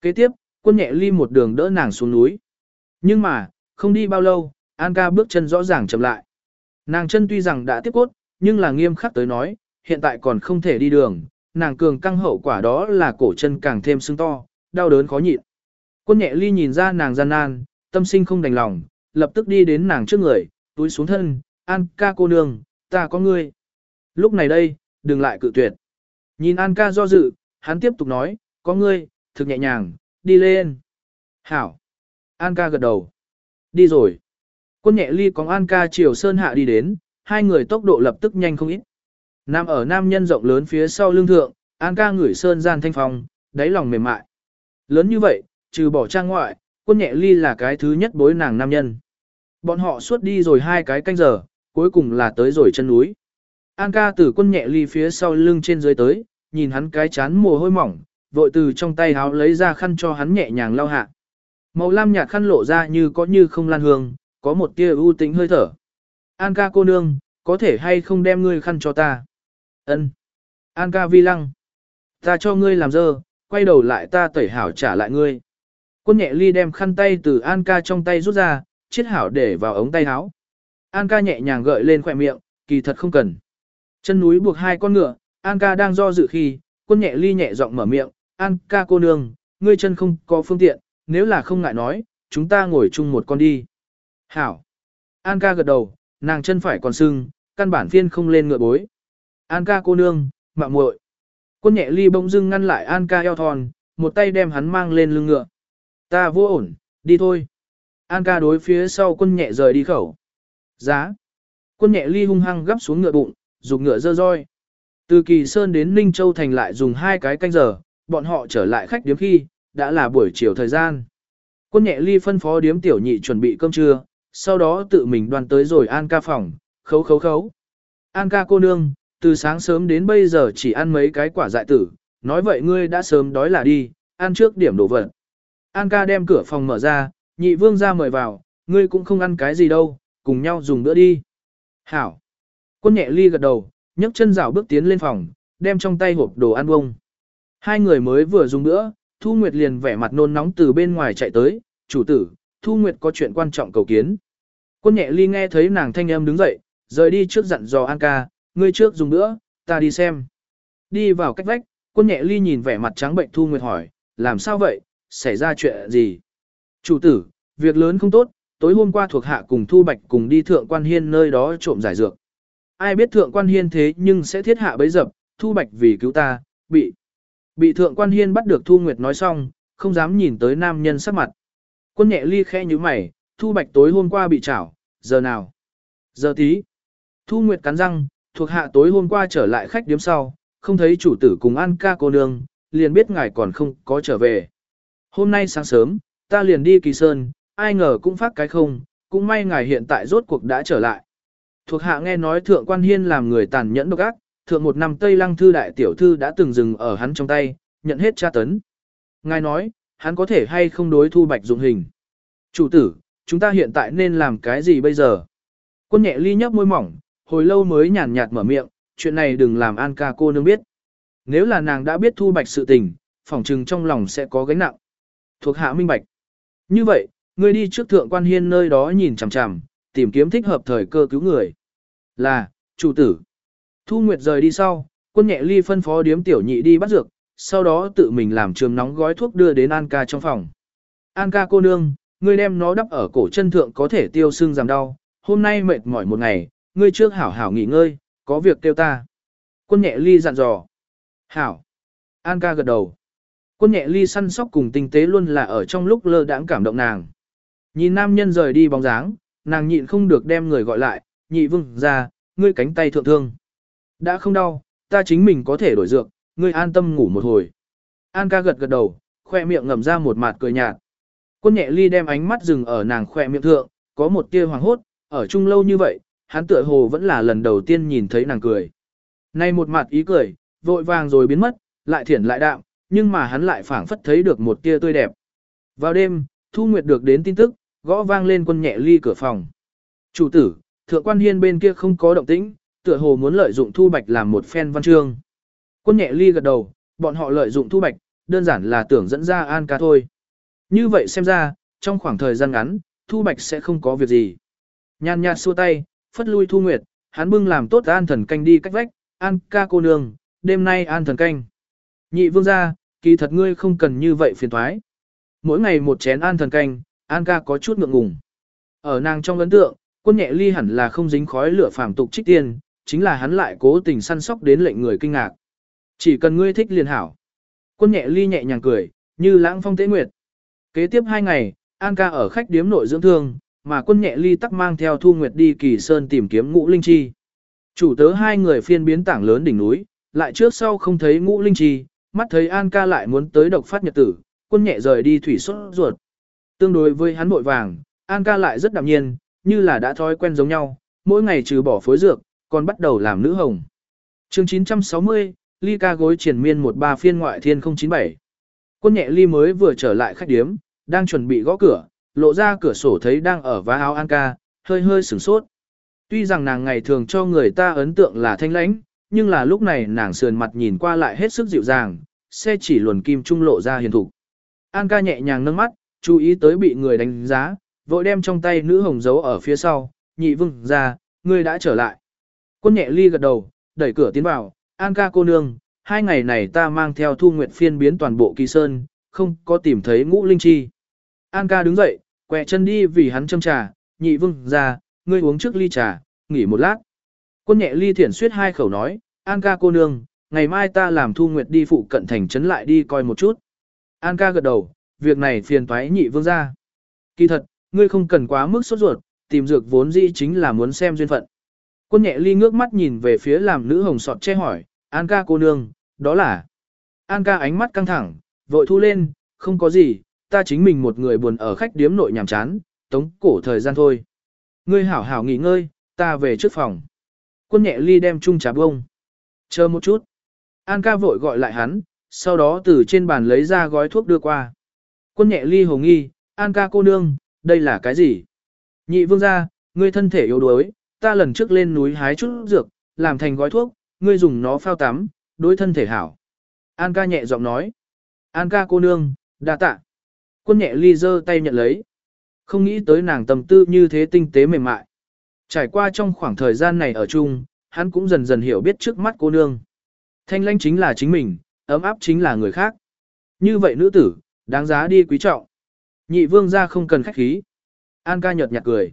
Kế tiếp, quân nhẹ ly một đường đỡ nàng xuống núi. Nhưng mà, không đi bao lâu, An ca bước chân rõ ràng chậm lại. Nàng chân tuy rằng đã tiếp cốt, nhưng là nghiêm khắc tới nói, hiện tại còn không thể đi đường, nàng cường căng hậu quả đó là cổ chân càng thêm sưng to, đau đớn khó nhịn. Quân nhẹ ly nhìn ra nàng gian nan, tâm sinh không đành lòng, lập tức đi đến nàng trước người, túi xuống thân, An ca cô nương, ta có ngươi. Lúc này đây, đừng lại cự tuyệt. Nhìn An ca do dự, hắn tiếp tục nói, có ngươi, thực nhẹ nhàng, đi lên. Hảo. An ca gật đầu. Đi rồi. Quân nhẹ ly có An ca chiều sơn hạ đi đến, hai người tốc độ lập tức nhanh không ít. Nam ở nam nhân rộng lớn phía sau lưng thượng, An ca ngửi sơn gian thanh phong, đáy lòng mềm mại. Lớn như vậy, trừ bỏ trang ngoại, quân nhẹ ly là cái thứ nhất bối nàng nam nhân. Bọn họ suốt đi rồi hai cái canh giờ, cuối cùng là tới rồi chân núi. An ca từ quân nhẹ ly phía sau lưng trên dưới tới, nhìn hắn cái chán mồ hôi mỏng, vội từ trong tay háo lấy ra khăn cho hắn nhẹ nhàng lau hạ. Màu lam nhạt khăn lộ ra như có như không lan hương, có một tia ưu tĩnh hơi thở. An ca cô nương, có thể hay không đem ngươi khăn cho ta? Ân. An ca vi lăng. Ta cho ngươi làm dơ, quay đầu lại ta tẩy hảo trả lại ngươi. Quân nhẹ ly đem khăn tay từ An ca trong tay rút ra, chiết hảo để vào ống tay háo. An ca nhẹ nhàng gợi lên khỏe miệng, kỳ thật không cần. Chân núi buộc hai con ngựa, An ca đang do dự khi, quân nhẹ ly nhẹ giọng mở miệng, An ca cô nương, ngươi chân không có phương tiện, nếu là không ngại nói, chúng ta ngồi chung một con đi. Hảo. An ca gật đầu, nàng chân phải còn sưng, căn bản phiên không lên ngựa bối. An ca cô nương, mạng muội. Quân nhẹ ly bỗng dưng ngăn lại An ca eo thon, một tay đem hắn mang lên lưng ngựa. Ta vô ổn, đi thôi. An ca đối phía sau quân nhẹ rời đi khẩu. Giá. Quân nhẹ ly hung hăng gấp xuống ngựa bụng, dùng ngựa dơ roi. Từ Kỳ Sơn đến Ninh Châu Thành lại dùng hai cái canh giờ, bọn họ trở lại khách điếm khi, đã là buổi chiều thời gian. Quân nhẹ ly phân phó điếm tiểu nhị chuẩn bị cơm trưa, sau đó tự mình đoàn tới rồi An ca phòng, khấu khấu khấu. An ca cô nương, từ sáng sớm đến bây giờ chỉ ăn mấy cái quả dại tử, nói vậy ngươi đã sớm đói là đi, ăn trước điểm đồ vật. An ca đem cửa phòng mở ra, nhị vương ra mời vào, ngươi cũng không ăn cái gì đâu, cùng nhau dùng bữa đi. Hảo. Quân nhẹ ly gật đầu, nhấc chân rào bước tiến lên phòng, đem trong tay hộp đồ ăn bông. Hai người mới vừa dùng bữa, Thu Nguyệt liền vẻ mặt nôn nóng từ bên ngoài chạy tới, chủ tử, Thu Nguyệt có chuyện quan trọng cầu kiến. Quân nhẹ ly nghe thấy nàng thanh âm đứng dậy, rời đi trước dặn dò An ca, ngươi trước dùng bữa, ta đi xem. Đi vào cách vách, quân nhẹ ly nhìn vẻ mặt trắng bệnh Thu Nguyệt hỏi, làm sao vậy, xảy ra chuyện gì? Chủ tử, việc lớn không tốt, tối hôm qua thuộc hạ cùng Thu Bạch cùng đi thượng quan hiên nơi đó trộm giải dược. Ai biết thượng quan hiên thế nhưng sẽ thiết hạ bấy dập, Thu Bạch vì cứu ta, bị. Bị thượng quan hiên bắt được Thu Nguyệt nói xong, không dám nhìn tới nam nhân sắc mặt. Quân nhẹ ly khẽ như mày, Thu Bạch tối hôm qua bị trảo, giờ nào? Giờ tí. Thu Nguyệt cắn răng, thuộc hạ tối hôm qua trở lại khách điếm sau, không thấy chủ tử cùng ăn ca cô nương, liền biết ngài còn không có trở về. Hôm nay sáng sớm, ta liền đi kỳ sơn, ai ngờ cũng phát cái không, cũng may ngài hiện tại rốt cuộc đã trở lại. Thuộc hạ nghe nói thượng quan hiên làm người tàn nhẫn độc ác, thượng một năm Tây Lăng Thư đại tiểu thư đã từng dừng ở hắn trong tay, nhận hết tra tấn. Ngài nói, hắn có thể hay không đối thu bạch dụng hình. Chủ tử, chúng ta hiện tại nên làm cái gì bây giờ? Quân nhẹ ly nhấp môi mỏng, hồi lâu mới nhàn nhạt mở miệng, chuyện này đừng làm An ca cô nương biết. Nếu là nàng đã biết thu bạch sự tình, phỏng trừng trong lòng sẽ có gánh nặng. Thuộc hạ minh bạch. Như vậy, ngươi đi trước thượng quan hiên nơi đó nhìn chằm chằm, tìm kiếm thích hợp thời cơ cứu người. Là, chủ tử. Thu Nguyệt rời đi sau, quân nhẹ ly phân phó điếm tiểu nhị đi bắt dược, sau đó tự mình làm trường nóng gói thuốc đưa đến An ca trong phòng. An ca cô nương, ngươi đem nó đắp ở cổ chân thượng có thể tiêu sưng giảm đau, hôm nay mệt mỏi một ngày, ngươi trước hảo hảo nghỉ ngơi, có việc kêu ta. Quân nhẹ ly dặn dò. Hảo. An ca gật đầu. Quân nhẹ ly săn sóc cùng tinh tế luôn là ở trong lúc lơ đãng cảm động nàng. Nhìn nam nhân rời đi bóng dáng, nàng nhịn không được đem người gọi lại, nhị vương ra, ngươi cánh tay thượng thương. Đã không đau, ta chính mình có thể đổi dược, ngươi an tâm ngủ một hồi. An ca gật gật đầu, khoe miệng ngầm ra một mặt cười nhạt. Quân nhẹ ly đem ánh mắt dừng ở nàng khoe miệng thượng, có một tia hoàng hốt, ở chung lâu như vậy, hắn tựa hồ vẫn là lần đầu tiên nhìn thấy nàng cười. Nay một mặt ý cười, vội vàng rồi biến mất, lại thiển lại đạm, nhưng mà hắn lại phảng phất thấy được một tia tươi đẹp. Vào đêm, Thu Nguyệt được đến tin tức, gõ vang lên quân nhẹ ly cửa phòng. Chủ tử, thượng quan hiên bên kia không có động tĩnh, tựa hồ muốn lợi dụng Thu Bạch làm một phen văn chương. Quân nhẹ ly gật đầu, bọn họ lợi dụng Thu Bạch, đơn giản là tưởng dẫn ra An ca thôi. Như vậy xem ra, trong khoảng thời gian ngắn, Thu Bạch sẽ không có việc gì. Nhàn nhạt xua tay, phất lui Thu Nguyệt, hắn bưng làm tốt An thần canh đi cách vách, An ca cô nương, đêm nay An thần canh. Nhị vương gia, kỳ thật ngươi không cần như vậy phiền thoái. Mỗi ngày một chén An thần canh, An ca có chút ngượng ngùng. Ở nàng trong ấn tượng, quân nhẹ ly hẳn là không dính khói lửa phàm tục trích tiên, chính là hắn lại cố tình săn sóc đến lệnh người kinh ngạc. Chỉ cần ngươi thích liền hảo. Quân nhẹ ly nhẹ nhàng cười, như lãng phong tế nguyệt. Kế tiếp hai ngày, An ca ở khách điếm nội dưỡng thương, mà quân nhẹ ly tắc mang theo Thu Nguyệt đi kỳ sơn tìm kiếm ngũ linh chi. Chủ tớ hai người phiên biến tảng lớn đỉnh núi, lại trước sau không thấy ngũ linh chi, mắt thấy An ca lại muốn tới độc phát nhật tử, quân nhẹ rời đi thủy xuất ruột. Tương đối với hắn vội vàng, An ca lại rất đạm nhiên, như là đã thói quen giống nhau, mỗi ngày trừ bỏ phối dược, còn bắt đầu làm nữ hồng. chương 960, ly ca gối triển miên một ba phiên ngoại thiên 097. Quân nhẹ ly mới vừa trở lại khách điếm, đang chuẩn bị gõ cửa, lộ ra cửa sổ thấy đang ở vá áo An ca, hơi hơi sửng sốt. Tuy rằng nàng ngày thường cho người ta ấn tượng là thanh lãnh, nhưng là lúc này nàng sườn mặt nhìn qua lại hết sức dịu dàng, xe chỉ luồn kim trung lộ ra hiền thủ. An ca nhẹ nhàng nâng mắt, chú ý tới bị người đánh giá, vội đem trong tay nữ hồng giấu ở phía sau, nhị vương ra, ngươi đã trở lại. Quân nhẹ ly gật đầu, đẩy cửa tiến vào, An ca cô nương, hai ngày này ta mang theo thu nguyệt phiên biến toàn bộ kỳ sơn, không có tìm thấy ngũ linh chi. An ca đứng dậy, quẹ chân đi vì hắn châm trà, nhị vương ra, ngươi uống trước ly trà, nghỉ một lát. Quân nhẹ ly thiển suyết hai khẩu nói, An ca cô nương, ngày mai ta làm thu nguyệt đi phụ cận thành trấn lại đi coi một chút. An ca gật đầu, việc này phiền toái nhị vương ra. Kỳ thật, ngươi không cần quá mức sốt ruột, tìm dược vốn dĩ chính là muốn xem duyên phận. Quân nhẹ ly ngước mắt nhìn về phía làm nữ hồng sọt che hỏi, An ca cô nương, đó là. An ca ánh mắt căng thẳng, vội thu lên, không có gì, ta chính mình một người buồn ở khách điếm nội nhàm chán, tống cổ thời gian thôi. Ngươi hảo hảo nghỉ ngơi, ta về trước phòng. Quân nhẹ ly đem chung trà bông. Chờ một chút. An ca vội gọi lại hắn, sau đó từ trên bàn lấy ra gói thuốc đưa qua. Quân nhẹ ly hồ nghi, An ca cô nương, đây là cái gì? Nhị vương gia, ngươi thân thể yếu đuối, ta lần trước lên núi hái chút dược, làm thành gói thuốc, ngươi dùng nó phao tắm, đối thân thể hảo. An ca nhẹ giọng nói. An ca cô nương, đa tạ. Quân nhẹ ly giơ tay nhận lấy. Không nghĩ tới nàng tầm tư như thế tinh tế mềm mại. Trải qua trong khoảng thời gian này ở chung, hắn cũng dần dần hiểu biết trước mắt cô nương. Thanh lãnh chính là chính mình, ấm áp chính là người khác. Như vậy nữ tử, đáng giá đi quý trọng. Nhị vương ra không cần khách khí. An ca nhợt nhạt cười.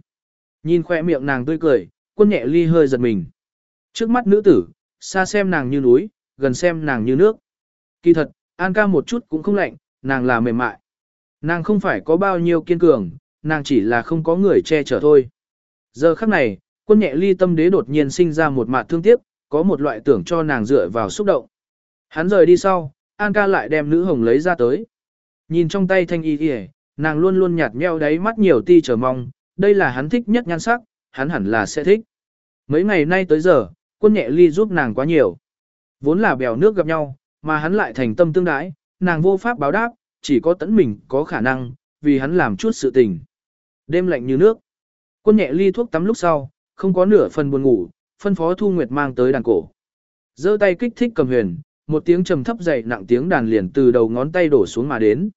Nhìn khoe miệng nàng tươi cười, quân nhẹ ly hơi giật mình. Trước mắt nữ tử, xa xem nàng như núi, gần xem nàng như nước. Kỳ thật, An ca một chút cũng không lạnh, nàng là mềm mại. Nàng không phải có bao nhiêu kiên cường, nàng chỉ là không có người che chở thôi. Giờ khắc này, quân nhẹ ly tâm đế đột nhiên sinh ra một mạt thương tiếc, có một loại tưởng cho nàng dựa vào xúc động. Hắn rời đi sau, An ca lại đem nữ hồng lấy ra tới. Nhìn trong tay thanh y y nàng luôn luôn nhạt nheo đáy mắt nhiều ti chờ mong, đây là hắn thích nhất nhan sắc, hắn hẳn là sẽ thích. Mấy ngày nay tới giờ, quân nhẹ ly giúp nàng quá nhiều. Vốn là bèo nước gặp nhau, mà hắn lại thành tâm tương đãi, nàng vô pháp báo đáp, chỉ có tẫn mình có khả năng, vì hắn làm chút sự tình. Đêm lạnh như nước. Quân nhẹ ly thuốc tắm lúc sau, không có nửa phần buồn ngủ, phân phó Thu Nguyệt mang tới đàn cổ. giơ tay kích thích cầm huyền, một tiếng trầm thấp dậy nặng tiếng đàn liền từ đầu ngón tay đổ xuống mà đến.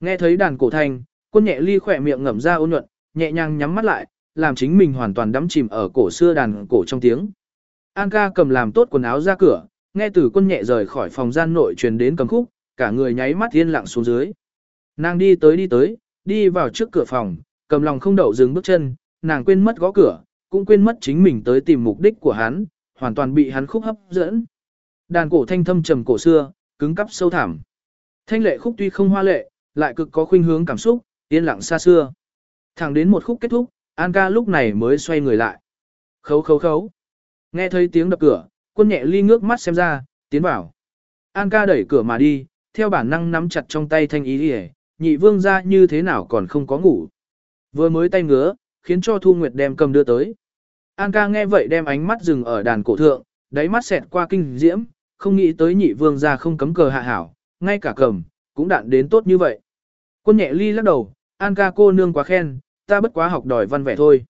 Nghe thấy đàn cổ thanh, quân nhẹ ly khỏe miệng ngậm ra ôn nhuận, nhẹ nhàng nhắm mắt lại, làm chính mình hoàn toàn đắm chìm ở cổ xưa đàn cổ trong tiếng. An ca cầm làm tốt quần áo ra cửa, nghe từ quân nhẹ rời khỏi phòng gian nội truyền đến cầm khúc, cả người nháy mắt yên lặng xuống dưới. Nàng đi tới đi tới, đi vào trước cửa phòng, cầm lòng không đậu dừng bước chân, nàng quên mất gõ cửa, cũng quên mất chính mình tới tìm mục đích của hắn, hoàn toàn bị hắn khúc hấp dẫn. Đàn cổ thanh thâm trầm cổ xưa, cứng cắp sâu thẳm. Thanh lệ khúc tuy không hoa lệ, lại cực có khuynh hướng cảm xúc, yên lặng xa xưa. Thẳng đến một khúc kết thúc, An ca lúc này mới xoay người lại. Khấu khấu khấu. Nghe thấy tiếng đập cửa, quân nhẹ ly ngước mắt xem ra, tiến vào. An ca đẩy cửa mà đi, theo bản năng nắm chặt trong tay thanh ý hề, nhị vương ra như thế nào còn không có ngủ. Vừa mới tay ngứa, khiến cho Thu Nguyệt đem cầm đưa tới. An ca nghe vậy đem ánh mắt dừng ở đàn cổ thượng, đáy mắt xẹt qua kinh diễm, không nghĩ tới nhị vương ra không cấm cờ hạ hảo, ngay cả cầm, cũng đạn đến tốt như vậy. Quân nhẹ ly lắc đầu, An ca cô nương quá khen, ta bất quá học đòi văn vẻ thôi.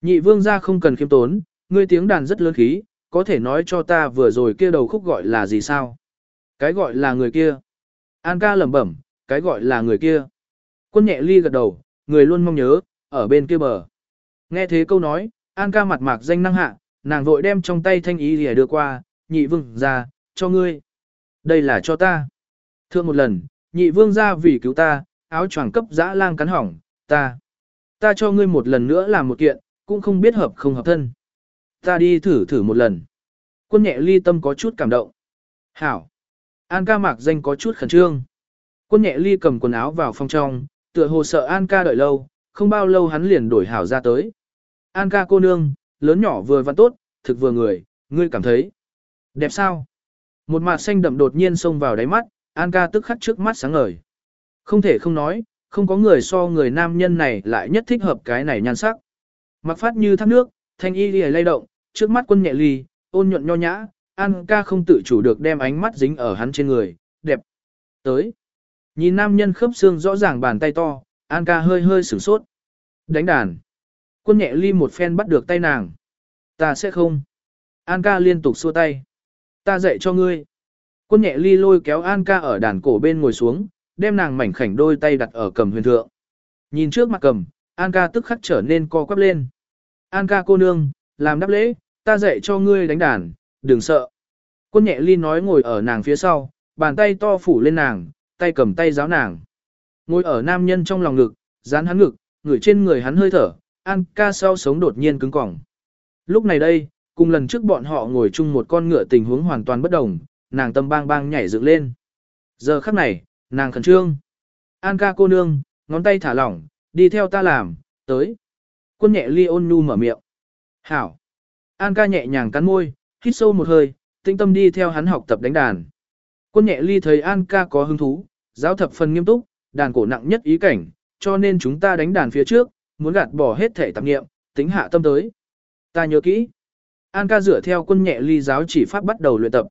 Nhị vương ra không cần khiêm tốn, ngươi tiếng đàn rất lớn khí, có thể nói cho ta vừa rồi kia đầu khúc gọi là gì sao? Cái gọi là người kia. An ca lẩm bẩm, cái gọi là người kia. Quân nhẹ ly gật đầu, người luôn mong nhớ, ở bên kia bờ. Nghe thế câu nói, An ca mặt mạc danh năng hạ, nàng vội đem trong tay thanh ý lìa đưa qua, nhị vương ra, cho ngươi. Đây là cho ta. Thượng một lần, nhị vương ra vì cứu ta, áo choàng cấp dã lang cắn hỏng, ta. Ta cho ngươi một lần nữa làm một kiện, cũng không biết hợp không hợp thân. Ta đi thử thử một lần. Quân nhẹ ly tâm có chút cảm động. Hảo. An ca mạc danh có chút khẩn trương. Quân nhẹ ly cầm quần áo vào phòng trong, tựa hồ sợ An ca đợi lâu, không bao lâu hắn liền đổi hảo ra tới. An ca cô nương, lớn nhỏ vừa văn tốt, thực vừa người, ngươi cảm thấy. Đẹp sao? Một mạt xanh đậm đột nhiên xông vào đáy mắt, An ca tức khắc trước mắt sáng ngời. Không thể không nói, không có người so người nam nhân này lại nhất thích hợp cái này nhan sắc. Mặc phát như thác nước, thanh y lìa lay động, trước mắt quân nhẹ ly, ôn nhuận nho nhã, An ca không tự chủ được đem ánh mắt dính ở hắn trên người, đẹp. Tới. Nhìn nam nhân khớp xương rõ ràng bàn tay to, An ca hơi hơi sửng sốt. Đánh đàn. Quân nhẹ ly một phen bắt được tay nàng. Ta sẽ không. An ca liên tục xua tay. Ta dạy cho ngươi. Quân nhẹ ly lôi kéo An ca ở đàn cổ bên ngồi xuống, đem nàng mảnh khảnh đôi tay đặt ở cầm huyền thượng. Nhìn trước mặt cầm, An ca tức khắc trở nên co quắp lên. An ca cô nương, làm đáp lễ, ta dạy cho ngươi đánh đàn, đừng sợ. Quân nhẹ ly nói ngồi ở nàng phía sau, bàn tay to phủ lên nàng, tay cầm tay giáo nàng. Ngồi ở nam nhân trong lòng ngực, dán hắn ngực, ngửi trên người hắn hơi thở, An ca sau sống đột nhiên cứng cỏng. Lúc này đây, cùng lần trước bọn họ ngồi chung một con ngựa tình huống hoàn toàn bất đồng, nàng tâm bang bang nhảy dựng lên. Giờ khắc này, nàng khẩn trương. An ca cô nương, ngón tay thả lỏng, đi theo ta làm, tới. Quân nhẹ ly ôn nhu mở miệng. Hảo. An ca nhẹ nhàng cắn môi, hít sâu một hơi, tinh tâm đi theo hắn học tập đánh đàn. Quân nhẹ ly thấy An ca có hứng thú, giáo thập phần nghiêm túc, đàn cổ nặng nhất ý cảnh, cho nên chúng ta đánh đàn phía trước, muốn gạt bỏ hết thể tạp nghiệm, tính hạ tâm tới. Ta nhớ kỹ. An ca dựa theo quân nhẹ ly giáo chỉ pháp bắt đầu luyện tập.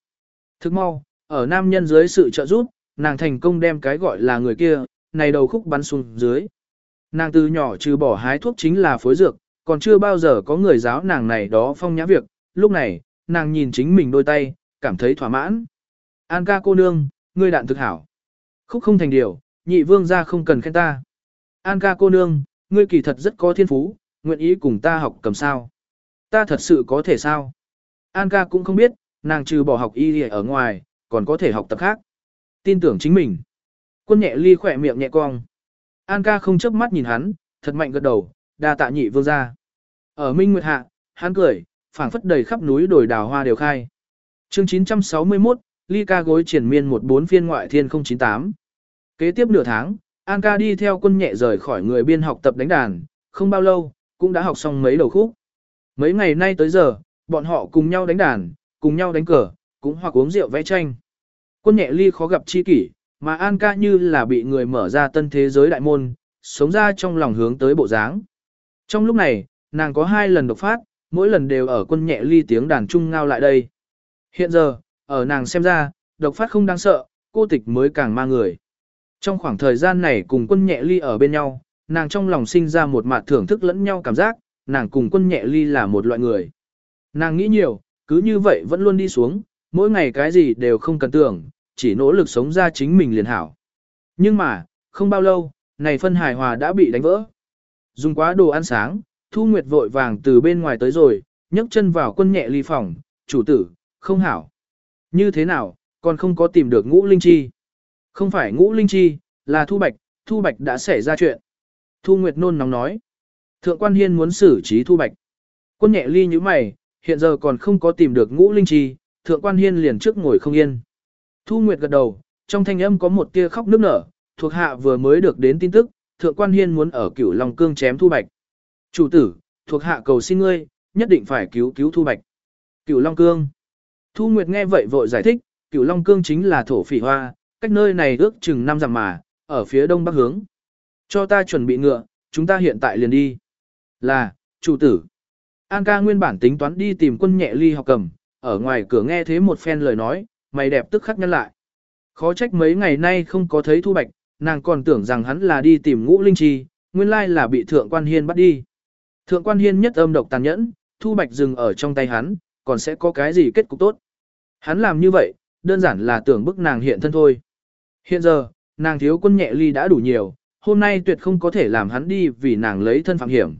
Thức mau, ở nam nhân dưới sự trợ giúp, nàng thành công đem cái gọi là người kia, này đầu khúc bắn xuống dưới. Nàng từ nhỏ trừ bỏ hái thuốc chính là phối dược, còn chưa bao giờ có người giáo nàng này đó phong nhã việc, lúc này, nàng nhìn chính mình đôi tay, cảm thấy thỏa mãn. An ca cô nương, ngươi đạn thực hảo. Khúc không thành điều, nhị vương ra không cần khen ta. An ca cô nương, ngươi kỳ thật rất có thiên phú, nguyện ý cùng ta học cầm sao. Ta thật sự có thể sao? An ca cũng không biết, nàng trừ bỏ học y ở ngoài, còn có thể học tập khác. Tin tưởng chính mình. Quân nhẹ ly khỏe miệng nhẹ cong. An ca không chớp mắt nhìn hắn, thật mạnh gật đầu, đa tạ nhị vương ra. Ở Minh Nguyệt Hạ, hắn cười, phảng phất đầy khắp núi đồi đào hoa đều khai. chương 961, ly ca gối triển miên một bốn phiên ngoại thiên 098. Kế tiếp nửa tháng, An ca đi theo quân nhẹ rời khỏi người biên học tập đánh đàn, không bao lâu, cũng đã học xong mấy đầu khúc. Mấy ngày nay tới giờ, bọn họ cùng nhau đánh đàn, cùng nhau đánh cờ, cũng hoặc uống rượu vẽ tranh. Quân nhẹ ly khó gặp chi kỷ, mà An ca như là bị người mở ra tân thế giới đại môn, sống ra trong lòng hướng tới bộ dáng. Trong lúc này, nàng có hai lần độc phát, mỗi lần đều ở quân nhẹ ly tiếng đàn trung ngao lại đây. Hiện giờ, ở nàng xem ra, độc phát không đáng sợ, cô tịch mới càng ma người. Trong khoảng thời gian này cùng quân nhẹ ly ở bên nhau, nàng trong lòng sinh ra một mạt thưởng thức lẫn nhau cảm giác, nàng cùng quân nhẹ ly là một loại người. Nàng nghĩ nhiều, cứ như vậy vẫn luôn đi xuống, mỗi ngày cái gì đều không cần tưởng, chỉ nỗ lực sống ra chính mình liền hảo. Nhưng mà, không bao lâu, này phân hài hòa đã bị đánh vỡ. Dùng quá đồ ăn sáng, Thu Nguyệt vội vàng từ bên ngoài tới rồi, nhấc chân vào quân nhẹ ly phòng, chủ tử, không hảo. Như thế nào, còn không có tìm được ngũ linh chi. Không phải ngũ linh chi, là Thu Bạch, Thu Bạch đã xảy ra chuyện. Thu Nguyệt nôn nóng nói. Thượng quan hiên muốn xử trí Thu Bạch. Quân nhẹ ly như mày, hiện giờ còn không có tìm được ngũ linh chi, thượng quan hiên liền trước ngồi không yên. Thu Nguyệt gật đầu, trong thanh âm có một tia khóc nức nở, thuộc hạ vừa mới được đến tin tức, thượng quan hiên muốn ở cửu Long Cương chém Thu Bạch. Chủ tử, thuộc hạ cầu xin ngươi, nhất định phải cứu cứu Thu Bạch. Cửu Long Cương. Thu Nguyệt nghe vậy vội giải thích, Cửu Long Cương chính là thổ phỉ hoa, cách nơi này ước chừng năm dặm mà, ở phía đông bắc hướng. Cho ta chuẩn bị ngựa, chúng ta hiện tại liền đi. Là, chủ tử. An ca nguyên bản tính toán đi tìm quân nhẹ ly học cầm, ở ngoài cửa nghe thế một phen lời nói, mày đẹp tức khắc nhăn lại. Khó trách mấy ngày nay không có thấy thu bạch, nàng còn tưởng rằng hắn là đi tìm ngũ linh chi, nguyên lai là bị thượng quan hiên bắt đi. Thượng quan hiên nhất âm độc tàn nhẫn, thu bạch dừng ở trong tay hắn, còn sẽ có cái gì kết cục tốt. Hắn làm như vậy, đơn giản là tưởng bức nàng hiện thân thôi. Hiện giờ, nàng thiếu quân nhẹ ly đã đủ nhiều, hôm nay tuyệt không có thể làm hắn đi vì nàng lấy thân phạm hiểm.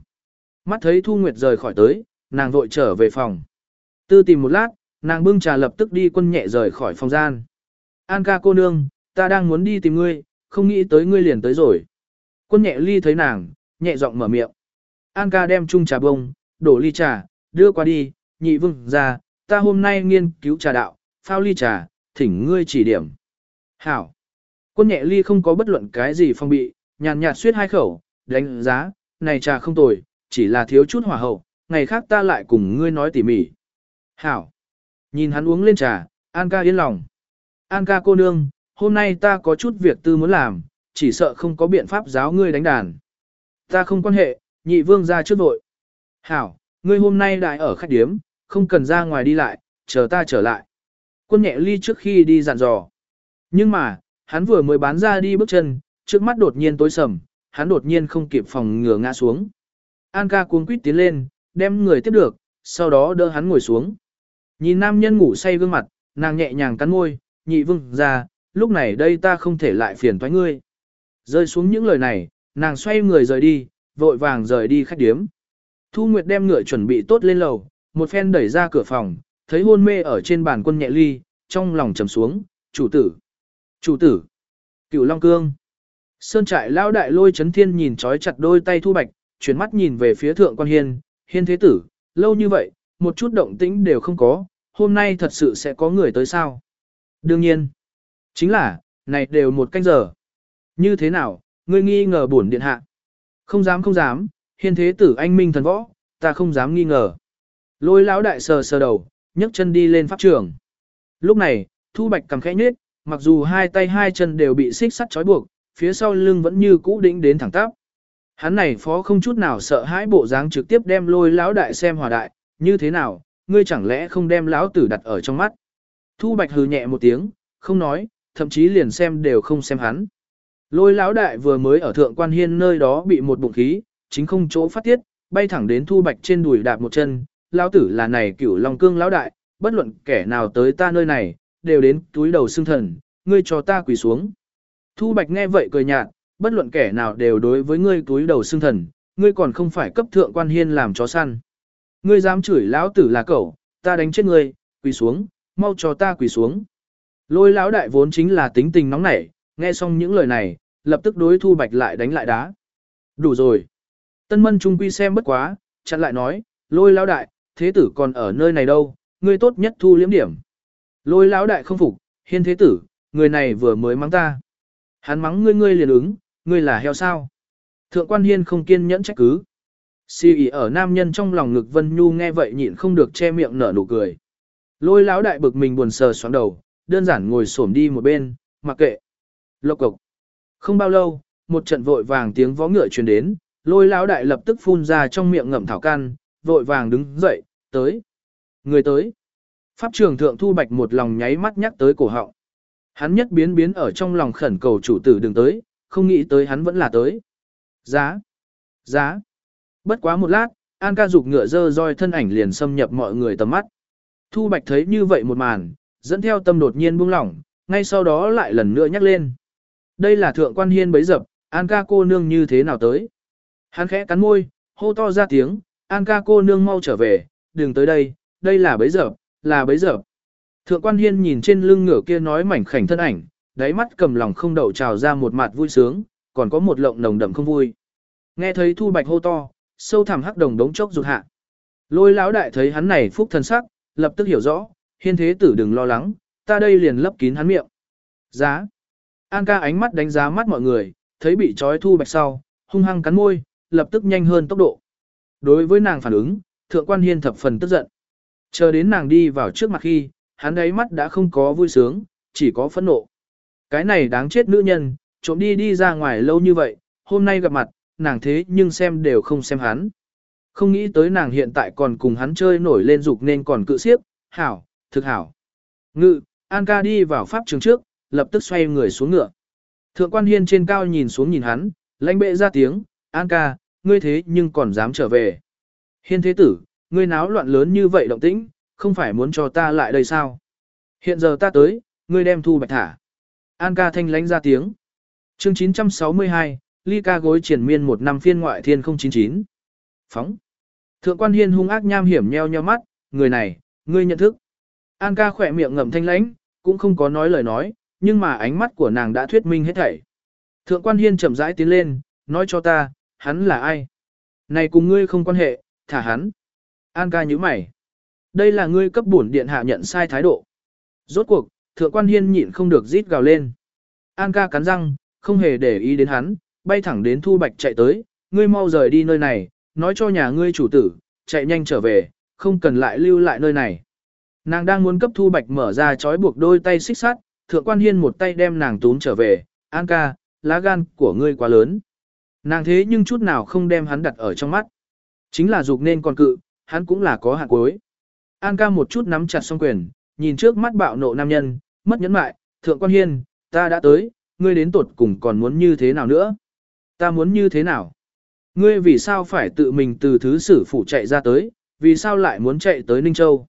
Mắt thấy Thu Nguyệt rời khỏi tới, nàng vội trở về phòng. Tư tìm một lát, nàng bưng trà lập tức đi quân nhẹ rời khỏi phòng gian. An ca cô nương, ta đang muốn đi tìm ngươi, không nghĩ tới ngươi liền tới rồi. Quân nhẹ ly thấy nàng, nhẹ giọng mở miệng. An ca đem chung trà bông, đổ ly trà, đưa qua đi, nhị vương ra, ta hôm nay nghiên cứu trà đạo, phao ly trà, thỉnh ngươi chỉ điểm. Hảo. Quân nhẹ ly không có bất luận cái gì phong bị, nhàn nhạt suyết hai khẩu, đánh giá, này trà không tồi, chỉ là thiếu chút hỏa hậu, ngày khác ta lại cùng ngươi nói tỉ mỉ. Hảo. Nhìn hắn uống lên trà, An ca yên lòng. An ca cô nương, hôm nay ta có chút việc tư muốn làm, chỉ sợ không có biện pháp giáo ngươi đánh đàn. Ta không quan hệ, nhị vương ra trước vội. Hảo, ngươi hôm nay đại ở khách điếm, không cần ra ngoài đi lại, chờ ta trở lại. Quân nhẹ ly trước khi đi dặn dò. Nhưng mà, hắn vừa mới bán ra đi bước chân, trước mắt đột nhiên tối sầm, hắn đột nhiên không kịp phòng ngừa ngã xuống. An ca cuống quýt tiến lên, đem người tiếp được, sau đó đỡ hắn ngồi xuống. Nhìn nam nhân ngủ say gương mặt, nàng nhẹ nhàng cắn môi, nhị vương ra, lúc này đây ta không thể lại phiền thoái ngươi. Rơi xuống những lời này, nàng xoay người rời đi, vội vàng rời đi khách điếm. Thu Nguyệt đem ngựa chuẩn bị tốt lên lầu, một phen đẩy ra cửa phòng, thấy hôn mê ở trên bàn quân nhẹ ly, trong lòng trầm xuống, chủ tử, chủ tử, cựu Long Cương. Sơn trại lao đại lôi chấn thiên nhìn trói chặt đôi tay thu bạch, chuyển mắt nhìn về phía thượng quan hiên, hiên thế tử, lâu như vậy, một chút động tĩnh đều không có, hôm nay thật sự sẽ có người tới sao? Đương nhiên, chính là, này đều một canh giờ. Như thế nào, ngươi nghi ngờ bổn điện hạ? Không dám không dám, hiên thế tử anh minh thần võ, ta không dám nghi ngờ. Lôi lão đại sờ sờ đầu, nhấc chân đi lên pháp trường. Lúc này, thu bạch cầm khẽ nhết, mặc dù hai tay hai chân đều bị xích sắt trói buộc, phía sau lưng vẫn như cũ đĩnh đến thẳng tắp. Hắn này phó không chút nào sợ hãi bộ dáng trực tiếp đem lôi lão đại xem hòa đại, như thế nào, ngươi chẳng lẽ không đem lão tử đặt ở trong mắt. Thu Bạch hừ nhẹ một tiếng, không nói, thậm chí liền xem đều không xem hắn. Lôi lão đại vừa mới ở thượng quan hiên nơi đó bị một bụng khí, chính không chỗ phát tiết, bay thẳng đến Thu Bạch trên đùi đạp một chân, lão tử là này cửu long cương lão đại, bất luận kẻ nào tới ta nơi này, đều đến túi đầu xương thần, ngươi cho ta quỳ xuống. Thu Bạch nghe vậy cười nhạt, bất luận kẻ nào đều đối với ngươi túi đầu xương thần, ngươi còn không phải cấp thượng quan hiên làm chó săn. Ngươi dám chửi lão tử là cậu, ta đánh chết ngươi, quỳ xuống, mau cho ta quỳ xuống. Lôi lão đại vốn chính là tính tình nóng nảy, nghe xong những lời này, lập tức đối thu bạch lại đánh lại đá. Đủ rồi. Tân mân trung quy xem bất quá, chặn lại nói, lôi lão đại, thế tử còn ở nơi này đâu, ngươi tốt nhất thu liếm điểm. Lôi lão đại không phục, hiên thế tử, người này vừa mới mắng ta. Hắn mắng ngươi ngươi liền ứng, ngươi là heo sao. Thượng quan hiên không kiên nhẫn trách cứ. Si ý ở nam nhân trong lòng ngực Vân Nhu nghe vậy nhịn không được che miệng nở nụ cười. Lôi lão đại bực mình buồn sờ xoắn đầu, đơn giản ngồi xổm đi một bên, mặc kệ. Lộc cộc. Không bao lâu, một trận vội vàng tiếng vó ngựa truyền đến, lôi lão đại lập tức phun ra trong miệng ngậm thảo can, vội vàng đứng dậy, tới. Người tới. Pháp trường thượng thu bạch một lòng nháy mắt nhắc tới cổ họng. Hắn nhất biến biến ở trong lòng khẩn cầu chủ tử đừng tới, không nghĩ tới hắn vẫn là tới. Giá. Giá. Bất quá một lát, An ca dục ngựa dơ roi thân ảnh liền xâm nhập mọi người tầm mắt. Thu bạch thấy như vậy một màn, dẫn theo tâm đột nhiên buông lỏng, ngay sau đó lại lần nữa nhắc lên. Đây là thượng quan hiên bấy dập, An ca cô nương như thế nào tới. Hắn khẽ cắn môi, hô to ra tiếng, An ca cô nương mau trở về, đừng tới đây, đây là bấy dập, là bấy dập. Thượng quan hiên nhìn trên lưng ngựa kia nói mảnh khảnh thân ảnh, đáy mắt cầm lòng không đậu trào ra một mặt vui sướng, còn có một lộng nồng đậm không vui. Nghe thấy thu bạch hô to, sâu thẳm hắc đồng đống chốc rụt hạ. Lôi lão đại thấy hắn này phúc thần sắc, lập tức hiểu rõ, hiên thế tử đừng lo lắng, ta đây liền lấp kín hắn miệng. Giá. An ca ánh mắt đánh giá mắt mọi người, thấy bị trói thu bạch sau, hung hăng cắn môi, lập tức nhanh hơn tốc độ. Đối với nàng phản ứng, thượng quan hiên thập phần tức giận. Chờ đến nàng đi vào trước mặt khi, hắn ấy mắt đã không có vui sướng, chỉ có phẫn nộ. Cái này đáng chết nữ nhân, trộm đi đi ra ngoài lâu như vậy, hôm nay gặp mặt, nàng thế nhưng xem đều không xem hắn. Không nghĩ tới nàng hiện tại còn cùng hắn chơi nổi lên dục nên còn cự siếp, hảo, thực hảo. Ngự, An ca đi vào pháp trường trước, lập tức xoay người xuống ngựa. Thượng quan hiên trên cao nhìn xuống nhìn hắn, lãnh bệ ra tiếng, An ca, ngươi thế nhưng còn dám trở về. Hiên thế tử, ngươi náo loạn lớn như vậy động tĩnh, không phải muốn cho ta lại đây sao? Hiện giờ ta tới, ngươi đem thu bạch thả. An ca thanh lãnh ra tiếng. Chương 962, ly ca gối triển miên một năm phiên ngoại thiên 099. Phóng. Thượng quan hiên hung ác nham hiểm nheo nheo mắt, người này, ngươi nhận thức. An ca khỏe miệng ngậm thanh lãnh, cũng không có nói lời nói, nhưng mà ánh mắt của nàng đã thuyết minh hết thảy. Thượng quan hiên chậm rãi tiến lên, nói cho ta, hắn là ai? Này cùng ngươi không quan hệ, thả hắn. An ca nhíu mày. Đây là ngươi cấp bổn điện hạ nhận sai thái độ. Rốt cuộc, thượng quan hiên nhịn không được rít gào lên. An ca cắn răng, không hề để ý đến hắn, bay thẳng đến thu bạch chạy tới, ngươi mau rời đi nơi này, nói cho nhà ngươi chủ tử, chạy nhanh trở về, không cần lại lưu lại nơi này. Nàng đang muốn cấp thu bạch mở ra trói buộc đôi tay xích sắt, thượng quan hiên một tay đem nàng tún trở về, an ca, lá gan của ngươi quá lớn. Nàng thế nhưng chút nào không đem hắn đặt ở trong mắt. Chính là dục nên còn cự, hắn cũng là có hạn cuối. An ca một chút nắm chặt song quyền, nhìn trước mắt bạo nộ nam nhân, mất nhẫn mại, thượng quan hiên, ta đã tới, ngươi đến tột cùng còn muốn như thế nào nữa? Ta muốn như thế nào? Ngươi vì sao phải tự mình từ thứ sử phủ chạy ra tới, vì sao lại muốn chạy tới Ninh Châu?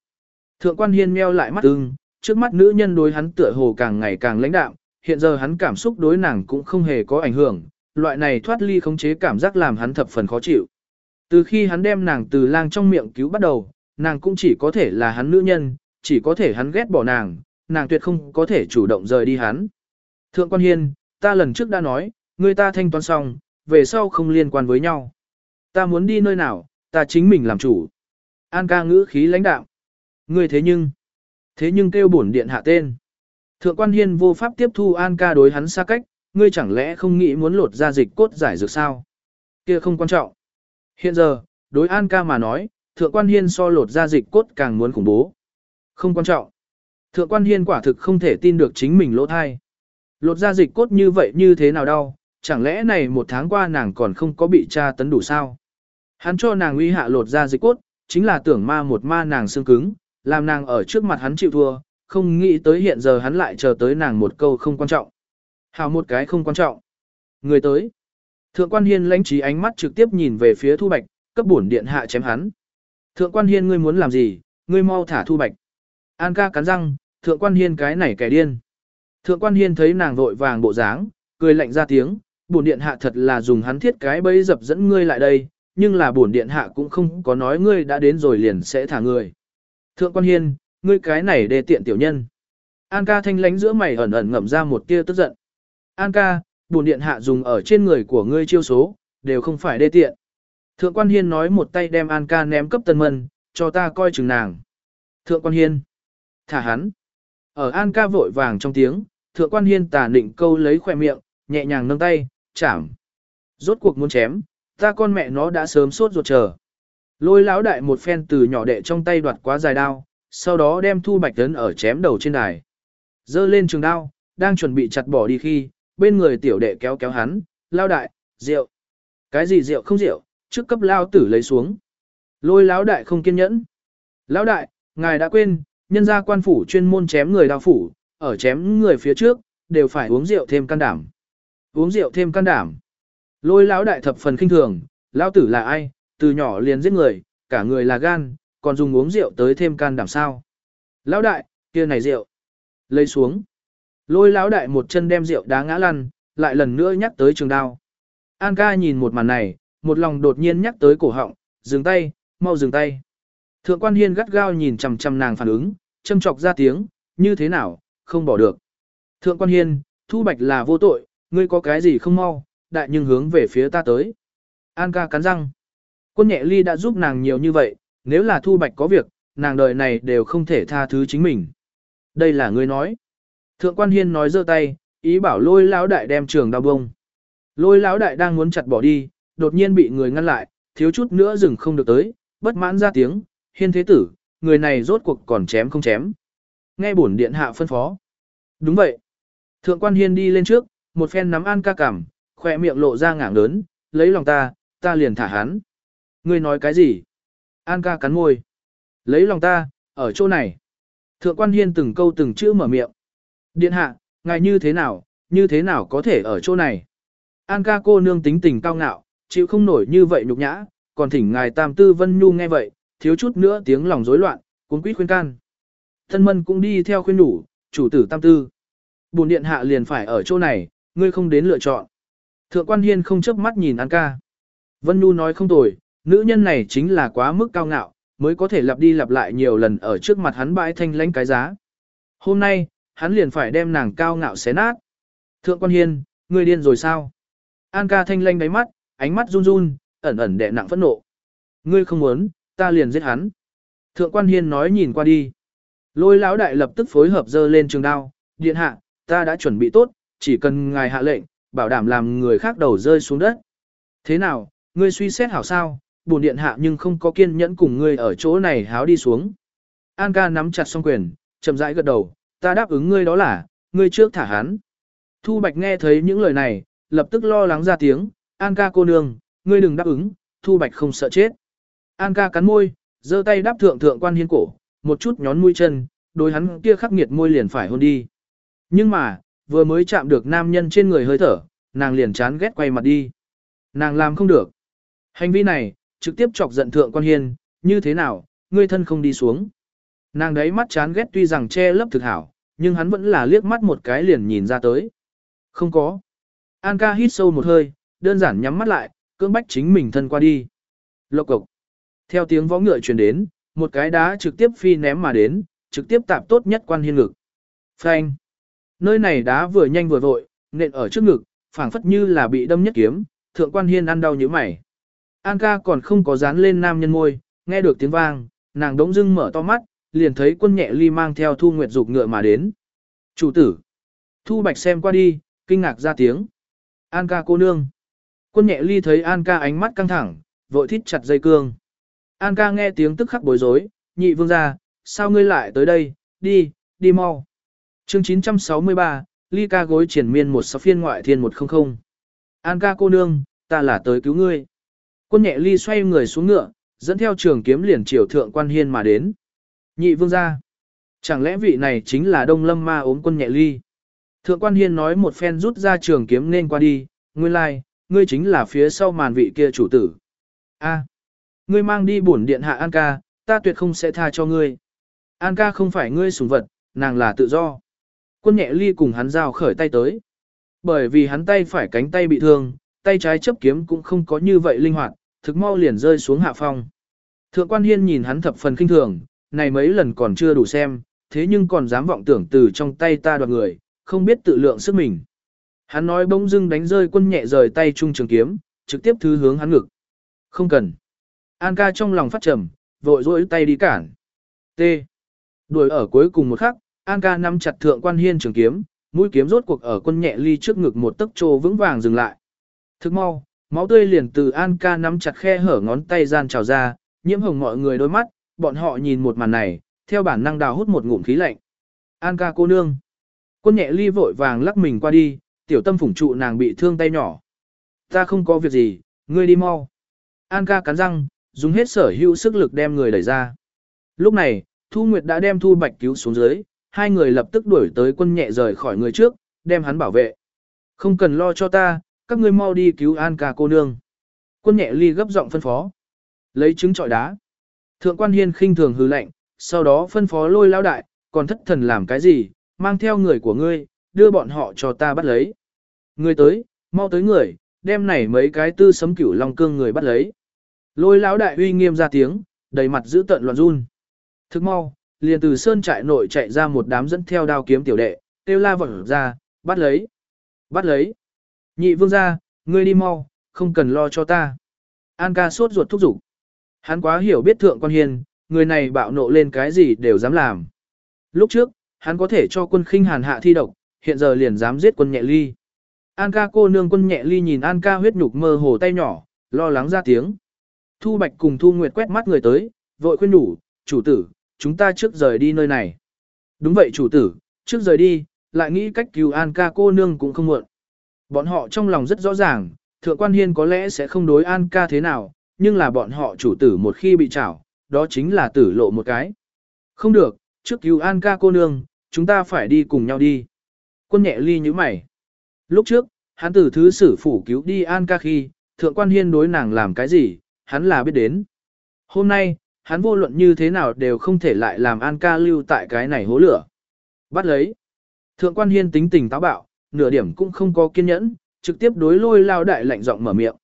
Thượng quan hiên meo lại mắt ưng, trước mắt nữ nhân đối hắn tựa hồ càng ngày càng lãnh đạm, hiện giờ hắn cảm xúc đối nàng cũng không hề có ảnh hưởng, loại này thoát ly khống chế cảm giác làm hắn thập phần khó chịu. Từ khi hắn đem nàng từ lang trong miệng cứu bắt đầu, nàng cũng chỉ có thể là hắn nữ nhân, chỉ có thể hắn ghét bỏ nàng, nàng tuyệt không có thể chủ động rời đi hắn. Thượng quan hiên, ta lần trước đã nói, người ta thanh toán xong, về sau không liên quan với nhau. Ta muốn đi nơi nào, ta chính mình làm chủ. An ca ngữ khí lãnh đạo. Ngươi thế nhưng, thế nhưng kêu bổn điện hạ tên. Thượng quan hiên vô pháp tiếp thu An ca đối hắn xa cách, ngươi chẳng lẽ không nghĩ muốn lột ra dịch cốt giải dược sao? Kia không quan trọng. Hiện giờ, đối An ca mà nói, thượng quan hiên so lột ra dịch cốt càng muốn khủng bố. Không quan trọng. Thượng quan hiên quả thực không thể tin được chính mình lỗ thai. Lột ra dịch cốt như vậy như thế nào đâu, chẳng lẽ này một tháng qua nàng còn không có bị tra tấn đủ sao? Hắn cho nàng uy hạ lột ra dịch cốt, chính là tưởng ma một ma nàng xương cứng, làm nàng ở trước mặt hắn chịu thua, không nghĩ tới hiện giờ hắn lại chờ tới nàng một câu không quan trọng. Hào một cái không quan trọng. Người tới. Thượng quan hiên lãnh trí ánh mắt trực tiếp nhìn về phía thu bạch, cấp bổn điện hạ chém hắn. Thượng quan hiên ngươi muốn làm gì, ngươi mau thả thu bạch. An ca cắn răng, thượng quan hiên cái này kẻ điên. Thượng quan hiên thấy nàng vội vàng bộ dáng, cười lạnh ra tiếng, bổn điện hạ thật là dùng hắn thiết cái bẫy dập dẫn ngươi lại đây, nhưng là bổn điện hạ cũng không có nói ngươi đã đến rồi liền sẽ thả ngươi. Thượng quan hiên, ngươi cái này đề tiện tiểu nhân. An ca thanh lánh giữa mày ẩn ẩn ngậm ra một tia tức giận. An ca, bổn điện hạ dùng ở trên người của ngươi chiêu số, đều không phải đê tiện. Thượng quan hiên nói một tay đem An ca ném cấp tân mân, cho ta coi chừng nàng. Thượng quan hiên, thả hắn. Ở An ca vội vàng trong tiếng, thượng quan hiên tà định câu lấy khỏe miệng, nhẹ nhàng nâng tay, chảm. Rốt cuộc muốn chém, ta con mẹ nó đã sớm sốt ruột chờ. Lôi lão đại một phen từ nhỏ đệ trong tay đoạt quá dài đao, sau đó đem thu bạch tấn ở chém đầu trên đài. Dơ lên trường đao, đang chuẩn bị chặt bỏ đi khi, bên người tiểu đệ kéo kéo hắn, lao đại, rượu. Cái gì rượu không rượu, trước cấp lao tử lấy xuống. Lôi lão đại không kiên nhẫn. Lão đại, ngài đã quên, nhân gia quan phủ chuyên môn chém người đao phủ, ở chém người phía trước, đều phải uống rượu thêm can đảm. Uống rượu thêm can đảm. Lôi lão đại thập phần khinh thường, lão tử là ai, từ nhỏ liền giết người, cả người là gan, còn dùng uống rượu tới thêm can đảm sao. Lão đại, kia này rượu. Lấy xuống. Lôi lão đại một chân đem rượu đá ngã lăn, lại lần nữa nhắc tới trường đao. An ca nhìn một màn này, một lòng đột nhiên nhắc tới cổ họng, dừng tay, mau dừng tay. Thượng quan hiên gắt gao nhìn chằm chằm nàng phản ứng, châm chọc ra tiếng, như thế nào, không bỏ được. Thượng quan hiên, thu bạch là vô tội, ngươi có cái gì không mau, đại nhưng hướng về phía ta tới. An ca cắn răng. Quân nhẹ ly đã giúp nàng nhiều như vậy, nếu là thu bạch có việc, nàng đời này đều không thể tha thứ chính mình. Đây là ngươi nói. Thượng quan hiên nói giơ tay, ý bảo lôi lão đại đem trường đao bông. Lôi lão đại đang muốn chặt bỏ đi, đột nhiên bị người ngăn lại, thiếu chút nữa dừng không được tới, bất mãn ra tiếng, hiên thế tử, người này rốt cuộc còn chém không chém. Nghe bổn điện hạ phân phó. Đúng vậy. Thượng quan hiên đi lên trước, một phen nắm an ca cảm, khỏe miệng lộ ra ngảng lớn, lấy lòng ta, ta liền thả hắn. Ngươi nói cái gì? An ca cắn môi. Lấy lòng ta, ở chỗ này. Thượng quan hiên từng câu từng chữ mở miệng. Điện hạ, ngài như thế nào, như thế nào có thể ở chỗ này? An ca cô nương tính tình cao ngạo, chịu không nổi như vậy nhục nhã, còn thỉnh ngài tam tư vân nhu nghe vậy, thiếu chút nữa tiếng lòng rối loạn, cuốn quýt khuyên can. Thân mân cũng đi theo khuyên đủ, chủ tử tam tư. Bồn điện hạ liền phải ở chỗ này, ngươi không đến lựa chọn. Thượng quan hiên không chớp mắt nhìn An ca. Vân Nhu nói không tồi, nữ nhân này chính là quá mức cao ngạo, mới có thể lặp đi lặp lại nhiều lần ở trước mặt hắn bãi thanh lãnh cái giá. Hôm nay, hắn liền phải đem nàng cao ngạo xé nát. Thượng quan hiên, ngươi điên rồi sao? An ca thanh lanh đáy mắt, ánh mắt run run, ẩn ẩn đè nặng phẫn nộ. Ngươi không muốn, ta liền giết hắn. Thượng quan hiên nói nhìn qua đi. Lôi lão đại lập tức phối hợp dơ lên trường đao, điện hạ, ta đã chuẩn bị tốt, chỉ cần ngài hạ lệnh, bảo đảm làm người khác đầu rơi xuống đất. Thế nào, ngươi suy xét hảo sao, bổn điện hạ nhưng không có kiên nhẫn cùng ngươi ở chỗ này háo đi xuống. An ca nắm chặt song quyền, chậm rãi gật đầu, ta đáp ứng ngươi đó là, ngươi trước thả hắn. Thu Bạch nghe thấy những lời này, lập tức lo lắng ra tiếng, An ca cô nương, ngươi đừng đáp ứng, Thu Bạch không sợ chết. An ca cắn môi, giơ tay đáp thượng thượng quan hiên cổ, một chút nhón mũi chân, đối hắn kia khắc nghiệt môi liền phải hôn đi. Nhưng mà, vừa mới chạm được nam nhân trên người hơi thở, nàng liền chán ghét quay mặt đi. Nàng làm không được. Hành vi này, trực tiếp chọc giận thượng quan hiên, như thế nào, ngươi thân không đi xuống. Nàng đấy mắt chán ghét tuy rằng che lấp thực hảo, nhưng hắn vẫn là liếc mắt một cái liền nhìn ra tới. Không có. An ca hít sâu một hơi, đơn giản nhắm mắt lại, cưỡng bách chính mình thân qua đi. Lộc cộc. Theo tiếng võ ngựa truyền đến, một cái đá trực tiếp phi ném mà đến, trực tiếp tạp tốt nhất quan hiên ngực. Phanh. Nơi này đá vừa nhanh vừa vội, nện ở trước ngực, phảng phất như là bị đâm nhất kiếm, thượng quan hiên ăn đau như mày. An ca còn không có dán lên nam nhân môi, nghe được tiếng vang, nàng đống dưng mở to mắt, liền thấy quân nhẹ ly mang theo thu nguyệt dục ngựa mà đến. Chủ tử. Thu bạch xem qua đi, kinh ngạc ra tiếng. An ca cô nương. Quân nhẹ ly thấy An ca ánh mắt căng thẳng, vội thít chặt dây cương. An ca nghe tiếng tức khắc bối rối, nhị vương ra, sao ngươi lại tới đây, đi, đi mau. chương 963, ly ca gối triển miên một sáu phiên ngoại thiên một không không. An ca cô nương, ta là tới cứu ngươi. Quân nhẹ ly xoay người xuống ngựa, dẫn theo trường kiếm liền triều thượng quan hiên mà đến. Nhị vương ra. Chẳng lẽ vị này chính là đông lâm ma ốm quân nhẹ ly? Thượng quan hiên nói một phen rút ra trường kiếm nên qua đi, nguyên lai, like, ngươi chính là phía sau màn vị kia chủ tử. A, ngươi mang đi bổn điện hạ An ca, ta tuyệt không sẽ tha cho ngươi. An ca không phải ngươi sủng vật, nàng là tự do. Quân nhẹ ly cùng hắn giao khởi tay tới. Bởi vì hắn tay phải cánh tay bị thương, tay trái chấp kiếm cũng không có như vậy linh hoạt, thực mau liền rơi xuống hạ phong. Thượng quan hiên nhìn hắn thập phần kinh thường, này mấy lần còn chưa đủ xem, thế nhưng còn dám vọng tưởng từ trong tay ta đoạt người, không biết tự lượng sức mình. Hắn nói bỗng dưng đánh rơi quân nhẹ rời tay trung trường kiếm, trực tiếp thứ hướng hắn ngực. Không cần. An ca trong lòng phát trầm, vội rỗi tay đi cản. T. Đuổi ở cuối cùng một khắc, An ca nắm chặt thượng quan hiên trường kiếm, mũi kiếm rốt cuộc ở quân nhẹ ly trước ngực một tấc trô vững vàng dừng lại. Thức mau, máu tươi liền từ An ca nắm chặt khe hở ngón tay gian trào ra, nhiễm hồng mọi người đôi mắt, bọn họ nhìn một màn này, theo bản năng đào hút một ngụm khí lạnh. An ca cô nương. Quân nhẹ ly vội vàng lắc mình qua đi, tiểu tâm phủng trụ nàng bị thương tay nhỏ. Ta không có việc gì, ngươi đi mau. An ca cắn răng, dùng hết sở hữu sức lực đem người đẩy ra. Lúc này, Thu Nguyệt đã đem Thu Bạch cứu xuống dưới, hai người lập tức đuổi tới quân nhẹ rời khỏi người trước, đem hắn bảo vệ. Không cần lo cho ta, các ngươi mau đi cứu An ca cô nương. Quân nhẹ ly gấp giọng phân phó. Lấy trứng trọi đá. Thượng quan hiên khinh thường hư lệnh, sau đó phân phó lôi lao đại, còn thất thần làm cái gì, mang theo người của ngươi, đưa bọn họ cho ta bắt lấy. Người tới, mau tới người, đem này mấy cái tư sấm cửu long cương người bắt lấy. Lôi lão đại uy nghiêm ra tiếng, đầy mặt giữ tận loạn run. Thức mau, liền từ sơn trại nội chạy ra một đám dẫn theo đao kiếm tiểu đệ, tiêu la vẩn ra, bắt lấy. Bắt lấy. Nhị vương ra, ngươi đi mau, không cần lo cho ta. An ca sốt ruột thúc giục. Hắn quá hiểu biết thượng quan hiền, người này bạo nộ lên cái gì đều dám làm. Lúc trước, hắn có thể cho quân khinh hàn hạ thi độc, hiện giờ liền dám giết quân nhẹ ly. An ca cô nương quân nhẹ ly nhìn An ca huyết nhục mơ hồ tay nhỏ, lo lắng ra tiếng. Thu Bạch cùng Thu Nguyệt quét mắt người tới, vội khuyên đủ, chủ tử, chúng ta trước rời đi nơi này. Đúng vậy chủ tử, trước rời đi, lại nghĩ cách cứu An ca cô nương cũng không muộn. Bọn họ trong lòng rất rõ ràng, thượng quan hiên có lẽ sẽ không đối An ca thế nào, nhưng là bọn họ chủ tử một khi bị trảo, đó chính là tử lộ một cái. Không được, trước cứu An ca cô nương, chúng ta phải đi cùng nhau đi. Quân nhẹ ly như mày. Lúc trước, hắn từ thứ sử phủ cứu đi An ca khi, thượng quan hiên đối nàng làm cái gì, hắn là biết đến. Hôm nay, hắn vô luận như thế nào đều không thể lại làm An ca lưu tại cái này hố lửa. Bắt lấy. Thượng quan hiên tính tình táo bạo, nửa điểm cũng không có kiên nhẫn, trực tiếp đối lôi lao đại lạnh giọng mở miệng.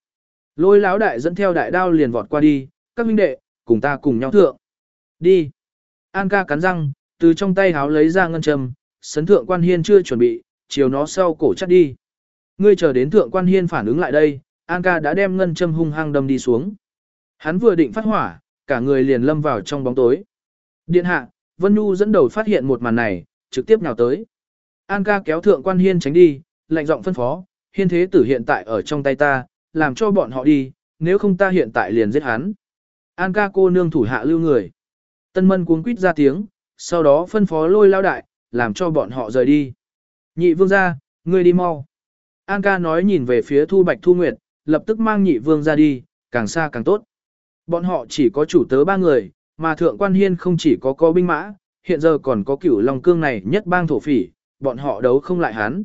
Lôi lão đại dẫn theo đại đao liền vọt qua đi, các minh đệ, cùng ta cùng nhau thượng. Đi. An ca cắn răng, từ trong tay háo lấy ra ngân châm, sấn thượng quan hiên chưa chuẩn bị, chiều nó sau cổ chắt đi. Ngươi chờ đến thượng quan hiên phản ứng lại đây, An ca đã đem ngân châm hung hăng đâm đi xuống. Hắn vừa định phát hỏa, cả người liền lâm vào trong bóng tối. Điện hạ, Vân Nhu dẫn đầu phát hiện một màn này, trực tiếp nhào tới. An ca kéo thượng quan hiên tránh đi, lạnh giọng phân phó, hiên thế tử hiện tại ở trong tay ta, làm cho bọn họ đi, nếu không ta hiện tại liền giết hắn. An ca cô nương thủ hạ lưu người. Tân mân cuống quýt ra tiếng, sau đó phân phó lôi lao đại, làm cho bọn họ rời đi. Nhị vương ra, ngươi đi mau. An ca nói nhìn về phía thu bạch thu nguyệt, lập tức mang nhị vương ra đi, càng xa càng tốt. Bọn họ chỉ có chủ tớ ba người, mà thượng quan hiên không chỉ có có binh mã, hiện giờ còn có cửu long cương này nhất bang thổ phỉ, bọn họ đấu không lại hắn.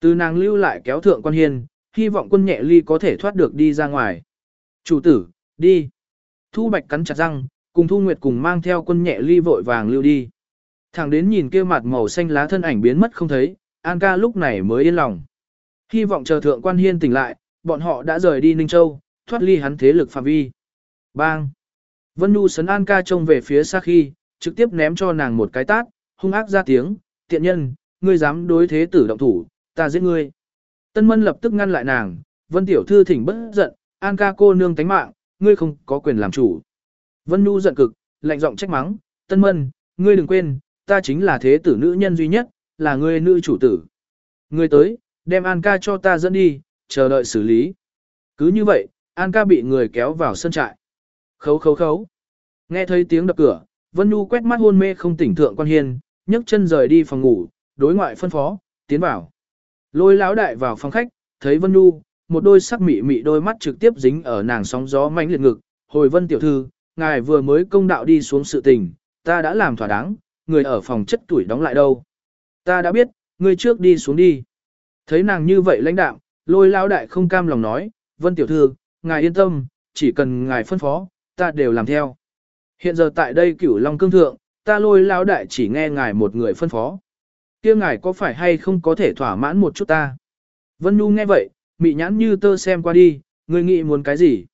Từ nàng lưu lại kéo thượng quan hiên, hy vọng quân nhẹ ly có thể thoát được đi ra ngoài. Chủ tử, đi. Thu bạch cắn chặt răng, cùng Thu Nguyệt cùng mang theo quân nhẹ ly vội vàng lưu đi. Thẳng đến nhìn kia mặt màu xanh lá thân ảnh biến mất không thấy, An ca lúc này mới yên lòng. Hy vọng chờ thượng quan hiên tỉnh lại, bọn họ đã rời đi Ninh Châu, thoát ly hắn thế lực phạm vi. Bang! Vân Nhu sấn An ca trông về phía xa khi, trực tiếp ném cho nàng một cái tát, hung ác ra tiếng, tiện nhân, ngươi dám đối thế tử động thủ, ta giết ngươi. Tân Mân lập tức ngăn lại nàng, Vân Tiểu Thư thỉnh bất giận, An ca cô nương tánh mạng, ngươi không có quyền làm chủ. Vân Nhu giận cực, lạnh giọng trách mắng, Tân Mân, ngươi đừng quên, ta chính là thế tử nữ nhân duy nhất, là ngươi nữ chủ tử. Ngươi tới, đem An ca cho ta dẫn đi, chờ đợi xử lý. Cứ như vậy, An ca bị người kéo vào sân trại. Khấu khấu khấu. Nghe thấy tiếng đập cửa, Vân Nhu quét mắt hôn mê không tỉnh thượng quan hiên, nhấc chân rời đi phòng ngủ, đối ngoại phân phó, tiến vào. Lôi lão đại vào phòng khách, thấy Vân Nhu, một đôi sắc mị mị đôi mắt trực tiếp dính ở nàng sóng gió mãnh liệt ngực. Hồi Vân tiểu thư, ngài vừa mới công đạo đi xuống sự tình, ta đã làm thỏa đáng, người ở phòng chất tuổi đóng lại đâu. Ta đã biết, người trước đi xuống đi. Thấy nàng như vậy lãnh đạo, lôi lão đại không cam lòng nói, Vân tiểu thư, ngài yên tâm, chỉ cần ngài phân phó, ta đều làm theo. Hiện giờ tại đây cửu long cương thượng, ta lôi lão đại chỉ nghe ngài một người phân phó kia ngài có phải hay không có thể thỏa mãn một chút ta? Vân Nhu nghe vậy, mị nhãn như tơ xem qua đi, người nghĩ muốn cái gì?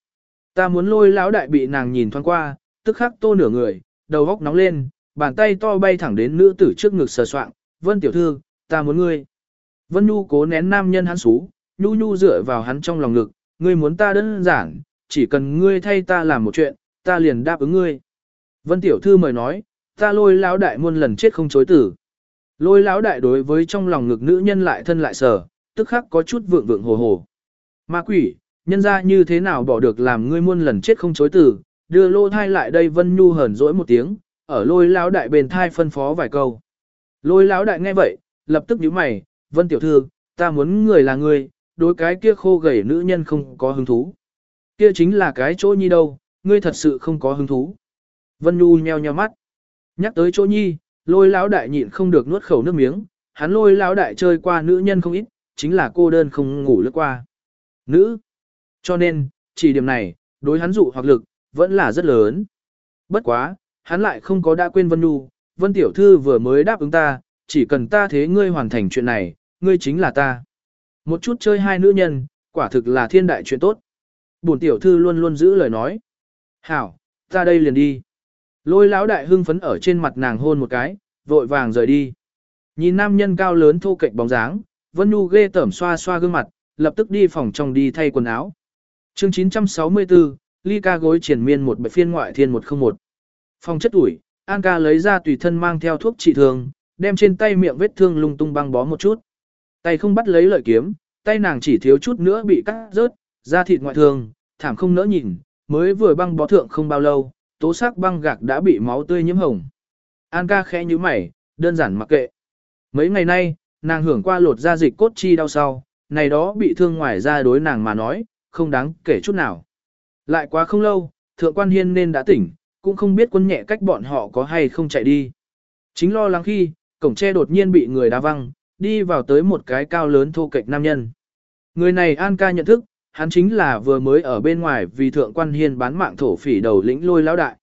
Ta muốn lôi lão đại bị nàng nhìn thoáng qua, tức khắc tô nửa người, đầu góc nóng lên, bàn tay to bay thẳng đến nữ tử trước ngực sờ soạng, Vân tiểu thư, ta muốn ngươi. Vân Nhu cố nén nam nhân hắn xú, Nhu Nhu dựa vào hắn trong lòng ngực, ngươi muốn ta đơn giản, chỉ cần ngươi thay ta làm một chuyện, ta liền đáp ứng ngươi. Vân tiểu thư mời nói, ta lôi lão đại muôn lần chết không chối tử. Lôi lão đại đối với trong lòng ngực nữ nhân lại thân lại sở, tức khắc có chút vượng vượng hồ hồ. Ma quỷ, nhân ra như thế nào bỏ được làm ngươi muôn lần chết không chối từ, đưa lô thai lại đây vân nhu hờn dỗi một tiếng, ở lôi lão đại bên thai phân phó vài câu. Lôi lão đại nghe vậy, lập tức nhíu mày, vân tiểu thư, ta muốn người là ngươi, đối cái kia khô gầy nữ nhân không có hứng thú. Kia chính là cái chỗ nhi đâu, ngươi thật sự không có hứng thú. Vân Nhu nheo nheo mắt. Nhắc tới chỗ nhi, lôi lão đại nhịn không được nuốt khẩu nước miếng, hắn lôi lão đại chơi qua nữ nhân không ít, chính là cô đơn không ngủ lướt qua. Nữ. Cho nên, chỉ điểm này, đối hắn dụ hoặc lực, vẫn là rất lớn. Bất quá, hắn lại không có đã quên Vân Nhu, Vân Tiểu Thư vừa mới đáp ứng ta, chỉ cần ta thế ngươi hoàn thành chuyện này, ngươi chính là ta. Một chút chơi hai nữ nhân, quả thực là thiên đại chuyện tốt. Bổn Tiểu Thư luôn luôn giữ lời nói. Hảo, ta đây liền đi. Lôi lão đại hưng phấn ở trên mặt nàng hôn một cái, vội vàng rời đi. Nhìn nam nhân cao lớn thô kệch bóng dáng, Vân Nhu ghê tởm xoa xoa gương mặt, lập tức đi phòng trong đi thay quần áo. Chương 964, ly ca gối triển miên một bệ phiên ngoại thiên 101. Phòng chất ủi, An ca lấy ra tùy thân mang theo thuốc trị thương, đem trên tay miệng vết thương lung tung băng bó một chút. Tay không bắt lấy lợi kiếm, tay nàng chỉ thiếu chút nữa bị cắt rớt, da thịt ngoại thương, thảm không nỡ nhìn, mới vừa băng bó thượng không bao lâu, tố sắc băng gạc đã bị máu tươi nhiễm hồng. An ca khẽ như mày, đơn giản mặc kệ. Mấy ngày nay, nàng hưởng qua lột da dịch cốt chi đau sau, này đó bị thương ngoài ra đối nàng mà nói, không đáng kể chút nào. Lại quá không lâu, thượng quan hiên nên đã tỉnh, cũng không biết quân nhẹ cách bọn họ có hay không chạy đi. Chính lo lắng khi, cổng tre đột nhiên bị người đá văng, đi vào tới một cái cao lớn thô kệch nam nhân. Người này An ca nhận thức, hắn chính là vừa mới ở bên ngoài vì thượng quan hiên bán mạng thổ phỉ đầu lĩnh lôi lão đại.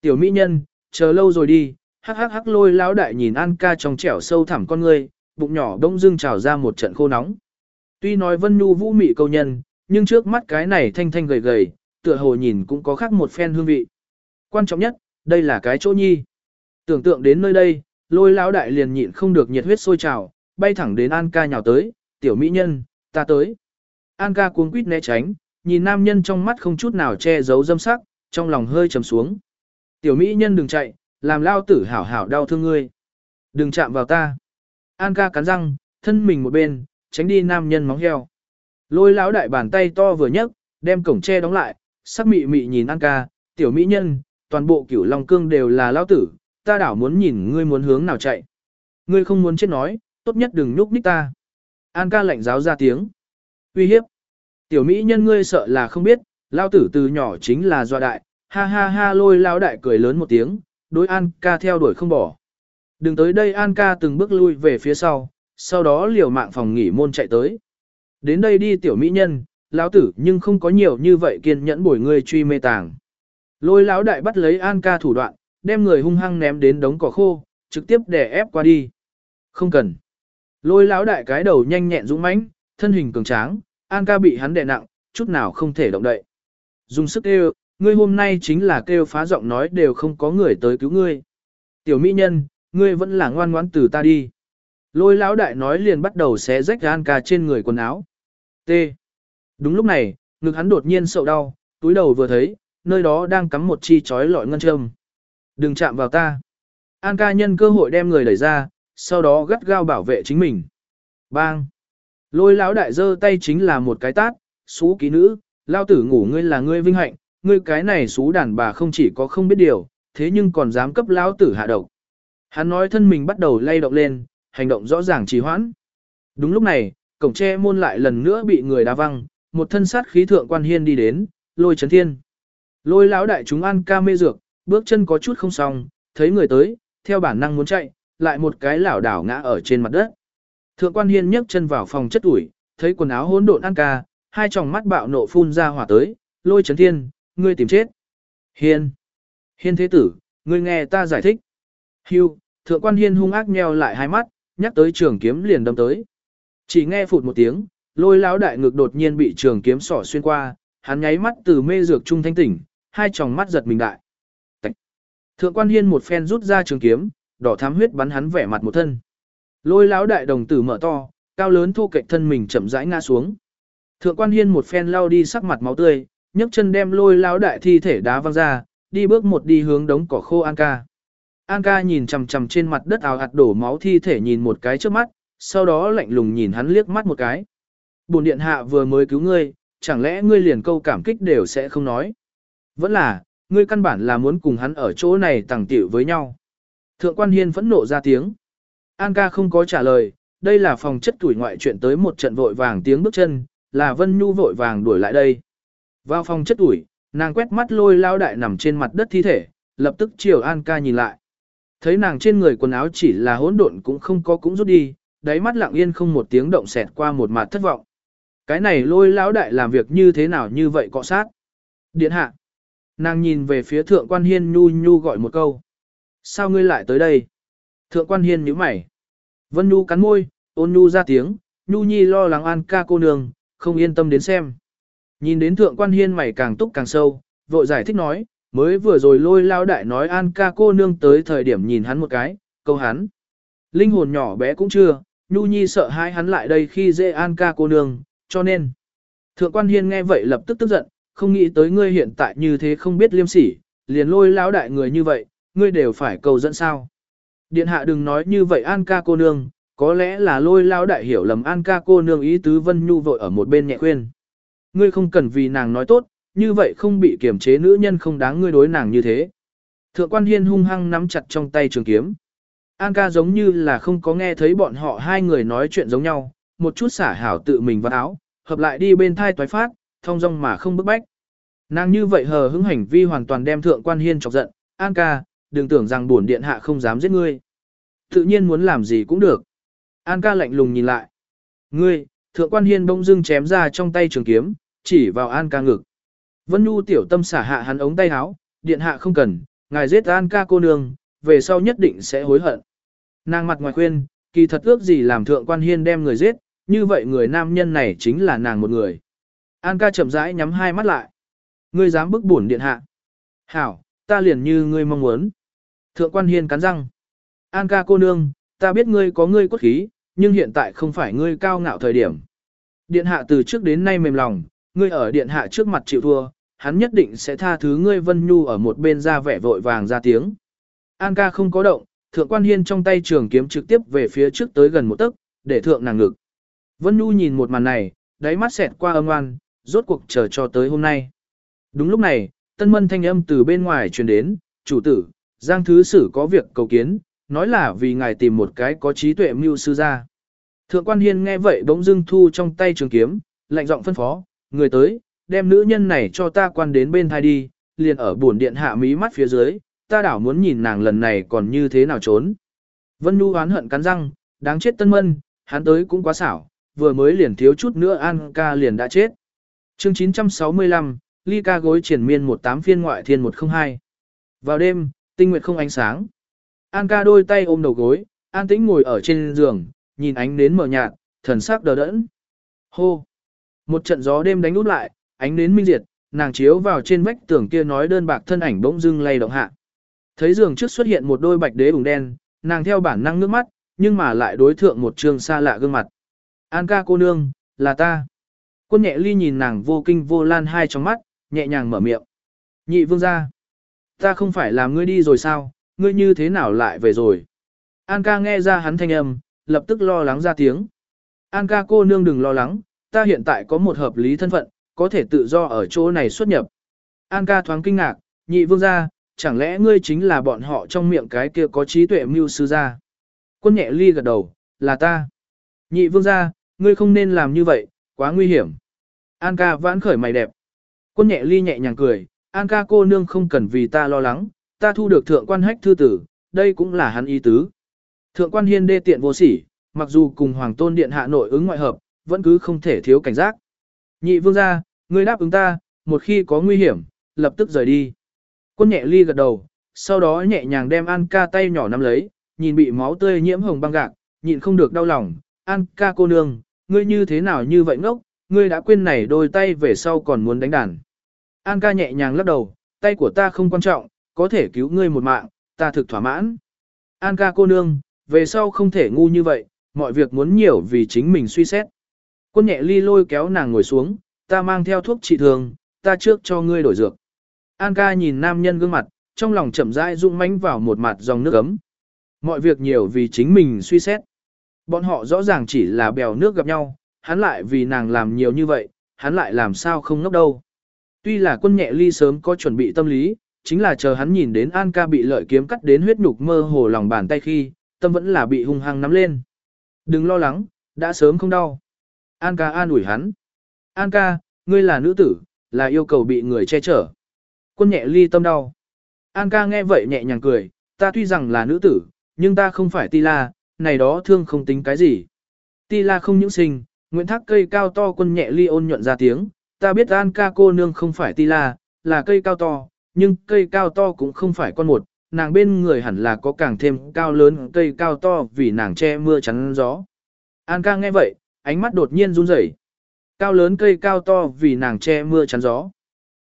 Tiểu mỹ nhân, chờ lâu rồi đi, hắc hắc hắc lôi lão đại nhìn An ca trong trẻo sâu thẳm con người, bụng nhỏ đông dưng trào ra một trận khô nóng. Tuy nói vân nhu vũ mị câu nhân, nhưng trước mắt cái này thanh thanh gầy gầy, tựa hồ nhìn cũng có khác một phen hương vị. Quan trọng nhất, đây là cái chỗ nhi. Tưởng tượng đến nơi đây, lôi lão đại liền nhịn không được nhiệt huyết sôi trào, bay thẳng đến An ca nhào tới, tiểu mỹ nhân, ta tới. An ca cuống quýt né tránh, nhìn nam nhân trong mắt không chút nào che giấu dâm sắc, trong lòng hơi trầm xuống. Tiểu mỹ nhân đừng chạy, làm lao tử hảo hảo đau thương ngươi. Đừng chạm vào ta. An ca cắn răng, thân mình một bên, tránh đi nam nhân móng heo. Lôi lão đại bàn tay to vừa nhấc, đem cổng tre đóng lại, sắc mị mị nhìn An ca, tiểu mỹ nhân, toàn bộ cửu long cương đều là lao tử, ta đảo muốn nhìn ngươi muốn hướng nào chạy. Ngươi không muốn chết nói, tốt nhất đừng nhúc nhích ta. An ca lạnh giáo ra tiếng. Uy hiếp. Tiểu mỹ nhân ngươi sợ là không biết, lao tử từ nhỏ chính là doa đại, ha ha ha lôi lao đại cười lớn một tiếng, đối An ca theo đuổi không bỏ. Đừng tới đây An ca từng bước lui về phía sau, sau đó liều mạng phòng nghỉ môn chạy tới. Đến đây đi tiểu mỹ nhân, lão tử nhưng không có nhiều như vậy kiên nhẫn bồi ngươi truy mê tàng. Lôi lão đại bắt lấy An ca thủ đoạn, đem người hung hăng ném đến đống cỏ khô, trực tiếp đè ép qua đi. Không cần. Lôi lão đại cái đầu nhanh nhẹn dũng mãnh, thân hình cường tráng, An ca bị hắn đè nặng, chút nào không thể động đậy. Dùng sức kêu, ngươi hôm nay chính là kêu phá giọng nói đều không có người tới cứu ngươi. Tiểu mỹ nhân, ngươi vẫn là ngoan ngoãn từ ta đi. Lôi lão đại nói liền bắt đầu xé rách An ca trên người quần áo. T. Đúng lúc này, ngực hắn đột nhiên sậu đau, túi đầu vừa thấy, nơi đó đang cắm một chi chói lọi ngân châm. Đừng chạm vào ta. An ca nhân cơ hội đem người đẩy ra, sau đó gắt gao bảo vệ chính mình. Bang. Lôi lão đại giơ tay chính là một cái tát, xú ký nữ, lao tử ngủ ngươi là ngươi vinh hạnh, ngươi cái này xú đàn bà không chỉ có không biết điều, thế nhưng còn dám cấp lão tử hạ độc. Hắn nói thân mình bắt đầu lay động lên, hành động rõ ràng trì hoãn. Đúng lúc này, cổng tre môn lại lần nữa bị người đá văng, một thân sát khí thượng quan hiên đi đến, lôi chấn thiên. Lôi lão đại chúng ăn ca mê dược, bước chân có chút không xong, thấy người tới, theo bản năng muốn chạy, lại một cái lảo đảo ngã ở trên mặt đất. Thượng quan hiên nhấc chân vào phòng chất ủi, thấy quần áo hỗn độn ăn ca, hai tròng mắt bạo nộ phun ra hỏa tới, lôi chấn thiên, ngươi tìm chết. Hiên, hiên thế tử, ngươi nghe ta giải thích. Hưu, thượng quan hiên hung ác nheo lại hai mắt, nhắc tới trường kiếm liền đâm tới. Chỉ nghe phụt một tiếng, lôi lão đại ngực đột nhiên bị trường kiếm sỏ xuyên qua, hắn nháy mắt từ mê dược trung thanh tỉnh, hai tròng mắt giật mình đại. Tạch. Thượng quan hiên một phen rút ra trường kiếm, đỏ thám huyết bắn hắn vẻ mặt một thân. Lôi lão đại đồng tử mở to, cao lớn thu kệch thân mình chậm rãi ngã xuống. Thượng quan hiên một phen lao đi sắc mặt máu tươi, nhấc chân đem lôi lão đại thi thể đá văng ra, đi bước một đi hướng đống cỏ khô An ca. An ca nhìn chằm chằm trên mặt đất ào ạt đổ máu thi thể nhìn một cái trước mắt, sau đó lạnh lùng nhìn hắn liếc mắt một cái. Bồn điện hạ vừa mới cứu ngươi, chẳng lẽ ngươi liền câu cảm kích đều sẽ không nói. Vẫn là, ngươi căn bản là muốn cùng hắn ở chỗ này tàng tiểu với nhau. Thượng quan hiên phẫn nộ ra tiếng. An ca không có trả lời, đây là phòng chất tuổi ngoại chuyện tới một trận vội vàng tiếng bước chân, là Vân Nhu vội vàng đuổi lại đây. Vào phòng chất tuổi, nàng quét mắt lôi lao đại nằm trên mặt đất thi thể, lập tức chiều An ca nhìn lại. Thấy nàng trên người quần áo chỉ là hỗn độn cũng không có cũng rút đi, đáy mắt lặng yên không một tiếng động xẹt qua một mặt thất vọng. Cái này lôi lão đại làm việc như thế nào như vậy cọ sát. Điện hạ. Nàng nhìn về phía thượng quan hiên nhu nhu gọi một câu. Sao ngươi lại tới đây? Thượng quan hiên nhíu mày. Vân nhu cắn môi, ôn nhu ra tiếng, nhu nhi lo lắng an ca cô nương, không yên tâm đến xem. Nhìn đến thượng quan hiên mày càng túc càng sâu, vội giải thích nói, mới vừa rồi lôi lao đại nói an ca cô nương tới thời điểm nhìn hắn một cái, câu hắn. Linh hồn nhỏ bé cũng chưa, nhu nhi sợ hai hắn lại đây khi dễ an ca cô nương, cho nên. Thượng quan hiên nghe vậy lập tức tức giận, không nghĩ tới ngươi hiện tại như thế không biết liêm sỉ, liền lôi lão đại người như vậy, ngươi đều phải cầu dẫn sao. Điện hạ đừng nói như vậy an ca cô nương, có lẽ là lôi lão đại hiểu lầm an ca cô nương ý tứ vân nhu vội ở một bên nhẹ khuyên. Ngươi không cần vì nàng nói tốt, như vậy không bị kiềm chế nữ nhân không đáng ngươi đối nàng như thế. Thượng quan hiên hung hăng nắm chặt trong tay trường kiếm. An ca giống như là không có nghe thấy bọn họ hai người nói chuyện giống nhau, một chút xả hảo tự mình vào áo, hợp lại đi bên thai toái phát, thông dong mà không bức bách. Nàng như vậy hờ hững hành vi hoàn toàn đem thượng quan hiên chọc giận, An ca, đừng tưởng rằng bổn điện hạ không dám giết ngươi. Tự nhiên muốn làm gì cũng được. An ca lạnh lùng nhìn lại. Ngươi, thượng quan hiên bỗng dưng chém ra trong tay trường kiếm, chỉ vào An ca ngực. Vân Nhu tiểu tâm xả hạ hắn ống tay áo, điện hạ không cần, ngài giết An ca cô nương, về sau nhất định sẽ hối hận. Nàng mặt ngoài khuyên, kỳ thật ước gì làm thượng quan hiên đem người giết, như vậy người nam nhân này chính là nàng một người. An ca chậm rãi nhắm hai mắt lại. Ngươi dám bức bổn điện hạ. Hảo, ta liền như ngươi mong muốn. Thượng quan hiên cắn răng. An ca cô nương, ta biết ngươi có ngươi cốt khí, nhưng hiện tại không phải ngươi cao ngạo thời điểm. Điện hạ từ trước đến nay mềm lòng, ngươi ở điện hạ trước mặt chịu thua, hắn nhất định sẽ tha thứ ngươi vân nhu ở một bên ra vẻ vội vàng ra tiếng. An ca không có động, thượng quan hiên trong tay trường kiếm trực tiếp về phía trước tới gần một tấc, để thượng nàng ngực. Vân nhu nhìn một màn này, đáy mắt xẹt qua âm oan, rốt cuộc chờ cho tới hôm nay. Đúng lúc này, tân mân thanh âm từ bên ngoài truyền đến, chủ tử, Giang Thứ Sử có việc cầu kiến, nói là vì ngài tìm một cái có trí tuệ mưu sư ra. Thượng quan hiên nghe vậy bỗng dưng thu trong tay trường kiếm, lạnh giọng phân phó, người tới, đem nữ nhân này cho ta quan đến bên thai đi, liền ở buồn điện hạ mí mắt phía dưới, ta đảo muốn nhìn nàng lần này còn như thế nào trốn. Vân Nhu oán hận cắn răng, đáng chết tân mân, hắn tới cũng quá xảo, vừa mới liền thiếu chút nữa An ca liền đã chết. chương 965, ly ca gối triển miên 18 phiên ngoại thiên 102. Vào đêm, tinh nguyệt không ánh sáng. An ca đôi tay ôm đầu gối, an tĩnh ngồi ở trên giường, nhìn ánh nến mở nhạt, thần sắc đờ đẫn. Hô! Một trận gió đêm đánh út lại, ánh nến minh diệt, nàng chiếu vào trên vách tường kia nói đơn bạc thân ảnh bỗng dưng lay động hạ. Thấy giường trước xuất hiện một đôi bạch đế bùng đen, nàng theo bản năng nước mắt, nhưng mà lại đối thượng một trường xa lạ gương mặt. An ca cô nương, là ta. Quân nhẹ ly nhìn nàng vô kinh vô lan hai trong mắt, nhẹ nhàng mở miệng. Nhị vương ra. Ta không phải làm ngươi đi rồi sao, ngươi như thế nào lại về rồi. An ca nghe ra hắn thanh âm, lập tức lo lắng ra tiếng. An ca cô nương đừng lo lắng, ta hiện tại có một hợp lý thân phận, có thể tự do ở chỗ này xuất nhập. An ca thoáng kinh ngạc, nhị vương ra, chẳng lẽ ngươi chính là bọn họ trong miệng cái kia có trí tuệ mưu sư ra. Quân nhẹ ly gật đầu, là ta. Nhị vương ra, ngươi không nên làm như vậy, quá nguy hiểm. An ca vãn khởi mày đẹp. Quân nhẹ ly nhẹ nhàng cười, An ca cô nương không cần vì ta lo lắng, ta thu được thượng quan hách thư tử, đây cũng là hắn ý tứ. Thượng quan hiên đê tiện vô sỉ, mặc dù cùng hoàng tôn điện hạ nội ứng ngoại hợp, vẫn cứ không thể thiếu cảnh giác. Nhị vương gia, ngươi đáp ứng ta, một khi có nguy hiểm, lập tức rời đi. Quân nhẹ ly gật đầu, sau đó nhẹ nhàng đem An ca tay nhỏ nắm lấy, nhìn bị máu tươi nhiễm hồng băng gạc, nhịn không được đau lòng. An ca cô nương, ngươi như thế nào như vậy ngốc, ngươi đã quên này đôi tay về sau còn muốn đánh đàn. An ca nhẹ nhàng lắc đầu, tay của ta không quan trọng, có thể cứu ngươi một mạng, ta thực thỏa mãn. An ca cô nương, về sau không thể ngu như vậy, mọi việc muốn nhiều vì chính mình suy xét. Quân nhẹ ly lôi kéo nàng ngồi xuống, ta mang theo thuốc trị thường, ta trước cho ngươi đổi dược. An ca nhìn nam nhân gương mặt, trong lòng chậm rãi rung mánh vào một mặt dòng nước ấm. Mọi việc nhiều vì chính mình suy xét. Bọn họ rõ ràng chỉ là bèo nước gặp nhau, hắn lại vì nàng làm nhiều như vậy, hắn lại làm sao không ngốc đâu. Tuy là quân nhẹ ly sớm có chuẩn bị tâm lý, chính là chờ hắn nhìn đến An ca bị lợi kiếm cắt đến huyết nhục mơ hồ lòng bàn tay khi, tâm vẫn là bị hung hăng nắm lên. Đừng lo lắng, đã sớm không đau. An ca an ủi hắn. An ca, ngươi là nữ tử, là yêu cầu bị người che chở. Quân nhẹ ly tâm đau. An ca nghe vậy nhẹ nhàng cười, ta tuy rằng là nữ tử, nhưng ta không phải ti la, này đó thương không tính cái gì. Ti la không những sinh, Nguyễn Thác cây cao to quân nhẹ ly ôn nhuận ra tiếng, ta biết An ca cô nương không phải ti la, là cây cao to, nhưng cây cao to cũng không phải con một, nàng bên người hẳn là có càng thêm cao lớn cây cao to vì nàng che mưa chắn gió. An ca nghe vậy, ánh mắt đột nhiên run rẩy. Cao lớn cây cao to vì nàng che mưa chắn gió.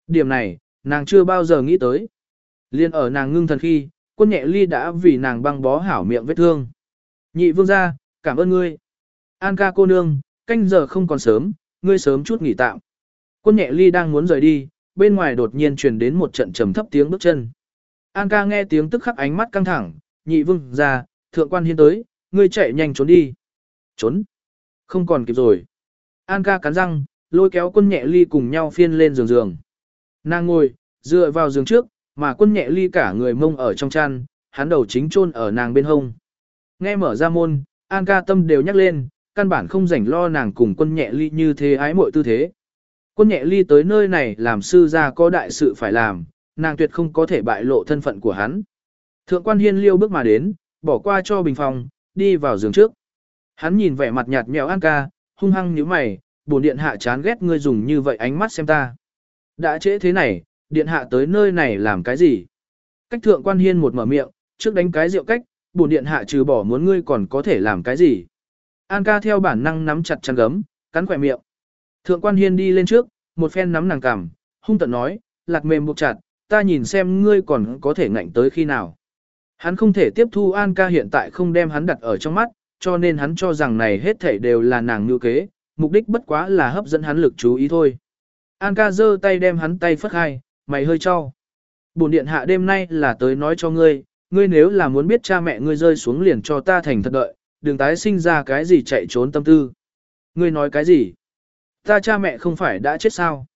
Điểm này, nàng chưa bao giờ nghĩ tới. Liên ở nàng ngưng thần khi, quân nhẹ ly đã vì nàng băng bó hảo miệng vết thương. Nhị vương gia, cảm ơn ngươi. An ca cô nương, canh giờ không còn sớm, ngươi sớm chút nghỉ tạm. Quân nhẹ ly đang muốn rời đi, bên ngoài đột nhiên truyền đến một trận trầm thấp tiếng bước chân. An ca nghe tiếng tức khắc ánh mắt căng thẳng, nhị vương ra, thượng quan hiên tới, ngươi chạy nhanh trốn đi. Trốn. Không còn kịp rồi. An ca cắn răng, lôi kéo quân nhẹ ly cùng nhau phiên lên giường giường. Nàng ngồi, dựa vào giường trước, mà quân nhẹ ly cả người mông ở trong chăn, hắn đầu chính chôn ở nàng bên hông. Nghe mở ra môn, An ca tâm đều nhắc lên, căn bản không rảnh lo nàng cùng quân nhẹ ly như thế ái muội tư thế. Quân nhẹ ly tới nơi này làm sư gia có đại sự phải làm, nàng tuyệt không có thể bại lộ thân phận của hắn. Thượng quan hiên liêu bước mà đến, bỏ qua cho bình phòng, đi vào giường trước. Hắn nhìn vẻ mặt nhạt nhẽo An ca, hung hăng nhíu mày, bổn điện hạ chán ghét ngươi dùng như vậy ánh mắt xem ta. Đã trễ thế này, điện hạ tới nơi này làm cái gì? Cách thượng quan hiên một mở miệng, trước đánh cái rượu cách, bổn điện hạ trừ bỏ muốn ngươi còn có thể làm cái gì? An ca theo bản năng nắm chặt chăn gấm, cắn khỏe miệng. Thượng quan hiên đi lên trước, một phen nắm nàng cằm, hung tận nói, lạc mềm buộc chặt, ta nhìn xem ngươi còn có thể ngạnh tới khi nào. Hắn không thể tiếp thu An ca hiện tại không đem hắn đặt ở trong mắt, cho nên hắn cho rằng này hết thảy đều là nàng ngư kế, mục đích bất quá là hấp dẫn hắn lực chú ý thôi. An ca giơ tay đem hắn tay phất hai, mày hơi cho. Bồn điện hạ đêm nay là tới nói cho ngươi, ngươi nếu là muốn biết cha mẹ ngươi rơi xuống liền cho ta thành thật đợi, đừng tái sinh ra cái gì chạy trốn tâm tư. Ngươi nói cái gì? Ta cha mẹ không phải đã chết sao?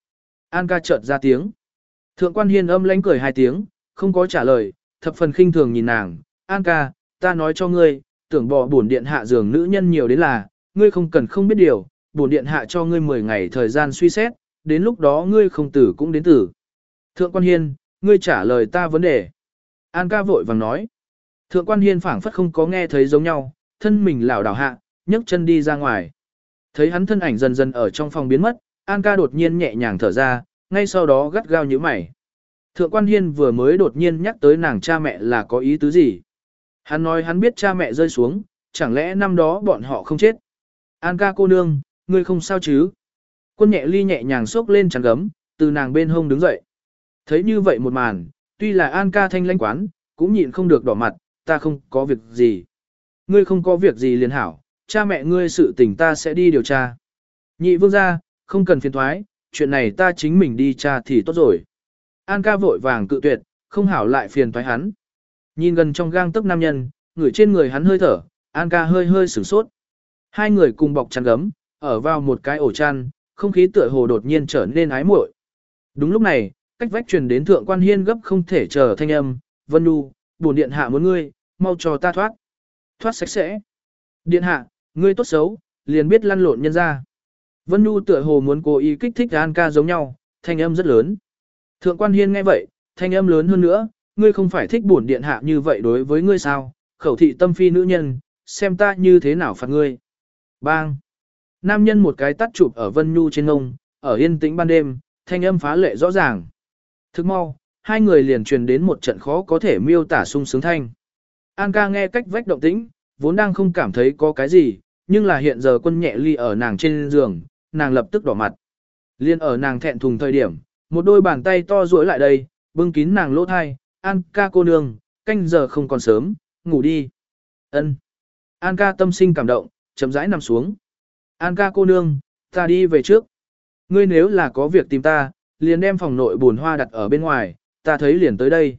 An ca chợt ra tiếng. Thượng quan hiên âm lánh cười hai tiếng, không có trả lời, thập phần khinh thường nhìn nàng. An ca, ta nói cho ngươi, tưởng bỏ bổn điện hạ giường nữ nhân nhiều đến là, ngươi không cần không biết điều, bổn điện hạ cho ngươi 10 ngày thời gian suy xét, đến lúc đó ngươi không tử cũng đến tử. Thượng quan hiên, ngươi trả lời ta vấn đề. An ca vội vàng nói. Thượng quan hiên phảng phất không có nghe thấy giống nhau, thân mình lảo đảo hạ, nhấc chân đi ra ngoài. Thấy hắn thân ảnh dần dần ở trong phòng biến mất, An ca đột nhiên nhẹ nhàng thở ra, ngay sau đó gắt gao như mày. Thượng quan hiên vừa mới đột nhiên nhắc tới nàng cha mẹ là có ý tứ gì. Hắn nói hắn biết cha mẹ rơi xuống, chẳng lẽ năm đó bọn họ không chết. An ca cô nương, ngươi không sao chứ. Quân nhẹ ly nhẹ nhàng xốc lên chắn gấm, từ nàng bên hông đứng dậy. Thấy như vậy một màn, tuy là An ca thanh lãnh quán, cũng nhịn không được đỏ mặt, ta không có việc gì. Ngươi không có việc gì liền hảo, cha mẹ ngươi sự tình ta sẽ đi điều tra. Nhị vương gia, không cần phiền thoái, chuyện này ta chính mình đi tra thì tốt rồi. An ca vội vàng cự tuyệt, không hảo lại phiền thoái hắn. Nhìn gần trong gang tấc nam nhân, người trên người hắn hơi thở, An ca hơi hơi sửng sốt. Hai người cùng bọc chăn gấm, ở vào một cái ổ chăn, không khí tựa hồ đột nhiên trở nên ái muội. Đúng lúc này, cách vách truyền đến thượng quan hiên gấp không thể chờ thanh âm, Vân Nu, bổn điện hạ muốn ngươi, mau cho ta thoát. Thoát sạch sẽ. Điện hạ, ngươi tốt xấu, liền biết lăn lộn nhân ra. Vân Nu tựa hồ muốn cố ý kích thích An ca giống nhau, thanh âm rất lớn. Thượng quan hiên nghe vậy, thanh âm lớn hơn nữa, ngươi không phải thích bổn điện hạ như vậy đối với ngươi sao, khẩu thị tâm phi nữ nhân, xem ta như thế nào phạt ngươi. Bang! Nam nhân một cái tắt chụp ở Vân Nhu trên ngông, ở yên tĩnh ban đêm, thanh âm phá lệ rõ ràng. Thức mau, hai người liền truyền đến một trận khó có thể miêu tả sung sướng thanh. An ca nghe cách vách động tĩnh, vốn đang không cảm thấy có cái gì, nhưng là hiện giờ quân nhẹ ly ở nàng trên giường, nàng lập tức đỏ mặt. Liên ở nàng thẹn thùng thời điểm, một đôi bàn tay to duỗi lại đây, bưng kín nàng lỗ thai, An ca cô nương, canh giờ không còn sớm, ngủ đi. Ân. An ca tâm sinh cảm động, chậm rãi nằm xuống. An ca cô nương, ta đi về trước. Ngươi nếu là có việc tìm ta, liền đem phòng nội buồn hoa đặt ở bên ngoài, ta thấy liền tới đây.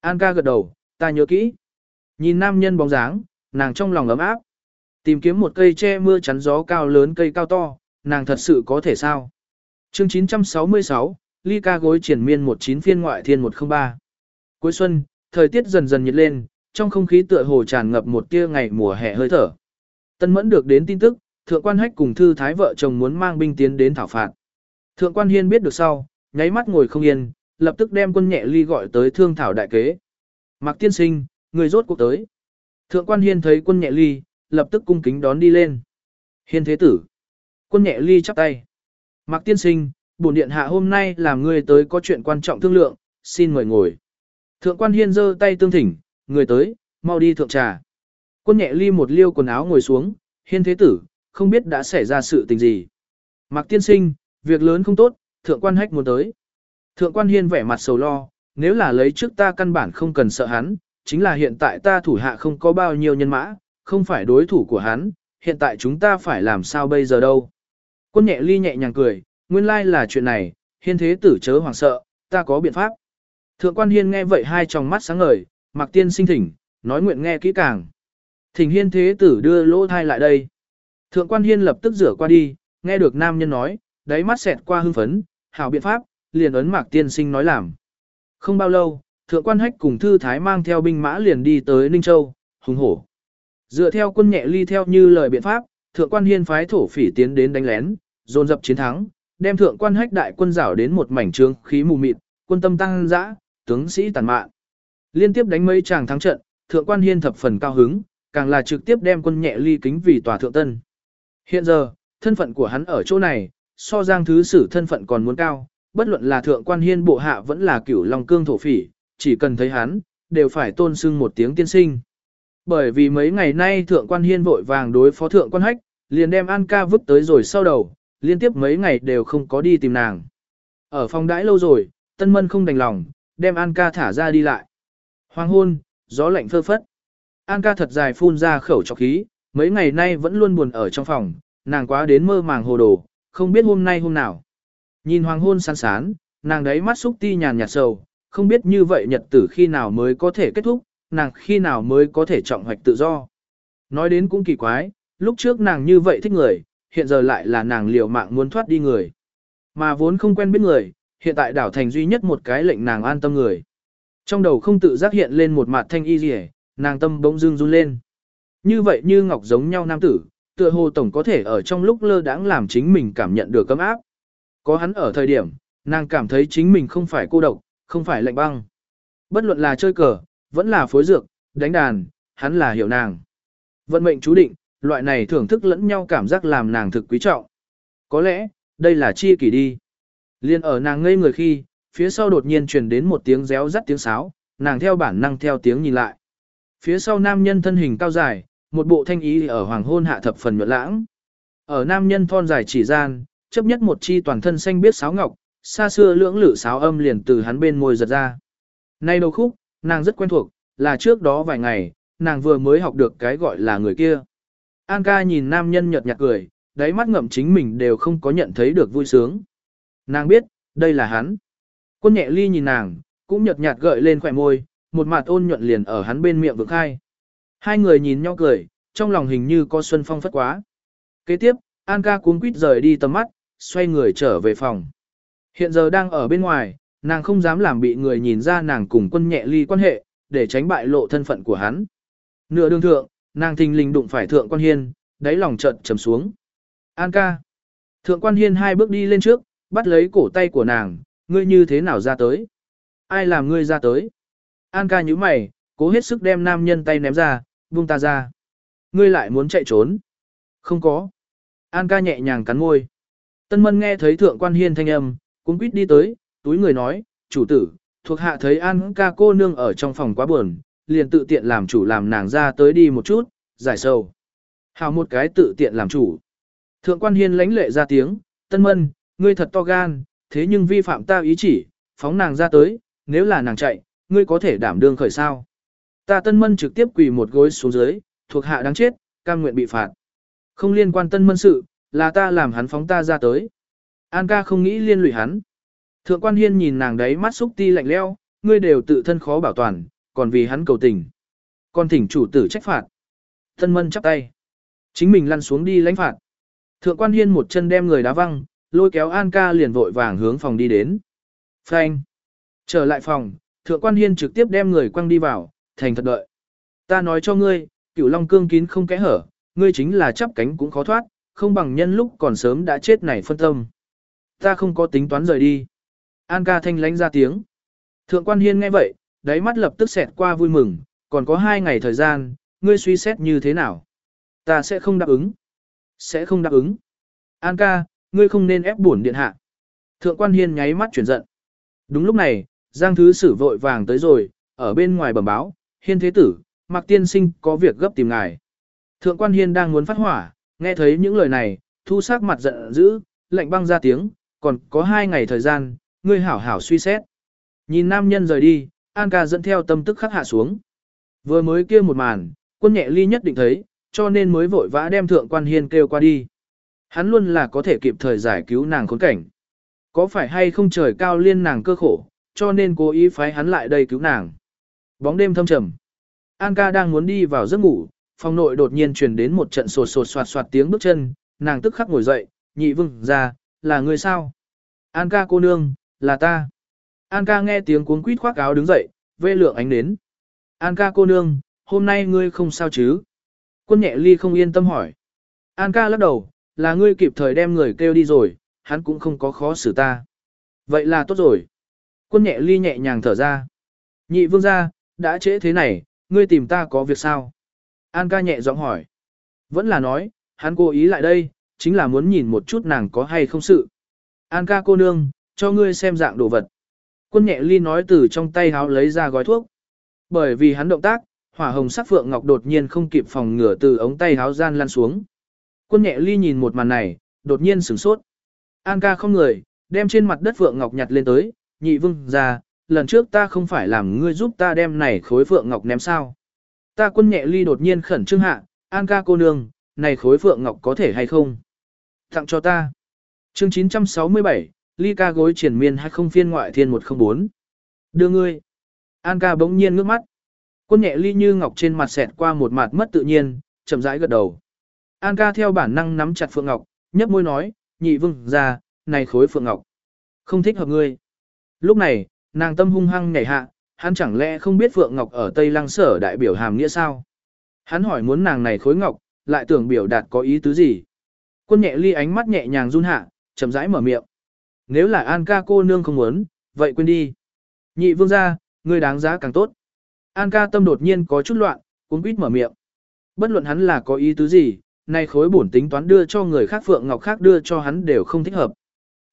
An ca gật đầu, ta nhớ kỹ. Nhìn nam nhân bóng dáng, nàng trong lòng ấm áp. Tìm kiếm một cây che mưa chắn gió cao lớn cây cao to, nàng thật sự có thể sao. Chương 966, ly ca gối triển miên 19 phiên ngoại thiên 103. Cuối xuân, thời tiết dần dần nhiệt lên, trong không khí tựa hồ tràn ngập một tia ngày mùa hè hơi thở. Tân Mẫn được đến tin tức, Thượng quan Hách cùng Thư Thái vợ chồng muốn mang binh tiến đến thảo phạt. Thượng quan Hiên biết được sau, nháy mắt ngồi không yên, lập tức đem quân nhẹ ly gọi tới thương thảo đại kế. Mạc tiên sinh, người rốt cuộc tới. Thượng quan Hiên thấy quân nhẹ ly, lập tức cung kính đón đi lên. Hiên thế tử. Quân nhẹ ly chắp tay. Mạc tiên sinh, bổn điện hạ hôm nay làm người tới có chuyện quan trọng thương lượng, xin mời ngồi. Thượng quan Hiên giơ tay tương thỉnh, người tới, mau đi thượng trà. Quân nhẹ ly một liêu quần áo ngồi xuống, hiên thế tử, không biết đã xảy ra sự tình gì. Mạc tiên sinh, việc lớn không tốt, thượng quan hách muốn tới. Thượng quan hiên vẻ mặt sầu lo, nếu là lấy trước ta căn bản không cần sợ hắn, chính là hiện tại ta thủ hạ không có bao nhiêu nhân mã, không phải đối thủ của hắn, hiện tại chúng ta phải làm sao bây giờ đâu. Quân nhẹ ly nhẹ nhàng cười, nguyên lai là chuyện này, hiên thế tử chớ hoảng sợ, ta có biện pháp. Thượng quan hiên nghe vậy hai tròng mắt sáng ngời, mặc tiên sinh thỉnh, nói nguyện nghe kỹ càng. Thỉnh hiên thế tử đưa lỗ thai lại đây. Thượng quan hiên lập tức rửa qua đi, nghe được nam nhân nói, đáy mắt xẹt qua hưng phấn, hảo biện pháp, liền ấn mạc tiên sinh nói làm. Không bao lâu, thượng quan hách cùng thư thái mang theo binh mã liền đi tới Ninh Châu, hùng hổ. Dựa theo quân nhẹ ly theo như lời biện pháp, thượng quan hiên phái thổ phỉ tiến đến đánh lén, dồn dập chiến thắng, đem thượng quan hách đại quân rảo đến một mảnh trướng khí mù mịt, quân tâm tăng dã, tướng sĩ tàn mạn. Liên tiếp đánh mấy chàng thắng trận, thượng quan hiên thập phần cao hứng, càng là trực tiếp đem quân nhẹ ly kính vì tòa thượng tân. Hiện giờ, thân phận của hắn ở chỗ này, so giang thứ sử thân phận còn muốn cao, bất luận là thượng quan hiên bộ hạ vẫn là cửu long cương thổ phỉ, chỉ cần thấy hắn, đều phải tôn sưng một tiếng tiên sinh. Bởi vì mấy ngày nay thượng quan hiên vội vàng đối phó thượng quan hách, liền đem An ca vứt tới rồi sau đầu, liên tiếp mấy ngày đều không có đi tìm nàng. Ở phòng đãi lâu rồi, tân mân không đành lòng, đem An ca thả ra đi lại. Hoàng hôn, gió lạnh phơ phất. An ca thật dài phun ra khẩu trọc khí, mấy ngày nay vẫn luôn buồn ở trong phòng, nàng quá đến mơ màng hồ đồ, không biết hôm nay hôm nào. Nhìn hoàng hôn sán sán, nàng đấy mắt xúc ti nhàn nhạt sầu, không biết như vậy nhật tử khi nào mới có thể kết thúc, nàng khi nào mới có thể trọng hoạch tự do. Nói đến cũng kỳ quái, lúc trước nàng như vậy thích người, hiện giờ lại là nàng liều mạng muốn thoát đi người. Mà vốn không quen biết người, hiện tại đảo thành duy nhất một cái lệnh nàng an tâm người. Trong đầu không tự giác hiện lên một mặt thanh y rỉ, nàng tâm bỗng dưng run lên. Như vậy như ngọc giống nhau nam tử, tựa hồ tổng có thể ở trong lúc lơ đãng làm chính mình cảm nhận được cấm áp. Có hắn ở thời điểm, nàng cảm thấy chính mình không phải cô độc, không phải lạnh băng. Bất luận là chơi cờ, vẫn là phối dược, đánh đàn, hắn là hiểu nàng. Vận mệnh chú định, loại này thưởng thức lẫn nhau cảm giác làm nàng thực quý trọng. Có lẽ, đây là chi kỷ đi. Liên ở nàng ngây người khi, phía sau đột nhiên truyền đến một tiếng réo rắt tiếng sáo, nàng theo bản năng theo tiếng nhìn lại. Phía sau nam nhân thân hình cao dài, một bộ thanh ý ở hoàng hôn hạ thập phần nhuận lãng. Ở nam nhân thon dài chỉ gian, chấp nhất một chi toàn thân xanh biết sáo ngọc, xa xưa lưỡng lự sáo âm liền từ hắn bên môi giật ra. Nay đầu khúc, nàng rất quen thuộc, là trước đó vài ngày, nàng vừa mới học được cái gọi là người kia. An ca nhìn nam nhân nhợt nhạt cười, đáy mắt ngậm chính mình đều không có nhận thấy được vui sướng. Nàng biết, đây là hắn. Quân nhẹ ly nhìn nàng, cũng nhợt nhạt gợi lên khỏe môi, một mặt ôn nhuận liền ở hắn bên miệng vực khai. Hai người nhìn nhau cười, trong lòng hình như có xuân phong phất quá. Kế tiếp, An ca cuống quýt rời đi tầm mắt, xoay người trở về phòng. Hiện giờ đang ở bên ngoài, nàng không dám làm bị người nhìn ra nàng cùng quân nhẹ ly quan hệ, để tránh bại lộ thân phận của hắn. Nửa đường thượng, nàng thình lình đụng phải thượng quan hiên, đáy lòng trận trầm xuống. An ca. Thượng quan hiên hai bước đi lên trước, bắt lấy cổ tay của nàng, ngươi như thế nào ra tới? Ai làm ngươi ra tới? An ca như mày, cố hết sức đem nam nhân tay ném ra, buông ta ra. Ngươi lại muốn chạy trốn. Không có. An ca nhẹ nhàng cắn môi. Tân mân nghe thấy thượng quan hiên thanh âm, cũng quýt đi tới, túi người nói, chủ tử, thuộc hạ thấy An ca cô nương ở trong phòng quá buồn, liền tự tiện làm chủ làm nàng ra tới đi một chút, giải sầu. Hào một cái tự tiện làm chủ. Thượng quan hiên lãnh lệ ra tiếng, tân mân, ngươi thật to gan, thế nhưng vi phạm ta ý chỉ, phóng nàng ra tới, nếu là nàng chạy, ngươi có thể đảm đương khởi sao. Ta tân mân trực tiếp quỳ một gối xuống dưới, thuộc hạ đáng chết, cam nguyện bị phạt. Không liên quan tân mân sự, là ta làm hắn phóng ta ra tới. An ca không nghĩ liên lụy hắn. Thượng quan hiên nhìn nàng đấy mắt xúc ti lạnh leo, ngươi đều tự thân khó bảo toàn, còn vì hắn cầu tình. Còn thỉnh chủ tử trách phạt. Thân mân chắp tay. Chính mình lăn xuống đi lãnh phạt. Thượng quan hiên một chân đem người đá văng, lôi kéo An ca liền vội vàng hướng phòng đi đến. Phanh. Trở lại phòng, thượng quan hiên trực tiếp đem người quăng đi vào, thành thật đợi. Ta nói cho ngươi, cửu long cương kín không kẽ hở, ngươi chính là chắp cánh cũng khó thoát, không bằng nhân lúc còn sớm đã chết này phân tâm. Ta không có tính toán rời đi. An ca thanh lánh ra tiếng. Thượng quan hiên nghe vậy, đáy mắt lập tức xẹt qua vui mừng, còn có hai ngày thời gian, ngươi suy xét như thế nào? Ta sẽ không đáp ứng. Sẽ không đáp ứng. An ca, ngươi không nên ép buồn điện hạ. Thượng quan hiên nháy mắt chuyển giận. Đúng lúc này, Giang Thứ Sử vội vàng tới rồi, ở bên ngoài bẩm báo, hiên thế tử, mặc tiên sinh có việc gấp tìm ngài. Thượng quan hiên đang muốn phát hỏa, nghe thấy những lời này, thu sắc mặt giận dữ, lạnh băng ra tiếng, còn có hai ngày thời gian, ngươi hảo hảo suy xét. Nhìn nam nhân rời đi, An ca dẫn theo tâm tức khắc hạ xuống. Vừa mới kia một màn, quân nhẹ ly nhất định thấy, cho nên mới vội vã đem thượng quan hiên kêu qua đi. Hắn luôn là có thể kịp thời giải cứu nàng khốn cảnh. Có phải hay không trời cao liên nàng cơ khổ, cho nên cố ý phái hắn lại đây cứu nàng. Bóng đêm thâm trầm. An ca đang muốn đi vào giấc ngủ, phòng nội đột nhiên truyền đến một trận sột sột soạt soạt tiếng bước chân, nàng tức khắc ngồi dậy, nhị vương ra, là người sao? An ca cô nương, là ta. An ca nghe tiếng cuốn quýt khoác áo đứng dậy, vê lượng ánh đến. An ca cô nương, hôm nay ngươi không sao chứ? Quân nhẹ ly không yên tâm hỏi. An ca lắc đầu, là ngươi kịp thời đem người kêu đi rồi, hắn cũng không có khó xử ta. Vậy là tốt rồi. Quân nhẹ ly nhẹ nhàng thở ra. Nhị vương gia, đã trễ thế này, ngươi tìm ta có việc sao? An ca nhẹ giọng hỏi. Vẫn là nói, hắn cố ý lại đây, chính là muốn nhìn một chút nàng có hay không sự. An ca cô nương, cho ngươi xem dạng đồ vật. Quân nhẹ ly nói từ trong tay háo lấy ra gói thuốc. Bởi vì hắn động tác, hỏa hồng sắc phượng ngọc đột nhiên không kịp phòng ngừa từ ống tay háo gian lăn xuống. Quân nhẹ ly nhìn một màn này, đột nhiên sửng sốt. An ca không người, đem trên mặt đất phượng ngọc nhặt lên tới, nhị vương ra, lần trước ta không phải làm ngươi giúp ta đem này khối phượng ngọc ném sao. Ta quân nhẹ ly đột nhiên khẩn trương hạ, An ca cô nương, này khối phượng ngọc có thể hay không? Tặng cho ta. Chương 967, ly ca gối triển miên hay không phiên ngoại thiên 104. Đưa ngươi. An ca bỗng nhiên ngước mắt. Quân nhẹ ly như ngọc trên mặt xẹt qua một mặt mất tự nhiên, chậm rãi gật đầu. An ca theo bản năng nắm chặt phượng ngọc, nhấp môi nói, nhị vương ra, này khối phượng ngọc. Không thích hợp ngươi. Lúc này, nàng tâm hung hăng nhảy hạ, hắn chẳng lẽ không biết phượng ngọc ở Tây Lăng sở đại biểu hàm nghĩa sao? Hắn hỏi muốn nàng này khối ngọc, lại tưởng biểu đạt có ý tứ gì? Quân nhẹ ly ánh mắt nhẹ nhàng run hạ, chậm rãi mở miệng. Nếu là An ca cô nương không muốn, vậy quên đi. Nhị vương gia ngươi đáng giá càng tốt. An ca tâm đột nhiên có chút loạn, cũng quýt mở miệng. Bất luận hắn là có ý tứ gì, nay khối bổn tính toán đưa cho người khác Phượng Ngọc khác đưa cho hắn đều không thích hợp.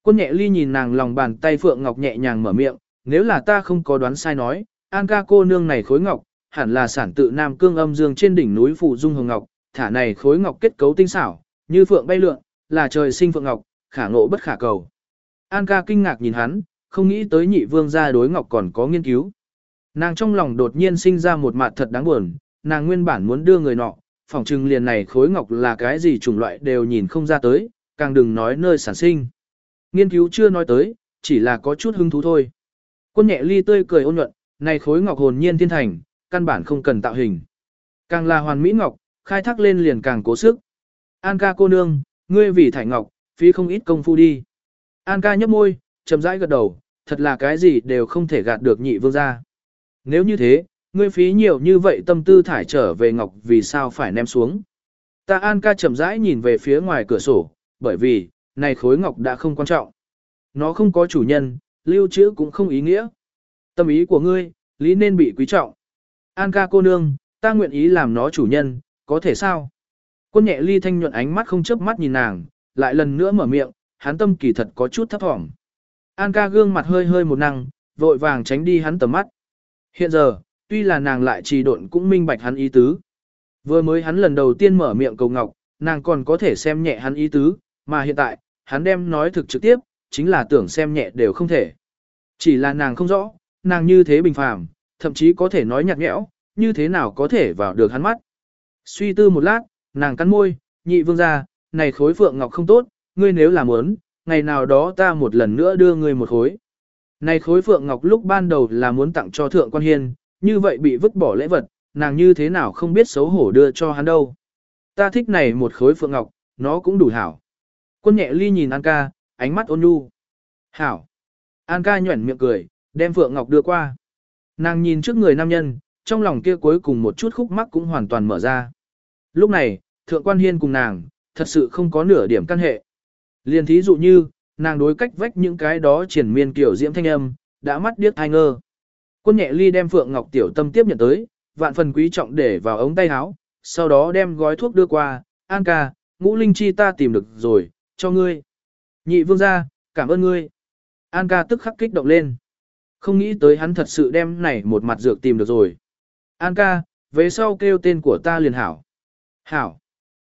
Quân nhẹ ly nhìn nàng lòng bàn tay Phượng Ngọc nhẹ nhàng mở miệng, nếu là ta không có đoán sai nói, An ca cô nương này khối ngọc, hẳn là sản tự Nam Cương âm dương trên đỉnh núi Phụ Dung Hồng Ngọc, thả này khối ngọc kết cấu tinh xảo, như phượng bay lượn, là trời sinh Phượng Ngọc, khả ngộ bất khả cầu. An ca kinh ngạc nhìn hắn, không nghĩ tới nhị vương gia đối ngọc còn có nghiên cứu. Nàng trong lòng đột nhiên sinh ra một mặt thật đáng buồn, nàng nguyên bản muốn đưa người nọ, phỏng trừng liền này khối ngọc là cái gì chủng loại đều nhìn không ra tới, càng đừng nói nơi sản sinh. Nghiên cứu chưa nói tới, chỉ là có chút hứng thú thôi. Quân nhẹ ly tươi cười ôn nhuận, này khối ngọc hồn nhiên thiên thành, căn bản không cần tạo hình. Càng là hoàn mỹ ngọc, khai thác lên liền càng cố sức. An ca cô nương, ngươi vì thải ngọc, phí không ít công phu đi. An ca nhấp môi, chậm rãi gật đầu, thật là cái gì đều không thể gạt được nhị vương gia. Nếu như thế, ngươi phí nhiều như vậy tâm tư thải trở về ngọc vì sao phải ném xuống. Ta An ca chậm rãi nhìn về phía ngoài cửa sổ, bởi vì, này khối ngọc đã không quan trọng. Nó không có chủ nhân, lưu trữ cũng không ý nghĩa. Tâm ý của ngươi, lý nên bị quý trọng. An ca cô nương, ta nguyện ý làm nó chủ nhân, có thể sao? Quân nhẹ ly thanh nhuận ánh mắt không chớp mắt nhìn nàng, lại lần nữa mở miệng, hắn tâm kỳ thật có chút thấp thỏm. An ca gương mặt hơi hơi một năng, vội vàng tránh đi hắn tầm mắt. Hiện giờ, tuy là nàng lại trì độn cũng minh bạch hắn ý tứ. Vừa mới hắn lần đầu tiên mở miệng cầu ngọc, nàng còn có thể xem nhẹ hắn ý tứ, mà hiện tại, hắn đem nói thực trực tiếp, chính là tưởng xem nhẹ đều không thể. Chỉ là nàng không rõ, nàng như thế bình phàm, thậm chí có thể nói nhạt nhẽo, như thế nào có thể vào được hắn mắt. Suy tư một lát, nàng cắn môi, nhị vương ra, này khối phượng ngọc không tốt, ngươi nếu làm muốn, ngày nào đó ta một lần nữa đưa ngươi một khối. Này khối phượng ngọc lúc ban đầu là muốn tặng cho thượng quan hiên, như vậy bị vứt bỏ lễ vật, nàng như thế nào không biết xấu hổ đưa cho hắn đâu. Ta thích này một khối phượng ngọc, nó cũng đủ hảo. Quân nhẹ ly nhìn An ca, ánh mắt ôn nhu. Hảo. An ca nhuẩn miệng cười, đem phượng ngọc đưa qua. Nàng nhìn trước người nam nhân, trong lòng kia cuối cùng một chút khúc mắc cũng hoàn toàn mở ra. Lúc này, thượng quan hiên cùng nàng, thật sự không có nửa điểm căn hệ. Liên thí dụ như, nàng đối cách vách những cái đó triển miên kiểu diễm thanh âm, đã mắt điếc thai ngơ. Quân nhẹ ly đem Phượng Ngọc Tiểu Tâm tiếp nhận tới, vạn phần quý trọng để vào ống tay áo, sau đó đem gói thuốc đưa qua, An ca, ngũ linh chi ta tìm được rồi, cho ngươi. Nhị vương gia, cảm ơn ngươi. An ca tức khắc kích động lên. Không nghĩ tới hắn thật sự đem này một mặt dược tìm được rồi. An ca, về sau kêu tên của ta liền hảo. Hảo.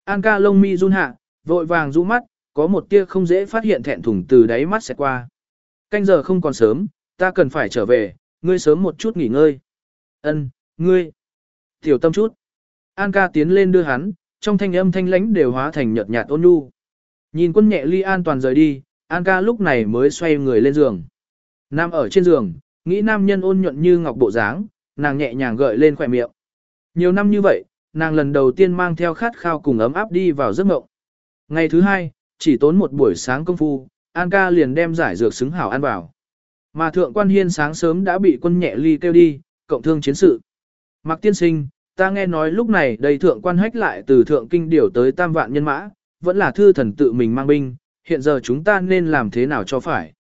An ca lông mi run hạ, vội vàng rũ mắt, có một tia không dễ phát hiện thẹn thùng từ đáy mắt sẽ qua. Canh giờ không còn sớm, ta cần phải trở về, ngươi sớm một chút nghỉ ngơi. Ân, ngươi. Tiểu tâm chút. An ca tiến lên đưa hắn, trong thanh âm thanh lãnh đều hóa thành nhợt nhạt ôn nhu. Nhìn quân nhẹ ly an toàn rời đi, An ca lúc này mới xoay người lên giường. Nam ở trên giường, nghĩ nam nhân ôn nhuận như ngọc bộ dáng, nàng nhẹ nhàng gợi lên khỏe miệng. Nhiều năm như vậy, nàng lần đầu tiên mang theo khát khao cùng ấm áp đi vào giấc mộng. Ngày thứ hai, chỉ tốn một buổi sáng công phu, An ca liền đem giải dược xứng hảo ăn vào. Mà thượng quan hiên sáng sớm đã bị quân nhẹ ly kêu đi, cộng thương chiến sự. Mặc tiên sinh, ta nghe nói lúc này đầy thượng quan hách lại từ thượng kinh điều tới tam vạn nhân mã, vẫn là thư thần tự mình mang binh, hiện giờ chúng ta nên làm thế nào cho phải.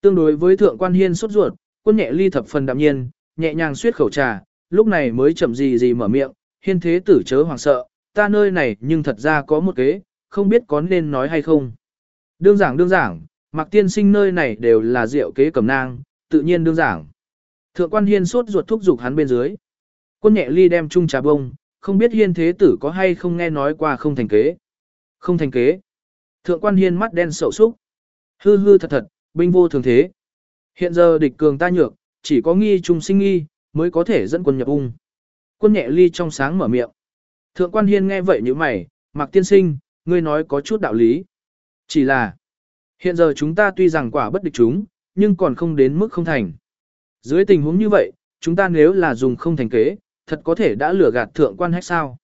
Tương đối với thượng quan hiên sốt ruột, quân nhẹ ly thập phần đạm nhiên, nhẹ nhàng suyết khẩu trà, lúc này mới chậm gì gì mở miệng, hiên thế tử chớ hoàng sợ, ta nơi này nhưng thật ra có một kế, không biết có nên nói hay không. Đương giảng đương giảng, mặc tiên sinh nơi này đều là rượu kế cầm nang, tự nhiên đương giảng. Thượng quan hiên sốt ruột thúc giục hắn bên dưới. Quân nhẹ ly đem chung trà bông, không biết hiên thế tử có hay không nghe nói qua không thành kế. Không thành kế. Thượng quan hiên mắt đen sậu súc. Hư hư thật thật, binh vô thường thế. Hiện giờ địch cường ta nhược, chỉ có nghi trung sinh nghi, mới có thể dẫn quân nhập ung. Quân nhẹ ly trong sáng mở miệng. Thượng quan hiên nghe vậy như mày, mặc tiên sinh, ngươi nói có chút đạo lý. Chỉ là, hiện giờ chúng ta tuy rằng quả bất địch chúng, nhưng còn không đến mức không thành. Dưới tình huống như vậy, chúng ta nếu là dùng không thành kế, thật có thể đã lừa gạt thượng quan hách sao.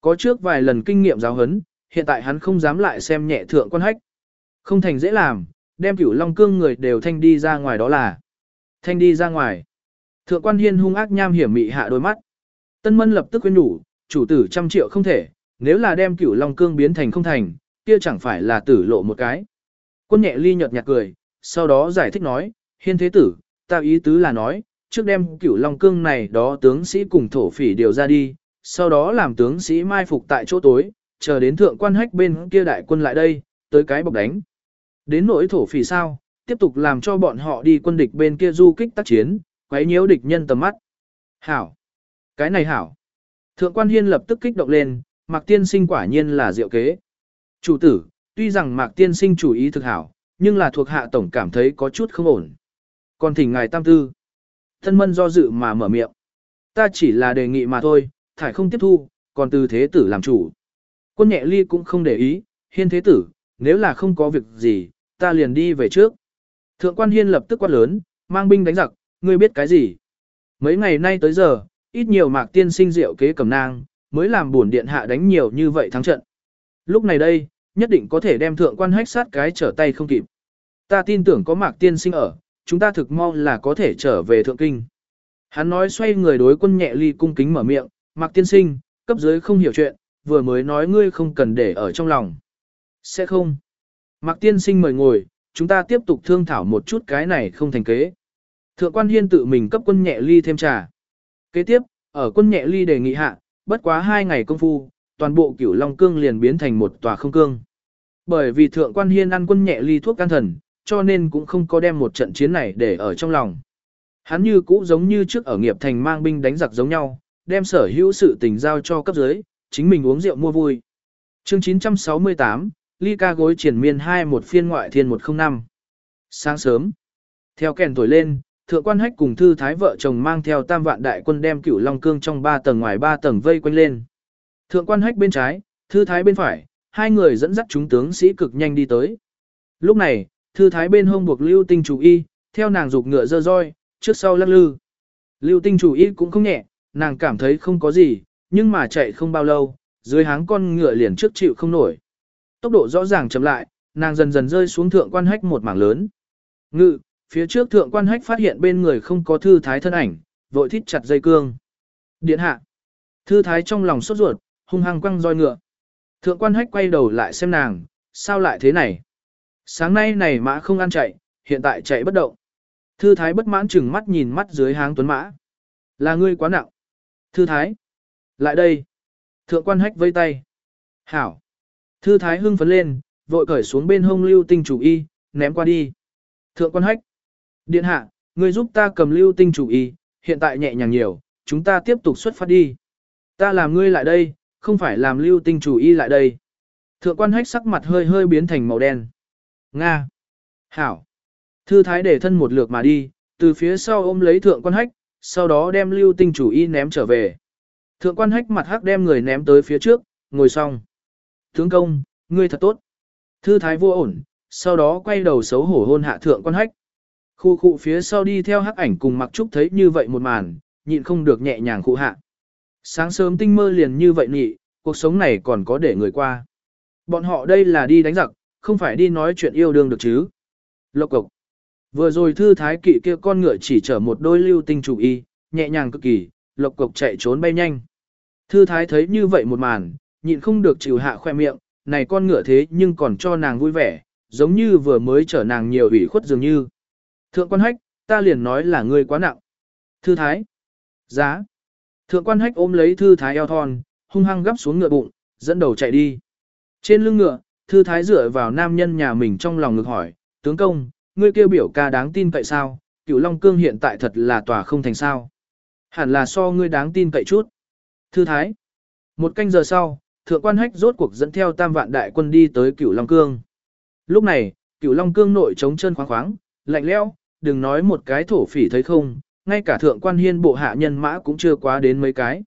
Có trước vài lần kinh nghiệm giáo hấn, hiện tại hắn không dám lại xem nhẹ thượng quan hách. Không thành dễ làm, đem cửu long cương người đều thanh đi ra ngoài đó là. Thanh đi ra ngoài. Thượng quan hiên hung ác nham hiểm mị hạ đôi mắt. Tân mân lập tức khuyên nhủ, chủ tử trăm triệu không thể, nếu là đem cửu long cương biến thành không thành, kia chẳng phải là tử lộ một cái. Quân nhẹ ly nhợt nhạt cười, sau đó giải thích nói, hiên thế tử, ta ý tứ là nói, trước đem cửu long cương này đó tướng sĩ cùng thổ phỉ điều ra đi, sau đó làm tướng sĩ mai phục tại chỗ tối, chờ đến thượng quan hách bên kia đại quân lại đây, tới cái bọc đánh. Đến nỗi thổ phỉ sao, tiếp tục làm cho bọn họ đi quân địch bên kia du kích tác chiến, quấy nhiễu địch nhân tầm mắt. Hảo! Cái này hảo! Thượng quan hiên lập tức kích động lên, Mạc Tiên Sinh quả nhiên là diệu kế. Chủ tử, tuy rằng Mạc Tiên Sinh chủ ý thực hảo, nhưng là thuộc hạ tổng cảm thấy có chút không ổn. Còn thỉnh ngài tam tư. Thân mân do dự mà mở miệng. Ta chỉ là đề nghị mà thôi, thải không tiếp thu, còn từ thế tử làm chủ. Quân nhẹ ly cũng không để ý, hiên thế tử, nếu là không có việc gì, ta liền đi về trước. Thượng quan hiên lập tức quát lớn, mang binh đánh giặc, ngươi biết cái gì? Mấy ngày nay tới giờ, ít nhiều mạc tiên sinh diệu kế cầm nang, mới làm buồn điện hạ đánh nhiều như vậy thắng trận. Lúc này đây, nhất định có thể đem thượng quan hách sát cái trở tay không kịp. Ta tin tưởng có mạc tiên sinh ở, chúng ta thực mong là có thể trở về thượng kinh. Hắn nói xoay người đối quân nhẹ ly cung kính mở miệng, mạc tiên sinh, cấp dưới không hiểu chuyện, vừa mới nói ngươi không cần để ở trong lòng. Sẽ không. Mạc tiên sinh mời ngồi, chúng ta tiếp tục thương thảo một chút cái này không thành kế. Thượng quan hiên tự mình cấp quân nhẹ ly thêm trà. Kế tiếp, ở quân nhẹ ly đề nghị hạ, bất quá hai ngày công phu, toàn bộ cửu long cương liền biến thành một tòa không cương. Bởi vì thượng quan hiên ăn quân nhẹ ly thuốc can thần, cho nên cũng không có đem một trận chiến này để ở trong lòng. Hắn như cũ giống như trước ở nghiệp thành mang binh đánh giặc giống nhau, đem sở hữu sự tình giao cho cấp dưới, chính mình uống rượu mua vui. Chương 968, ly ca gối triển miên 2 một phiên ngoại thiên 105. Sáng sớm, theo kèn tuổi lên, thượng quan hách cùng thư thái vợ chồng mang theo tam vạn đại quân đem cửu long cương trong ba tầng ngoài ba tầng vây quanh lên. Thượng quan hách bên trái, thư thái bên phải, hai người dẫn dắt chúng tướng sĩ cực nhanh đi tới. Lúc này, thư thái bên hông buộc lưu tinh chủ y, theo nàng dục ngựa dơ roi, trước sau lắc lư. Lưu tinh chủ y cũng không nhẹ, nàng cảm thấy không có gì, nhưng mà chạy không bao lâu, dưới háng con ngựa liền trước chịu không nổi. Tốc độ rõ ràng chậm lại, nàng dần dần rơi xuống thượng quan hách một mảng lớn. Ngự, phía trước thượng quan hách phát hiện bên người không có thư thái thân ảnh, vội thít chặt dây cương. Điện hạ. Thư thái trong lòng sốt ruột, hung hăng quăng roi ngựa. Thượng quan hách quay đầu lại xem nàng, sao lại thế này? Sáng nay này mã không ăn chạy, hiện tại chạy bất động. Thư thái bất mãn chừng mắt nhìn mắt dưới háng tuấn mã. Là ngươi quá nặng. Thư thái. Lại đây. Thượng quan hách vây tay. Hảo. Thư thái hưng phấn lên, vội cởi xuống bên hông lưu tinh chủ y, ném qua đi. Thượng quan hách. Điện hạ, người giúp ta cầm lưu tinh chủ y, hiện tại nhẹ nhàng nhiều, chúng ta tiếp tục xuất phát đi. Ta làm ngươi lại đây, không phải làm lưu tinh chủ y lại đây. Thượng quan hách sắc mặt hơi hơi biến thành màu đen. Nga. Hảo. Thư thái để thân một lượt mà đi, từ phía sau ôm lấy thượng quan hách, sau đó đem lưu tinh chủ y ném trở về. Thượng quan hách mặt hắc đem người ném tới phía trước, ngồi xong. Tướng công, ngươi thật tốt. Thư thái vô ổn, sau đó quay đầu xấu hổ hôn hạ thượng quan hách. Khu khu phía sau đi theo hắc ảnh cùng mặc trúc thấy như vậy một màn, nhịn không được nhẹ nhàng khu hạ. Sáng sớm tinh mơ liền như vậy nhị, cuộc sống này còn có để người qua. Bọn họ đây là đi đánh giặc, không phải đi nói chuyện yêu đương được chứ. Lộc cộc. Vừa rồi thư thái kỵ kia con ngựa chỉ chở một đôi lưu tinh chủ y, nhẹ nhàng cực kỳ, lộc cộc chạy trốn bay nhanh. Thư thái thấy như vậy một màn, nhịn không được chịu hạ khoe miệng, này con ngựa thế nhưng còn cho nàng vui vẻ, giống như vừa mới chở nàng nhiều ủy khuất dường như. Thượng quan hách, ta liền nói là ngươi quá nặng. Thư thái. Giá. Thượng quan hách ôm lấy thư thái eo thon, hung hăng gấp xuống ngựa bụng, dẫn đầu chạy đi. Trên lưng ngựa, thư thái dựa vào nam nhân nhà mình trong lòng ngực hỏi, tướng công, ngươi kêu biểu ca đáng tin cậy sao, cửu Long Cương hiện tại thật là tòa không thành sao. Hẳn là so ngươi đáng tin cậy chút. Thư thái. Một canh giờ sau, thượng quan hách rốt cuộc dẫn theo tam vạn đại quân đi tới cửu Long Cương. Lúc này, cửu Long Cương nội trống chân khoáng khoáng, lạnh lẽo, đừng nói một cái thổ phỉ thấy không, ngay cả thượng quan hiên bộ hạ nhân mã cũng chưa quá đến mấy cái.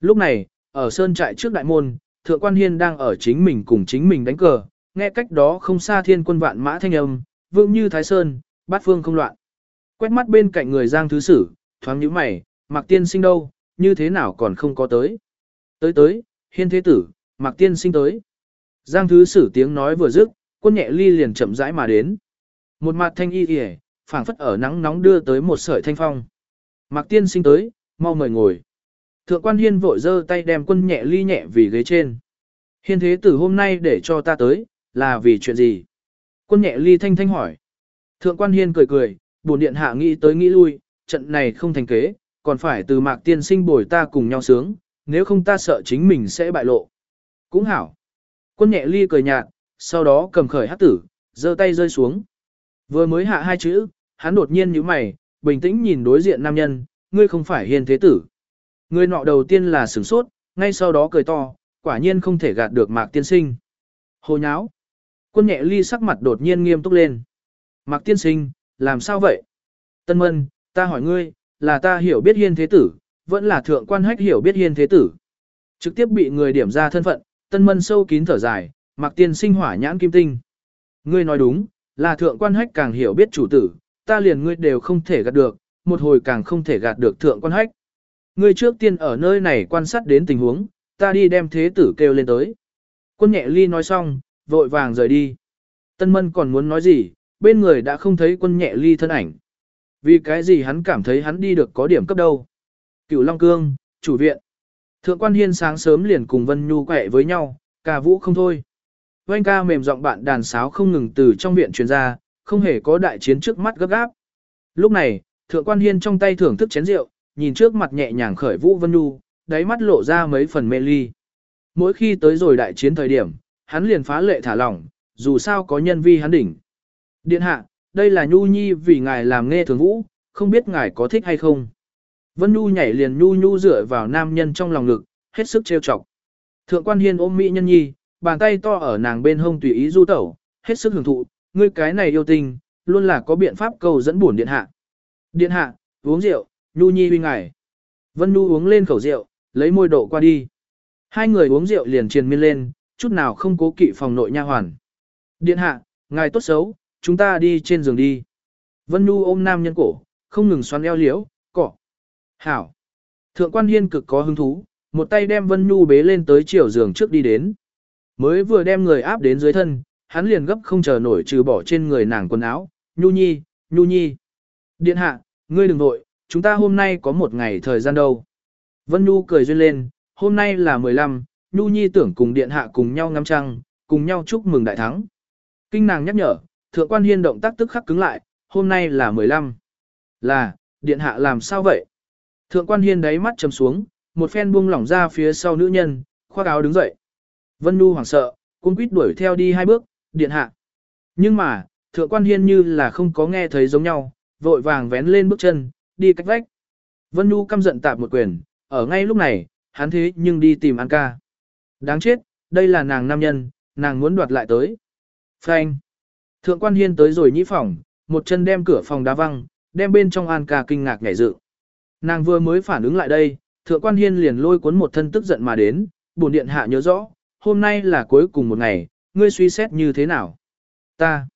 Lúc này, ở sơn trại trước đại môn, thượng quan hiên đang ở chính mình cùng chính mình đánh cờ, nghe cách đó không xa thiên quân vạn mã thanh âm, vương như thái sơn, bát phương không loạn. Quét mắt bên cạnh người giang thứ sử, thoáng nhíu mày, mặc tiên sinh đâu, như thế nào còn không có tới. Tới tới, hiên thế tử, mặc tiên sinh tới. Giang thứ sử tiếng nói vừa dứt, quân nhẹ ly liền chậm rãi mà đến. Một mặt thanh y kìa, phảng phất ở nắng nóng đưa tới một sợi thanh phong. mạc tiên sinh tới, mau mời ngồi. Thượng quan hiên vội giơ tay đem quân nhẹ ly nhẹ vì ghế trên. Hiên thế tử hôm nay để cho ta tới, là vì chuyện gì? Quân nhẹ ly thanh thanh hỏi. Thượng quan hiên cười cười, bổn điện hạ nghĩ tới nghĩ lui, trận này không thành kế, còn phải từ mạc tiên sinh bồi ta cùng nhau sướng, nếu không ta sợ chính mình sẽ bại lộ. Cũng hảo. Quân nhẹ ly cười nhạt, sau đó cầm khởi hát tử, giơ tay rơi xuống. Vừa mới hạ hai chữ, hắn đột nhiên nhíu mày, bình tĩnh nhìn đối diện nam nhân, ngươi không phải hiên thế tử. Người nọ đầu tiên là sửng sốt, ngay sau đó cười to, quả nhiên không thể gạt được mạc tiên sinh. Hồ nháo. Quân nhẹ ly sắc mặt đột nhiên nghiêm túc lên. Mạc tiên sinh, làm sao vậy? Tân mân, ta hỏi ngươi, là ta hiểu biết hiên thế tử, vẫn là thượng quan hách hiểu biết hiên thế tử. Trực tiếp bị người điểm ra thân phận, tân mân sâu kín thở dài, mạc tiên sinh hỏa nhãn kim tinh. Ngươi nói đúng, là thượng quan hách càng hiểu biết chủ tử, ta liền ngươi đều không thể gạt được, một hồi càng không thể gạt được thượng quan hách. Ngươi trước tiên ở nơi này quan sát đến tình huống, ta đi đem thế tử kêu lên tới. Quân nhẹ ly nói xong, vội vàng rời đi. Tân mân còn muốn nói gì, bên người đã không thấy quân nhẹ ly thân ảnh. Vì cái gì hắn cảm thấy hắn đi được có điểm cấp đâu. Cửu Long Cương, chủ viện. Thượng quan hiên sáng sớm liền cùng Vân Nhu quẹ với nhau, ca vũ không thôi. Oanh ca mềm giọng bạn đàn sáo không ngừng từ trong viện truyền ra, không hề có đại chiến trước mắt gấp gáp. Lúc này, thượng quan hiên trong tay thưởng thức chén rượu, nhìn trước mặt nhẹ nhàng khởi vũ Vân Nhu, đáy mắt lộ ra mấy phần mê ly. Mỗi khi tới rồi đại chiến thời điểm, hắn liền phá lệ thả lỏng, dù sao có nhân vi hắn đỉnh. Điện hạ, đây là Nhu Nhi vì ngài làm nghe thường vũ, không biết ngài có thích hay không. Vân Nhu nhảy liền Nhu Nhu dựa vào nam nhân trong lòng ngực, hết sức trêu chọc. Thượng quan hiên ôm mỹ nhân nhi, bàn tay to ở nàng bên hông tùy ý du tẩu, hết sức hưởng thụ, ngươi cái này yêu tình, luôn là có biện pháp cầu dẫn buồn điện hạ. Điện hạ, uống rượu, Nhu Nhi huy ngài. Vân Nhu uống lên khẩu rượu, lấy môi độ qua đi. Hai người uống rượu liền triền miên lên, chút nào không cố kỵ phòng nội nha hoàn. Điện hạ, ngài tốt xấu, chúng ta đi trên giường đi. Vân Nhu ôm nam nhân cổ, không ngừng xoắn eo liễu, cỏ. Hảo. Thượng quan hiên cực có hứng thú, một tay đem Vân Nhu bế lên tới chiều giường trước đi đến. Mới vừa đem người áp đến dưới thân, hắn liền gấp không chờ nổi trừ bỏ trên người nàng quần áo. Nhu nhi, Nhu nhi. Điện hạ, ngươi đừng nội, chúng ta hôm nay có một ngày thời gian đâu. Vân Nhu cười duyên lên, hôm nay là 15, Nhu Nhi tưởng cùng điện hạ cùng nhau ngắm trăng, cùng nhau chúc mừng đại thắng. Kinh nàng nhắc nhở, thượng quan hiên động tác tức khắc cứng lại, hôm nay là 15. Là, điện hạ làm sao vậy? Thượng quan hiên đáy mắt chầm xuống, một phen buông lỏng ra phía sau nữ nhân, khoác áo đứng dậy. Vân Nhu hoảng sợ, cung quýt đuổi theo đi hai bước, điện hạ. Nhưng mà, thượng quan hiên như là không có nghe thấy giống nhau, vội vàng vén lên bước chân, đi cách vách. Vân Nhu căm giận tạp một quyền, ở ngay lúc này, hắn thế nhưng đi tìm An ca. Đáng chết, đây là nàng nam nhân, nàng muốn đoạt lại tới. Phanh. Thượng quan hiên tới rồi nhĩ phòng, một chân đem cửa phòng đá văng, đem bên trong An ca kinh ngạc nhảy dựng. Nàng vừa mới phản ứng lại đây, thượng quan hiên liền lôi cuốn một thân tức giận mà đến, bổn điện hạ nhớ rõ, hôm nay là cuối cùng một ngày, ngươi suy xét như thế nào? Ta.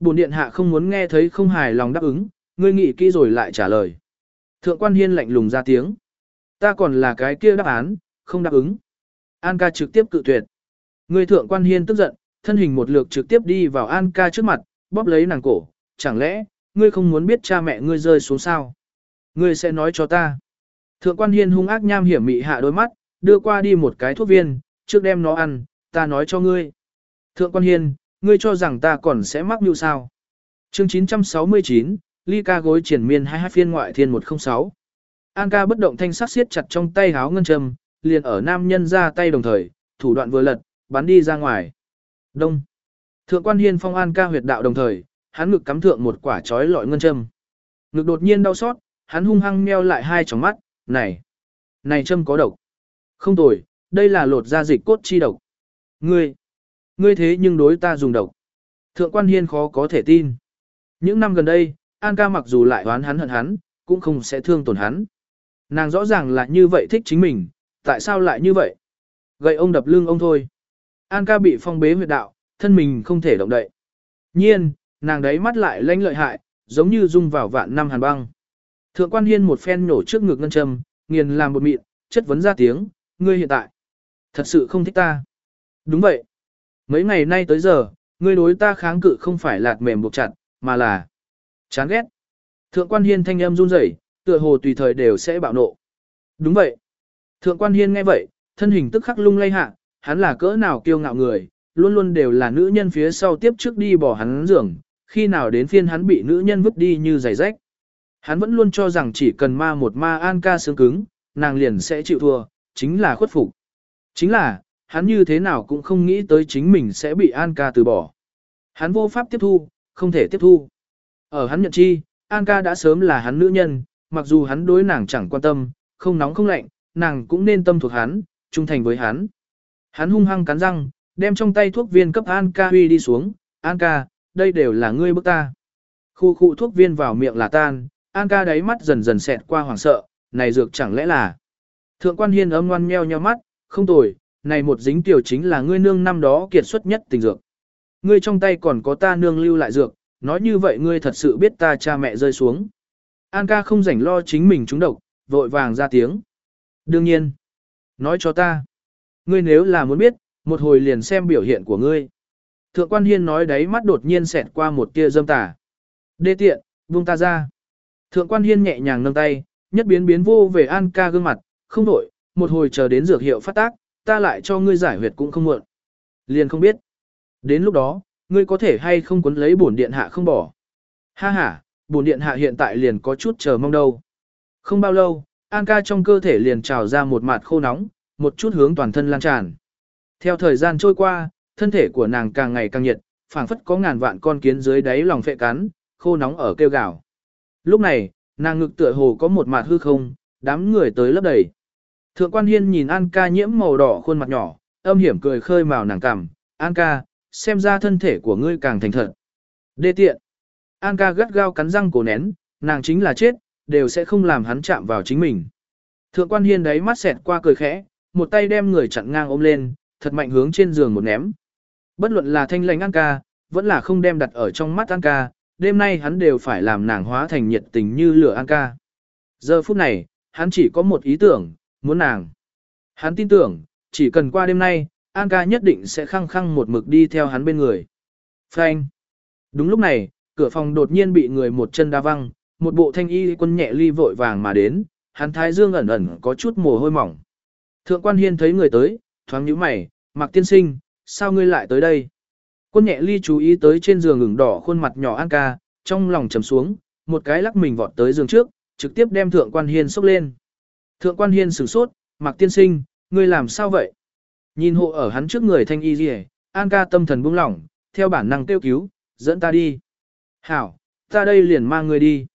Bổn điện hạ không muốn nghe thấy không hài lòng đáp ứng, ngươi nghĩ kỹ rồi lại trả lời. Thượng quan hiên lạnh lùng ra tiếng. Ta còn là cái kia đáp án, không đáp ứng. An ca trực tiếp cự tuyệt. Ngươi thượng quan hiên tức giận, thân hình một lượt trực tiếp đi vào An ca trước mặt, bóp lấy nàng cổ. Chẳng lẽ, ngươi không muốn biết cha mẹ ngươi rơi xuống sao? Ngươi sẽ nói cho ta. Thượng quan hiên hung ác nham hiểm mị hạ đôi mắt, đưa qua đi một cái thuốc viên, trước đem nó ăn, ta nói cho ngươi. Thượng quan hiên, ngươi cho rằng ta còn sẽ mắc mưu sao? Chương 969, ly ca gối triển miên 22 phiên ngoại thiên 106. An ca bất động thanh sắc siết chặt trong tay háo ngân châm, liền ở nam nhân ra tay đồng thời, thủ đoạn vừa lật, bắn đi ra ngoài. Đông. Thượng quan hiên phong An ca huyệt đạo đồng thời, hắn ngực cắm thượng một quả chói lọi ngân châm. Ngực đột nhiên đau xót, hắn hung hăng meo lại hai tròng mắt, này, này châm có độc. Không tồi, đây là lột da dịch cốt chi độc. Ngươi, ngươi thế nhưng đối ta dùng độc. Thượng quan hiên khó có thể tin. Những năm gần đây, An ca mặc dù lại oán hắn hận hắn, cũng không sẽ thương tổn hắn. Nàng rõ ràng là như vậy thích chính mình, tại sao lại như vậy? Gậy ông đập lưng ông thôi. An ca bị phong bế huyệt đạo, thân mình không thể động đậy. Nhiên, nàng đấy mắt lại lanh lợi hại, giống như dung vào vạn năm hàn băng. Thượng quan hiên một phen nổ trước ngực ngân châm, nghiền làm một mịn, chất vấn ra tiếng, ngươi hiện tại. Thật sự không thích ta. Đúng vậy. Mấy ngày nay tới giờ, ngươi đối ta kháng cự không phải lạt mềm buộc chặt, mà là chán ghét. Thượng quan hiên thanh âm run rẩy, tựa hồ tùy thời đều sẽ bạo nộ. Đúng vậy. Thượng quan hiên nghe vậy, thân hình tức khắc lung lay hạ, hắn là cỡ nào kiêu ngạo người, luôn luôn đều là nữ nhân phía sau tiếp trước đi bỏ hắn giường, khi nào đến phiên hắn bị nữ nhân vứt đi như giày rách. Hắn vẫn luôn cho rằng chỉ cần ma một ma an ca xương cứng, nàng liền sẽ chịu thua, chính là khuất phục. Chính là, hắn như thế nào cũng không nghĩ tới chính mình sẽ bị an ca từ bỏ. Hắn vô pháp tiếp thu, không thể tiếp thu. Ở hắn nhận chi, an ca đã sớm là hắn nữ nhân, mặc dù hắn đối nàng chẳng quan tâm, không nóng không lạnh, nàng cũng nên tâm thuộc hắn, trung thành với hắn. Hắn hung hăng cắn răng, đem trong tay thuốc viên cấp An ca huy đi xuống, An ca, đây đều là ngươi bức ta. Khu khu thuốc viên vào miệng là tan, An ca đáy mắt dần dần xẹt qua hoảng sợ, này dược chẳng lẽ là. Thượng quan hiên âm ngoan meo nheo mắt, không tồi, này một dính tiểu chính là ngươi nương năm đó kiệt xuất nhất tình dược. Ngươi trong tay còn có ta nương lưu lại dược, nói như vậy ngươi thật sự biết ta cha mẹ rơi xuống. An ca không rảnh lo chính mình trúng độc, vội vàng ra tiếng. Đương nhiên, nói cho ta. Ngươi nếu là muốn biết, một hồi liền xem biểu hiện của ngươi. Thượng quan hiên nói đấy mắt đột nhiên xẹt qua một tia dâm tà. Đê tiện, buông ta ra. Thượng quan hiên nhẹ nhàng nâng tay, nhất biến biến vô về An ca gương mặt, không đổi, một hồi chờ đến dược hiệu phát tác, ta lại cho ngươi giải huyệt cũng không muộn. Liền không biết. Đến lúc đó, ngươi có thể hay không quấn lấy bổn điện hạ không bỏ. Ha ha, bổn điện hạ hiện tại liền có chút chờ mong đâu. Không bao lâu, An ca trong cơ thể liền trào ra một mạt khô nóng, một chút hướng toàn thân lan tràn. Theo thời gian trôi qua, thân thể của nàng càng ngày càng nhiệt, phảng phất có ngàn vạn con kiến dưới đáy lòng phệ cắn, khô nóng ở kêu gào. Lúc này, nàng ngực tựa hồ có một mạt hư không, đám người tới lấp đầy. Thượng quan hiên nhìn An ca nhiễm màu đỏ khuôn mặt nhỏ, âm hiểm cười khơi màu nàng cằm, An ca, xem ra thân thể của ngươi càng thành thật. Đê tiện. An ca gắt gao cắn răng cổ nén, nàng chính là chết, đều sẽ không làm hắn chạm vào chính mình. Thượng quan hiên đấy mắt xẹt qua cười khẽ, một tay đem người chặn ngang ôm lên, thật mạnh hướng trên giường một ném. Bất luận là thanh lãnh An ca, vẫn là không đem đặt ở trong mắt An ca, đêm nay hắn đều phải làm nàng hóa thành nhiệt tình như lửa An ca. Giờ phút này, hắn chỉ có một ý tưởng, muốn nàng. Hắn tin tưởng, chỉ cần qua đêm nay, An ca nhất định sẽ khăng khăng một mực đi theo hắn bên người. Phanh. Đúng lúc này, cửa phòng đột nhiên bị người một chân đá văng, một bộ thanh y quân nhẹ ly vội vàng mà đến, hắn thái dương ẩn ẩn có chút mồ hôi mỏng. Thượng quan hiên thấy người tới, thoáng nhíu mày, mặc tiên sinh, sao ngươi lại tới đây? Quân nhẹ ly chú ý tới trên giường ngừng đỏ khuôn mặt nhỏ An ca, trong lòng trầm xuống, một cái lắc mình vọt tới giường trước, trực tiếp đem thượng quan hiên sốc lên. Thượng quan hiên sửng sốt, Mặc tiên sinh, ngươi làm sao vậy? Nhìn hộ ở hắn trước người thanh y rìa, An ca tâm thần buông lỏng, theo bản năng kêu cứu, dẫn ta đi. Hảo, ta đây liền mang ngươi đi.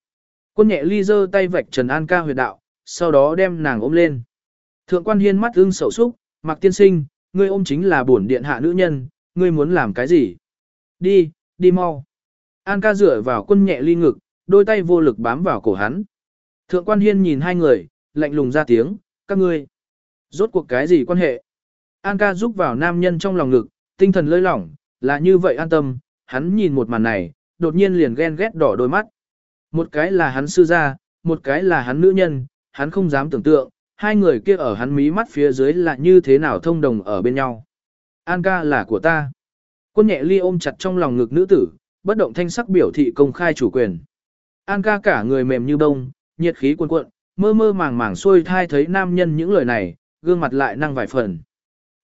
Quân nhẹ ly giơ tay vạch Trần An ca huyệt đạo, sau đó đem nàng ôm lên. Thượng quan hiên mắt ưng sầu xúc, Mặc tiên sinh, ngươi ôm chính là bổn điện hạ nữ nhân, ngươi muốn làm cái gì? Đi, đi mau. An ca dựa vào quân nhẹ ly ngực, đôi tay vô lực bám vào cổ hắn. Thượng quan hiên nhìn hai người, lạnh lùng ra tiếng, các ngươi. Rốt cuộc cái gì quan hệ? An ca giúp vào nam nhân trong lòng ngực, tinh thần lơi lỏng, là như vậy an tâm, hắn nhìn một màn này, đột nhiên liền ghen ghét đỏ đôi mắt. Một cái là hắn sư gia, một cái là hắn nữ nhân, hắn không dám tưởng tượng, hai người kia ở hắn mí mắt phía dưới là như thế nào thông đồng ở bên nhau. An ca là của ta. Quân nhẹ ly ôm chặt trong lòng ngực nữ tử, bất động thanh sắc biểu thị công khai chủ quyền. An ca cả người mềm như bông, nhiệt khí cuồn cuộn, mơ mơ màng màng xuôi thai thấy nam nhân những lời này, gương mặt lại năng vài phần.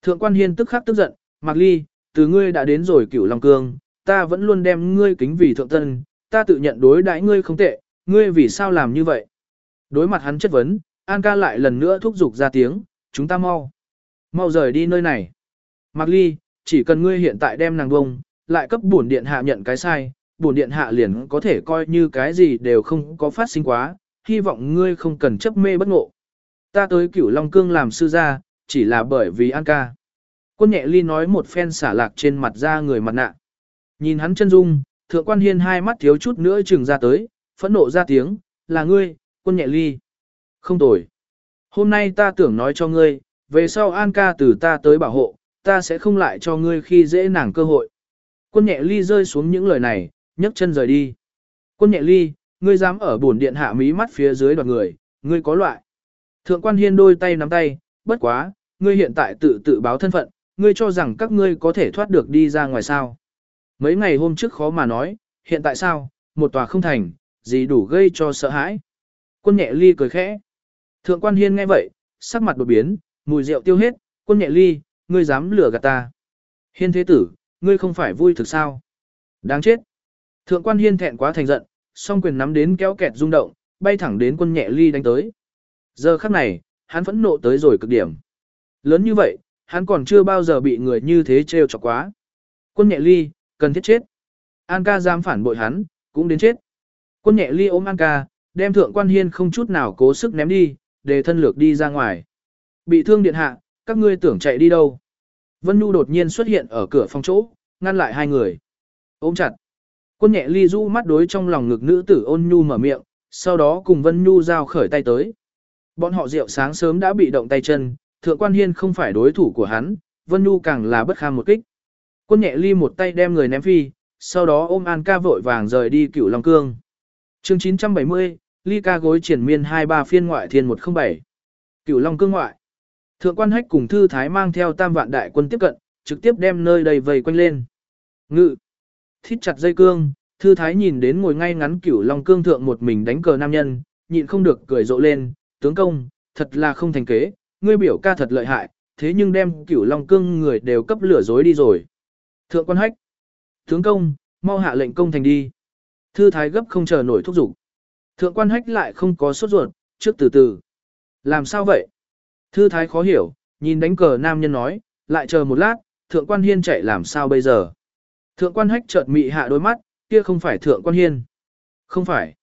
Thượng quan hiên tức khắc tức giận, Mạc Ly, từ ngươi đã đến rồi cửu Long Cương, ta vẫn luôn đem ngươi kính vì thượng tân, ta tự nhận đối đãi ngươi không tệ, ngươi vì sao làm như vậy? Đối mặt hắn chất vấn, An ca lại lần nữa thúc giục ra tiếng, chúng ta mau. Mau rời đi nơi này. Mạc Ly, chỉ cần ngươi hiện tại đem nàng bông, lại cấp bổn điện hạ nhận cái sai, bổn điện hạ liền có thể coi như cái gì đều không có phát sinh quá, hy vọng ngươi không cần chấp mê bất ngộ. Ta tới cửu Long Cương làm sư gia, chỉ là bởi vì An ca. Quân nhẹ ly nói một phen xả lạc trên mặt ra người mặt nạ. Nhìn hắn chân dung, thượng quan hiên hai mắt thiếu chút nữa chừng ra tới, phẫn nộ ra tiếng, là ngươi, quân nhẹ ly. Không tồi. Hôm nay ta tưởng nói cho ngươi, về sau An ca từ ta tới bảo hộ, ta sẽ không lại cho ngươi khi dễ nàng cơ hội. Quân nhẹ ly rơi xuống những lời này, nhấc chân rời đi. Quân nhẹ ly, ngươi dám ở bổn điện hạ mí mắt phía dưới đoạt người, ngươi có loại. Thượng quan hiên đôi tay nắm tay, bất quá, ngươi hiện tại tự tự báo thân phận, ngươi cho rằng các ngươi có thể thoát được đi ra ngoài sao. Mấy ngày hôm trước khó mà nói, hiện tại sao, một tòa không thành, gì đủ gây cho sợ hãi. Quân nhẹ ly cười khẽ. Thượng quan hiên nghe vậy, sắc mặt đột biến, mùi rượu tiêu hết, quân nhẹ ly, ngươi dám lừa gạt ta. Hiên thế tử, ngươi không phải vui thực sao? Đáng chết. Thượng quan hiên thẹn quá thành giận, song quyền nắm đến kéo kẹt rung động, bay thẳng đến quân nhẹ ly đánh tới. Giờ khắc này, hắn phẫn nộ tới rồi cực điểm. Lớn như vậy, hắn còn chưa bao giờ bị người như thế trêu chọc quá. Quân nhẹ ly, cần thiết chết. An ca dám phản bội hắn, cũng đến chết. Quân nhẹ ly ôm An ca, đem thượng quan hiên không chút nào cố sức ném đi, để thân lược đi ra ngoài. Bị thương điện hạ, các ngươi tưởng chạy đi đâu. Vân Nhu đột nhiên xuất hiện ở cửa phòng chỗ, ngăn lại hai người. Ôm chặt. Quân nhẹ ly du mắt đối trong lòng ngực nữ tử ôn nhu mở miệng, sau đó cùng Vân Nhu giao khởi tay tới. Bọn họ rượu sáng sớm đã bị động tay chân, thượng quan hiên không phải đối thủ của hắn, Vân Nhu càng là bất kham một kích. Quân nhẹ ly một tay đem người ném phi, sau đó ôm An ca vội vàng rời đi cửu Long Cương. chương 970, ly ca gối triển miên 23 phiên ngoại thiên 107. Cửu Long Cương ngoại. Thượng quan hách cùng thư thái mang theo tam vạn đại quân tiếp cận, trực tiếp đem nơi đầy vây quanh lên. Ngự. Thít chặt dây cương, thư thái nhìn đến ngồi ngay ngắn cửu long cương thượng một mình đánh cờ nam nhân, nhịn không được cười rộ lên, tướng công, thật là không thành kế, ngươi biểu ca thật lợi hại, thế nhưng đem cửu long cương người đều cấp lửa dối đi rồi. Thượng quan hách. Tướng công, mau hạ lệnh công thành đi. Thư thái gấp không chờ nổi thúc giục. Thượng quan hách lại không có sốt ruột, trước từ từ. Làm sao vậy? Thư thái khó hiểu, nhìn đánh cờ nam nhân nói, lại chờ một lát, thượng quan hiên chạy làm sao bây giờ. Thượng quan hách chợt mị hạ đôi mắt, kia không phải thượng quan hiên. Không phải.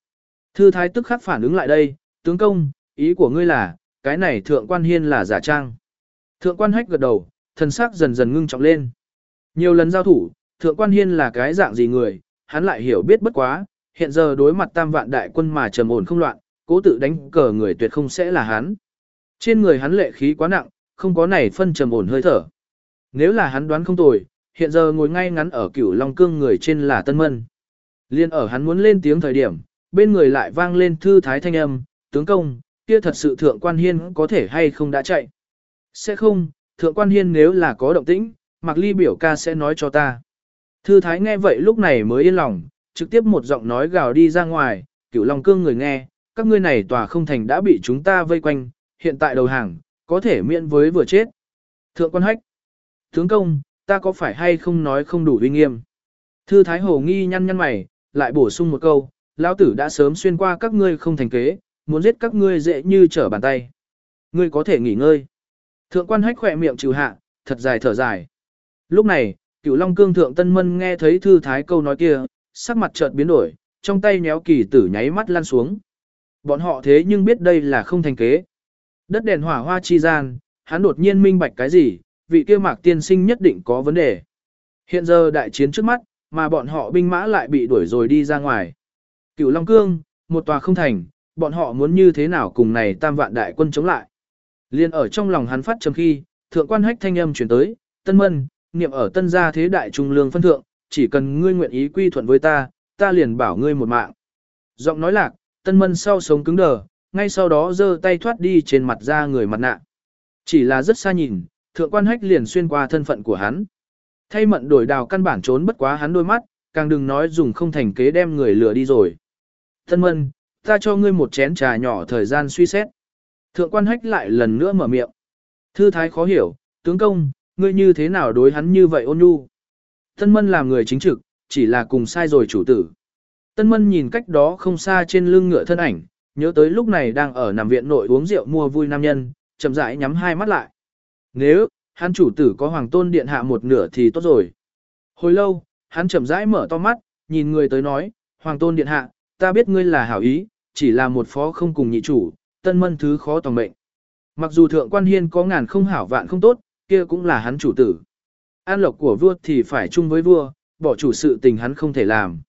Thư thái tức khắc phản ứng lại đây, tướng công, ý của ngươi là, cái này thượng quan hiên là giả trang. Thượng quan hách gật đầu, thần sắc dần dần ngưng trọng lên. Nhiều lần giao thủ, thượng quan hiên là cái dạng gì người, hắn lại hiểu biết bất quá, hiện giờ đối mặt tam vạn đại quân mà trầm ổn không loạn, cố tự đánh cờ người tuyệt không sẽ là hắn. Trên người hắn lệ khí quá nặng, không có này phân trầm ổn hơi thở. Nếu là hắn đoán không tồi, hiện giờ ngồi ngay ngắn ở cửu long cương người trên là tân mân. Liên ở hắn muốn lên tiếng thời điểm, bên người lại vang lên thư thái thanh âm, tướng công, kia thật sự thượng quan hiên có thể hay không đã chạy. Sẽ không, thượng quan hiên nếu là có động tĩnh, mặc ly biểu ca sẽ nói cho ta. Thư thái nghe vậy lúc này mới yên lòng, trực tiếp một giọng nói gào đi ra ngoài, cửu long cương người nghe, các ngươi này tòa không thành đã bị chúng ta vây quanh, hiện tại đầu hàng, có thể miễn với vừa chết. Thượng quan hách. Tướng công, ta có phải hay không nói không đủ uy nghiêm? Thư Thái Hồ nghi nhăn nhăn mày, lại bổ sung một câu, lão tử đã sớm xuyên qua các ngươi không thành kế, muốn giết các ngươi dễ như trở bàn tay. Ngươi có thể nghỉ ngơi. Thượng quan hách khỏe miệng trừ hạ, thật dài thở dài. Lúc này, cửu long cương thượng tân mân nghe thấy thư thái câu nói kia, sắc mặt chợt biến đổi, trong tay nhéo kỳ tử nháy mắt lăn xuống. Bọn họ thế nhưng biết đây là không thành kế. Đất đèn hỏa hoa chi gian, hắn đột nhiên minh bạch cái gì, vị kia mạc tiên sinh nhất định có vấn đề. Hiện giờ đại chiến trước mắt, mà bọn họ binh mã lại bị đuổi rồi đi ra ngoài. Cửu Long Cương, một tòa không thành, bọn họ muốn như thế nào cùng này tam vạn đại quân chống lại. Liên ở trong lòng hắn phát trầm khi, thượng quan hách thanh âm chuyển tới, tân mân, niệm ở tân gia thế đại trung lương phân thượng, chỉ cần ngươi nguyện ý quy thuận với ta, ta liền bảo ngươi một mạng. Giọng nói lạc, tân mân sau sống cứng đờ, ngay sau đó giơ tay thoát đi trên mặt ra người mặt nạ. Chỉ là rất xa nhìn, thượng quan hách liền xuyên qua thân phận của hắn. Thay mận đổi đào căn bản trốn bất quá hắn đôi mắt, càng đừng nói dùng không thành kế đem người lừa đi rồi. Tân mân, ta cho ngươi một chén trà nhỏ thời gian suy xét. Thượng quan hách lại lần nữa mở miệng. Thư thái khó hiểu, tướng công, ngươi như thế nào đối hắn như vậy ôn nhu. Tân mân làm người chính trực, chỉ là cùng sai rồi chủ tử. Tân mân nhìn cách đó không xa trên lưng ngựa thân ảnh, nhớ tới lúc này đang ở nằm viện nội uống rượu mua vui nam nhân, chậm rãi nhắm hai mắt lại. Nếu, hắn chủ tử có hoàng tôn điện hạ một nửa thì tốt rồi. Hồi lâu, hắn chậm rãi mở to mắt, nhìn người tới nói, hoàng tôn điện hạ, ta biết ngươi là hảo ý, chỉ là một phó không cùng nhị chủ, tân mân thứ khó tòng mệnh. Mặc dù thượng quan hiên có ngàn không hảo vạn không tốt, kia cũng là hắn chủ tử. An lộc của vua thì phải chung với vua, bỏ chủ sự tình hắn không thể làm.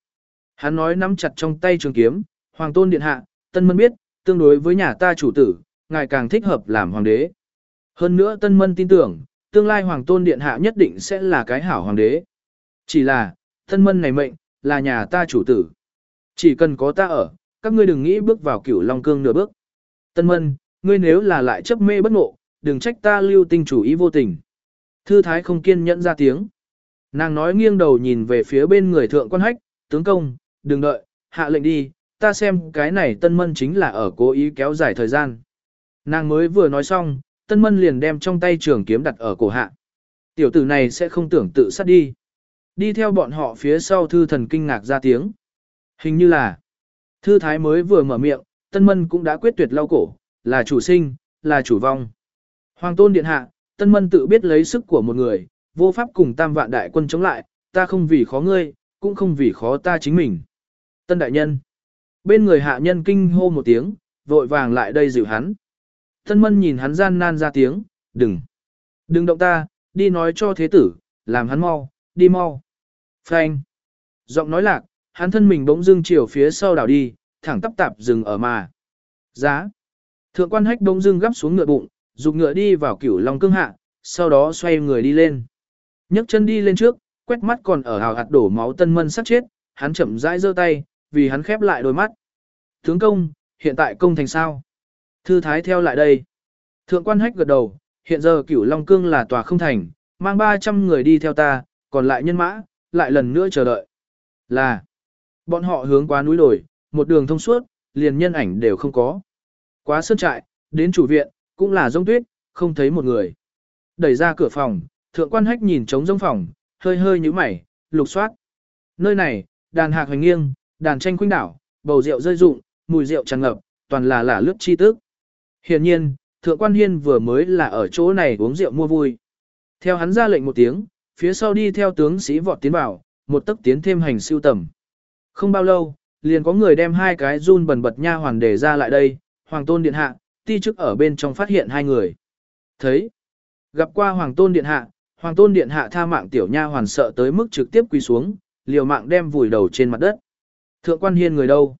Hắn nói nắm chặt trong tay trường kiếm, hoàng tôn điện hạ, tân mân biết, tương đối với nhà ta chủ tử, ngài càng thích hợp làm hoàng đế. Hơn nữa tân mân tin tưởng, tương lai hoàng tôn điện hạ nhất định sẽ là cái hảo hoàng đế. Chỉ là, tân mân này mệnh, là nhà ta chủ tử. Chỉ cần có ta ở, các ngươi đừng nghĩ bước vào cửu long cương nửa bước. Tân mân, ngươi nếu là lại chấp mê bất ngộ, đừng trách ta lưu tinh chủ ý vô tình. Thư thái không kiên nhẫn ra tiếng. Nàng nói nghiêng đầu nhìn về phía bên người thượng quan hách, tướng công, đừng đợi, hạ lệnh đi, ta xem cái này tân mân chính là ở cố ý kéo dài thời gian. Nàng mới vừa nói xong, tân mân liền đem trong tay trường kiếm đặt ở cổ hạ. Tiểu tử này sẽ không tưởng tự sát đi. Đi theo bọn họ phía sau thư thần kinh ngạc ra tiếng. Hình như là, thư thái mới vừa mở miệng, tân mân cũng đã quyết tuyệt lau cổ, là chủ sinh, là chủ vong. Hoàng tôn điện hạ, tân mân tự biết lấy sức của một người, vô pháp cùng tam vạn đại quân chống lại, ta không vì khó ngươi, cũng không vì khó ta chính mình. Tân đại nhân. Bên người hạ nhân kinh hô một tiếng, vội vàng lại đây dịu hắn. Tân mân nhìn hắn gian nan ra tiếng, đừng. Đừng động ta, đi nói cho thế tử, làm hắn mau, đi mau. Phanh. Giọng nói lạc, hắn thân mình bỗng dưng chiều phía sau đảo đi, thẳng tắp tạp dừng ở mà. Giá. Thượng quan hách bỗng dưng gấp xuống ngựa bụng, dục ngựa đi vào cửu long cương hạ, sau đó xoay người đi lên. nhấc chân đi lên trước, quét mắt còn ở hào hạt đổ máu tân mân sắp chết, hắn chậm rãi giơ tay, vì hắn khép lại đôi mắt. Tướng công, hiện tại công thành sao? Thư thái theo lại đây. Thượng quan hách gật đầu, hiện giờ cửu long cương là tòa không thành, mang 300 người đi theo ta, còn lại nhân mã, lại lần nữa chờ đợi. Là, bọn họ hướng qua núi đồi, một đường thông suốt, liền nhân ảnh đều không có. Quá sơn trại, đến chủ viện, cũng là rông tuyết, không thấy một người. Đẩy ra cửa phòng, thượng quan hách nhìn trống rông phòng, hơi hơi như mày, lục soát. Nơi này, đàn hạc hoành nghiêng, đàn tranh khuynh đảo, bầu rượu rơi rụng, mùi rượu tràn ngập, toàn là lả lướt chi tức. Hiện nhiên, thượng quan hiên vừa mới là ở chỗ này uống rượu mua vui. Theo hắn ra lệnh một tiếng, phía sau đi theo tướng sĩ vọt tiến vào, một tấc tiến thêm hành siêu tầm. Không bao lâu, liền có người đem hai cái run bần bật nha hoàn để ra lại đây, hoàng tôn điện hạ, ti chức ở bên trong phát hiện hai người. Thấy, gặp qua hoàng tôn điện hạ, hoàng tôn điện hạ tha mạng tiểu nha hoàn sợ tới mức trực tiếp quỳ xuống, liều mạng đem vùi đầu trên mặt đất. Thượng quan hiên người đâu?